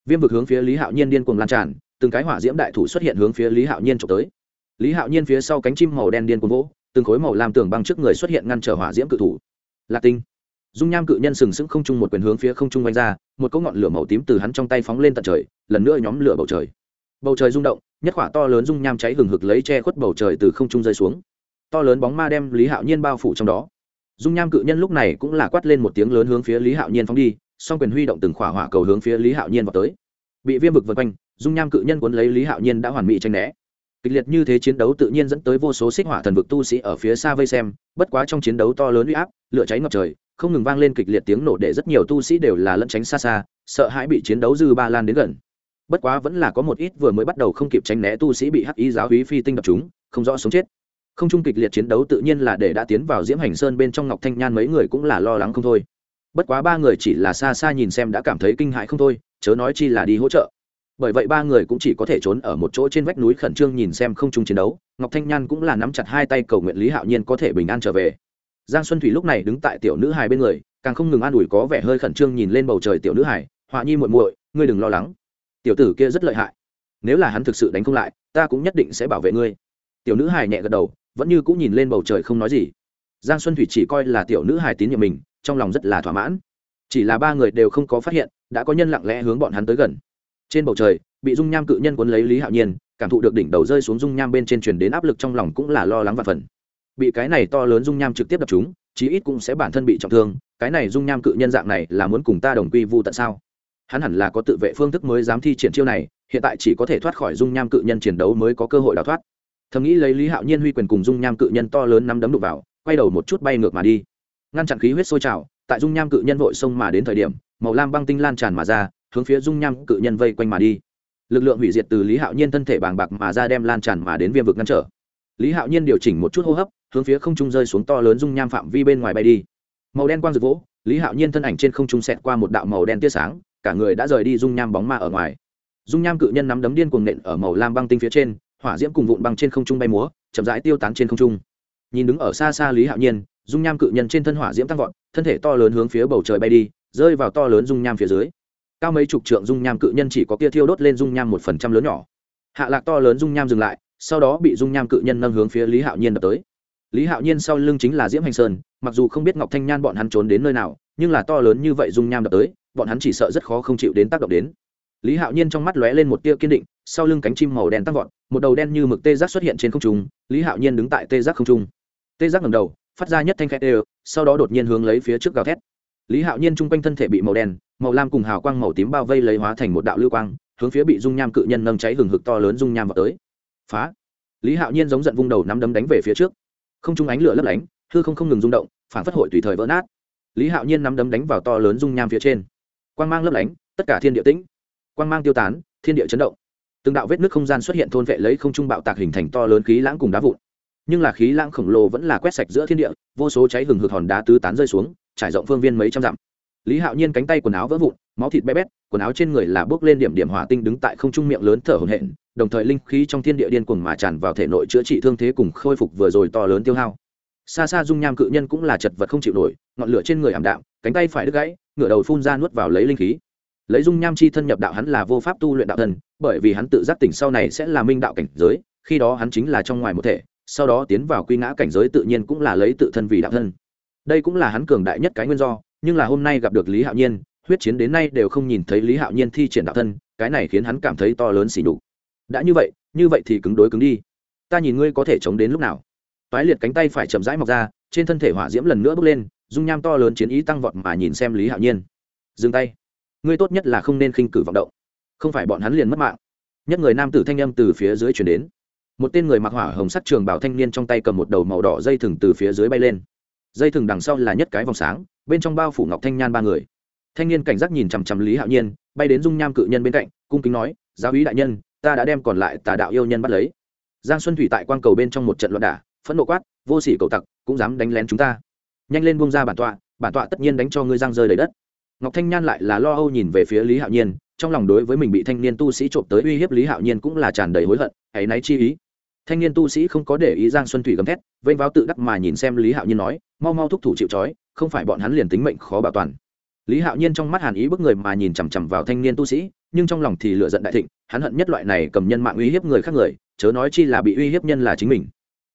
Viêm vực hướng phía lý hạo nhiên điên cuồng lan tràn, từng cái hỏa diễm đại thủ xuất hiện hướng phía lý hạo nhiên trộm tới. Lý hạo nhiên phía sau cánh chim màu đen điên cuồng vỗ, từng khối màu làm tường băng trước người xuất hiện ngăn trở hỏa diễm cự thủ. Lạc tinh. Dung nham cự nhân sừng sững không trung một quyền hướng phía không trung quanh ra, một cỗ ngọn lửa màu tím từ hắn trong tay phóng lên tận trời, lần nữa nhóm lửa bầu trời bầu trời rung động, nhất khỏa to lớn dung nham cháy hừng hực lấy che khuất bầu trời từ không trung rơi xuống. To lớn bóng ma đem lý hạo nhiên bao phủ trong đó. Dung nham cự nhân lúc này cũng là quát lên một tiếng lớn hướng phía lý hạo nhiên phóng đi, song quyền huy động từng khỏa hỏa cầu hướng phía lý hạo nhiên vào tới. Bị viêm vực vượt quanh, dung nham cự nhân cuốn lấy lý hạo nhiên đã hoàn mỹ tranh né. Kịch liệt như thế chiến đấu tự nhiên dẫn tới vô số xích hỏa thần vực tu sĩ ở phía xa vây xem, bất quá trong chiến đấu to lớn uy áp, lửa cháy ngập trời, không ngừng vang lên kịch liệt tiếng nổ để rất nhiều tu sĩ đều là lẫn tránh xa xa, sợ hãi bị chiến đấu dư ba lan đến gần bất quá vẫn là có một ít vừa mới bắt đầu không kịp tránh né tu sĩ bị hắc ý giáo hí phi tinh đập chúng, không rõ sống chết. Không trung kịch liệt chiến đấu tự nhiên là để đã tiến vào diễm hành sơn bên trong ngọc thanh nhan mấy người cũng là lo lắng không thôi. Bất quá ba người chỉ là xa xa nhìn xem đã cảm thấy kinh hãi không thôi, chớ nói chi là đi hỗ trợ. Bởi vậy ba người cũng chỉ có thể trốn ở một chỗ trên vách núi khẩn trương nhìn xem không trung chiến đấu, ngọc thanh nhan cũng là nắm chặt hai tay cầu nguyện lý hạo nhiên có thể bình an trở về. Giang xuân thủy lúc này đứng tại tiểu nữ hài bên người, càng không ngừng an ủi có vẻ hơi khẩn trương nhìn lên bầu trời tiểu nữ hài, họa nhi muội muội, ngươi đừng lo lắng tiểu tử kia rất lợi hại. Nếu là hắn thực sự đánh không lại, ta cũng nhất định sẽ bảo vệ ngươi. Tiểu nữ hài nhẹ gật đầu, vẫn như cũng nhìn lên bầu trời không nói gì. Giang xuân thủy chỉ coi là tiểu nữ hài tín nhiệm mình, trong lòng rất là thỏa mãn. Chỉ là ba người đều không có phát hiện, đã có nhân lặng lẽ hướng bọn hắn tới gần. Trên bầu trời, bị dung nham cự nhân cuốn lấy lý hạo nhiên, cảm thụ được đỉnh đầu rơi xuống dung nham bên trên truyền đến áp lực trong lòng cũng là lo lắng và phần bị cái này to lớn dung nham trực tiếp đập chúng chí ít cũng sẽ bản thân bị trọng thương, cái này dung nham cự nhân dạng này là muốn cùng ta đồng quy vu tận sao? Hắn hẳn là có tự vệ phương thức mới dám thi triển chiêu này, hiện tại chỉ có thể thoát khỏi dung nham cự nhân chiến đấu mới có cơ hội đào thoát. Thầm nghĩ lấy lý hạo nhiên huy quyền cùng dung nham cự nhân to lớn năm đấm đục vào, quay đầu một chút bay ngược mà đi. Ngăn chặn khí huyết sôi trào, tại dung nham cự nhân vội xông mà đến thời điểm, màu lam băng tinh lan tràn mà ra, hướng phía dung nham cự nhân vây quanh mà đi. Lực lượng hủy diệt từ lý hạo nhiên thân thể bàng bạc mà ra đem lan tràn mà đến viêm vực ngăn trở. Lý hạo nhiên điều chỉnh một chút hô hấp, hướng phía không trung rơi xuống to lớn dung nham phạm vi bên ngoài bay đi. Màu đen quang rực vỗ, lý hạo nhiên thân ảnh trên không trung xẹt qua một đạo màu đen tia sáng cả người đã rời đi dung nham bóng ma ở ngoài. Dung nham cự nhân nắm đấm điên cuồng nện ở màu lam băng tinh phía trên, hỏa diễm cùng vụn băng trên không trung bay múa, chậm rãi tiêu tán trên không trung. Nhìn đứng ở xa xa lý hạo nhiên, dung nham cự nhân trên thân hỏa diễm tăng vọt, thân thể to lớn hướng phía bầu trời bay đi, rơi vào to lớn dung nham phía dưới. Cao mấy chục trượng dung nham cự nhân chỉ có kia thiêu đốt lên dung nham một phần trăm lớn nhỏ. Hạ lạc to lớn dung nham dừng lại, sau đó bị dung nham cự nhân nâng hướng phía lý hạo nhiên đập tới. Lý hạo nhiên sau lưng chính là diễm hành sơn, mặc dù không biết ngọc thanh nhan bọn hắn trốn đến nơi nào nhưng là to lớn như vậy dung nham đập tới, bọn hắn chỉ sợ rất khó không chịu đến tác động đến. Lý hạo nhiên trong mắt lóe lên một tia kiên định, sau lưng cánh chim màu đen tăng vọt, một đầu đen như mực tê giác xuất hiện trên không trung, lý hạo nhiên đứng tại tê giác không trung. Tê giác ngầm đầu, phát ra nhất thanh khét đều, sau đó đột nhiên hướng lấy phía trước gào thét. Lý hạo nhiên chung quanh thân thể bị màu đen, màu lam cùng hào quang màu tím bao vây lấy hóa thành một đạo lưu quang, hướng phía bị dung nham cự nhân nâng cháy hừng hực to lớn dung nham vào tới. Phá! Lý hạo nhiên giống giận vung đầu nắm đấm đánh về phía trước. Không trung ánh lửa lấp lánh, hư không không ngừng rung động, phản phất hội tùy thời vỡ nát lý hạo nhiên nắm đấm đánh vào to lớn dung nham phía trên. Quang mang lấp lánh, tất cả thiên địa tĩnh. Quang mang tiêu tán, thiên địa chấn động. Từng đạo vết nước không gian xuất hiện thôn vệ lấy không trung bạo tạc hình thành to lớn khí lãng cùng đá vụn. Nhưng là khí lãng khổng lồ vẫn là quét sạch giữa thiên địa, vô số cháy hừng hực hòn đá tứ tán rơi xuống, trải rộng phương viên mấy trăm dặm. Lý hạo nhiên cánh tay quần áo vỡ vụn, máu thịt bé bét, quần áo trên người là bước lên điểm điểm hỏa tinh đứng tại không trung miệng lớn thở hổn hển, đồng thời linh khí trong thiên địa điên cuồng mà tràn vào thể nội chữa trị thương thế cùng khôi phục vừa rồi to lớn tiêu hao xa xa dung nham cự nhân cũng là chật vật không chịu nổi, ngọn lửa trên người ảm đạm, cánh tay phải đứt gãy, ngửa đầu phun ra nuốt vào lấy linh khí. Lấy dung nham chi thân nhập đạo hắn là vô pháp tu luyện đạo thân bởi vì hắn tự giác tỉnh sau này sẽ là minh đạo cảnh giới, khi đó hắn chính là trong ngoài một thể, sau đó tiến vào quy ngã cảnh giới tự nhiên cũng là lấy tự thân vì đạo thân đây cũng là hắn cường đại nhất cái nguyên do, nhưng là hôm nay gặp được lý hạo nhiên, huyết chiến đến nay đều không nhìn thấy lý hạo nhiên thi triển đạo thân cái này khiến hắn cảm thấy to lớn xỉ đục đã như vậy như vậy thì cứng đối cứng đi. Ta nhìn ngươi có thể chống đến lúc nào? Toái liệt cánh tay phải chậm rãi mọc ra, trên thân thể hỏa diễm lần nữa bước lên, dung nham to lớn chiến ý tăng vọt mà nhìn xem lý hạo nhiên. Dừng tay. Ngươi tốt nhất là không nên khinh cử vọng động. Không phải bọn hắn liền mất mạng. Nhất người nam tử thanh âm từ phía dưới chuyển đến. Một tên người mặc hỏa hồng sắt trường bảo thanh niên trong tay cầm một đầu màu đỏ dây thừng từ phía dưới bay lên. Dây thừng đằng sau là nhất cái vòng sáng, bên trong bao phủ ngọc thanh nhan ba người. Thanh niên cảnh giác nhìn chằm chằm lý hạo nhiên, bay đến dung nham cự nhân bên cạnh, cung kính nói, giáo ý đại nhân, ta đã đem còn lại tà đạo yêu nhân bắt lấy. Giang xuân thủy tại quang cầu bên trong một trận loạn đả phẫn nộ quát, vô sỉ cầu tặc, cũng dám đánh lén chúng ta. Nhanh lên buông ra bản tọa bản tọa tất nhiên đánh cho ngươi giang rơi đầy đất. Ngọc thanh nhan lại là lo âu nhìn về phía lý hạo nhiên, trong lòng đối với mình bị thanh niên tu sĩ trộm tới uy hiếp lý hạo nhiên cũng là tràn đầy hối hận, hãy náy chi ý. Thanh niên tu sĩ không có để ý giang xuân thủy gầm thét, vênh váo tự đắc mà nhìn xem lý hạo nhiên nói, mau mau thúc thủ chịu trói, không phải bọn hắn liền tính mệnh khó bảo toàn. Lý hạo nhiên trong mắt hàn ý bức người mà nhìn chằm chằm vào thanh niên tu sĩ, nhưng trong lòng thì lựa giận đại thịnh, hắn hận nhất loại này cầm nhân mạng uy hiếp người khác người, chớ nói chi là bị uy hiếp nhân là chính mình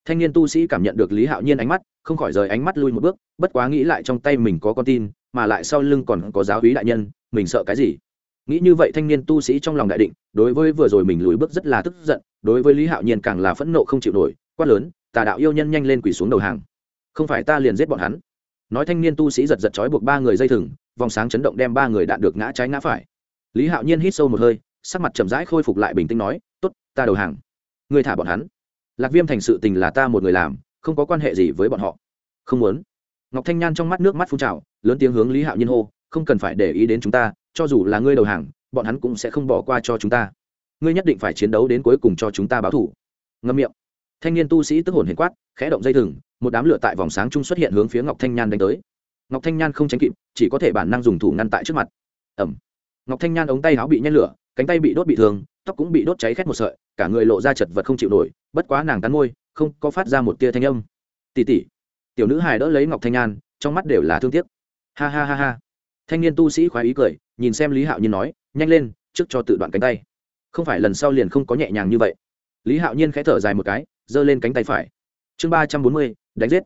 thanh niên tu sĩ cảm nhận được lý hạo nhiên ánh mắt, không khỏi rời ánh mắt lui một bước, bất quá nghĩ lại trong tay mình có con tin, mà lại sau lưng còn có giáo hí đại nhân, mình sợ cái gì? Nghĩ như vậy thanh niên tu sĩ trong lòng đại định, đối với vừa rồi mình lùi bước rất là tức giận, đối với lý hạo nhiên càng là phẫn nộ không chịu nổi, quát lớn, tà đạo yêu nhân nhanh lên quỳ xuống đầu hàng. Không phải ta liền giết bọn hắn. Nói thanh niên tu sĩ giật giật trói buộc ba người dây thừng, vòng sáng chấn động đem ba người đạn được ngã trái ngã phải. Lý hạo nhiên hít sâu một hơi, sắc mặt chậm rãi khôi phục lại bình tĩnh nói t ố t ta đầu hàng. Người thả bọn hắn lạc viêm thành sự tình là ta một người làm, không có quan hệ gì với bọn họ. Không muốn. Ngọc thanh nhan trong mắt nước mắt phun trào, lớn tiếng hướng lý hạo nhiên hô, không cần phải để ý đến chúng ta, cho dù là ngươi đầu hàng, bọn hắn cũng sẽ không bỏ qua cho chúng ta. Ngươi nhất định phải chiến đấu đến cuối cùng cho chúng ta báo thủ. Ngâm miệng. Thanh niên tu sĩ tức hồn hiền quát, khẽ động dây thừng, một đám lửa tại vòng sáng chung xuất hiện hướng phía ngọc thanh nhan đánh tới. Ngọc thanh nhan không tránh kịp, chỉ có thể bản năng dùng thủ ngăn tại trước mặt. Ẩm ngọc thanh nhan ống tay áo bị nhét lửa cánh tay bị đốt bị thương tóc cũng bị đốt cháy khét một sợi cả người lộ ra chật vật không chịu nổi bất quá nàng cắn môi không có phát ra một tia thanh âm. Tỉ tỉ tiểu nữ hài đỡ lấy ngọc thanh an, trong mắt đều là thương tiếc. Ha ha ha ha. Thanh niên tu sĩ khoái ý cười nhìn xem lý hạo nhiên nói nhanh lên trước cho tự đoạn cánh tay. Không phải lần sau liền không có nhẹ nhàng như vậy. Lý hạo nhiên khẽ thở dài một cái giơ lên cánh tay phải. Chương ba trăm bốn mươi đánh giết.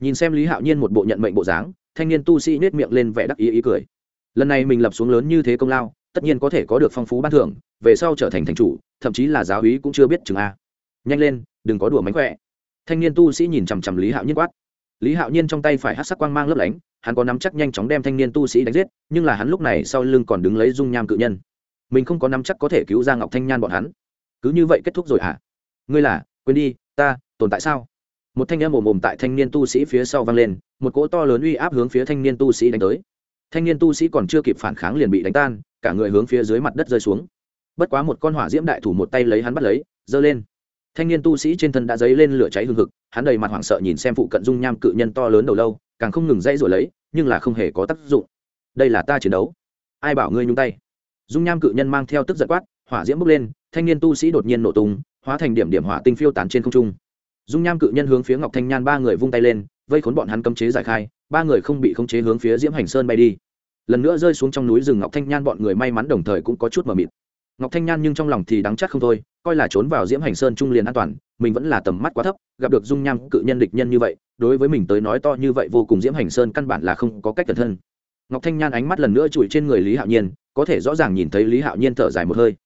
Nhìn xem lý hạo nhiên một bộ nhận mệnh bộ dáng thanh niên tu sĩ nết miệng lên vẻ đắc ý ý cười. Lần này mình lập xuống lớn như thế công lao tất nhiên có thể có được phong phú ban thưởng, về sau trở thành thành chủ, thậm chí là giáo úy cũng chưa biết chừng a. Nhanh lên, đừng có đùa mánh khỏe. Thanh niên tu sĩ nhìn chằm chằm lý hạo nhiên quát. Lý hạo nhiên trong tay phải hát sắc quang mang lấp lánh, hắn có nắm chắc nhanh chóng đem thanh niên tu sĩ đánh giết, nhưng là hắn lúc này sau lưng còn đứng lấy dung nham cự nhân. Mình không có nắm chắc có thể cứu ra ngọc thanh nhan bọn hắn. Cứ như vậy kết thúc rồi hả? À? ngươi là, quên đi, ta, tồn tại sao? Một thanh em ồm ồm tại thanh niên tu sĩ phía sau vang lên, một cỗ to lớn uy áp hướng phía thanh niên tu sĩ đánh tới. Thanh niên tu sĩ còn chưa kịp phản kháng liền bị đánh tan cả người hướng phía dưới mặt đất rơi xuống. Bất quá một con hỏa diễm đại thủ một tay lấy hắn bắt lấy, giơ lên. Thanh niên tu sĩ trên thân đã dấy lên lửa cháy hừng hực, hắn đầy mặt hoảng sợ nhìn xem phụ cận dung nham cự nhân to lớn đầu lâu, càng không ngừng dãy rồi lấy, nhưng là không hề có tác dụng. Đây là ta chiến đấu. Ai bảo ngươi nhung tay? Dung nham cự nhân mang theo tức giật quát, hỏa diễm bốc lên, thanh niên tu sĩ đột nhiên nổ tung, hóa thành điểm điểm hỏa tinh phiêu tán trên không trung. Dung nham cự nhân hướng phía ngọc thanh nhan ba người vung tay lên, vây khốn bọn hắn cấm chế giải khai, ba người không bị khống chế hướng phía diễm hành sơn bay đi lần nữa rơi xuống trong núi rừng ngọc thanh nhan bọn người may mắn đồng thời cũng có chút mờ mịt. Ngọc thanh nhan nhưng trong lòng thì đắng chắc không thôi, coi là trốn vào diễm hành sơn trung liền an toàn, mình vẫn là tầm mắt quá thấp, gặp được dung nham cự nhân địch nhân như vậy, đối với mình tới nói to như vậy vô cùng diễm hành sơn căn bản là không có cách cẩn thân ngọc thanh nhan ánh mắt lần nữa chùi trên người lý hạo nhiên, có thể rõ ràng nhìn thấy lý hạo nhiên thở dài một hơi.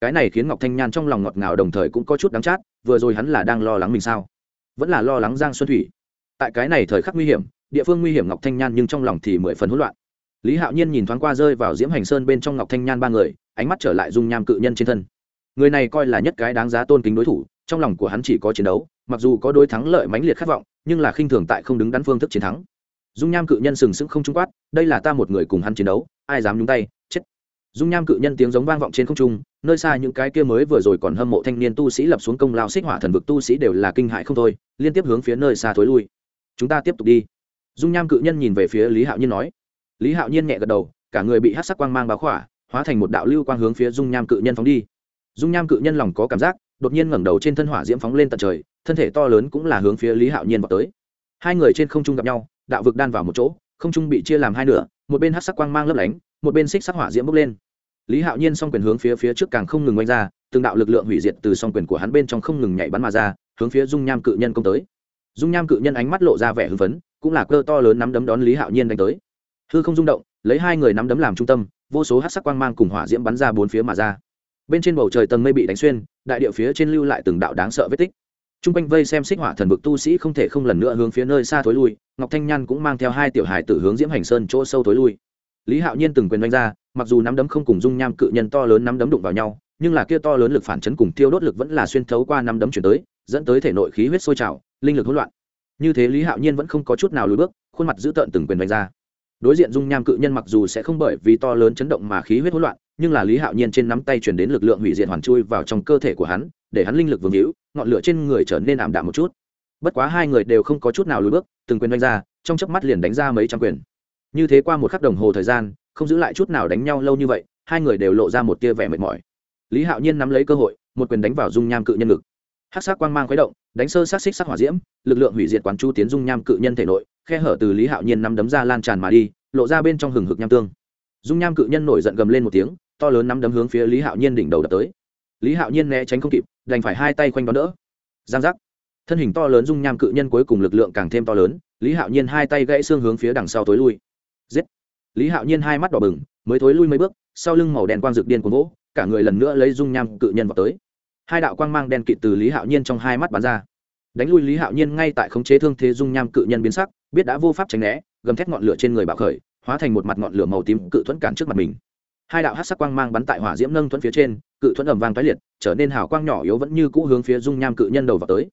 Cái này khiến ngọc thanh nhan trong lòng ngọt ngào đồng thời cũng có chút đắng chát, vừa rồi hắn là đang lo lắng mình sao? Vẫn là lo lắng giang xuân thủy. Tại cái này thời khắc nguy hiểm, địa phương nguy hiểm ngọc thanh nhan nhưng trong lòng thì mười phần hỗn loạn lý hạo nhiên nhìn thoáng qua rơi vào diễm hành sơn bên trong ngọc thanh nhan ba người, ánh mắt trở lại dung nham cự nhân trên thân. Người này coi là nhất cái đáng giá tôn kính đối thủ, trong lòng của hắn chỉ có chiến đấu, mặc dù có đối thắng lợi mãnh liệt khát vọng, nhưng là khinh thường tại không đứng đắn phương thức chiến thắng. Dung nham cự nhân sừng sững không trung quát, đây là ta một người cùng hắn chiến đấu, ai dám nhúng tay, chết. Dung nham cự nhân tiếng giống vang vọng trên không trung, nơi xa những cái kia mới vừa rồi còn hâm mộ thanh niên tu sĩ lập xuống công lao xích hỏa thần vực tu sĩ đều là kinh hại không thôi, liên tiếp hướng phía nơi xa thối lui. Chúng ta tiếp tục đi. Dung nham cự nhân nhìn về phía lý hạo nhiên nói lý hạo nhiên nhẹ gật đầu, cả người bị hát sắc quang mang báo khỏa, hóa thành một đạo lưu quang hướng phía dung nham cự nhân phóng đi. Dung nham cự nhân lòng có cảm giác, đột nhiên ngẩng đầu trên thân hỏa diễm phóng lên tận trời, thân thể to lớn cũng là hướng phía lý hạo nhiên vào tới. Hai người trên không trung gặp nhau, đạo vực đan vào một chỗ, không trung bị chia làm hai nửa, một bên hát sắc quang mang lấp lánh, một bên xích sắc hỏa diễm bốc lên. Lý hạo nhiên s o n g quyền hướng phía phía trước càng không ngừng oanh ra, từng đạo lực lượng hủy diệt từ s o n g quyền của hắn bên trong không ngừng nhảy bắn mà ra, hướng phía dung nham cự nhân công tới. Dung nham cự nhân ánh mắt lộ ra vẻ hưng phấn, cũng là cơ to lớn nắm đấm đón lý hạo nhiên đánh tới hư không rung động, lấy hai người nắm đấm làm trung tâm, vô số hát sắc quang mang cùng hỏa diễm bắn ra bốn phía mà ra. Bên trên bầu trời tầng mây bị đánh xuyên, đại địa phía trên lưu lại từng đạo đáng sợ vết tích. T r u n g quanh vây xem xích hỏa thần vực tu sĩ không thể không lần nữa hướng phía nơi xa thối lui, ngọc thanh nhan cũng mang theo hai tiểu hài tử hướng diễm hành sơn chỗ sâu thối lui. Lý hạo nhiên từng quyền đánh ra, mặc dù nắm đấm không cùng dung nham cự nhân to lớn nắm đấm đụng vào nhau, nhưng là kia to lớn lực phản chấn cùng tiêu đốt lực vẫn là xuyên thấu qua nắm đấm chuyển tới, dẫn tới thể nội khí huyết sôi trào, linh lực hỗn loạn. Như thế lý hạo nhiên vẫn không có chút nào lùi bước, khuôn mặt giữ tợn từng quyền đánh ra đối diện dung nham cự nhân mặc dù sẽ không bởi vì to lớn chấn động mà khí huyết hỗn loạn, nhưng là lý hạo nhiên trên nắm tay chuyển đến lực lượng hủy diệt hoàn chui vào trong cơ thể của hắn, để hắn linh lực vương hữu, ngọn lửa trên người trở nên ảm đạm một chút. Bất quá hai người đều không có chút nào lùi bước, từng quyền đánh ra, trong chớp mắt liền đánh ra mấy trăm quyền. Như thế qua một khắc đồng hồ thời gian, không giữ lại chút nào đánh nhau lâu như vậy, hai người đều lộ ra một tia vẻ mệt mỏi. Lý hạo nhiên nắm lấy cơ hội, một quyền đánh vào dung nham cự nhân ngực. Hát sắc quang mang khuấy động, đánh sơ sát xích sát hỏa diễm, lực lượng hủy diệt quán chu tiến dung nham cự nhân thể nội khe hở từ lý hạo nhiên nắm đấm ra lan tràn mà đi, lộ ra bên trong hừng hực nham tương. Dung nham cự nhân nổi giận gầm lên một tiếng, to lớn nắm đấm hướng phía lý hạo nhiên đỉnh đầu đập tới. Lý hạo nhiên né tránh không kịp, đành phải hai tay quanh đón đỡ. Giang giác. Thân hình to lớn dung nham cự nhân cuối cùng lực lượng càng thêm to lớn, lý hạo nhiên hai tay gãy xương hướng phía đằng sau tối lui. Giết. Lý hạo nhiên hai mắt đỏ bừng, mới thối lui mấy bước, sau lưng màu đen quang rực điên cuồng gỗ cả người lần nữa lấy dung nham cự nhân vào tới. Hai đạo quang mang đen kịt từ lý hạo nhiên trong hai mắt bắn ra đánh lui lý hạo nhiên ngay tại khống chế thương thế dung nham cự nhân biến sắc, biết đã vô pháp tránh né, gầm thét ngọn lửa trên người bạo khởi, hóa thành một mặt ngọn lửa màu tím cự thuẫn cản trước mặt mình. Hai đạo hát sắc quang mang bắn tại hỏa diễm nâng thuẫn phía trên, cự thuẫn ẩm vang tái liệt, trở nên hào quang nhỏ yếu vẫn như cũ hướng phía dung nham cự nhân đầu vào tới.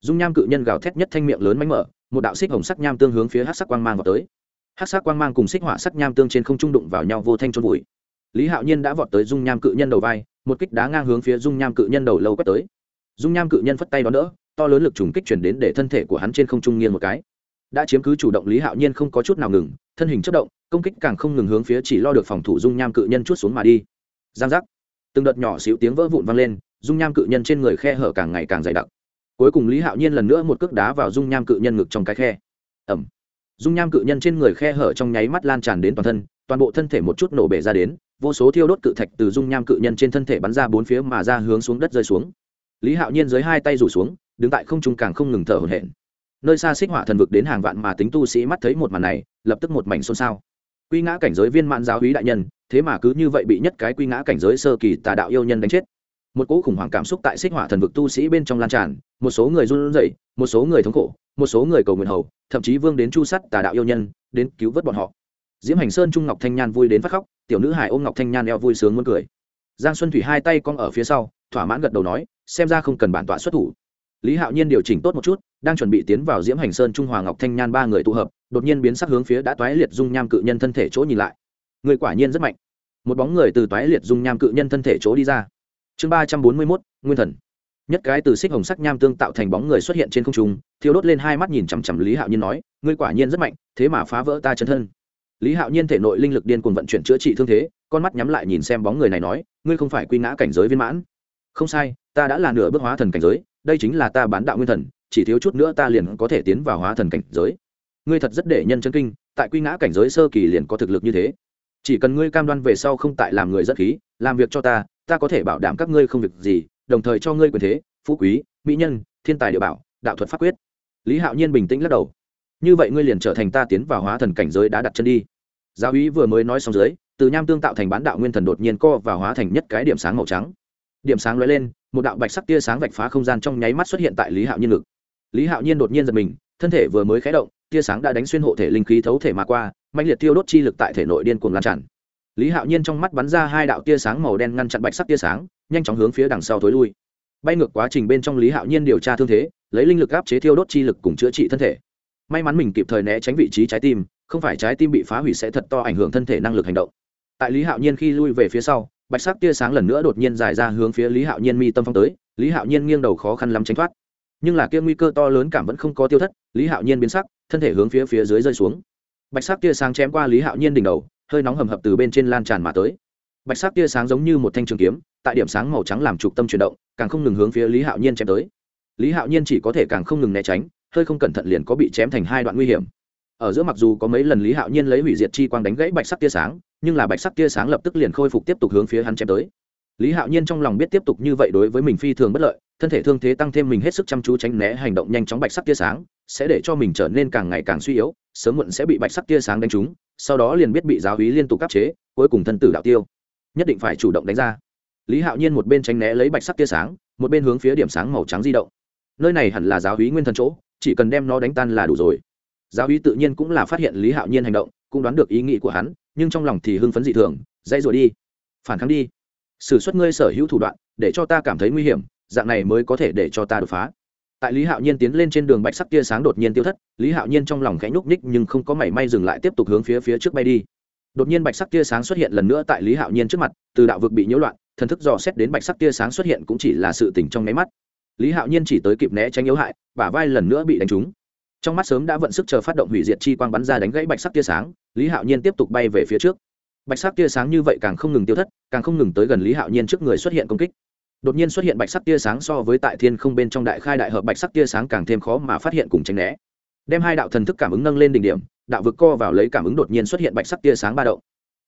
Dung nham cự nhân gào thét nhất thanh miệng lớn mánh mở, một đạo xích hồng sắc nham tương hướng phía hát sắc quang mang vào tới. Hát sắc quang mang cùng xích hỏa sắc nham tương trên không trung đụng vào nhau vô thanh trôn bụi lý hạo nhiên đã vọt tới dung nham cự nhân đầu vai, một kích đá ngang hướng phía dung nham cự nhân đầu lâu quét tới. Dung nham cự nhân phất tay đón đỡ to lớn lực trùng kích chuyển đến để thân thể của hắn trên không trung nghiêng một cái. Đã chiếm cứ chủ động, lý hạo nhiên không có chút nào ngừng, thân hình chất động, công kích càng không ngừng hướng phía chỉ lo được phòng thủ dung nham cự nhân chút xuống mà đi. Giang giác. Từng đợt nhỏ xíu tiếng vỡ vụn vang lên, dung nham cự nhân trên người khe hở càng ngày càng dày đặc. Cuối cùng lý hạo nhiên lần nữa một cước đá vào dung nham cự nhân ngực trong cái khe. Ẩm dung nham cự nhân trên người khe hở trong nháy mắt lan tràn đến toàn thân, toàn bộ thân thể một chút nổ bể ra đến, vô số thiêu đốt cự thạch từ dung nham cự nhân trên thân thể bắn ra bốn phía mà ra hướng xuống đất rơi xuống. Lý hạo nhiên dưới hai tay rủ xuống đứng tại không trung càng không ngừng thở hổn hển. Nơi xa xích hỏa thần vực đến hàng vạn mà tính tu sĩ mắt thấy một màn này, lập tức một mảnh xôn xao. Quy ngã cảnh giới viên mãn giáo hí đại nhân, thế mà cứ như vậy bị nhất cái quy ngã cảnh giới sơ kỳ tà đạo yêu nhân đánh chết. Một cỗ khủng hoảng cảm xúc tại xích hỏa thần vực tu sĩ bên trong lan tràn, một số người run rẩy, một số người thống khổ, một số người cầu nguyện hầu, thậm chí vương đến chu sắt tà đạo yêu nhân, đến cứu vớt bọn họ. Diễm hành sơn, trung ngọc thanh nhan vui đến phát khóc, tiểu nữ hải ôm ngọc thanh nhan eo vui sướng muốn cười. Giang xuân thủy hai tay cong ở phía sau, thỏa mãn gật đầu nói, xem ra không cần bản tọa xuất thủ lý hạo nhiên điều chỉnh tốt một chút, đang chuẩn bị tiến vào diễm hành sơn trung hòa ngọc thanh nhan ba người tụ hợp, đột nhiên biến sắc hướng phía đã toái liệt dung nham cự nhân thân thể chỗ nhìn lại. Người quả nhiên rất mạnh. Một bóng người từ toái liệt dung nham cự nhân thân thể chỗ đi ra. Chương ba trăm bốn mươi mốt, nguyên thần. Nhất cái từ xích hồng sắc nham tương tạo thành bóng người xuất hiện trên không trung thiếu đốt lên hai mắt nhìn chằm chằm lý hạo nhiên nói, ngươi quả nhiên rất mạnh, thế mà phá vỡ ta chân thân. Lý hạo nhiên thể nội linh lực điên cuồng vận chuyển chữa trị thương thế, con mắt nhắm lại nhìn xem bóng người này nói, ngươi không phải quy ngã cảnh giới viên mãn. Không sai, ta đã là nửa bước hóa thần cảnh giới đây chính là ta bán đạo nguyên thần, chỉ thiếu chút nữa ta liền có thể tiến vào hóa thần cảnh giới. Ngươi thật rất để nhân chân kinh, tại quy ngã cảnh giới sơ kỳ liền có thực lực như thế. Chỉ cần ngươi cam đoan về sau không tại làm người rất khí, làm việc cho ta ta có thể bảo đảm các ngươi không việc gì, đồng thời cho ngươi quyền thế, phú quý, mỹ nhân, thiên tài địa bảo, đạo thuật pháp quyết. Lý hạo nhiên bình tĩnh lắc đầu. Như vậy ngươi liền trở thành ta tiến vào hóa thần cảnh giới đã đặt chân đi. Giáo úy vừa mới nói xong dưới, từ nham tương tạo thành bán đạo nguyên thần đột nhiên co và hóa thành nhất cái điểm sáng màu trắng điểm sáng lóe lên, một đạo bạch sắc tia sáng vạch phá không gian trong nháy mắt xuất hiện tại lý hạo nhiên ngực. Lý hạo nhiên đột nhiên giật mình, thân thể vừa mới khé động, tia sáng đã đánh xuyên hộ thể linh khí thấu thể mà qua mạnh liệt tiêu đốt chi lực tại thể nội điên cuồng lan tràn. Lý hạo nhiên trong mắt bắn ra hai đạo tia sáng màu đen ngăn chặn bạch sắc tia sáng, nhanh chóng hướng phía đằng sau thối lui. Bay ngược quá trình bên trong lý hạo nhiên điều tra thương thế, lấy linh lực áp chế thiêu đốt chi lực cùng chữa trị thân thể. May mắn mình kịp thời né tránh vị trí trái tim, không phải trái tim bị phá hủy sẽ thật to ảnh hưởng thân thể năng lực hành động. Tại lý hạo nhiên khi lui về phía sau bạch sắc tia sáng lần nữa đột nhiên dài ra hướng phía lý hạo nhiên mi tâm phong tới, lý hạo nhiên nghiêng đầu khó khăn lắm tránh thoát. Nhưng là kia nguy cơ to lớn cảm vẫn không có tiêu thất, lý hạo nhiên biến sắc, thân thể hướng phía phía dưới rơi xuống. Bạch sắc tia sáng chém qua lý hạo nhiên đỉnh đầu, hơi nóng hầm hập từ bên trên lan tràn mà tới. Bạch sắc tia sáng giống như một thanh trường kiếm, tại điểm sáng màu trắng làm trục tâm chuyển động, càng không ngừng hướng phía lý hạo nhiên chém tới. Lý hạo nhiên chỉ có thể càng không ngừng né tránh, hơi không cẩn thận liền có bị chém thành hai đoạn nguy hiểm. Ở giữa mặc dù có mấy lần lý hạo nhiên lấy hủy diệt chi quang đánh gãy bạch sắc tia sáng nhưng là bạch sắc tia sáng lập tức liền khôi phục tiếp tục hướng phía hắn chém tới. Lý hạo nhiên trong lòng biết tiếp tục như vậy đối với mình phi thường bất lợi, thân thể thương thế tăng thêm mình hết sức chăm chú tránh né hành động nhanh chóng bạch sắc tia sáng, sẽ để cho mình trở nên càng ngày càng suy yếu, sớm muộn sẽ bị bạch sắc tia sáng đánh trúng, sau đó liền biết bị giáo hí liên tục áp chế, cuối cùng thân tử đạo tiêu. Nhất định phải chủ động đánh ra. Lý hạo nhiên một bên tránh né lấy bạch sắc tia sáng, một bên hướng phía điểm sáng màu trắng di động. Nơi này hẳn là giáo hí nguyên thần chỗ, chỉ cần đem nó đánh tan là đủ rồi. Giáo hí tự nhiên cũng là phát hiện lý hạo nhiên hành động, cũng đoán được ý nghĩ của hắn nhưng trong lòng thì hưng phấn dị thường, dãy rồi đi. Phản kháng đi. Xử suất ngươi sở hữu thủ đoạn, để cho ta cảm thấy nguy hiểm, dạng này mới có thể để cho ta đột phá. Tại lý hạo nhiên tiến lên trên đường bạch sắc tia sáng đột nhiên tiêu thất, lý hạo nhiên trong lòng khẽ nhúc ních nhưng không có mảy may dừng lại tiếp tục hướng phía phía trước bay đi. Đột nhiên bạch sắc tia sáng xuất hiện lần nữa tại lý hạo nhiên trước mặt, từ đạo vực bị nhiễu loạn, thần thức dò xét đến bạch sắc tia sáng xuất hiện cũng chỉ là sự tỉnh trong nháy mắt. Lý hạo nhiên chỉ tới kịp né tránh yếu hại, bả vai lần nữa bị đánh trúng trong mắt sớm đã vận sức chờ phát động hủy diệt chi quang bắn ra đánh gãy bạch sắc tia sáng, lý hạo nhiên tiếp tục bay về phía trước. Bạch sắc tia sáng như vậy càng không ngừng tiêu thất, càng không ngừng tới gần lý hạo nhiên trước người xuất hiện công kích. Đột nhiên xuất hiện bạch sắc tia sáng so với tại thiên không bên trong đại khai đại hợp bạch sắc tia sáng càng thêm khó mà phát hiện cùng tránh né. Đem hai đạo thần thức cảm ứng nâng lên đỉnh điểm, đạo vực co vào lấy cảm ứng đột nhiên xuất hiện bạch sắc tia sáng ba động.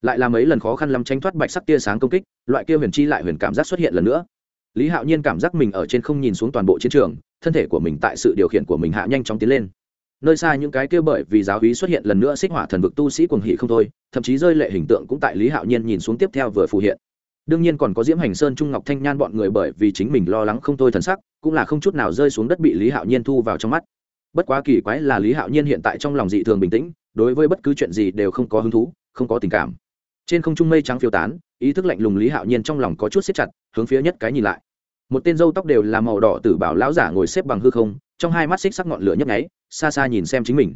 Lại là mấy lần khó khăn lắm tranh thoát bạch sắc tia sáng công kích, loại kia huyền chi lại huyền cảm giác xuất hiện lần nữa. Lý hạo nhiên cảm giác mình ở trên không nhìn xuống toàn bộ chiến trường, thân thể của mình tại sự điều khiển của mình hạ nhanh chóng tiến lên nơi xa những cái kia bởi vì giáo hí xuất hiện lần nữa xích hỏa thần vực tu sĩ cuồng hỉ không thôi, thậm chí rơi lệ hình tượng cũng tại lý hạo nhiên nhìn xuống tiếp theo vừa phù hiện. Đương nhiên còn có diễm hành sơn, trung ngọc thanh nhan bọn người bởi vì chính mình lo lắng không thôi thần sắc, cũng là không chút nào rơi xuống đất bị lý hạo nhiên thu vào trong mắt. Bất quá kỳ quái là lý hạo nhiên hiện tại trong lòng dị thường bình tĩnh, đối với bất cứ chuyện gì đều không có hứng thú, không có tình cảm. Trên không trung mây trắng phiêu tán, ý thức lạnh lùng lý hạo nhiên trong lòng có chút xếp chặt, hướng phía nhất cái nhìn lại. Một tên dâu tóc đều là màu đỏ tử bảo lão giả ngồi xếp bằng hư không trong hai mắt xích sắc ngọn lửa nhấp nháy, xa xa nhìn xem chính mình.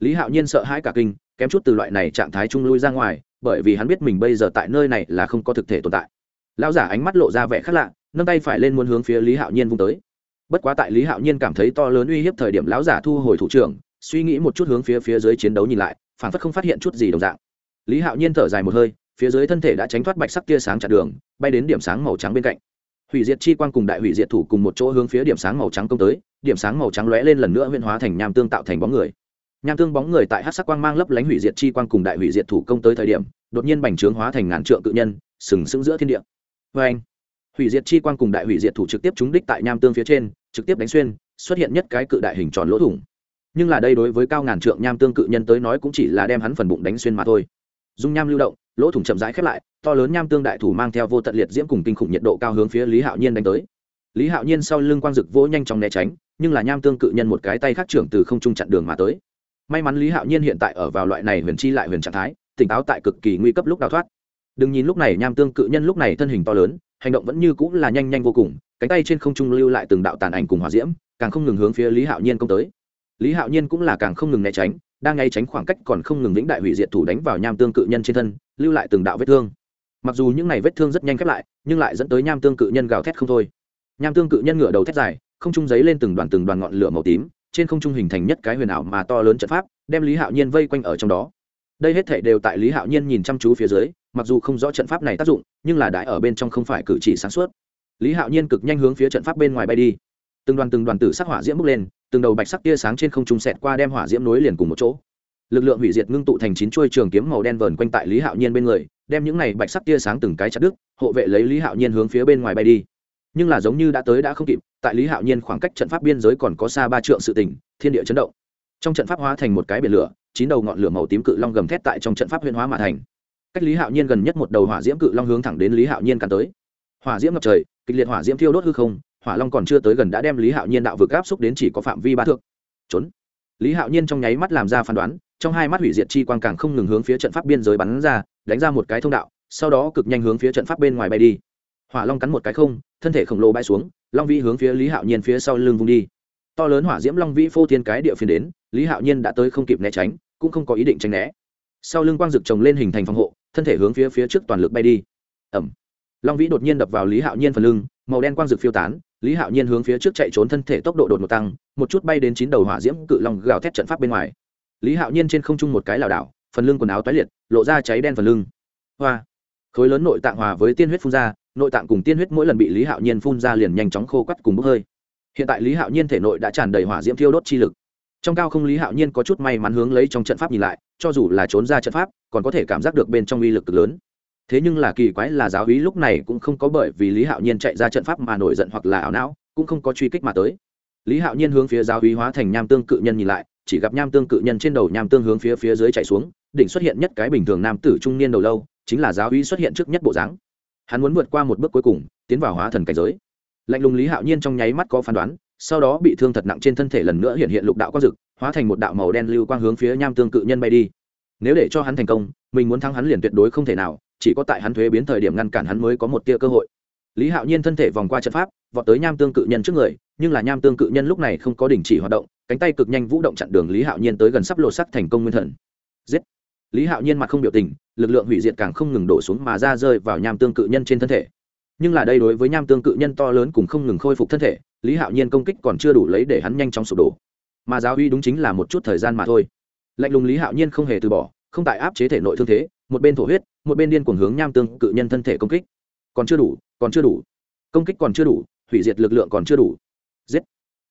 Lý hạo nhiên sợ hãi cả kinh, kém chút từ loại này trạng thái trung lui ra ngoài, bởi vì hắn biết mình bây giờ tại nơi này là không có thực thể tồn tại. Lão giả ánh mắt lộ ra vẻ khác lạ, nâng tay phải lên muốn hướng phía lý hạo nhiên vung tới. Bất quá tại lý hạo nhiên cảm thấy to lớn uy hiếp thời điểm lão giả thu hồi thủ trưởng, suy nghĩ một chút hướng phía phía dưới chiến đấu nhìn lại phản phất không phát hiện chút gì đồng dạng. Lý hạo nhiên thở dài một hơi, phía dưới thân thể đã tránh thoát bạch sắc tia sáng chặn đường, bay đến điểm sáng màu trắng bên cạnh. Hủy diệt chi quang cùng đại hủy diệt thủ cùng một chỗ hướng phía điểm sáng màu trắng công tới điểm sáng màu trắng lóe lên lần nữa huyên hóa thành nham tương tạo thành bóng người. Nham tương bóng người tại hát sắc quang mang lấp lánh hủy diệt chi quang cùng đại hủy diệt thủ công tới thời điểm, đột nhiên bành trướng hóa thành ngàn trượng cự nhân, sừng sững giữa thiên địa. Vê anh hủy diệt chi quang cùng đại hủy diệt thủ trực tiếp trúng đích tại nham tương phía trên, trực tiếp đánh xuyên, xuất hiện nhất cái cự đại hình tròn lỗ thủng. Nhưng là đây đối với cao ngàn trượng nham tương cự nhân tới nói cũng chỉ là đem hắn phần bụng đánh xuyên mà thôi. Dung nham lưu động, lỗ thủng chậm rãi khép lại, to lớn nham tương đại thủ mang theo vô tận liệt diễm cùng kinh khủng nhiệt độ cao hướng phía lý hạo nhiên đánh tới lý hạo nhiên sau lưng quang dực vỗ nhanh chóng né tránh, nhưng là nham tương cự nhân một cái tay khác trưởng từ không trung chặn đường mà tới. May mắn lý hạo nhiên hiện tại ở vào loại này huyền chi lại huyền trạng thái, tỉnh táo tại cực kỳ nguy cấp lúc đào thoát. Đừng nhìn lúc này nham tương cự nhân lúc này thân hình to lớn, hành động vẫn như cũng là nhanh nhanh vô cùng, cánh tay trên không trung lưu lại từng đạo tàn ảnh cùng hòa diễm, càng không ngừng hướng phía lý hạo nhiên công tới. Lý hạo nhiên cũng là càng không ngừng né tránh, đang ngay tránh khoảng cách còn không ngừng lĩnh đại hủy diệt thủ đánh vào nham tương cự nhân trên thân, lưu lại từng đạo vết thương. Mặc dù những này vết thương rất nhanh khép lại, nhưng lại dẫn tới nham tương cự nhân gào thét không thôi nham tương cự nhân ngửa đầu thét dài, không trung giấy lên từng đoàn từng đoàn ngọn lửa màu tím, trên không trung hình thành nhất cái huyền ảo mà to lớn trận pháp, đem lý hạo nhiên vây quanh ở trong đó. Đây hết thể đều tại lý hạo nhiên nhìn chăm chú phía dưới, mặc dù không rõ trận pháp này tác dụng, nhưng là đại ở bên trong không phải cử chỉ sáng suốt. Lý hạo nhiên cực nhanh hướng phía trận pháp bên ngoài bay đi. Từng đoàn từng đoàn tử sắc hỏa diễm bốc lên, từng đầu bạch sắc tia sáng trên không trung xẹt qua đem hỏa diễm nối liền cùng một chỗ. Lực lượng hủy diệt ngưng tụ thành chín chuôi trường kiếm màu đen vờn quanh tại lý hạo nhiên bên người, đem những này bạch sắc tia sáng từng cái chặt đứt, hộ vệ lấy lý hạo nhiên hướng phía bên ngoài bay đi nhưng là giống như đã tới đã không kịp, tại lý hạo nhiên khoảng cách trận pháp biên giới còn có xa ba trượng sự tỉnh thiên địa chấn động. Trong trận pháp hóa thành một cái biển lửa, chín đầu ngọn lửa màu tím cự long gầm thét tại trong trận pháp huyên hóa mà thành. Cách lý hạo nhiên gần nhất một đầu hỏa diễm cự long hướng thẳng đến lý hạo nhiên cắn tới. Hỏa diễm ngập trời, kịch liệt hỏa diễm thiêu đốt hư không, hỏa long còn chưa tới gần đã đem lý hạo nhiên đạo vực áp xúc đến chỉ có phạm vi ba thước. Trốn. Lý hạo nhiên trong nháy mắt làm ra phán đoán, trong hai mắt hủy diệt chi quang càng không ngừng hướng phía trận pháp biên giới bắn ra, đánh ra một cái thông đạo, sau đó cực nhanh hướng phía trận pháp bên ngoài bay đi hỏa long cắn một cái không, thân thể khổng lồ bay xuống, long vĩ hướng phía lý hạo nhiên phía sau lưng vung đi. To lớn hỏa diễm long vĩ phô thiên cái địa phiền đến, lý hạo nhiên đã tới không kịp né tránh, cũng không có ý định tránh né. Sau lưng quang rực trồng lên hình thành phòng hộ, thân thể hướng phía phía trước toàn lực bay đi. Ẩm. Long vĩ đột nhiên đập vào lý hạo nhiên phần lưng, màu đen quang rực phiêu tán, lý hạo nhiên hướng phía trước chạy trốn thân thể tốc độ đột một tăng, một chút bay đến chín đầu hỏa diễm cự long gào thét trận pháp bên ngoài. Lý hạo nhiên trên không trung một cái lảo đảo, phần lưng quần áo toái liệt, lộ ra cháy đen phần lưng. Hoa khối lớn nội tạng hòa với tiên huyết phun ra, nội tạng cùng tiên huyết mỗi lần bị lý hạo nhiên phun ra liền nhanh chóng khô quắt cùng bốc hơi. Hiện tại lý hạo nhiên thể nội đã tràn đầy hỏa diễm thiêu đốt chi lực. Trong cao không lý hạo nhiên có chút may mắn hướng lấy trong trận pháp nhìn lại, cho dù là trốn ra trận pháp, còn có thể cảm giác được bên trong uy lực cực lớn. Thế nhưng là kỳ quái là giáo hí lúc này cũng không có bởi vì lý hạo nhiên chạy ra trận pháp mà nổi giận hoặc là ảo não, cũng không có truy kích mà tới. Lý hạo nhiên hướng phía giáo hí hóa thành nham tương cự nhân nhìn lại, chỉ gặp nham tương cự nhân trên đầu nham tương hướng phía phía dưới chạy xuống, đỉnh xuất hiện nhất cái bình thường nam tử trung niên đầu lâu chính là giáo uy xuất hiện trước nhất bộ dáng. Hắn muốn vượt qua một bước cuối cùng, tiến vào hóa thần cảnh giới. Lạnh lùng lý hạo nhiên trong nháy mắt có phán đoán, sau đó bị thương thật nặng trên thân thể lần nữa hiện hiện lục đạo quang dực, hóa thành một đạo màu đen lưu quang hướng phía nham tương cự nhân bay đi. Nếu để cho hắn thành công, mình muốn thắng hắn liền tuyệt đối không thể nào, chỉ có tại hắn thuế biến thời điểm ngăn cản hắn mới có một tia cơ hội. Lý hạo nhiên thân thể vòng qua trận pháp, vọt tới nham tương cự nhân trước người, nhưng là nham tương cự nhân lúc này không có đình chỉ hoạt động, cánh tay cực nhanh vũ động chặn đường lý hạo nhiên tới gần sắp lộ sắc thành công nguyên thần. Giết! Lý hạo nhiên mặt không biểu tình, lực lượng hủy diệt càng không ngừng đổ xuống mà ra rơi vào nham tương cự nhân trên thân thể. Nhưng là đây đối với nham tương cự nhân to lớn cùng không ngừng khôi phục thân thể, lý hạo nhiên công kích còn chưa đủ lấy để hắn nhanh chóng sụp đổ. Mà giáo uy đúng chính là một chút thời gian mà thôi. Lạnh lùng lý hạo nhiên không hề từ bỏ, không tại áp chế thể nội thương thế, một bên thổ huyết, một bên điên cuồng hướng nham tương cự nhân thân thể công kích. Còn chưa đủ, còn chưa đủ. Công kích còn chưa đủ, hủy diệt lực lượng còn chưa đủ. Giết.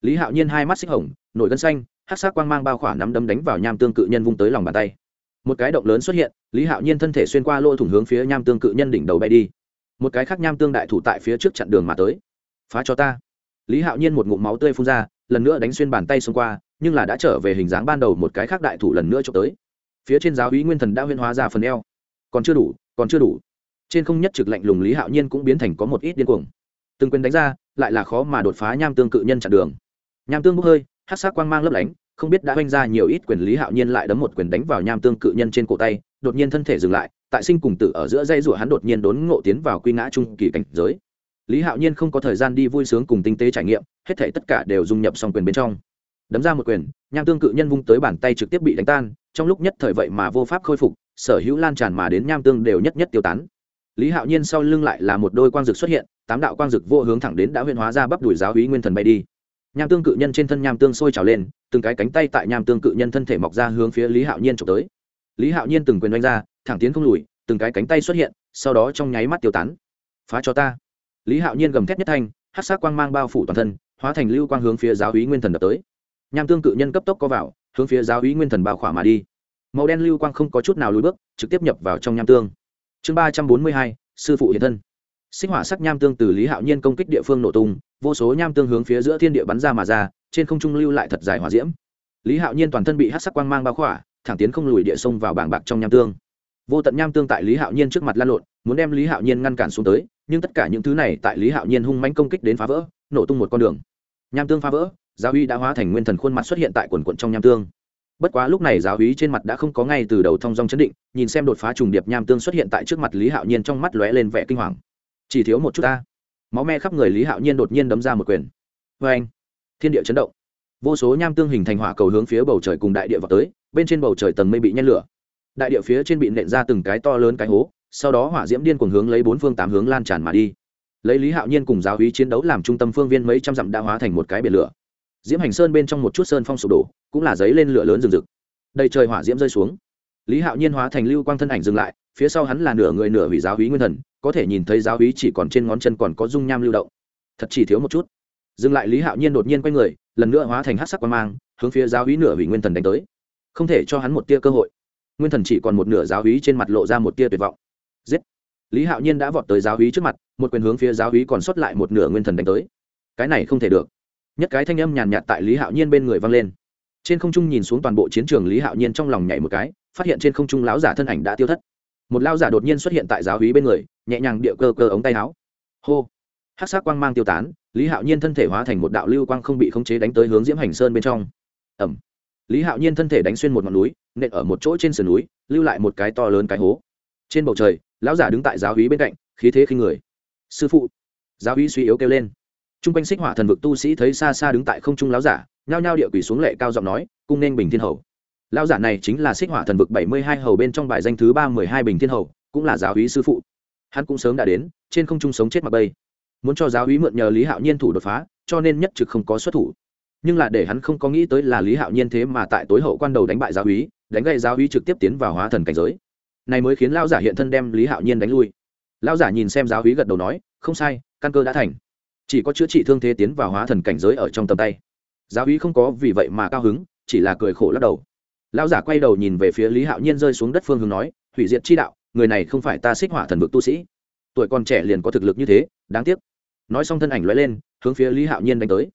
Lý hạo nhiên hai mắt xích hồng, nổi gân xanh hát sát quang mang bao khỏa nắm đấm đánh vào nham tương cự nhân vung tới lòng bàn tay một cái động lớn xuất hiện, lý hạo nhiên thân thể xuyên qua lỗ thủng hướng phía nham tương cự nhân đỉnh đầu bay đi. Một cái khác nham tương đại thủ tại phía trước chặn đường mà tới. Phá cho ta. Lý hạo nhiên một ngụm máu tươi phun ra, lần nữa đánh xuyên bàn tay xông qua, nhưng là đã trở về hình dáng ban đầu một cái khác đại thủ lần nữa trộm tới. Phía trên giáo úy nguyên thần đã huyên hóa ra phần eo. Còn chưa đủ, còn chưa đủ. Trên không nhất trực lạnh lùng lý hạo nhiên cũng biến thành có một ít điên cuồng. Từng quyền đánh ra, lại là khó mà đột phá nham tương cự nhân chặn đường. Nham tương bốc hơi hát sát quang mang lấp lánh không biết đã oanh ra nhiều ít quyền lý hạo nhiên lại đấm một quyền đánh vào nham tương cự nhân trên cổ tay, đột nhiên thân thể dừng lại, tại sinh cùng tử ở giữa dây rủa hắn đột nhiên đốn ngộ tiến vào quy ngã trung kỳ cảnh giới. Lý hạo nhiên không có thời gian đi vui sướng cùng tinh tế trải nghiệm, hết thể tất cả đều dung nhập xong quyền bên trong. Đấm ra một quyền, nham tương cự nhân vung tới bàn tay trực tiếp bị đánh tan, trong lúc nhất thời vậy mà vô pháp khôi phục, sở hữu lan tràn mà đến nham tương đều nhất nhất tiêu tán. Lý hạo nhiên sau lưng lại là một đôi quang dực xuất hiện, tám đạo quang dực vô hướng thẳng đến đã huyện hóa ra bắp đùi giáo hí nguyên thần bay đi. Nham tương cự nhân trên thân nham tương sôi trào lên từng cái cánh tay tại nham tương cự nhân thân thể mọc ra hướng phía lý hạo nhiên trộm tới. Lý hạo nhiên từng quyền đánh ra, thẳng tiến không lùi, từng cái cánh tay xuất hiện, sau đó trong nháy mắt tiêu tán. Phá cho ta! Lý hạo nhiên gầm thét nhất thanh hát sát quang mang bao phủ toàn thân, hóa thành lưu quang hướng phía giáo hí nguyên thần đập tới. Nham tương cự nhân cấp tốc có vào, hướng phía giáo hí nguyên thần bao khỏa mà đi. Màu đen lưu quang không có chút nào lùi bước, trực tiếp nhập vào trong nham tương. Chương ba trăm bốn mươi hai, sư phụ hiện thân. Sinh hỏa sắc nham tương từ lý hạo nhiên công kích địa phương nổ tung, vô số nham tương hướng phía giữa thiên địa bắn ra mà ra trên không trung lưu lại thật dài hỏa diễm. Lý hạo nhiên toàn thân bị hát sắc quang mang bao khỏa, thẳng tiến không lùi địa sông vào bảng bạc trong nham tương. Vô tận nham tương tại lý hạo nhiên trước mặt lan lộn, muốn đem lý hạo nhiên ngăn cản xuống tới, nhưng tất cả những thứ này tại lý hạo nhiên hung mãnh công kích đến phá vỡ, nổ tung một con đường. Nham tương phá vỡ, giáo uy đã hóa thành nguyên thần khuôn mặt xuất hiện tại quần quận trong nham tương. Bất quá lúc này giáo uy trên mặt đã không có ngay từ đầu thong dong chấn định, nhìn xem đột phá trùng điệp nham tương xuất hiện tại trước mặt lý hạo nhiên trong mắt lóe lên vẻ kinh hoàng. Chỉ thiếu một chút ta. Máu me khắp người lý hạo nhiên đột nhiên đấm ra một quyền. Vê anh thiên địa chấn động. Vô số nham tương hình thành hỏa cầu hướng phía bầu trời cùng đại địa vào tới, bên trên bầu trời tầng mây bị nhen lửa. Đại địa phía trên bị nện ra từng cái to lớn cái hố, sau đó hỏa diễm điên cùng hướng lấy bốn phương tám hướng lan tràn mà đi. Lấy lý hạo nhiên cùng giáo hí chiến đấu làm trung tâm phương viên mấy trăm dặm đã hóa thành một cái biển lửa. Diễm hành sơn bên trong một chút sơn phong sụp đổ, cũng là giấy lên lửa lớn rừng rực. Đầy trời hỏa diễm rơi xuống. Lý hạo nhiên hóa thành lưu quang thân ảnh dừng lại, phía sau hắn là nửa người nửa hủy giáo hí nguyên thần, có thể nhìn thấy giáo hí chỉ còn trên ngón chân còn có dung nham lưu động. Thật chỉ thiếu một chút dừng lại lý hạo nhiên đột nhiên quay người, lần nữa hóa thành hát sắc quan mang, hướng phía giáo hí nửa hủy nguyên thần đánh tới. Không thể cho hắn một tia cơ hội. Nguyên thần chỉ còn một nửa giáo hí trên mặt lộ ra một tia tuyệt vọng. Giết! Lý hạo nhiên đã vọt tới giáo hí trước mặt, một quyền hướng phía giáo hí còn sót lại một nửa nguyên thần đánh tới. Cái này không thể được. Nhất cái thanh âm nhàn nhạt tại lý hạo nhiên bên người vang lên. Trên không trung nhìn xuống toàn bộ chiến trường, lý hạo nhiên trong lòng nhảy một cái, phát hiện trên không trung lão giả thân ảnh đã tiêu thất. Một lao giả đột nhiên xuất hiện tại giáo hí bên người, nhẹ nhàng địa cơ cơ ống tay áo. Hô! Hát sát quang mang tiêu tán lý hạo nhiên thân thể hóa thành một đạo lưu quang không bị khống chế đánh tới hướng diễm hành sơn bên trong. Ẩm. Lý hạo nhiên thân thể đánh xuyên một ngọn núi, nện ở một chỗ trên sườn núi, lưu lại một cái to lớn cái hố. Trên bầu trời, lão giả đứng tại giáo hí bên cạnh, khí thế khi người. Sư phụ. Giáo hí suy yếu kêu lên. T r u n g quanh xích hỏa thần vực tu sĩ thấy xa xa đứng tại không trung lão giả, nhao nhao địa quỷ xuống lệ cao giọng nói, cung nên bình thiên hầu. Lão giả này chính là xích hỏa thần vực bảy mươi hai hầu bên trong bài danh thứ ba mười hai bình thiên hầu, cũng là giáo hí sư phụ. Hắn cũng sớm đã đến, trên không trung sống chết mặc bây muốn cho giáo úy mượn nhờ lý hạo nhiên thủ đột phá, cho nên nhất trực không có xuất thủ. Nhưng là để hắn không có nghĩ tới là lý hạo nhiên thế mà tại tối hậu quan đầu đánh bại giáo úy, đánh gậy giáo úy trực tiếp tiến vào hóa thần cảnh giới. Này mới khiến lão giả hiện thân đem lý hạo nhiên đánh lui. Lão giả nhìn xem giáo úy gật đầu nói, không sai, căn cơ đã thành. Chỉ có chữa trị thương thế tiến vào hóa thần cảnh giới ở trong tầm tay. Giáo úy không có vì vậy mà cao hứng, chỉ là cười khổ lắc đầu. Lão giả quay đầu nhìn về phía lý hạo nhiên rơi xuống đất phương hướng nói, hủy diệt chi đạo, người này không phải ta xích hỏa thần vực tu sĩ. Tuổi còn trẻ liền có thực lực như thế, đáng tiếc nói xong thân ảnh lóe lên, hướng phía lý hạo nhiên đánh tới.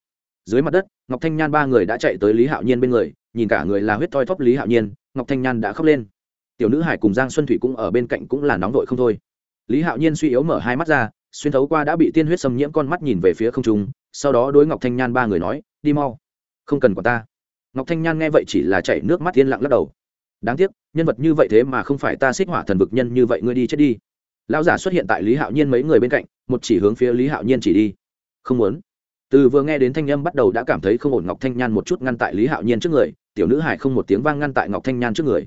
Dưới mặt đất, ngọc thanh nhan ba người đã chạy tới lý hạo nhiên bên người, nhìn cả người là huyết thoi thóp lý hạo nhiên, ngọc thanh nhan đã khóc lên. Tiểu nữ hải cùng giang xuân thủy cũng ở bên cạnh cũng là nóng vội không thôi. Lý hạo nhiên suy yếu mở hai mắt ra, xuyên thấu qua đã bị tiên huyết xâm nhiễm con mắt nhìn về phía không trung, sau đó đối ngọc thanh nhan ba người nói, đi mau, không cần quản ta. Ngọc thanh nhan nghe vậy chỉ là chạy nước mắt yên lặng lắc đầu. Đáng tiếc, nhân vật như vậy thế mà không phải ta xích hỏa thần vực nhân như vậy, ngươi đi chết đi lão giả xuất hiện tại lý hạo nhiên mấy người bên cạnh, một chỉ hướng phía lý hạo nhiên chỉ đi. Không muốn. Từ vừa nghe đến thanh âm bắt đầu đã cảm thấy không ổn ngọc thanh nhan một chút ngăn tại lý hạo nhiên trước người, tiểu nữ hải không một tiếng vang ngăn tại ngọc thanh nhan trước người.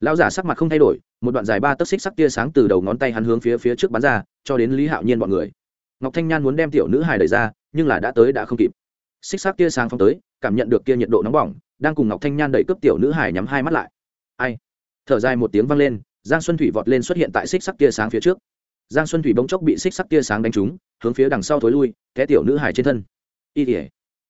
Lão giả sắc mặt không thay đổi, một đoạn dài ba tấc xích sắc tia sáng từ đầu ngón tay hắn hướng phía phía trước bắn ra, cho đến lý hạo nhiên bọn người. Ngọc thanh nhan muốn đem tiểu nữ hải đẩy ra, nhưng là đã tới đã không kịp. Xích sắc tia sáng phong tới, cảm nhận được kia nhiệt độ nóng bỏng, đang cùng ngọc thanh nhan đẩy cướp tiểu nữ hải nhắm hai mắt lại. Ai? Thở dài một tiếng vang lên giang xuân thủy vọt lên xuất hiện tại xích sắc tia sáng phía trước. Giang xuân thủy bỗng chốc bị xích sắc tia sáng đánh trúng, hướng phía đằng sau thối lui, té tiểu nữ hải trên thân. Y tỉa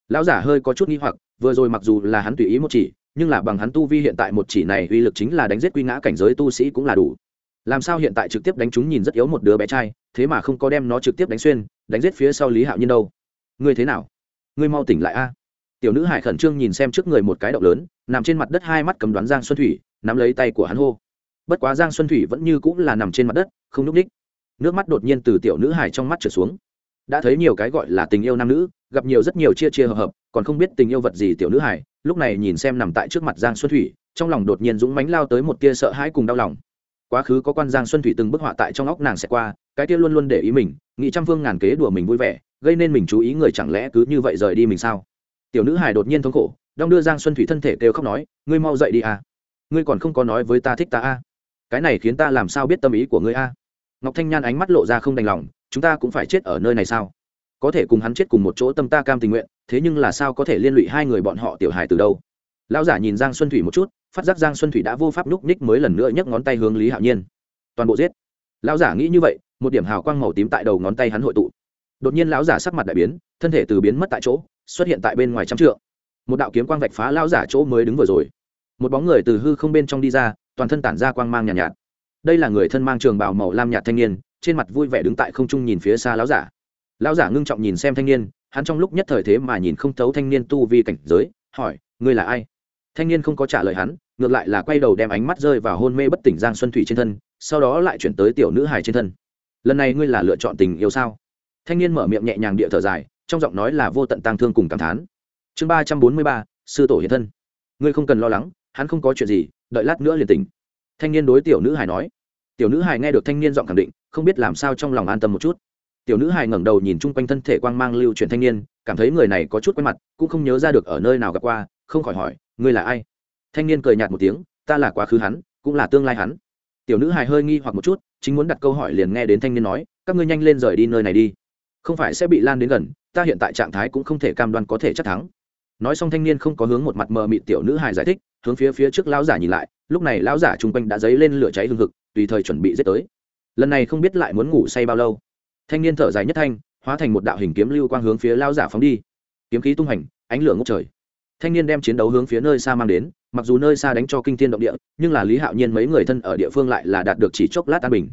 lão giả hơi có chút nghi hoặc, vừa rồi mặc dù là hắn tùy ý một chỉ, nhưng là bằng hắn tu vi hiện tại một chỉ này uy lực chính là đánh giết quy ngã cảnh giới tu sĩ cũng là đủ. Làm sao hiện tại trực tiếp đánh chúng nhìn rất yếu một đứa bé trai, thế mà không có đem nó trực tiếp đánh xuyên, đánh giết phía sau lý hạo nhiên đâu? Ngươi thế nào? Ngươi mau tỉnh lại a. Tiểu nữ hải khẩn trương nhìn xem trước người một cái động lớn, nằm trên mặt đất hai mắt cầm đoán giang xuân thủy, nắm lấy tay của hắn hô bất quá giang xuân thủy vẫn như cũng là nằm trên mặt đất, không n ú c ních nước mắt đột nhiên từ tiểu nữ hải trong mắt trở xuống. Đã thấy nhiều cái gọi là tình yêu nam nữ, gặp nhiều rất nhiều chia chia hợp hợp, còn không biết tình yêu vật gì tiểu nữ hải lúc này nhìn xem nằm tại trước mặt giang xuân thủy, trong lòng đột nhiên dũng mánh lao tới một tia sợ hãi cùng đau lòng. Quá khứ có quan giang xuân thủy từng bức họa tại trong óc nàng sẽ qua, cái tia luôn luôn để ý mình, nghĩ trăm phương ngàn kế đùa mình vui vẻ, gây nên mình chú ý người chẳng lẽ cứ như vậy rời đi mình sao? Tiểu nữ hải đột nhiên thống khổ, đong đưa giang xuân thủy thân thể kêu khóc nói, ngươi mau dậy đi à. Ngươi còn không có nói với ta thích ta à cái này khiến ta làm sao biết tâm ý của ngươi a? Ngọc thanh nhan ánh mắt lộ ra không đành lòng, chúng ta cũng phải chết ở nơi này sao? Có thể cùng hắn chết cùng một chỗ tâm ta cam tình nguyện, thế nhưng là sao có thể liên lụy hai người bọn họ tiểu hài từ đâu? Lão giả nhìn giang xuân thủy một chút, phát giác giang xuân thủy đã vô pháp núp ních mới lần nữa nhấc ngón tay hướng lý hạo nhiên. Toàn bộ giết. Lão giả nghĩ như vậy, một điểm hào quang màu tím tại đầu ngón tay hắn hội tụ. Đột nhiên lão giả sắc mặt đại biến, thân thể từ biến mất tại chỗ, xuất hiện tại bên ngoài trăm trượng. Một đạo kiếm quang vạch phá lão giả chỗ mới đứng vừa rồi. Một bóng người từ hư không bên trong đi ra toàn thân tản ra quang mang nhàn nhạt, nhạt. Đây là người thân mang trường bào màu lam nhạt thanh niên trên mặt vui vẻ đứng tại không trung nhìn phía xa lão giả. Lão giả ngưng trọng nhìn xem thanh niên hắn trong lúc nhất thời thế mà nhìn không thấu thanh niên tu vi cảnh giới hỏi ngươi là ai? Thanh niên không có trả lời hắn ngược lại là quay đầu đem ánh mắt rơi vào hôn mê bất tỉnh giang xuân thủy trên thân sau đó lại chuyển tới tiểu nữ hài trên thân. Lần này ngươi là lựa chọn tình yêu sao? Thanh niên mở miệng nhẹ nhàng địa thở dài trong giọng nói là vô tận tang thương cùng cảm thán. Chương ba trăm bốn mươi ba sư tổ hiện thân. Ngươi không cần lo lắng hắn không có chuyện gì đợi lát nữa liền tỉnh. Thanh niên đối tiểu nữ hài nói. Tiểu nữ hài nghe được thanh niên giọng khẳng định, không biết làm sao trong lòng an tâm một chút. Tiểu nữ hài ngẩng đầu nhìn chung quanh thân thể quang mang lưu truyền thanh niên, cảm thấy người này có chút quen mặt, cũng không nhớ ra được ở nơi nào gặp qua, không khỏi hỏi, ngươi là ai? Thanh niên cười nhạt một tiếng, ta là quá khứ hắn, cũng là tương lai hắn. Tiểu nữ hài hơi nghi hoặc một chút, chính muốn đặt câu hỏi liền nghe đến thanh niên nói, các ngươi nhanh lên rời đi nơi này đi. Không phải sẽ bị lan đến gần, ta hiện tại trạng thái cũng không thể cam đoan có thể chắc thắng nói xong thanh niên không có hướng một mặt mờ mịt tiểu nữ hài giải thích, hướng phía phía trước lão giả nhìn lại, lúc này lão giả chung quanh đã dấy lên lửa cháy hương thực tùy thời chuẩn bị giết tới. Lần này không biết lại muốn ngủ say bao lâu. Thanh niên thở dài nhất thanh, hóa thành một đạo hình kiếm lưu quang hướng phía lão giả phóng đi. Kiếm khí tung hành, ánh lửa ngốc trời. Thanh niên đem chiến đấu hướng phía nơi xa mang đến, mặc dù nơi xa đánh cho kinh thiên động địa, nhưng là lý hạo nhiên mấy người thân ở địa phương lại là đạt được chỉ chốc lát an bình.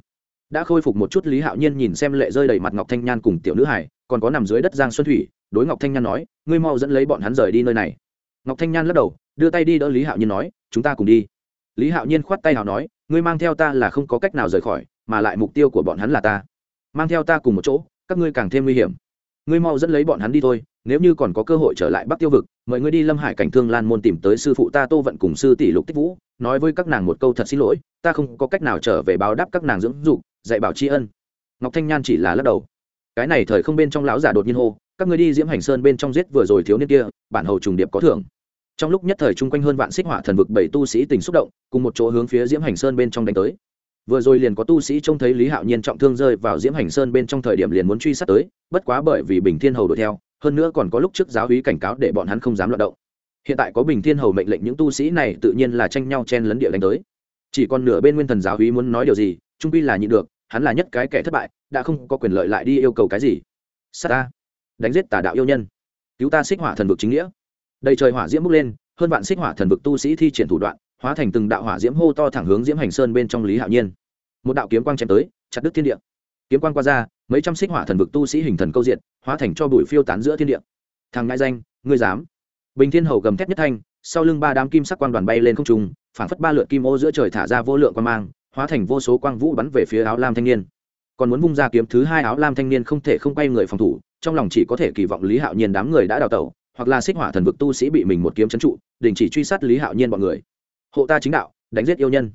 Đã khôi phục một chút, lý hạo nhiên nhìn xem lệ rơi đầy mặt ngọc thanh nhan cùng tiểu nữ hải còn có nằm dưới đất giang xuân thủy đối ngọc thanh nhan nói, ngươi mau dẫn lấy bọn hắn rời đi nơi này. Ngọc thanh nhan lắc đầu, đưa tay đi đỡ lý hạo nhiên nói, chúng ta cùng đi. Lý hạo nhiên khoát tay nào nói, ngươi mang theo ta là không có cách nào rời khỏi, mà lại mục tiêu của bọn hắn là ta. Mang theo ta cùng một chỗ, các ngươi càng thêm nguy hiểm. Ngươi mau dẫn lấy bọn hắn đi thôi, nếu như còn có cơ hội trở lại bắc tiêu vực, mời ngươi đi lâm hải cảnh thương lan môn tìm tới sư phụ ta tô vận cùng sư tỷ lục tích vũ, nói với các nàng một câu thật xin lỗi, ta không có cách nào trở về báo đáp các nàng dưỡng dục, dạy bảo tri ân. Ngọc thanh nhan chỉ là lắc đầu. Cái này thời không bên trong lão giả đột nhiên hô các ngươi đi diễm hành sơn bên trong giết vừa rồi thiếu niên kia, bản hầu trùng điệp có thưởng. Trong lúc nhất thời chung quanh hơn vạn xích hỏa thần vực bảy tu sĩ tình xúc động, cùng một chỗ hướng phía diễm hành sơn bên trong đánh tới. Vừa rồi liền có tu sĩ trông thấy lý hạo nhiên trọng thương rơi vào diễm hành sơn bên trong thời điểm liền muốn truy sát tới, bất quá bởi vì bình thiên hầu đuổi theo, hơn nữa còn có lúc trước giáo hí cảnh cáo để bọn hắn không dám loạt động. Hiện tại có bình thiên hầu mệnh lệnh những tu sĩ này tự nhiên là tranh nhau chen lấn địa đánh tới. Chỉ còn nửa bên nguyên thần giáo hí muốn nói điều gì, trung pi là nhịn được, hắn là nhất cái kẻ thất bại, đã không có quyền lợi lại đi yêu cầu cái gì. Sát ta đánh giết tà đạo yêu nhân. Cứu ta xích hỏa thần vực chính nghĩa. Đầy trời hỏa diễm bốc lên, hơn vạn xích hỏa thần vực tu sĩ thi triển thủ đoạn, hóa thành từng đạo hỏa diễm hô to thẳng hướng diễm hành sơn bên trong lý hạo nhiên. Một đạo kiếm quang chém tới, chặt đứt thiên địa. Kiếm quang qua ra, mấy trăm xích hỏa thần vực tu sĩ hình thần câu diện, hóa thành cho bụi phiêu tán giữa thiên địa. Thằng ngại danh, ngươi dám. Bình thiên hầu gầm thét nhất thanh, sau lưng ba đám kim sắc quang đoàn bay lên không trung, phảng phất ba lượt kim ô giữa trời thả ra vô lượng quang mang, hóa thành vô số quang vũ bắn về phía áo lam thanh niên còn muốn vung ra kiếm thứ hai áo lam thanh niên không thể không quay người phòng thủ, trong lòng chỉ có thể kỳ vọng lý hạo nhiên đám người đã đào tẩu, hoặc là xích hỏa thần vực tu sĩ bị mình một kiếm trấn trụ, đình chỉ truy sát lý hạo nhiên bọn người. Hộ ta chính đạo, đánh giết yêu nhân.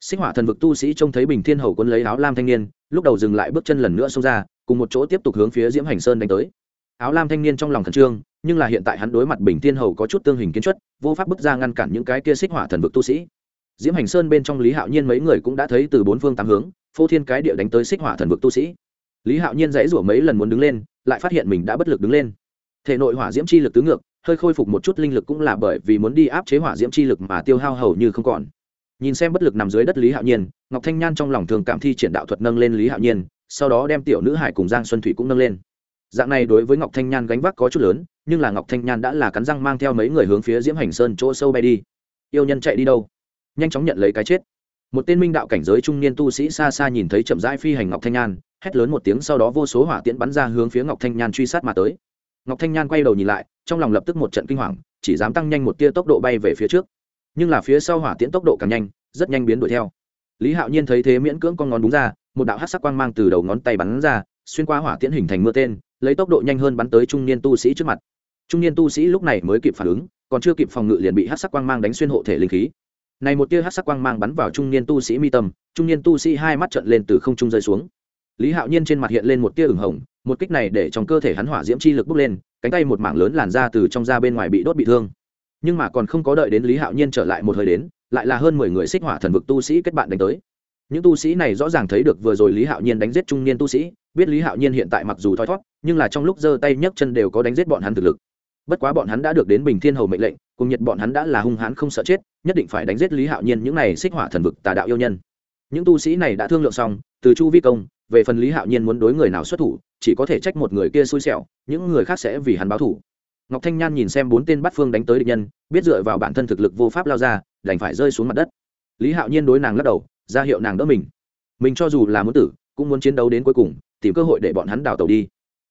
Xích hỏa thần vực tu sĩ trông thấy bình thiên hầu quân lấy áo lam thanh niên, lúc đầu dừng lại bước chân lần nữa xông ra, cùng một chỗ tiếp tục hướng phía diễm hành sơn đánh tới. Áo lam thanh niên trong lòng khẩn trương, nhưng là hiện tại hắn đối mặt bình thiên hầu có chút tương hình kiến chất vô pháp bước ra ngăn cản những cái kia xích hỏa thần vực tu sĩ diễm hành sơn bên trong lý hạo nhiên mấy người cũng đã thấy từ bốn phương tám hướng, phô thiên cái địa đánh tới xích hỏa thần vực tu sĩ. Lý hạo nhiên dãy rủa mấy lần muốn đứng lên, lại phát hiện mình đã bất lực đứng lên. Thể nội hỏa diễm chi lực tứ ngược, hơi khôi phục một chút linh lực cũng là bởi vì muốn đi áp chế hỏa diễm chi lực mà tiêu hao hầu như không còn. Nhìn xem bất lực nằm dưới đất lý hạo nhiên, ngọc thanh nhan trong lòng thường cảm thi triển đạo thuật nâng lên lý hạo nhiên, sau đó đem tiểu nữ hải cùng giang xuân thủy cũng nâng lên. Dạng này đối với ngọc thanh nhan gánh vác có chút lớn, nhưng là ngọc thanh nhan đã là cắn răng mang theo mấy người hướng phía diễm hành sơn chỗ sâu bay đi. Yêu nhân chạy đi đâu? Nhanh chóng nhận lấy cái chết. Một tên minh đạo cảnh giới trung niên tu sĩ xa xa nhìn thấy chậm rãi phi hành ngọc thanh nhan, hét lớn một tiếng sau đó vô số hỏa tiễn bắn ra hướng phía ngọc thanh nhan truy sát mà tới. Ngọc thanh nhan quay đầu nhìn lại, trong lòng lập tức một trận kinh hoàng, chỉ dám tăng nhanh một tia tốc độ bay về phía trước. Nhưng là phía sau hỏa tiễn tốc độ càng nhanh, rất nhanh biến đuổi theo. Lý hạo nhiên thấy thế miễn cưỡng con ngón đúng ra, một đạo hát sắc quang mang từ đầu ngón tay bắn ra, xuyên qua hỏa tiễn hình thành mưa tên, lấy tốc độ nhanh hơn bắn tới trung niên tu sĩ trước mặt. Trung niên tu sĩ lúc này mới kịp phản ứng, còn chưa kịp phòng ngự liền bị hát sắc quang mang đánh xuyên hộ thể linh khí này một tia hát sắc quang mang bắn vào trung niên tu sĩ mi tâm, trung niên tu sĩ hai mắt trận lên từ không trung rơi xuống. Lý hạo nhiên trên mặt hiện lên một tia ửng hồng, một kích này để trong cơ thể hắn hỏa diễm chi lực bốc lên, cánh tay một mảng lớn làn ra từ trong ra bên ngoài bị đốt bị thương. Nhưng mà còn không có đợi đến lý hạo nhiên trở lại một hơi đến, lại là hơn mười người xích hỏa thần vực tu sĩ kết bạn đánh tới. Những tu sĩ này rõ ràng thấy được vừa rồi lý hạo nhiên đánh giết trung niên tu sĩ, biết lý hạo nhiên hiện tại mặc dù thoi thót, nhưng là trong lúc giơ tay nhấc chân đều có đánh giết bọn hắn thực lực. Bất quá bọn hắn đã được đến bình thiên hầu mệnh lệnh cùng nhật bọn hắn đã là hung hãn không sợ chết, nhất định phải đánh giết lý hạo nhiên những này xích hỏa thần vực tà đạo yêu nhân. Những tu sĩ này đã thương lượng xong, từ chu vi công, về phần lý hạo nhiên muốn đối người nào xuất thủ, chỉ có thể trách một người kia xui xẻo, những người khác sẽ vì hắn báo thủ. Ngọc thanh nhan nhìn xem bốn tên bắt phương đánh tới địch nhân, biết dựa vào bản thân thực lực vô pháp lao ra, đành phải rơi xuống mặt đất. Lý hạo nhiên đối nàng lắc đầu, ra hiệu nàng đỡ mình. Mình cho dù là muốn tử, cũng muốn chiến đấu đến cuối cùng, tìm cơ hội để bọn hắn đào tàu đi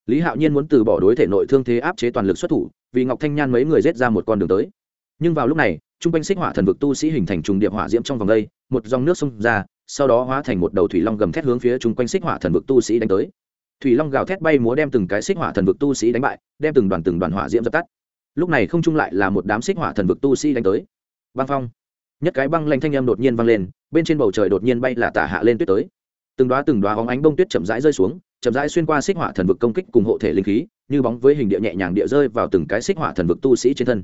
lý hạo nhiên muốn từ bỏ đối thể nội thương thế áp chế toàn lực xuất thủ, vì ngọc thanh nhan mấy người rết ra một con đường tới. Nhưng vào lúc này t r u n g quanh xích hỏa thần vực tu sĩ hình thành trùng điệp hỏa diễm trong vòng đây, một dòng nước xông ra, sau đó hóa thành một đầu thủy long gầm thét hướng phía chung quanh xích hỏa thần vực tu sĩ đánh tới. Thủy long gào thét bay múa đem từng cái xích hỏa thần vực tu sĩ đánh bại, đem từng đoàn từng đoàn hỏa diễm dập tắt. Lúc này không chung lại là một đám xích hỏa thần vực tu sĩ đánh tới. Băng phong. Nhất cái băng lanh thanh âm đột nhiên vang lên, bên trên bầu trời đột nhiên bay là tả hạ lên tuyết tới. Từng đoá từng đoá hóng ánh bông tuyết chậm rãi rơi xuống chậm rãi xuyên qua xích hỏa thần vực công kích cùng hộ thể linh khí, như bóng với hình địa nhẹ nhàng địa rơi vào từng cái xích hỏa thần vực tu sĩ trên thân.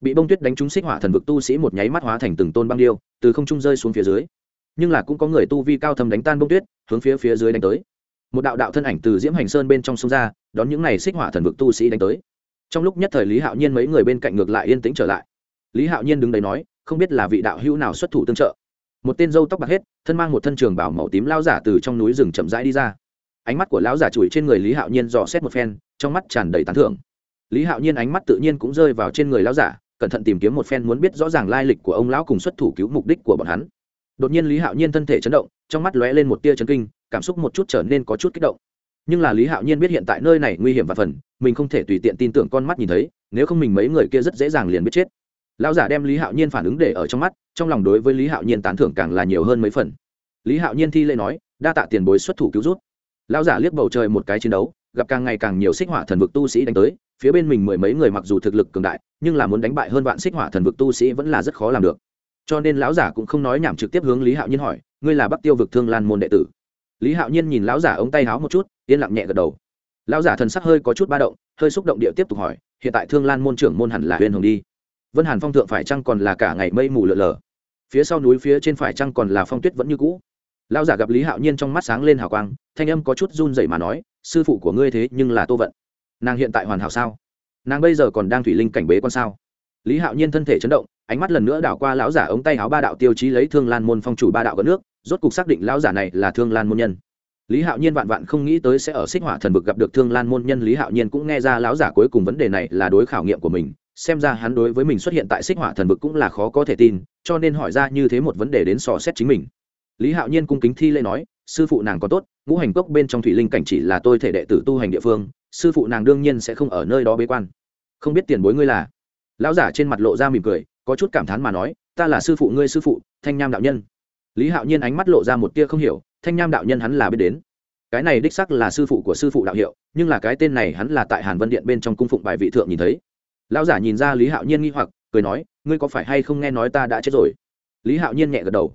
Bị bông tuyết đánh trúng xích hỏa thần vực tu sĩ một nháy mắt hóa thành từng tôn băng điêu, từ không trung rơi xuống phía dưới. Nhưng là cũng có người tu vi cao thâm đánh tan bông tuyết, hướng phía phía dưới đánh tới. Một đạo đạo thân ảnh từ diễm hành sơn bên trong sông ra, đón những n à y xích hỏa thần vực tu sĩ đánh tới. Trong lúc nhất thời lý hạo nhiên mấy người bên cạnh ngược lại yên tĩnh trở lại. Lý hạo nhiên đứng đấy nói, không biết là vị đạo hữu nào xuất thủ tương trợ. Một tên dâu tóc bạc hết, thân mang một thân trường bảo màu tím lao giả từ trong núi rừng chậm rãi đi ra ánh mắt của lão giả chùi trên người lý hạo nhiên dò xét một phen, trong mắt tràn đầy tán thưởng. Lý hạo nhiên ánh mắt tự nhiên cũng rơi vào trên người lão giả cẩn thận tìm kiếm một phen muốn biết rõ ràng lai lịch của ông lão cùng xuất thủ cứu mục đích của bọn hắn. Đột nhiên lý hạo nhiên thân thể chấn động, trong mắt lóe lên một tia chấn kinh, cảm xúc một chút trở nên có chút kích động. Nhưng là lý hạo nhiên biết hiện tại nơi này nguy hiểm và phần, mình không thể tùy tiện tin tưởng con mắt nhìn thấy, nếu không mình mấy người kia rất dễ dàng liền biết chết. Lão giả đem lý hạo nhiên phản ứng để ở trong mắt, trong lòng đối với lý hạo nhiên tán thưởng càng là nhiều hơn mấy phần. Lý hạo nhiên thi lễ nói, đa tạ tiền bối xuất thủ cứu rút lão giả liếc bầu trời một cái chiến đấu, gặp càng ngày càng nhiều xích hỏa thần vực tu sĩ đánh tới, phía bên mình mười mấy người mặc dù thực lực cường đại, nhưng là muốn đánh bại hơn vạn xích hỏa thần vực tu sĩ vẫn là rất khó làm được. Cho nên lão giả cũng không nói nhảm trực tiếp hướng lý hạo nhiên hỏi, ngươi là bắc tiêu vực thương lan môn đệ tử? Lý hạo nhiên nhìn lão giả ống tay háo một chút, yên lặng nhẹ gật đầu. Lão giả thần sắc hơi có chút ba động, hơi xúc động địa tiếp tục hỏi, hiện tại thương lan môn trưởng môn hẳn là huyền hồng đi? Vân hàn phong thượng phải chăng còn là cả ngày mây mù lợn lờ phía sau núi phía trên phải chăng còn là phong tuyết vẫn như cũ? Lão giả gặp lý hạo nhiên trong mắt sáng lên hào quang, thanh âm có chút run dậy mà nói, sư phụ của ngươi thế nhưng là tô vận. Nàng hiện tại hoàn hảo sao? Nàng bây giờ còn đang thủy linh cảnh bế con sao? Lý hạo nhiên thân thể chấn động, ánh mắt lần nữa đảo qua lão giả ống tay áo ba đạo tiêu chí lấy thương lan môn phong chủ ba đạo gỡ nước, rốt cục xác định lão giả này là thương lan môn nhân. Lý hạo nhiên vạn vạn không nghĩ tới sẽ ở xích hỏa thần vực gặp được thương lan môn nhân, lý hạo nhiên cũng nghe ra lão giả cuối cùng vấn đề này là đối khảo nghiệm của mình, xem ra hắn đối với mình xuất hiện tại xích hỏa thần vực cũng là khó có thể tin, cho nên hỏi ra như thế một vấn đề đến sò xét chính mình lý hạo nhiên cung kính thi lễ nói, sư phụ nàng có tốt, ngũ hành cốc bên trong thủy linh cảnh chỉ là tôi thể đệ tử tu hành địa phương, sư phụ nàng đương nhiên sẽ không ở nơi đó bế quan. Không biết tiền bối ngươi là? Lão giả trên mặt lộ ra mỉm cười, có chút cảm thán mà nói, ta là sư phụ ngươi sư phụ, thanh nham đạo nhân. Lý hạo nhiên ánh mắt lộ ra một tia không hiểu, thanh nham đạo nhân hắn là biết đến. Cái này đích sắc là sư phụ của sư phụ đạo hiệu, nhưng là cái tên này hắn là tại hàn vân điện bên trong cung phụng bài vị thượng nhìn thấy. Lão giả nhìn ra lý hạo nhiên nghi hoặc, cười nói, ngươi có phải hay không nghe nói ta đã chết rồi? Lý hạo nhiên nhẹ gật đầu.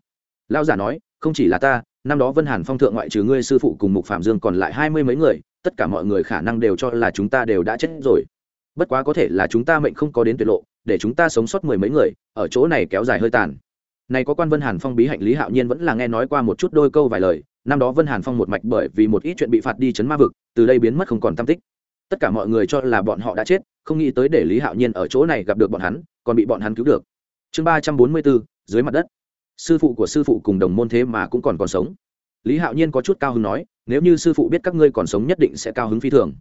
Lão giả nói không chỉ là ta, năm đó vân hàn phong thượng ngoại trừ ngươi sư phụ cùng mục phạm dương còn lại hai mươi mấy người, tất cả mọi người khả năng đều cho là chúng ta đều đã chết rồi. Bất quá có thể là chúng ta mệnh không có đến tuyệt lộ, để chúng ta sống sót mười mấy người, ở chỗ này kéo dài hơi tàn. Này có quan vân hàn phong bí hạnh lý hạo nhiên vẫn là nghe nói qua một chút đôi câu vài lời, năm đó vân hàn phong một mạch bởi vì một ít chuyện bị phạt đi chấn ma vực, từ đây biến mất không còn tam tích. Tất cả mọi người cho là bọn họ đã chết, không nghĩ tới để lý hạo nhiên ở chỗ này gặp được bọn hắn, còn bị bọn hắn cứu được. Chương ba trăm bốn mươi bốn, dưới mặt đất sư phụ của sư phụ cùng đồng môn thế mà cũng còn còn sống. Lý hạo nhiên có chút cao hứng nói, nếu như sư phụ biết các ngươi còn sống nhất định sẽ cao hứng phi thường.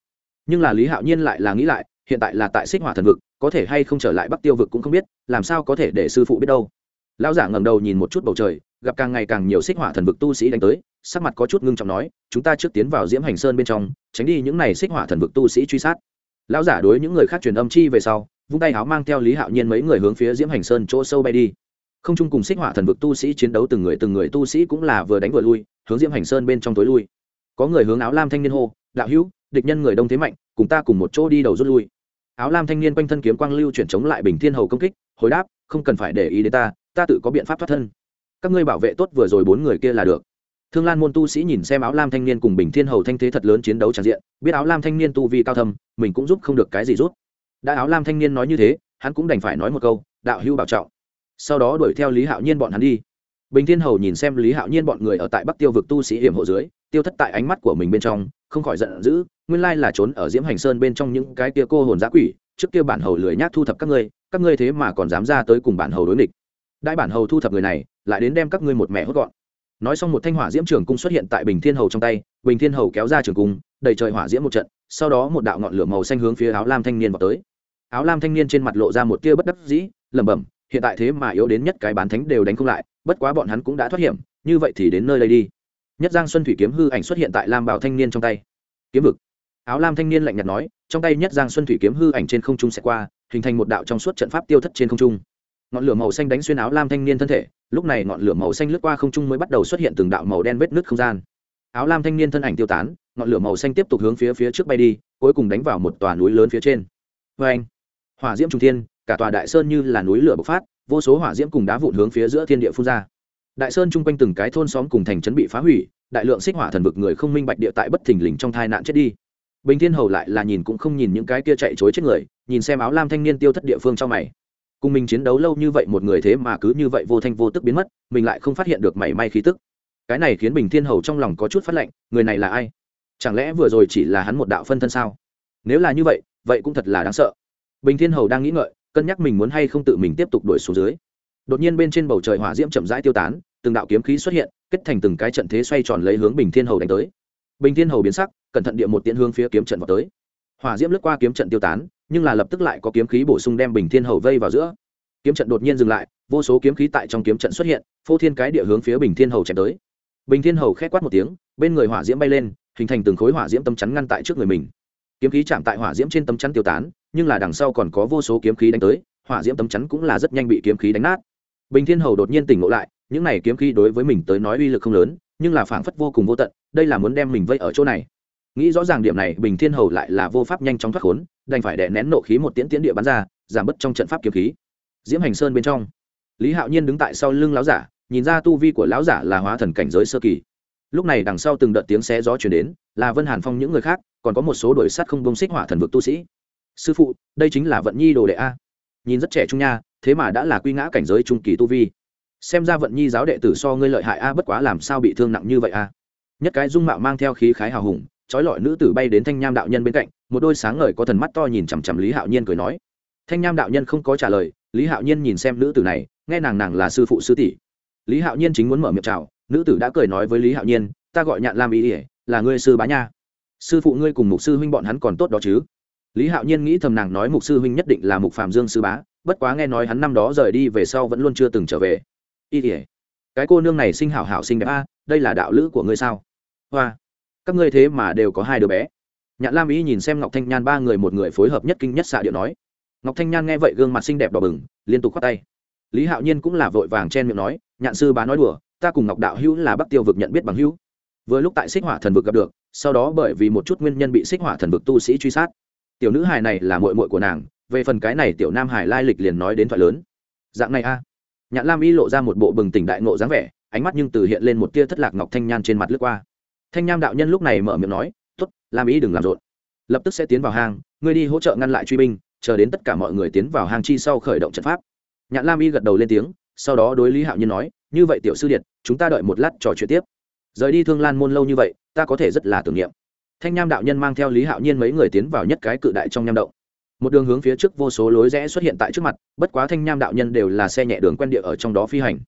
Nhưng là lý hạo nhiên lại là nghĩ lại, hiện tại là tại xích hỏa thần vực, có thể hay không trở lại bắc tiêu vực cũng không biết, làm sao có thể để sư phụ biết đâu. Lão giả ngầm đầu nhìn một chút bầu trời, gặp càng ngày càng nhiều xích hỏa thần vực tu sĩ đánh tới, sắc mặt có chút ngưng trọng nói, chúng ta trước tiến vào diễm hành sơn bên trong, tránh đi những n à y xích hỏa thần vực tu sĩ truy sát. Lão giả đối những người khác truyền âm chi về sau, vung tay áo mang theo lý hạo nhiên mấy người hướng phía diễm hành sơn chỗ sâu bay đi không chung cùng xích hỏa thần vực tu sĩ chiến đấu từng người từng người tu sĩ cũng là vừa đánh vừa lui, hướng diễm hành sơn bên trong tối lui. Có người hướng áo lam thanh niên hô, đạo hữu, địch nhân người đông thế mạnh, cùng ta cùng một chỗ đi đầu rút lui. Áo lam thanh niên quanh thân kiếm quang lưu chuyển chống lại bình thiên hầu công kích, hồi đáp, không cần phải để ý đến ta ta tự có biện pháp thoát thân. Các ngươi bảo vệ tốt vừa rồi bốn người kia là được. Thương lan môn tu sĩ nhìn xem áo lam thanh niên cùng bình thiên hầu thanh thế thật lớn chiến đấu tràn diện, biết áo lam thanh niên tu vi cao thâm, mình cũng giúp không được cái gì rút. Đã áo lam thanh niên nói như thế, hắn cũng đành phải nói một câu, đạo hưu bảo trọng sau đó đuổi theo lý hạo nhiên bọn hắn đi bình thiên hầu nhìn xem lý hạo nhiên bọn người ở tại bắc tiêu vực tu sĩ hiểm hộ dưới tiêu thất tại ánh mắt của mình bên trong không khỏi giận dữ nguyên lai là trốn ở diễm hành sơn bên trong những cái kia cô hồn giã quỷ trước kia bản hầu lười nhác thu thập các ngươi các ngươi thế mà còn dám ra tới cùng bản hầu đối nghịch đại bản hầu thu thập người này lại đến đem các ngươi một mẹ hốt gọn nói xong một thanh hỏa diễm trường cung xuất hiện tại bình thiên hầu trong tay bình thiên hầu kéo ra trường cung đầy trời hỏa diễm một trận sau đó một đạo ngọn lửa màu xanh hướng phía áo lam thanh niên vào tới áo lam thanh niên trên mặt lộ ra một tia bất đắc dĩ lẩm bẩm hiện tại thế mà yếu đến nhất cái bán thánh đều đánh không lại, bất quá bọn hắn cũng đã thoát hiểm, như vậy thì đến nơi đây đi. Nhất giang xuân thủy kiếm hư ảnh xuất hiện tại lam bảo thanh niên trong tay. Kiếm vực. Áo lam thanh niên lạnh nhạt nói, trong tay nhất giang xuân thủy kiếm hư ảnh trên không trung sẽ qua, hình thành một đạo trong suốt trận pháp tiêu thất trên không trung. Ngọn lửa màu xanh đánh xuyên áo lam thanh niên thân thể, lúc này ngọn lửa màu xanh lướt qua không trung mới bắt đầu xuất hiện từng đạo màu đen vết nứt không gian. Áo lam thanh niên thân ảnh tiêu tán, ngọn lửa màu xanh tiếp tục hướng phía phía trước bay đi, cuối cùng đánh vào một tòa núi lớn phía trên. Vê anh hỏa diễm trung thiên cả tòa đại sơn như là núi lửa bộc phát, vô số hỏa diễm cùng đá vụn hướng phía giữa thiên địa phun ra. Đại sơn chung quanh từng cái thôn xóm cùng thành trấn bị phá hủy, đại lượng xích hỏa thần vực người không minh bạch địa tại bất thình lình trong tai nạn chết đi. Bình thiên hầu lại là nhìn cũng không nhìn những cái kia chạy chối chết người, nhìn xem áo lam thanh niên tiêu thất địa phương trong mày. Cùng mình chiến đấu lâu như vậy một người thế mà cứ như vậy vô thanh vô tức biến mất, mình lại không phát hiện được mảy may khí tức. Cái này khiến bình thiên hầu trong lòng có chút phát lệnh, người này là ai? Chẳng lẽ vừa rồi chỉ là hắn một đạo phân thân sao? Nếu là như vậy vậy cũng thật là đáng sợ. Bình thiên hầu đang nghĩ ngợi cân nhắc mình muốn hay không tự mình tiếp tục đuổi xuống dưới. Đột nhiên bên trên bầu trời hỏa diễm chậm rãi tiêu tán, từng đạo kiếm khí xuất hiện, kết thành từng cái trận thế xoay tròn lấy hướng bình thiên hầu đánh tới. Bình thiên hầu biến sắc, cẩn thận địa một tiễn hướng phía kiếm trận vào tới. Hỏa diễm lướt qua kiếm trận tiêu tán, nhưng là lập tức lại có kiếm khí bổ sung đem bình thiên hầu vây vào giữa. Kiếm trận đột nhiên dừng lại, vô số kiếm khí tại trong kiếm trận xuất hiện, phô thiên cái địa hướng phía bình thiên hầu chém tới. Bình thiên hầu khét quát một tiếng, bên người hỏa diễm bay lên, hình thành từng khối hỏa diễm tâm chắn ngăn tại trước người mình kiếm khí chạm tại hỏa diễm trên tấm chắn tiêu tán, nhưng là đằng sau còn có vô số kiếm khí đánh tới, hỏa diễm tấm chắn cũng là rất nhanh bị kiếm khí đánh nát. Bình thiên hầu đột nhiên tỉnh ngộ lại, những này kiếm khí đối với mình tới nói uy lực không lớn, nhưng là phảng phất vô cùng vô tận, đây là muốn đem mình vây ở chỗ này. Nghĩ rõ ràng điểm này, bình thiên hầu lại là vô pháp nhanh chóng thoát khốn, đành phải đè nén nộ khí một tiễn tiễn địa bắn ra, giảm bớt trong trận pháp kiếm khí. Diễm hành sơn bên trong, lý hạo nhiên đứng tại sau lưng láo giả, nhìn ra tu vi của lão giả là hóa thần cảnh giới sơ kỳ lúc này đằng sau từng đợt tiếng xé gió chuyển đến, là vân hàn phong những người khác, còn có một số đội sát không bông xích hỏa thần vực tu sĩ. Sư phụ, đây chính là vận nhi đồ đệ a. Nhìn rất trẻ trung nha, thế mà đã là quy ngã cảnh giới trung kỳ tu vi. Xem ra vận nhi giáo đệ tử so ngươi lợi hại a, bất quá làm sao bị thương nặng như vậy a? Nhất cái dung mạo mang theo khí khái hào hùng, trói lọi nữ tử bay đến thanh nham đạo nhân bên cạnh, một đôi sáng ngời có thần mắt to nhìn chằm chằm lý hạo nhiên cười nói. Thanh nham đạo nhân không có trả lời, lý hạo nhiên nhìn xem nữ tử này, nghe nàng nàng là sư phụ sư tỷ. Lý hạo nhiên chính muốn mở miệng chào nữ tử đã cười nói với lý hạo nhiên, ta gọi nhạn lam ý ỉa là ngươi sư bá nha. Sư phụ ngươi cùng mục sư huynh bọn hắn còn tốt đó chứ? Lý hạo nhiên nghĩ thầm nàng nói mục sư huynh nhất định là mục phạm dương sư bá, bất quá nghe nói hắn năm đó rời đi về sau vẫn luôn chưa từng trở về. Ý ỉa cái cô nương này sinh hảo hảo sinh đẹp a, đây là đạo lữ của ngươi sao? Hoa, các ngươi thế mà đều có hai đứa bé. Nhạn lam ý nhìn xem ngọc thanh nhan ba người một người phối hợp nhất kinh nhất xạ điệu nói. Ngọc thanh nhan nghe vậy gương mặt xinh đẹp đỏ bừng, liên tục khoát tay. Lý hạo nhiên cũng là vội vàng chen miệng nói, nhạn sư bá nói đùa ta cùng ngọc đạo hữu là bắc tiêu vực nhận biết bằng hữu. Vừa lúc tại xích hỏa thần vực gặp được, sau đó bởi vì một chút nguyên nhân bị xích hỏa thần vực tu sĩ truy sát. Tiểu nữ hài này là mội mội của nàng, về phần cái này tiểu nam hải lai lịch liền nói đến thoại lớn. Dạng này a. Nhạn lam y lộ ra một bộ bừng tỉnh đại ngộ dáng vẻ, ánh mắt nhưng từ hiện lên một tia thất lạc ngọc thanh nhan trên mặt lướt qua. Thanh nham đạo nhân lúc này mở miệng nói t ố t lam y đừng làm rộn. Lập tức sẽ tiến vào hang, ngươi đi hỗ trợ ngăn lại truy binh, chờ đến tất cả mọi người tiến vào hang chi sau khởi động trận pháp. Nhạn lam y gật đầu lên tiếng sau đó đối lý hạo nhiên nói, như vậy tiểu sư điện chúng ta đợi một lát trò chuyện tiếp. Rời đi thương lan môn lâu như vậy, ta có thể rất là tưởng niệm. Thanh nham đạo nhân mang theo lý hạo nhiên mấy người tiến vào nhất cái cự đại trong nham động. Một đường hướng phía trước vô số lối rẽ xuất hiện tại trước mặt, bất quá thanh nham đạo nhân đều là xe nhẹ đường quen địa ở trong đó phi hành.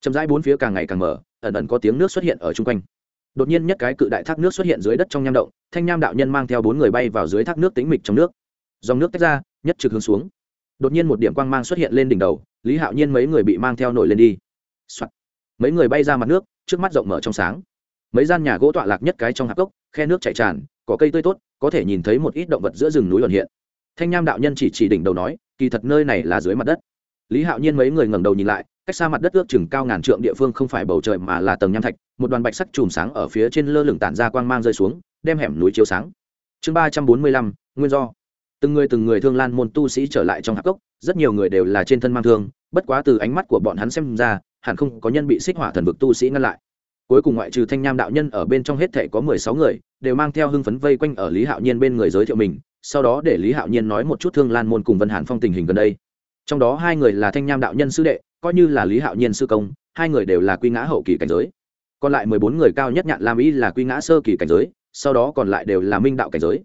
Chậm rãi bốn phía càng ngày càng mở, ẩn ẩn có tiếng nước xuất hiện ở chung quanh. Đột nhiên nhất cái cự đại thác nước xuất hiện dưới đất trong nham động, thanh nham đạo nhân mang theo bốn người bay vào dưới thác nước tính mịch trong nước. Dòng nước tách ra, nhất trực hướng xuống. Đột nhiên một điểm quang mang xuất hiện lên đỉnh đầu lý hạo nhiên mấy người bị mang theo nổi lên đi、Soạn. mấy người bay ra mặt nước, trước mắt rộng mở trong sáng. Mấy gian nhà gỗ tọa lạc nhất cái trong hạp cốc, khe nước chảy tràn, có cây tươi tốt, có thể nhìn thấy một ít động vật giữa rừng núi ẩn hiện. Thanh nham đạo nhân chỉ chỉ đỉnh đầu nói, kỳ thật nơi này là dưới mặt đất. Lý hạo nhiên mấy người ngẩng đầu nhìn lại, cách xa mặt đất ước chừng cao ngàn trượng địa phương không phải bầu trời mà là tầng nham thạch, một đoàn bạch sắc chùm sáng ở phía trên lơ lửng tản ra quang mang rơi xuống, đem hẻm núi chiếu sáng. Chương ba trăm bốn mươi lăm, nguyên do từng người từng người thương lan môn tu sĩ trở lại trong hạp cốc, rất nhiều người đều là trên thân mang thương, bất quá từ ánh mắt của bọn hắn xem ra, hẳn không có nhân bị xích hỏa thần vực tu sĩ ngăn lại. Cuối cùng ngoại trừ thanh nham đạo nhân ở bên trong hết thể có mười sáu người, đều mang theo hưng phấn vây quanh ở lý hạo nhiên bên người giới thiệu mình, sau đó để lý hạo nhiên nói một chút thương lan môn cùng vân hàn phong tình hình gần đây. Trong đó hai người là thanh nham đạo nhân sư đệ, coi như là lý hạo nhiên sư công, hai người đều là quy ngã hậu kỳ cảnh giới. Còn lại mười bốn người cao nhất nhạn lam y là quy ngã sơ kỳ cảnh giới, sau đó còn lại đều là minh đạo cảnh giới.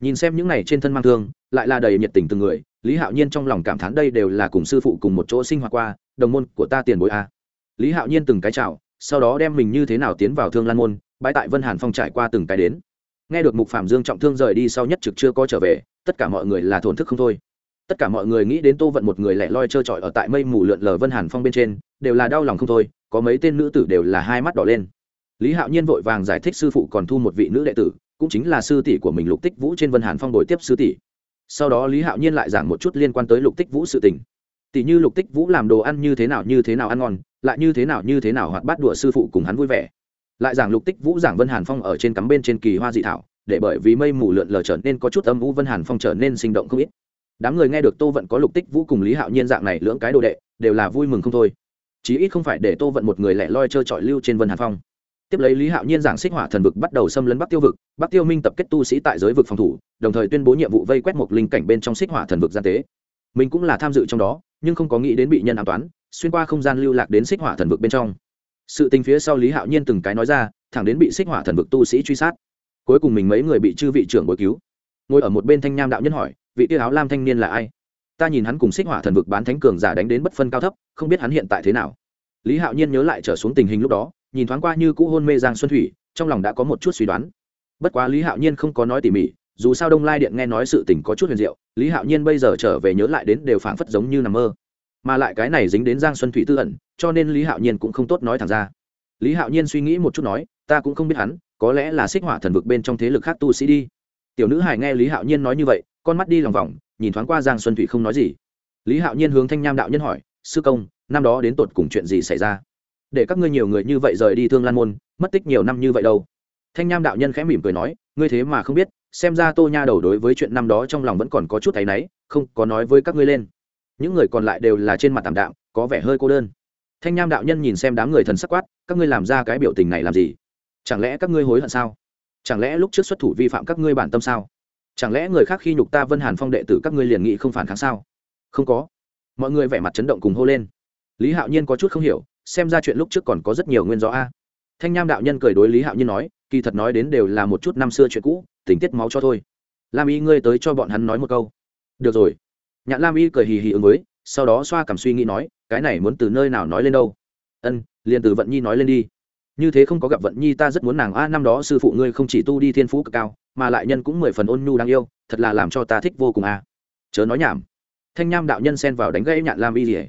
Nhìn xem những này trên thân mang thương lại là đầy nhiệt tình từng người, lý hạo nhiên trong lòng cảm thán đây đều là cùng sư phụ cùng một chỗ sinh hoạt qua, đồng môn của ta tiền bối a. Lý hạo nhiên từng cái chào, sau đó đem mình như thế nào tiến vào thương lan môn, bãi tại vân hàn phong trải qua từng cái đến. Nghe được mục phạm dương trọng thương rời đi sau nhất trực chưa có trở về, tất cả mọi người là thổn thức không thôi. Tất cả mọi người nghĩ đến tô vận một người lẻ loi trơ trọi ở tại mây mù lượn lờ vân hàn phong bên trên, đều là đau lòng không thôi, có mấy tên nữ tử đều là hai mắt đỏ lên. Lý hạo nhiên vội vàng giải thích sư phụ còn thu một vị nữ đệ tử, cũng chính là sư tỷ của mình lục tích vũ trên vân hàn phong đổi tiếp sư tỷ sau đó lý hạo nhiên lại giảng một chút liên quan tới lục tích vũ sự tình. Tỷ như lục tích vũ làm đồ ăn như thế nào, như thế nào ăn ngon, lại như thế nào, như thế nào hoặc bắt đùa sư phụ cùng hắn vui vẻ. Lại giảng lục tích vũ giảng vân hàn phong ở trên cắm bên trên kỳ hoa dị thảo, để bởi vì mây mù lượn lờ trở nên có chút âm vũ vân hàn phong trở nên sinh động không ít. Đám người nghe được tô vận có lục tích vũ cùng lý hạo nhiên dạng này lưỡng cái đồ đệ, đều là vui mừng không thôi. Chí ít không phải để tô vận một người lẻ loi trơ trọi lưu trên vân hàn phong tiếp lấy lý hạo nhiên giảng xích hỏa thần vực bắt đầu xâm lấn bắc tiêu vực, bắc tiêu minh tập kết tu sĩ tại giới vực phòng thủ, đồng thời tuyên bố nhiệm vụ vây quét một linh cảnh bên trong xích hỏa thần vực gian tế. Mình cũng là tham dự trong đó, nhưng không có nghĩ đến bị nhân an toán, xuyên qua không gian lưu lạc đến xích hỏa thần vực bên trong. Sự tình phía sau lý hạo nhiên từng cái nói ra, thẳng đến bị xích hỏa thần vực tu sĩ truy sát. Cuối cùng mình mấy người bị chư vị trưởng bồi cứu. Ngồi ở một bên thanh nham đạo nhân hỏi, vị tiêu áo lam thanh niên là ai? Ta nhìn hắn cùng xích hỏa thần vực bán thánh cường giả đánh đến bất phân cao thấp, không biết hắn hiện tại thế nào. Lý hạo nhiên nhớ lại trở xuống tình hình lúc đó nhìn thoáng qua như cũ hôn mê giang xuân thủy, trong lòng đã có một chút suy đoán. Bất quá lý hạo nhiên không có nói tỉ mỉ, dù sao đông lai điện nghe nói sự tình có chút huyền diệu, lý hạo nhiên bây giờ trở về nhớ lại đến đều phảng phất giống như nằm mơ. Mà lại cái này dính đến giang xuân thủy tư ẩn, cho nên lý hạo nhiên cũng không tốt nói thẳng ra. Lý hạo nhiên suy nghĩ một chút nói, ta cũng không biết hắn, có lẽ là xích hỏa thần vực bên trong thế lực khác tu sĩ đi. Tiểu nữ hải nghe lý hạo nhiên nói như vậy, con mắt đi lòng vòng, nhìn thoáng qua giang xuân thủy không nói gì. Lý hạo nhiên hướng thanh nham đạo nhân hỏi, sư công, năm đó đến tột cùng chuyện gì xảy ra? Để các ngươi nhiều người như vậy rời đi thương lan môn, mất tích nhiều năm như vậy đâu. Thanh nham đạo nhân khẽ mỉm cười nói, ngươi thế mà không biết, xem ra tô nha đầu đối với chuyện năm đó trong lòng vẫn còn có chút thấy náy, không có nói với các ngươi lên. Những người còn lại đều là trên mặt tảm đạm, có vẻ hơi cô đơn. Thanh nham đạo nhân nhìn xem đám người thần sắc quát, các ngươi làm ra cái biểu tình này làm gì? Chẳng lẽ các ngươi hối hận sao? Chẳng lẽ lúc trước xuất thủ vi phạm các ngươi bản tâm sao? Chẳng lẽ người khác khi nhục ta vân hàn phong đệ tử các ngươi liền nghị không phản kháng sao? Không có. Mọi người vẻ mặt chấn động cùng hô lên. Lý hạo nhiên có chút không hiểu xem ra chuyện lúc trước còn có rất nhiều nguyên do a. Thanh nham đạo nhân cười đối lý hạo nhiên nói, kỳ thật nói đến đều là một chút năm xưa chuyện cũ, tình tiết máu cho thôi. Lam y ngươi tới cho bọn hắn nói một câu. Được rồi. Nhạn lam y cười hì hì ứng với, sau đó xoa cảm suy nghĩ nói, cái này muốn từ nơi nào nói lên đâu? Ân, liền từ vận nhi nói lên đi. Như thế không có gặp vận nhi ta rất muốn nàng a, năm đó sư phụ ngươi không chỉ tu đi thiên phú cực cao, mà lại nhân cũng mười phần ôn nhu đáng yêu, thật là làm cho ta thích vô cùng a. Chớ nói nhảm. Thanh nham đạo nhân xen vào đánh gãy nhạn lam y rỉa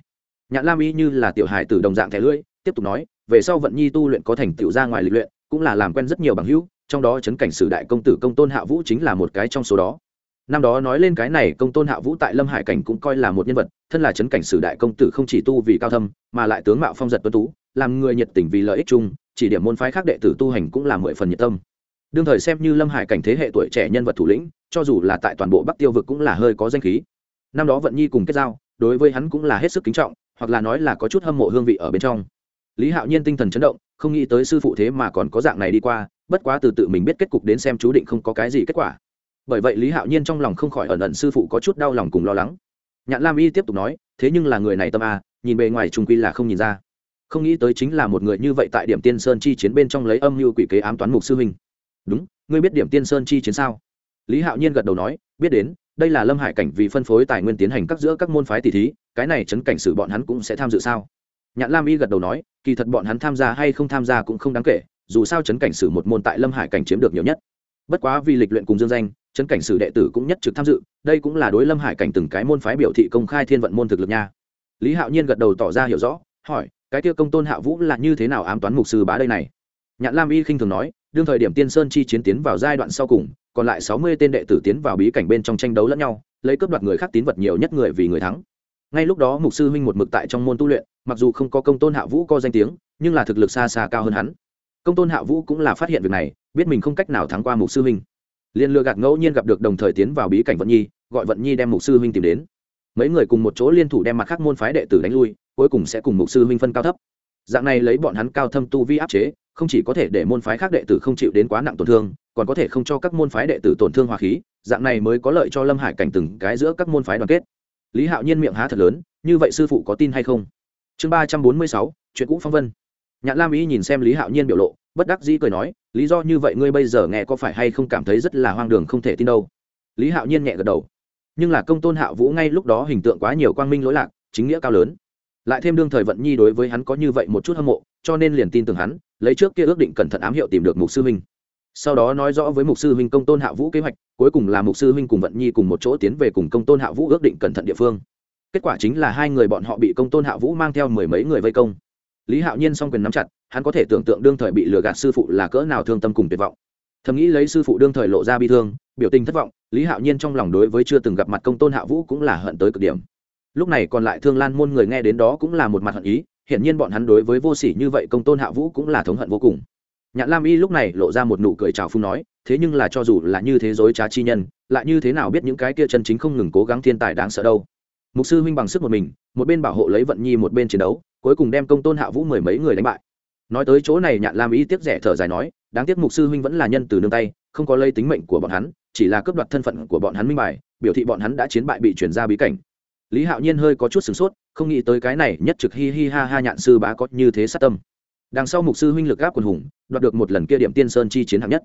nhạn lam y như là tiểu hải tử đồng dạng thẻ lưỡi, tiếp tục nói, về sau vận nhi tu luyện có thành tựu ra ngoài lịch luyện, cũng là làm quen rất nhiều bằng hữu, trong đó chấn cảnh sử đại công tử công tôn hạ vũ chính là một cái trong số đó. Năm đó nói lên cái này, công tôn hạ vũ tại lâm hải cảnh cũng coi là một nhân vật, thân là chấn cảnh sử đại công tử không chỉ tu vì cao thâm, mà lại tướng mạo phong giật tuân tú, làm người nhiệt tình vì lợi ích chung, chỉ điểm môn phái khác đệ tử tu hành cũng là mười phần nhiệt tâm. Đương thời xem như lâm hải cảnh thế hệ tuổi trẻ nhân vật thủ lĩnh, cho dù là tại toàn bộ bắc tiêu vực cũng là hơi có danh khí. Năm đó vận nhi cùng kết giao, đối với hắn cũng là hết sức kính trọng hoặc là nói là có chút hâm mộ hương vị ở bên trong. Lý hạo nhiên tinh thần chấn động, không nghĩ tới sư phụ thế mà còn có dạng này đi qua, bất quá từ tự mình biết kết cục đến xem chú định không có cái gì kết quả. Bởi vậy lý hạo nhiên trong lòng không khỏi ẩn ẩn sư phụ có chút đau lòng cùng lo lắng. Nhạn lam y tiếp tục nói, thế nhưng là người này tâm a nhìn bề ngoài trung quy là không nhìn ra. Không nghĩ tới chính là một người như vậy tại điểm tiên sơn chi chiến bên trong lấy âm mưu quỷ kế ám toán mục sư huynh. Đúng, ngươi biết điểm tiên sơn chi chiến sao? Lý hạo nhiên gật đầu nói, biết đến đây là lâm hải cảnh vì phân phối tài nguyên tiến hành các giữa các môn phái tỷ thí, cái này chấn cảnh sử bọn hắn cũng sẽ tham dự sao? Nhạn lam y gật đầu nói, kỳ thật bọn hắn tham gia hay không tham gia cũng không đáng kể, dù sao chấn cảnh sử một môn tại lâm hải cảnh chiếm được nhiều nhất. Bất quá vì lịch luyện cùng dương danh, chấn cảnh sử đệ tử cũng nhất trực tham dự, đây cũng là đối lâm hải cảnh từng cái môn phái biểu thị công khai thiên vận môn thực lực nha. Lý hạo nhiên gật đầu tỏ ra hiểu rõ, hỏi, cái kia công tôn hạ vũ là như thế nào ám toán mục sư bá đây này? Nhạn lam y khinh thường nói, đương thời điểm tiên sơn chi chiến tiến vào giai đoạn sau cùng còn lại sáu mươi tên đệ tử tiến vào bí cảnh bên trong tranh đấu lẫn nhau, lấy cướp đoạt người khác tín vật nhiều nhất người vì người thắng. Ngay lúc đó mục sư huynh một mực tại trong môn tu luyện, mặc dù không có công tôn hạ vũ có danh tiếng, nhưng là thực lực xa xa cao hơn hắn. Công tôn hạ vũ cũng là phát hiện việc này, biết mình không cách nào thắng qua mục sư huynh. Liên lừa gạt ngẫu nhiên gặp được đồng thời tiến vào bí cảnh vận nhi, gọi vận nhi đem mục sư huynh tìm đến. Mấy người cùng một chỗ liên thủ đem mặt khác môn phái đệ tử đánh lui, cuối cùng sẽ cùng mục sư huynh phân cao thấp dạng này lấy bọn hắn cao thâm tu vi áp chế, không chỉ có thể để môn phái khác đệ tử không chịu đến quá nặng tổn thương, còn có thể không cho các môn phái đệ tử tổn thương hòa khí, dạng này mới có lợi cho lâm hải cảnh từng cái giữa các môn phái đoàn kết. Lý hạo nhiên miệng há thật lớn, như vậy sư phụ có tin hay không? Chương ba trăm bốn mươi sáu, chuyện cũ phong vân. Nhạn lam ý nhìn xem lý hạo nhiên biểu lộ, bất đắc dĩ cười nói, lý do như vậy ngươi bây giờ nghe có phải hay không cảm thấy rất là hoang đường không thể tin đâu? Lý hạo nhiên nhẹ gật đầu. Nhưng là công tôn hạ vũ ngay lúc đó hình tượng quá nhiều quang minh lỗi lạc, chính nghĩa cao lớn lại thêm đương thời vận nhi đối với hắn có như vậy một chút hâm mộ, cho nên liền tin tưởng hắn, lấy trước kia ước định cẩn thận ám hiệu tìm được mục sư huynh. Sau đó nói rõ với mục sư huynh công tôn hạ vũ kế hoạch, cuối cùng là mục sư huynh cùng vận nhi cùng một chỗ tiến về cùng công tôn hạ vũ ước định cẩn thận địa phương. Kết quả chính là hai người bọn họ bị công tôn hạ vũ mang theo mười mấy người vây công. Lý hạo nhiên s o n g quyền nắm chặt, hắn có thể tưởng tượng đương thời bị lừa gạt sư phụ là cỡ nào thương tâm cùng tuyệt vọng. Thầm nghĩ lấy sư phụ đương thời lộ ra bi thương, biểu tình thất vọng, lý hạo nhiên trong lòng đối với chưa từng gặp mặt công tôn hạ vũ cũng là hận tới cực điểm lúc này còn lại thương lan môn người nghe đến đó cũng là một mặt hận ý, hiển nhiên bọn hắn đối với vô sỉ như vậy công tôn hạ vũ cũng là thống hận vô cùng. Nhạn lam y lúc này lộ ra một nụ cười trào phung nói, thế nhưng là cho dù là như thế giới trá chi nhân, lại như thế nào biết những cái kia chân chính không ngừng cố gắng thiên tài đáng sợ đâu. Mục sư huynh bằng sức một mình, một bên bảo hộ lấy vận nhi một bên chiến đấu, cuối cùng đem công tôn hạ vũ mười mấy người đánh bại. Nói tới chỗ này nhạn lam y tiếc rẻ thở dài nói, đáng tiếc mục sư huynh vẫn là nhân từ nương tay, không có lây tính mệnh của bọn hắn, chỉ là cướp đoạt thân phận của bọn hắn minh bài, biểu thị bọn hắn đã chiến bại bị chuyển ra bí cảnh lý hạo nhiên hơi có chút sửng sốt, không nghĩ tới cái này nhất trực hi hi ha ha nhạn sư bá có như thế sát tâm. Đằng sau mục sư huynh lực gáp quần hùng, đoạt được một lần kia điểm tiên sơn chi chiến hạng nhất.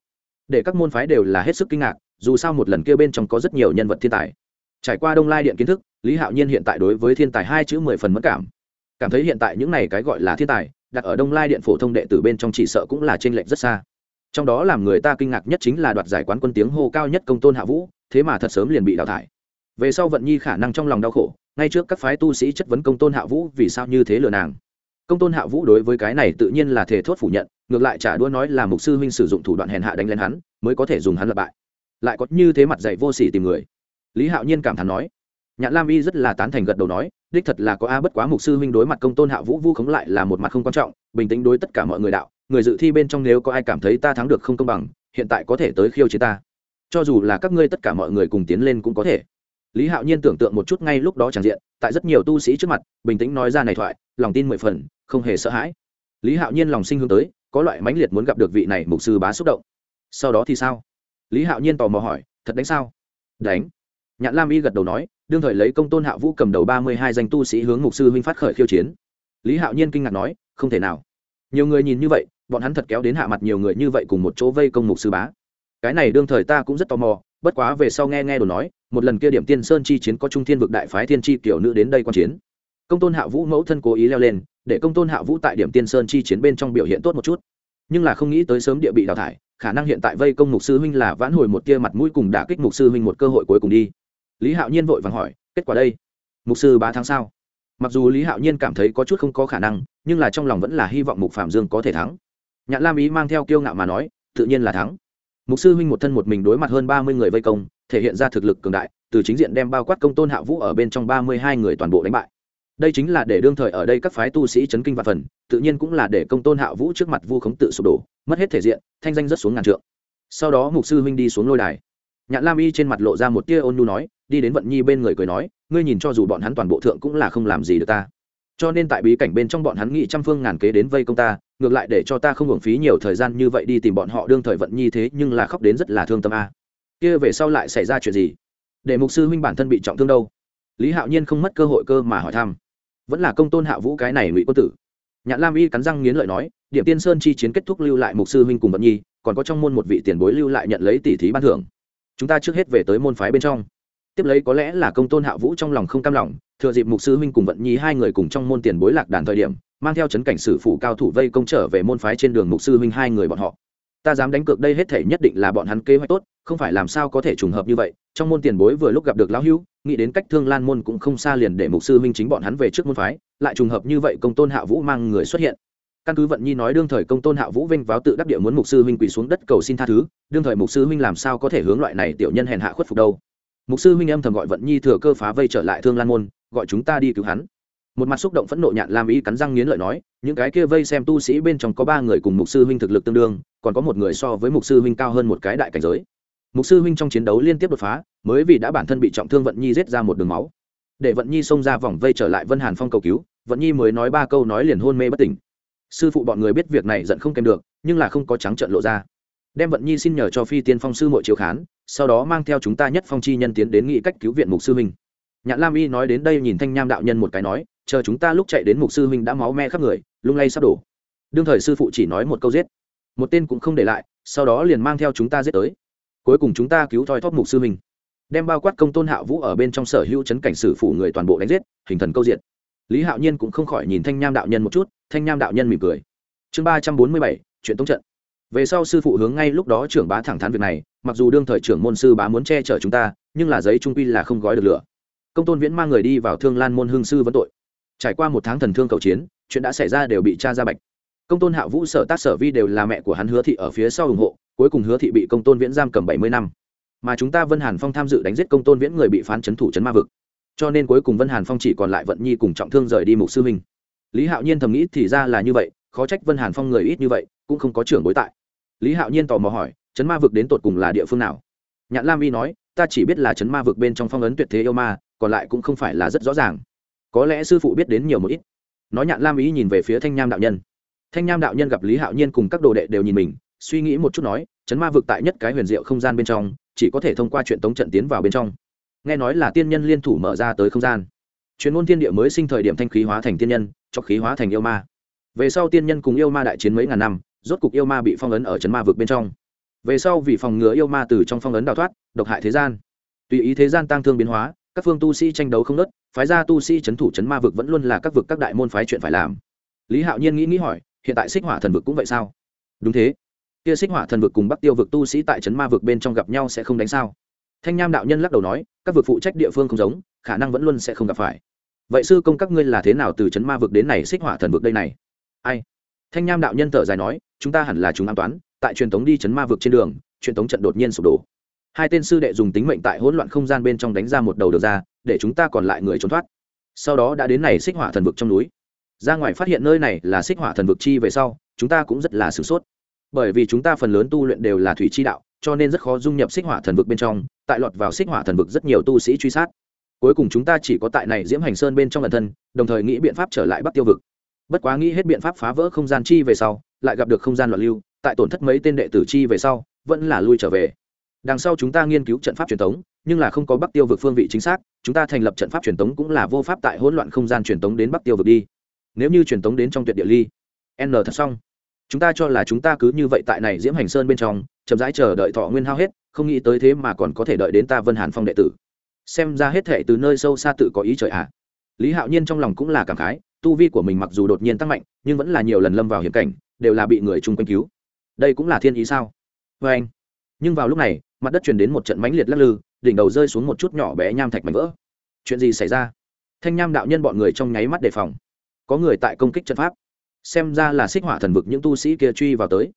Để các môn phái đều là hết sức kinh ngạc, dù sao một lần kia bên trong có rất nhiều nhân vật thiên tài. Trải qua đông lai điện kiến thức, lý hạo nhiên hiện tại đối với thiên tài hai chữ mười phần mất cảm. Cảm thấy hiện tại những này cái gọi là thiên tài, đặt ở đông lai điện phổ thông đệ tử bên trong chỉ sợ cũng là t r ê n lệch rất xa. Trong đó làm người ta kinh ngạc nhất chính là đoạt giải quán quân tiếng hô cao nhất công tôn hạ vũ, thế mà thật sớm liền bị đào thải về sau vận nhi khả năng trong lòng đau khổ, ngay trước các phái tu sĩ chất vấn công tôn hạ vũ vì sao như thế lừa nàng. Công tôn hạ vũ đối với cái này tự nhiên là thể thốt phủ nhận, ngược lại trả đũa nói là mục sư huynh sử dụng thủ đoạn hèn hạ đánh lên hắn, mới có thể dùng hắn lập bại. Lại có như thế mặt dạy vô sỉ tìm người. Lý hạo nhiên cảm thán nói, nhạn lam y rất là tán thành gật đầu nói, đích thật là có a bất quá mục sư huynh đối mặt công tôn hạ vũ vu khống lại là một mặt không quan trọng, bình tĩnh đối tất cả mọi người đạo, người dự thi bên trong nếu có ai cảm thấy ta thắng được không công bằng, hiện tại có thể tới khiêu chiến ta. Cho dù là các ngươi tất cả mọi người cùng tiến lên cũng có thể lý hạo nhiên tưởng tượng một chút ngay lúc đó tràn diện, tại rất nhiều tu sĩ trước mặt, bình tĩnh nói ra này thoại, lòng tin mười phần, không hề sợ hãi. Lý hạo nhiên lòng sinh hướng tới, có loại mãnh liệt muốn gặp được vị này mục sư bá xúc động. Sau đó thì sao? Lý hạo nhiên tò mò hỏi, thật đánh sao? Đánh. Nhạn lam y gật đầu nói, đương thời lấy công tôn hạ vũ cầm đầu ba mươi hai danh tu sĩ hướng mục sư huynh phát khởi khiêu chiến. Lý hạo nhiên kinh ngạc nói, không thể nào. Nhiều người nhìn như vậy, bọn hắn thật kéo đến hạ mặt nhiều người như vậy cùng một chỗ vây công mục sư bá. Cái này đương thời ta cũng rất tò mò bất quá về sau nghe nghe đồ nói, một lần kia điểm tiên sơn chi chiến có trung thiên vực đại phái thiên chi kiểu nữ đến đây quan chiến. Công tôn hạ vũ mẫu thân cố ý leo lên, để công tôn hạ vũ tại điểm tiên sơn chi chiến bên trong biểu hiện tốt một chút. Nhưng là không nghĩ tới sớm địa bị đào thải, khả năng hiện tại vây công mục sư huynh là vãn hồi một tia mặt mũi cùng đả kích mục sư huynh một cơ hội cuối cùng đi. Lý hạo nhiên vội vàng hỏi, kết quả đây? Mục sư ba tháng sao? Mặc dù lý hạo nhiên cảm thấy có chút không có khả năng, nhưng là trong lòng vẫn là hy vọng mục phạm dương có thể thắng. Nhạn lam ý mang theo kiêu ngạo mà nói, tự nhiên là thắng mục sư huynh một thân một mình đối mặt hơn ba mươi người vây công, thể hiện ra thực lực cường đại, từ chính diện đem bao quát công tôn hạ vũ ở bên trong ba mươi hai người toàn bộ đánh bại. Đây chính là để đương thời ở đây các phái tu sĩ chấn kinh và phần, tự nhiên cũng là để công tôn hạ vũ trước mặt vu khống tự sụp đổ, mất hết thể diện, thanh danh rất xuống ngàn trượng. Sau đó mục sư huynh đi xuống lôi đài. Nhạn lam y trên mặt lộ ra một tia ôn nhu nói, đi đến vận nhi bên người cười nói, ngươi nhìn cho dù bọn hắn toàn bộ thượng cũng là không làm gì được ta. Cho nên tại bí cảnh bên trong bọn hắn nghị trăm phương ngàn kế đến vây công ta ngược lại để cho ta không hưởng phí nhiều thời gian như vậy đi tìm bọn họ, đương thời vận nhi thế, nhưng là khóc đến rất là thương tâm a. Kia về sau lại xảy ra chuyện gì? Để mục sư huynh bản thân bị trọng thương đâu? Lý hạo nhiên không mất cơ hội cơ mà hỏi thăm. Vẫn là công tôn hạ vũ cái này ngụy quân tử. Nhạn lam y cắn răng nghiến lợi nói, điểm tiên sơn chi chiến kết thúc lưu lại mục sư huynh cùng vận nhi, còn có trong môn một vị tiền bối lưu lại nhận lấy tỷ thí ban thưởng. Chúng ta trước hết về tới môn phái bên trong. Tiếp lấy có lẽ là công tôn hạ vũ trong lòng không cam lòng, thừa dịp mục sư huynh cùng vận nhi hai người cùng trong môn tiền bối lạc đàn thời điểm mang theo chấn cảnh sử phủ cao thủ vây công trở về môn phái trên đường mục sư huynh hai người bọn họ. Ta dám đánh cược đây hết thể nhất định là bọn hắn kế hoạch tốt, không phải làm sao có thể trùng hợp như vậy. Trong môn tiền bối vừa lúc gặp được lão hữu, nghĩ đến cách thương lan môn cũng không xa liền để mục sư huynh chính bọn hắn về trước môn phái, lại trùng hợp như vậy công tôn hạ vũ mang người xuất hiện. Căn cứ vận nhi nói đương thời công tôn hạ vũ vinh váo tự đắc địa muốn mục sư huynh quỳ xuống đất cầu xin tha thứ, đương thời mục sư huynh làm sao có thể hướng loại này tiểu nhân hèn hạ khuất phục đâu. Mục sư huynh âm thầm gọi vận nhi thừa cơ phá vây trở lại thương lan môn, gọi chúng ta đi cứu hắn một mặt xúc động phẫn nộ nhạn lam y cắn răng nghiến lợi nói, những cái kia vây xem tu sĩ bên trong có ba người cùng mục sư huynh thực lực tương đương, còn có một người so với mục sư huynh cao hơn một cái đại cảnh giới. Mục sư huynh trong chiến đấu liên tiếp đột phá, mới vì đã bản thân bị trọng thương vận nhi giết ra một đường máu. Để vận nhi xông ra vòng vây trở lại vân hàn phong cầu cứu, vận nhi mới nói ba câu nói liền hôn mê bất tỉnh. Sư phụ bọn người biết việc này giận không kèm được, nhưng là không có trắng trợn lộ ra. Đem vận nhi xin nhờ cho phi tiên phong sư mội chiếu khán, sau đó mang theo chúng ta nhất phong chi nhân tiến đến nghị cách cứu viện mục sư huynh. Nhạn lam y nói đến đây nhìn thanh nham đạo nhân một cái nói chờ chúng ta lúc chạy đến mục sư huynh đã máu me khắp người, lung lay sắp đổ. Đương thời sư phụ chỉ nói một câu giết. Một tên cũng không để lại, sau đó liền mang theo chúng ta giết tới. Cuối cùng chúng ta cứu thoi thóp mục sư huynh. Đem bao quát công tôn hạo vũ ở bên trong sở hữu chấn cảnh sử phủ người toàn bộ đánh giết, hình thần câu diện lý hạo nhiên cũng không khỏi nhìn thanh nham đạo nhân một chút, thanh nham đạo nhân mỉm cười. Chương ba trăm bốn mươi bảy, chuyện tống trận. Về sau sư phụ hướng ngay lúc đó trưởng bá thẳng thắn việc này, mặc dù đương thời trưởng môn sư bá muốn che chở chúng ta, nhưng là giấy trung quy là không gói được lửa. Công tôn viễn mang người đi vào thương lan môn hương sư vấn tội trải qua một tháng thần thương cầu chiến, chuyện đã xảy ra đều bị cha ra bạch. Công tôn hạ vũ sở tác sở vi đều là mẹ của hắn hứa thị ở phía sau ủng hộ, cuối cùng hứa thị bị công tôn viễn giam cầm bảy mươi năm. Mà chúng ta vân hàn phong tham dự đánh giết công tôn viễn người bị phán c thủ c ma vực. Cho nên cuối cùng vân hàn phong chỉ còn lại vận nhi cùng trọng thương rời đi mục sư huynh. Lý hạo nhiên thầm nghĩ thì ra là như vậy, khó trách vân hàn phong người ít như vậy, cũng không có trưởng bối tại. Lý hạo nhiên tò mò hỏi, chấn ma vực đến tột cùng là địa phương nào? Nhạn lam y nói, ta chỉ biết là chấn ma vực bên trong phong ấn tuyệt thế yêu ma, còn lại cũng không phải là rất rõ ràng có lẽ sư phụ biết đến nhiều một ít. Nói nhạn lam ý nhìn về phía thanh nham đạo nhân. Thanh nham đạo nhân gặp lý hạo nhiên cùng các đồ đệ đều nhìn mình, suy nghĩ một chút nói, chấn ma vực tại nhất cái huyền diệu không gian bên trong, chỉ có thể thông qua chuyện tống trận tiến vào bên trong. Nghe nói là tiên nhân liên thủ mở ra tới không gian. Chuyên môn thiên địa mới sinh thời điểm thanh khí hóa thành tiên nhân, cho khí hóa thành yêu ma. Về sau tiên nhân cùng yêu ma đại chiến mấy ngàn năm, rốt cục yêu ma bị phong ấn ở chấn ma vực bên trong. Về sau vì phòng ngừa yêu ma từ trong phong ấn đào thoát, độc hại thế gian. Tùy ý thế gian tăng thương biến hóa các phương tu sĩ tranh đấu không nớt, phái ra tu sĩ c h ấ n thủ c h ấ n ma vực vẫn luôn là các vực các đại môn phái chuyện phải làm. Lý hạo nhiên nghĩ nghĩ hỏi, hiện tại xích hỏa thần vực cũng vậy sao? Đúng thế. Kia xích hỏa thần vực cùng bắc tiêu vực tu sĩ tại trấn ma vực bên trong gặp nhau sẽ không đánh sao? Thanh nham đạo nhân lắc đầu nói, các vực phụ trách địa phương không giống, khả năng vẫn luôn sẽ không gặp phải. Vậy sư công các ngươi là thế nào từ trấn ma vực đến này xích hỏa thần vực đây này? Ai? Thanh nham đạo nhân thở dài nói, chúng ta hẳn là chúng an toán, tại truyền thống đi chấn ma vực trên đường, truyền thống trận đột nhiên sụp đổ hai tên sư đệ dùng tính mệnh tại hỗn loạn không gian bên trong đánh ra một đầu được ra, để chúng ta còn lại người trốn thoát. Sau đó đã đến này xích hỏa thần vực trong núi. Ra ngoài phát hiện nơi này là xích hỏa thần vực chi về sau, chúng ta cũng rất là sửng sốt. Bởi vì chúng ta phần lớn tu luyện đều là thủy chi đạo, cho nên rất khó dung nhập xích hỏa thần vực bên trong, tại lọt vào xích hỏa thần vực rất nhiều tu sĩ truy sát. Cuối cùng chúng ta chỉ có tại này diễm hành sơn bên trong lần thân, đồng thời nghĩ biện pháp trở lại bắc tiêu vực. Bất quá nghĩ hết biện pháp phá vỡ không gian chi về sau, lại gặp được không gian loạn lưu, tại tổn thất mấy tên đệ tử chi về sau, vẫn là lui trở về đằng sau chúng ta nghiên cứu trận pháp truyền thống nhưng là không có bắc tiêu vực phương vị chính xác, chúng ta thành lập trận pháp truyền thống cũng là vô pháp tại hỗn loạn không gian truyền thống đến bắc tiêu vực đi. Nếu như truyền thống đến trong tuyệt địa ly, n thật xong. Chúng ta cho là chúng ta cứ như vậy tại này diễm hành sơn bên trong, chậm rãi chờ đợi thọ nguyên hao hết, không nghĩ tới thế mà còn có thể đợi đến ta vân hàn phong đệ tử. Xem ra hết thể từ nơi sâu xa tự có ý trời ạ. À. lý hạo nhiên trong lòng cũng là cảm khái, tu vi của mình mặc dù đột nhiên tăng mạnh, nhưng vẫn là nhiều lần lâm vào hiểm cảnh, đều là bị người chung quanh cứu. Đây cũng là thiên ý sao? Vê anh nhưng vào lúc này mặt đất truyền đến một trận mãnh liệt lắc lư, đỉnh đầu rơi xuống một chút nhỏ bé nham thạch mảnh vỡ. Chuyện gì xảy ra? Thanh nham đạo nhân bọn người trong nháy mắt đề phòng. Có người tại công kích trận pháp. Xem ra là xích hỏa thần vực những tu sĩ kia truy vào tới.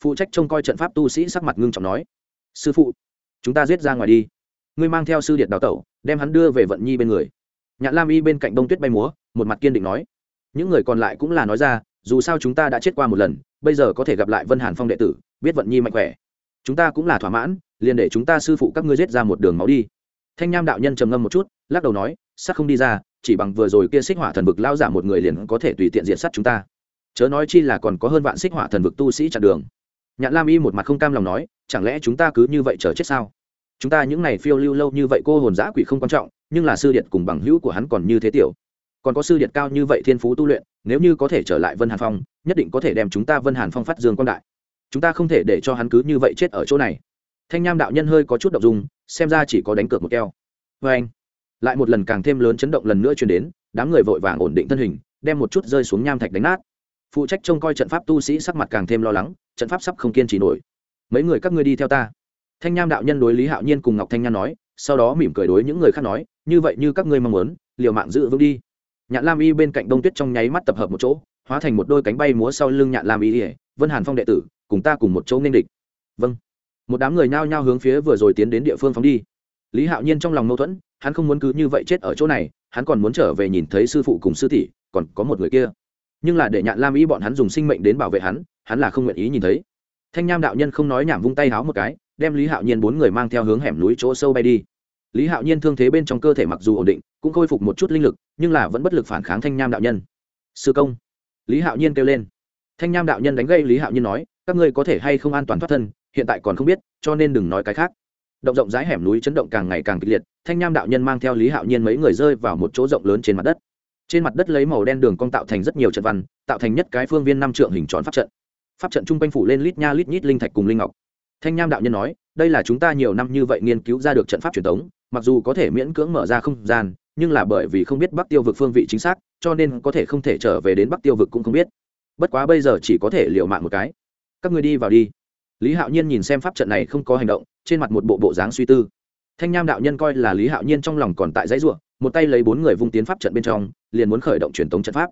Phụ trách trông coi trận pháp tu sĩ sắc mặt ngưng trọng nói, sư phụ, chúng ta giết ra ngoài đi. Ngươi mang theo sư điện đào tẩu, đem hắn đưa về vận nhi bên người. Nhạn lam y bên cạnh đông tuyết bay múa, một mặt kiên định nói, những người còn lại cũng là nói ra, dù sao chúng ta đã chết qua một lần, bây giờ có thể gặp lại vân hàn phong đệ tử, biết vận nhi mạnh khỏe chúng ta cũng là thỏa mãn, liền để chúng ta sư phụ các ngươi giết ra một đường máu đi. Thanh nham đạo nhân trầm ngâm một chút, lắc đầu nói sắc không đi ra, chỉ bằng vừa rồi kia xích hỏa thần vực lao giả một người liền có thể tùy tiện diện sát chúng ta. Chớ nói chi là còn có hơn vạn xích hỏa thần vực tu sĩ chặn đường. Nhạn lam y một mặt không cam lòng nói, chẳng lẽ chúng ta cứ như vậy chờ chết sao? Chúng ta những này phiêu lưu lâu như vậy cô hồn giã quỷ không quan trọng, nhưng là sư điện cùng bằng hữu của hắn còn như thế tiểu. Còn có sư điện cao như vậy thiên phú tu luyện, nếu như có thể trở lại vân hàn phong, nhất định có thể đem chúng ta vân hàn phong phát dương quan đại chúng ta không thể để cho hắn cứ như vậy chết ở chỗ này. Thanh nham đạo nhân hơi có chút đ ộ n g dung, xem ra chỉ có đánh cược một keo. Vê anh, lại một lần càng thêm lớn chấn động lần nữa chuyển đến, đám người vội vàng ổn định thân hình, đem một chút rơi xuống nham thạch đánh nát. Phụ trách trông coi trận pháp tu sĩ sắc mặt càng thêm lo lắng, trận pháp sắp không kiên trì nổi. Mấy người các ngươi đi theo ta. Thanh nham đạo nhân đối lý hạo nhiên cùng ngọc thanh nham nói, sau đó mỉm cười đối những người khác nói, như vậy như các ngươi mong muốn, liều mạng giữ vững đi. Nhạn lam y bên cạnh đông tuyết trong nháy mắt tập hợp một chỗ, hóa thành một đôi cánh bay múa sau lưng nhạn lam y ỉa vân hàn phong đệ tử cùng ta cùng một chỗ nên địch. Vâng. Một đám người nhao nhao hướng phía vừa rồi tiến đến địa phương phóng đi. Lý hạo nhiên trong lòng mâu thuẫn, hắn không muốn cứ như vậy chết ở chỗ này, hắn còn muốn trở về nhìn thấy sư phụ cùng sư tỷ, còn có một người kia. Nhưng là để nhạn lam y bọn hắn dùng sinh mệnh đến bảo vệ hắn hắn là không nguyện ý nhìn thấy. Thanh nham đạo nhân không nói nhảm vung tay háo một cái, đem lý hạo nhiên bốn người mang theo hướng hẻm núi chỗ sâu bay đi. Lý hạo nhiên thương thế bên trong cơ thể mặc dù ổn định, cũng khôi phục một chút linh lực, nhưng là vẫn bất lực phản kháng thanh nham đạo nhân. Sư công. Lý hạo nhiên kêu lên. Thanh nham đạo nhân đánh gây lý hạo nhiên nói các ngươi có thể hay không an toàn thoát thân, hiện tại còn không biết, cho nên đừng nói cái khác. Động rộng rãi hẻm núi chấn động càng ngày càng kịch liệt, thanh nham đạo nhân mang theo lý hạo nhiên mấy người rơi vào một chỗ rộng lớn trên mặt đất. Trên mặt đất lấy màu đen đường cong tạo thành rất nhiều trận văn, tạo thành nhất cái phương viên năm trượng hình tròn pháp trận. Pháp trận chung quanh phủ lên lít nha lít nhít linh thạch cùng linh ngọc. Thanh nham đạo nhân nói, đây là chúng ta nhiều năm như vậy nghiên cứu ra được trận pháp truyền thống, mặc dù có thể miễn cưỡng mở ra không gian, nhưng là bởi vì không biết bắc tiêu vực phương vị chính xác, cho nên có thể không thể trở về đến bắc tiêu vực cũng không biết. Bất quá bây giờ chỉ có thể liệu mạng một cái các người đi vào đi. Lý hạo nhiên nhìn xem pháp trận này không có hành động, trên mặt một bộ bộ dáng suy tư. Thanh nham đạo nhân coi là lý hạo nhiên trong lòng còn tại dãy ruộng một tay lấy bốn người vung tiến pháp trận bên trong, liền muốn khởi động truyền tống trận pháp.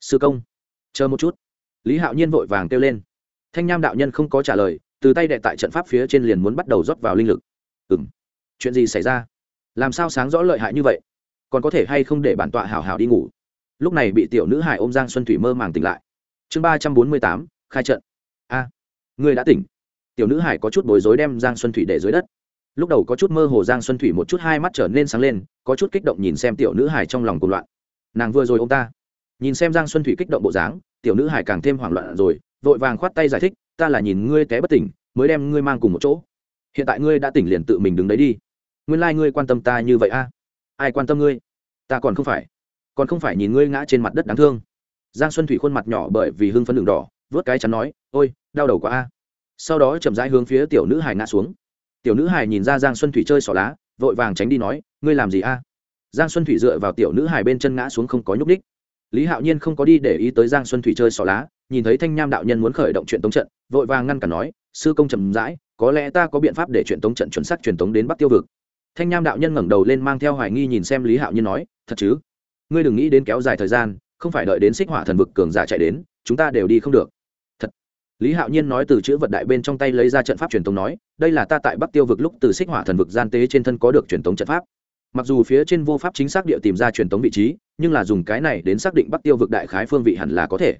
Sư công, chờ một chút. Lý hạo nhiên vội vàng kêu lên. Thanh nham đạo nhân không có trả lời, từ tay đệ tại trận pháp phía trên liền muốn bắt đầu rót vào linh lực. Ừ m chuyện gì xảy ra? Làm sao sáng rõ lợi hại như vậy? Còn có thể hay không để bản tọa hào hào đi ngủ? Lúc này bị tiểu nữ hải ôm giang xuân thủy mơ màng tỉnh lại. Chương ba trăm bốn mươi tám, khai trận a à, người đã tỉnh. Tiểu nữ hải có chút bối rối đem giang xuân thủy để dưới đất. Lúc đầu có chút mơ hồ giang xuân thủy một chút hai mắt trở nên sáng lên có chút kích động nhìn xem tiểu nữ hải trong lòng cuộc loạn. Nàng vừa rồi ông ta. Nhìn xem giang xuân thủy kích động bộ dáng tiểu nữ hải càng thêm hoảng loạn rồi vội vàng khoát tay giải thích ta là nhìn ngươi té bất tỉnh mới đem ngươi mang cùng một chỗ. Hiện tại ngươi đã tỉnh liền tự mình đứng đấy đi. Nguyên lai、like、ngươi quan tâm ta như vậy a? Ai quan tâm ngươi? Ta còn không phải. Còn không phải nhìn ngươi ngã trên mặt đất đáng thương. Giang xuân thủy khuôn mặt nhỏ bởi vì hưng phấn đường đỏ vớt cái chắn nói ôi đau đầu quá a. Sau đó chậm rãi hướng phía tiểu nữ hải ngã xuống. Tiểu nữ hải nhìn ra giang xuân thủy chơi xỏ lá, vội vàng tránh đi nói, ngươi làm gì a? Giang xuân thủy dựa vào tiểu nữ hải bên chân ngã xuống không có nhúc ních lý hạo nhiên không có đi để ý tới giang xuân thủy chơi xỏ lá, nhìn thấy thanh nham đạo nhân muốn khởi động chuyện tống trận, vội vàng ngăn cản nói, sư công trầm rãi, có lẽ ta có biện pháp để chuyện tống trận chuẩn xác truyền tống đến bắc tiêu vực. Thanh nham đạo nhân ngẩng đầu lên mang theo hoài nghi nhìn xem lý hạo nhiên nói, thật chứ? Ngươi đừng nghĩ đến kéo dài thời gian, không phải đợi đến xích hỏa thần vực cường giả chạy đến, chúng ta đều đi không được lý hạo nhiên nói từ chữ vật đại bên trong tay lấy ra trận pháp truyền tống nói, đây là ta tại bắc tiêu vực lúc từ xích hỏa thần vực gian tế trên thân có được truyền tống trận pháp. Mặc dù phía trên vô pháp chính xác địa tìm ra truyền tống vị trí, nhưng là dùng cái này đến xác định bắc tiêu vực đại khái phương vị hẳn là có thể.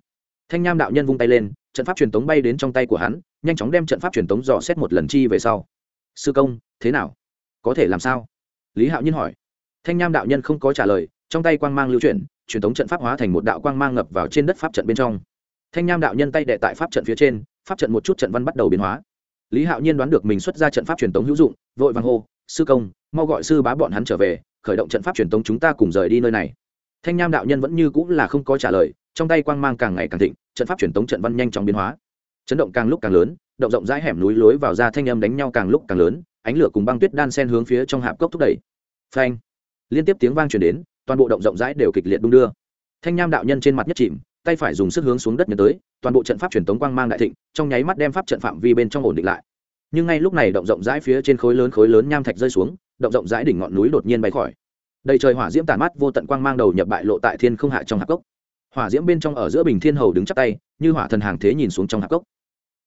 Thanh nham đạo nhân vung tay lên, trận pháp truyền tống bay đến trong tay của hắn, nhanh chóng đem trận pháp truyền tống dò xét một lần chi về sau. Sư công, thế nào? Có thể làm sao? Lý hạo nhiên hỏi. Thanh nham đạo nhân không có trả lời, trong tay quang mang lưu chuyển, truyền tống trận pháp hóa thành một đạo quang mang ngập vào trên đất pháp trận bên trong thanh nham đạo nhân tay đệ tại pháp trận phía trên, pháp trận một chút trận văn bắt đầu biến hóa. Lý hạo nhiên đoán được mình xuất ra trận pháp truyền tống hữu dụng, vội vàng hô, sư công, mau gọi sư bá bọn hắn trở về, khởi động trận pháp truyền tống chúng ta cùng rời đi nơi này. Thanh nham đạo nhân vẫn như cũng là không có trả lời, trong tay quang mang càng ngày càng thịnh, trận pháp truyền tống trận văn nhanh chóng biến hóa. Chấn động càng lúc càng lớn, động rộng rãi hẻm núi lối vào ra thanh âm đánh nhau càng lúc càng lớn, ánh lửa cùng băng tuyết đan sen hướng phía trong hạp cốc thúc đẩy. Phanh! Liên tiếp tiếng vang truyền đến, toàn bộ động rộng rãi đều kịch liệt đung đưa. Thanh nham đạo nhân trên mặt nhất chìm tay phải dùng sức hướng xuống đất nhấn tới, toàn bộ trận pháp truyền tống quang mang đại thịnh, trong nháy mắt đem pháp trận phạm vi bên trong ổn định lại. Nhưng ngay lúc này động rộng rãi phía trên khối lớn khối lớn nham thạch rơi xuống, động rộng rãi đỉnh ngọn núi đột nhiên bay khỏi. Đầy trời hỏa diễm tàn mắt vô tận quang mang đầu nhập bại lộ tại thiên không hạ trong hạp cốc. Hỏa diễm bên trong ở giữa bình thiên hầu đứng chắp tay, như hỏa thần hàng thế nhìn xuống trong hạp cốc.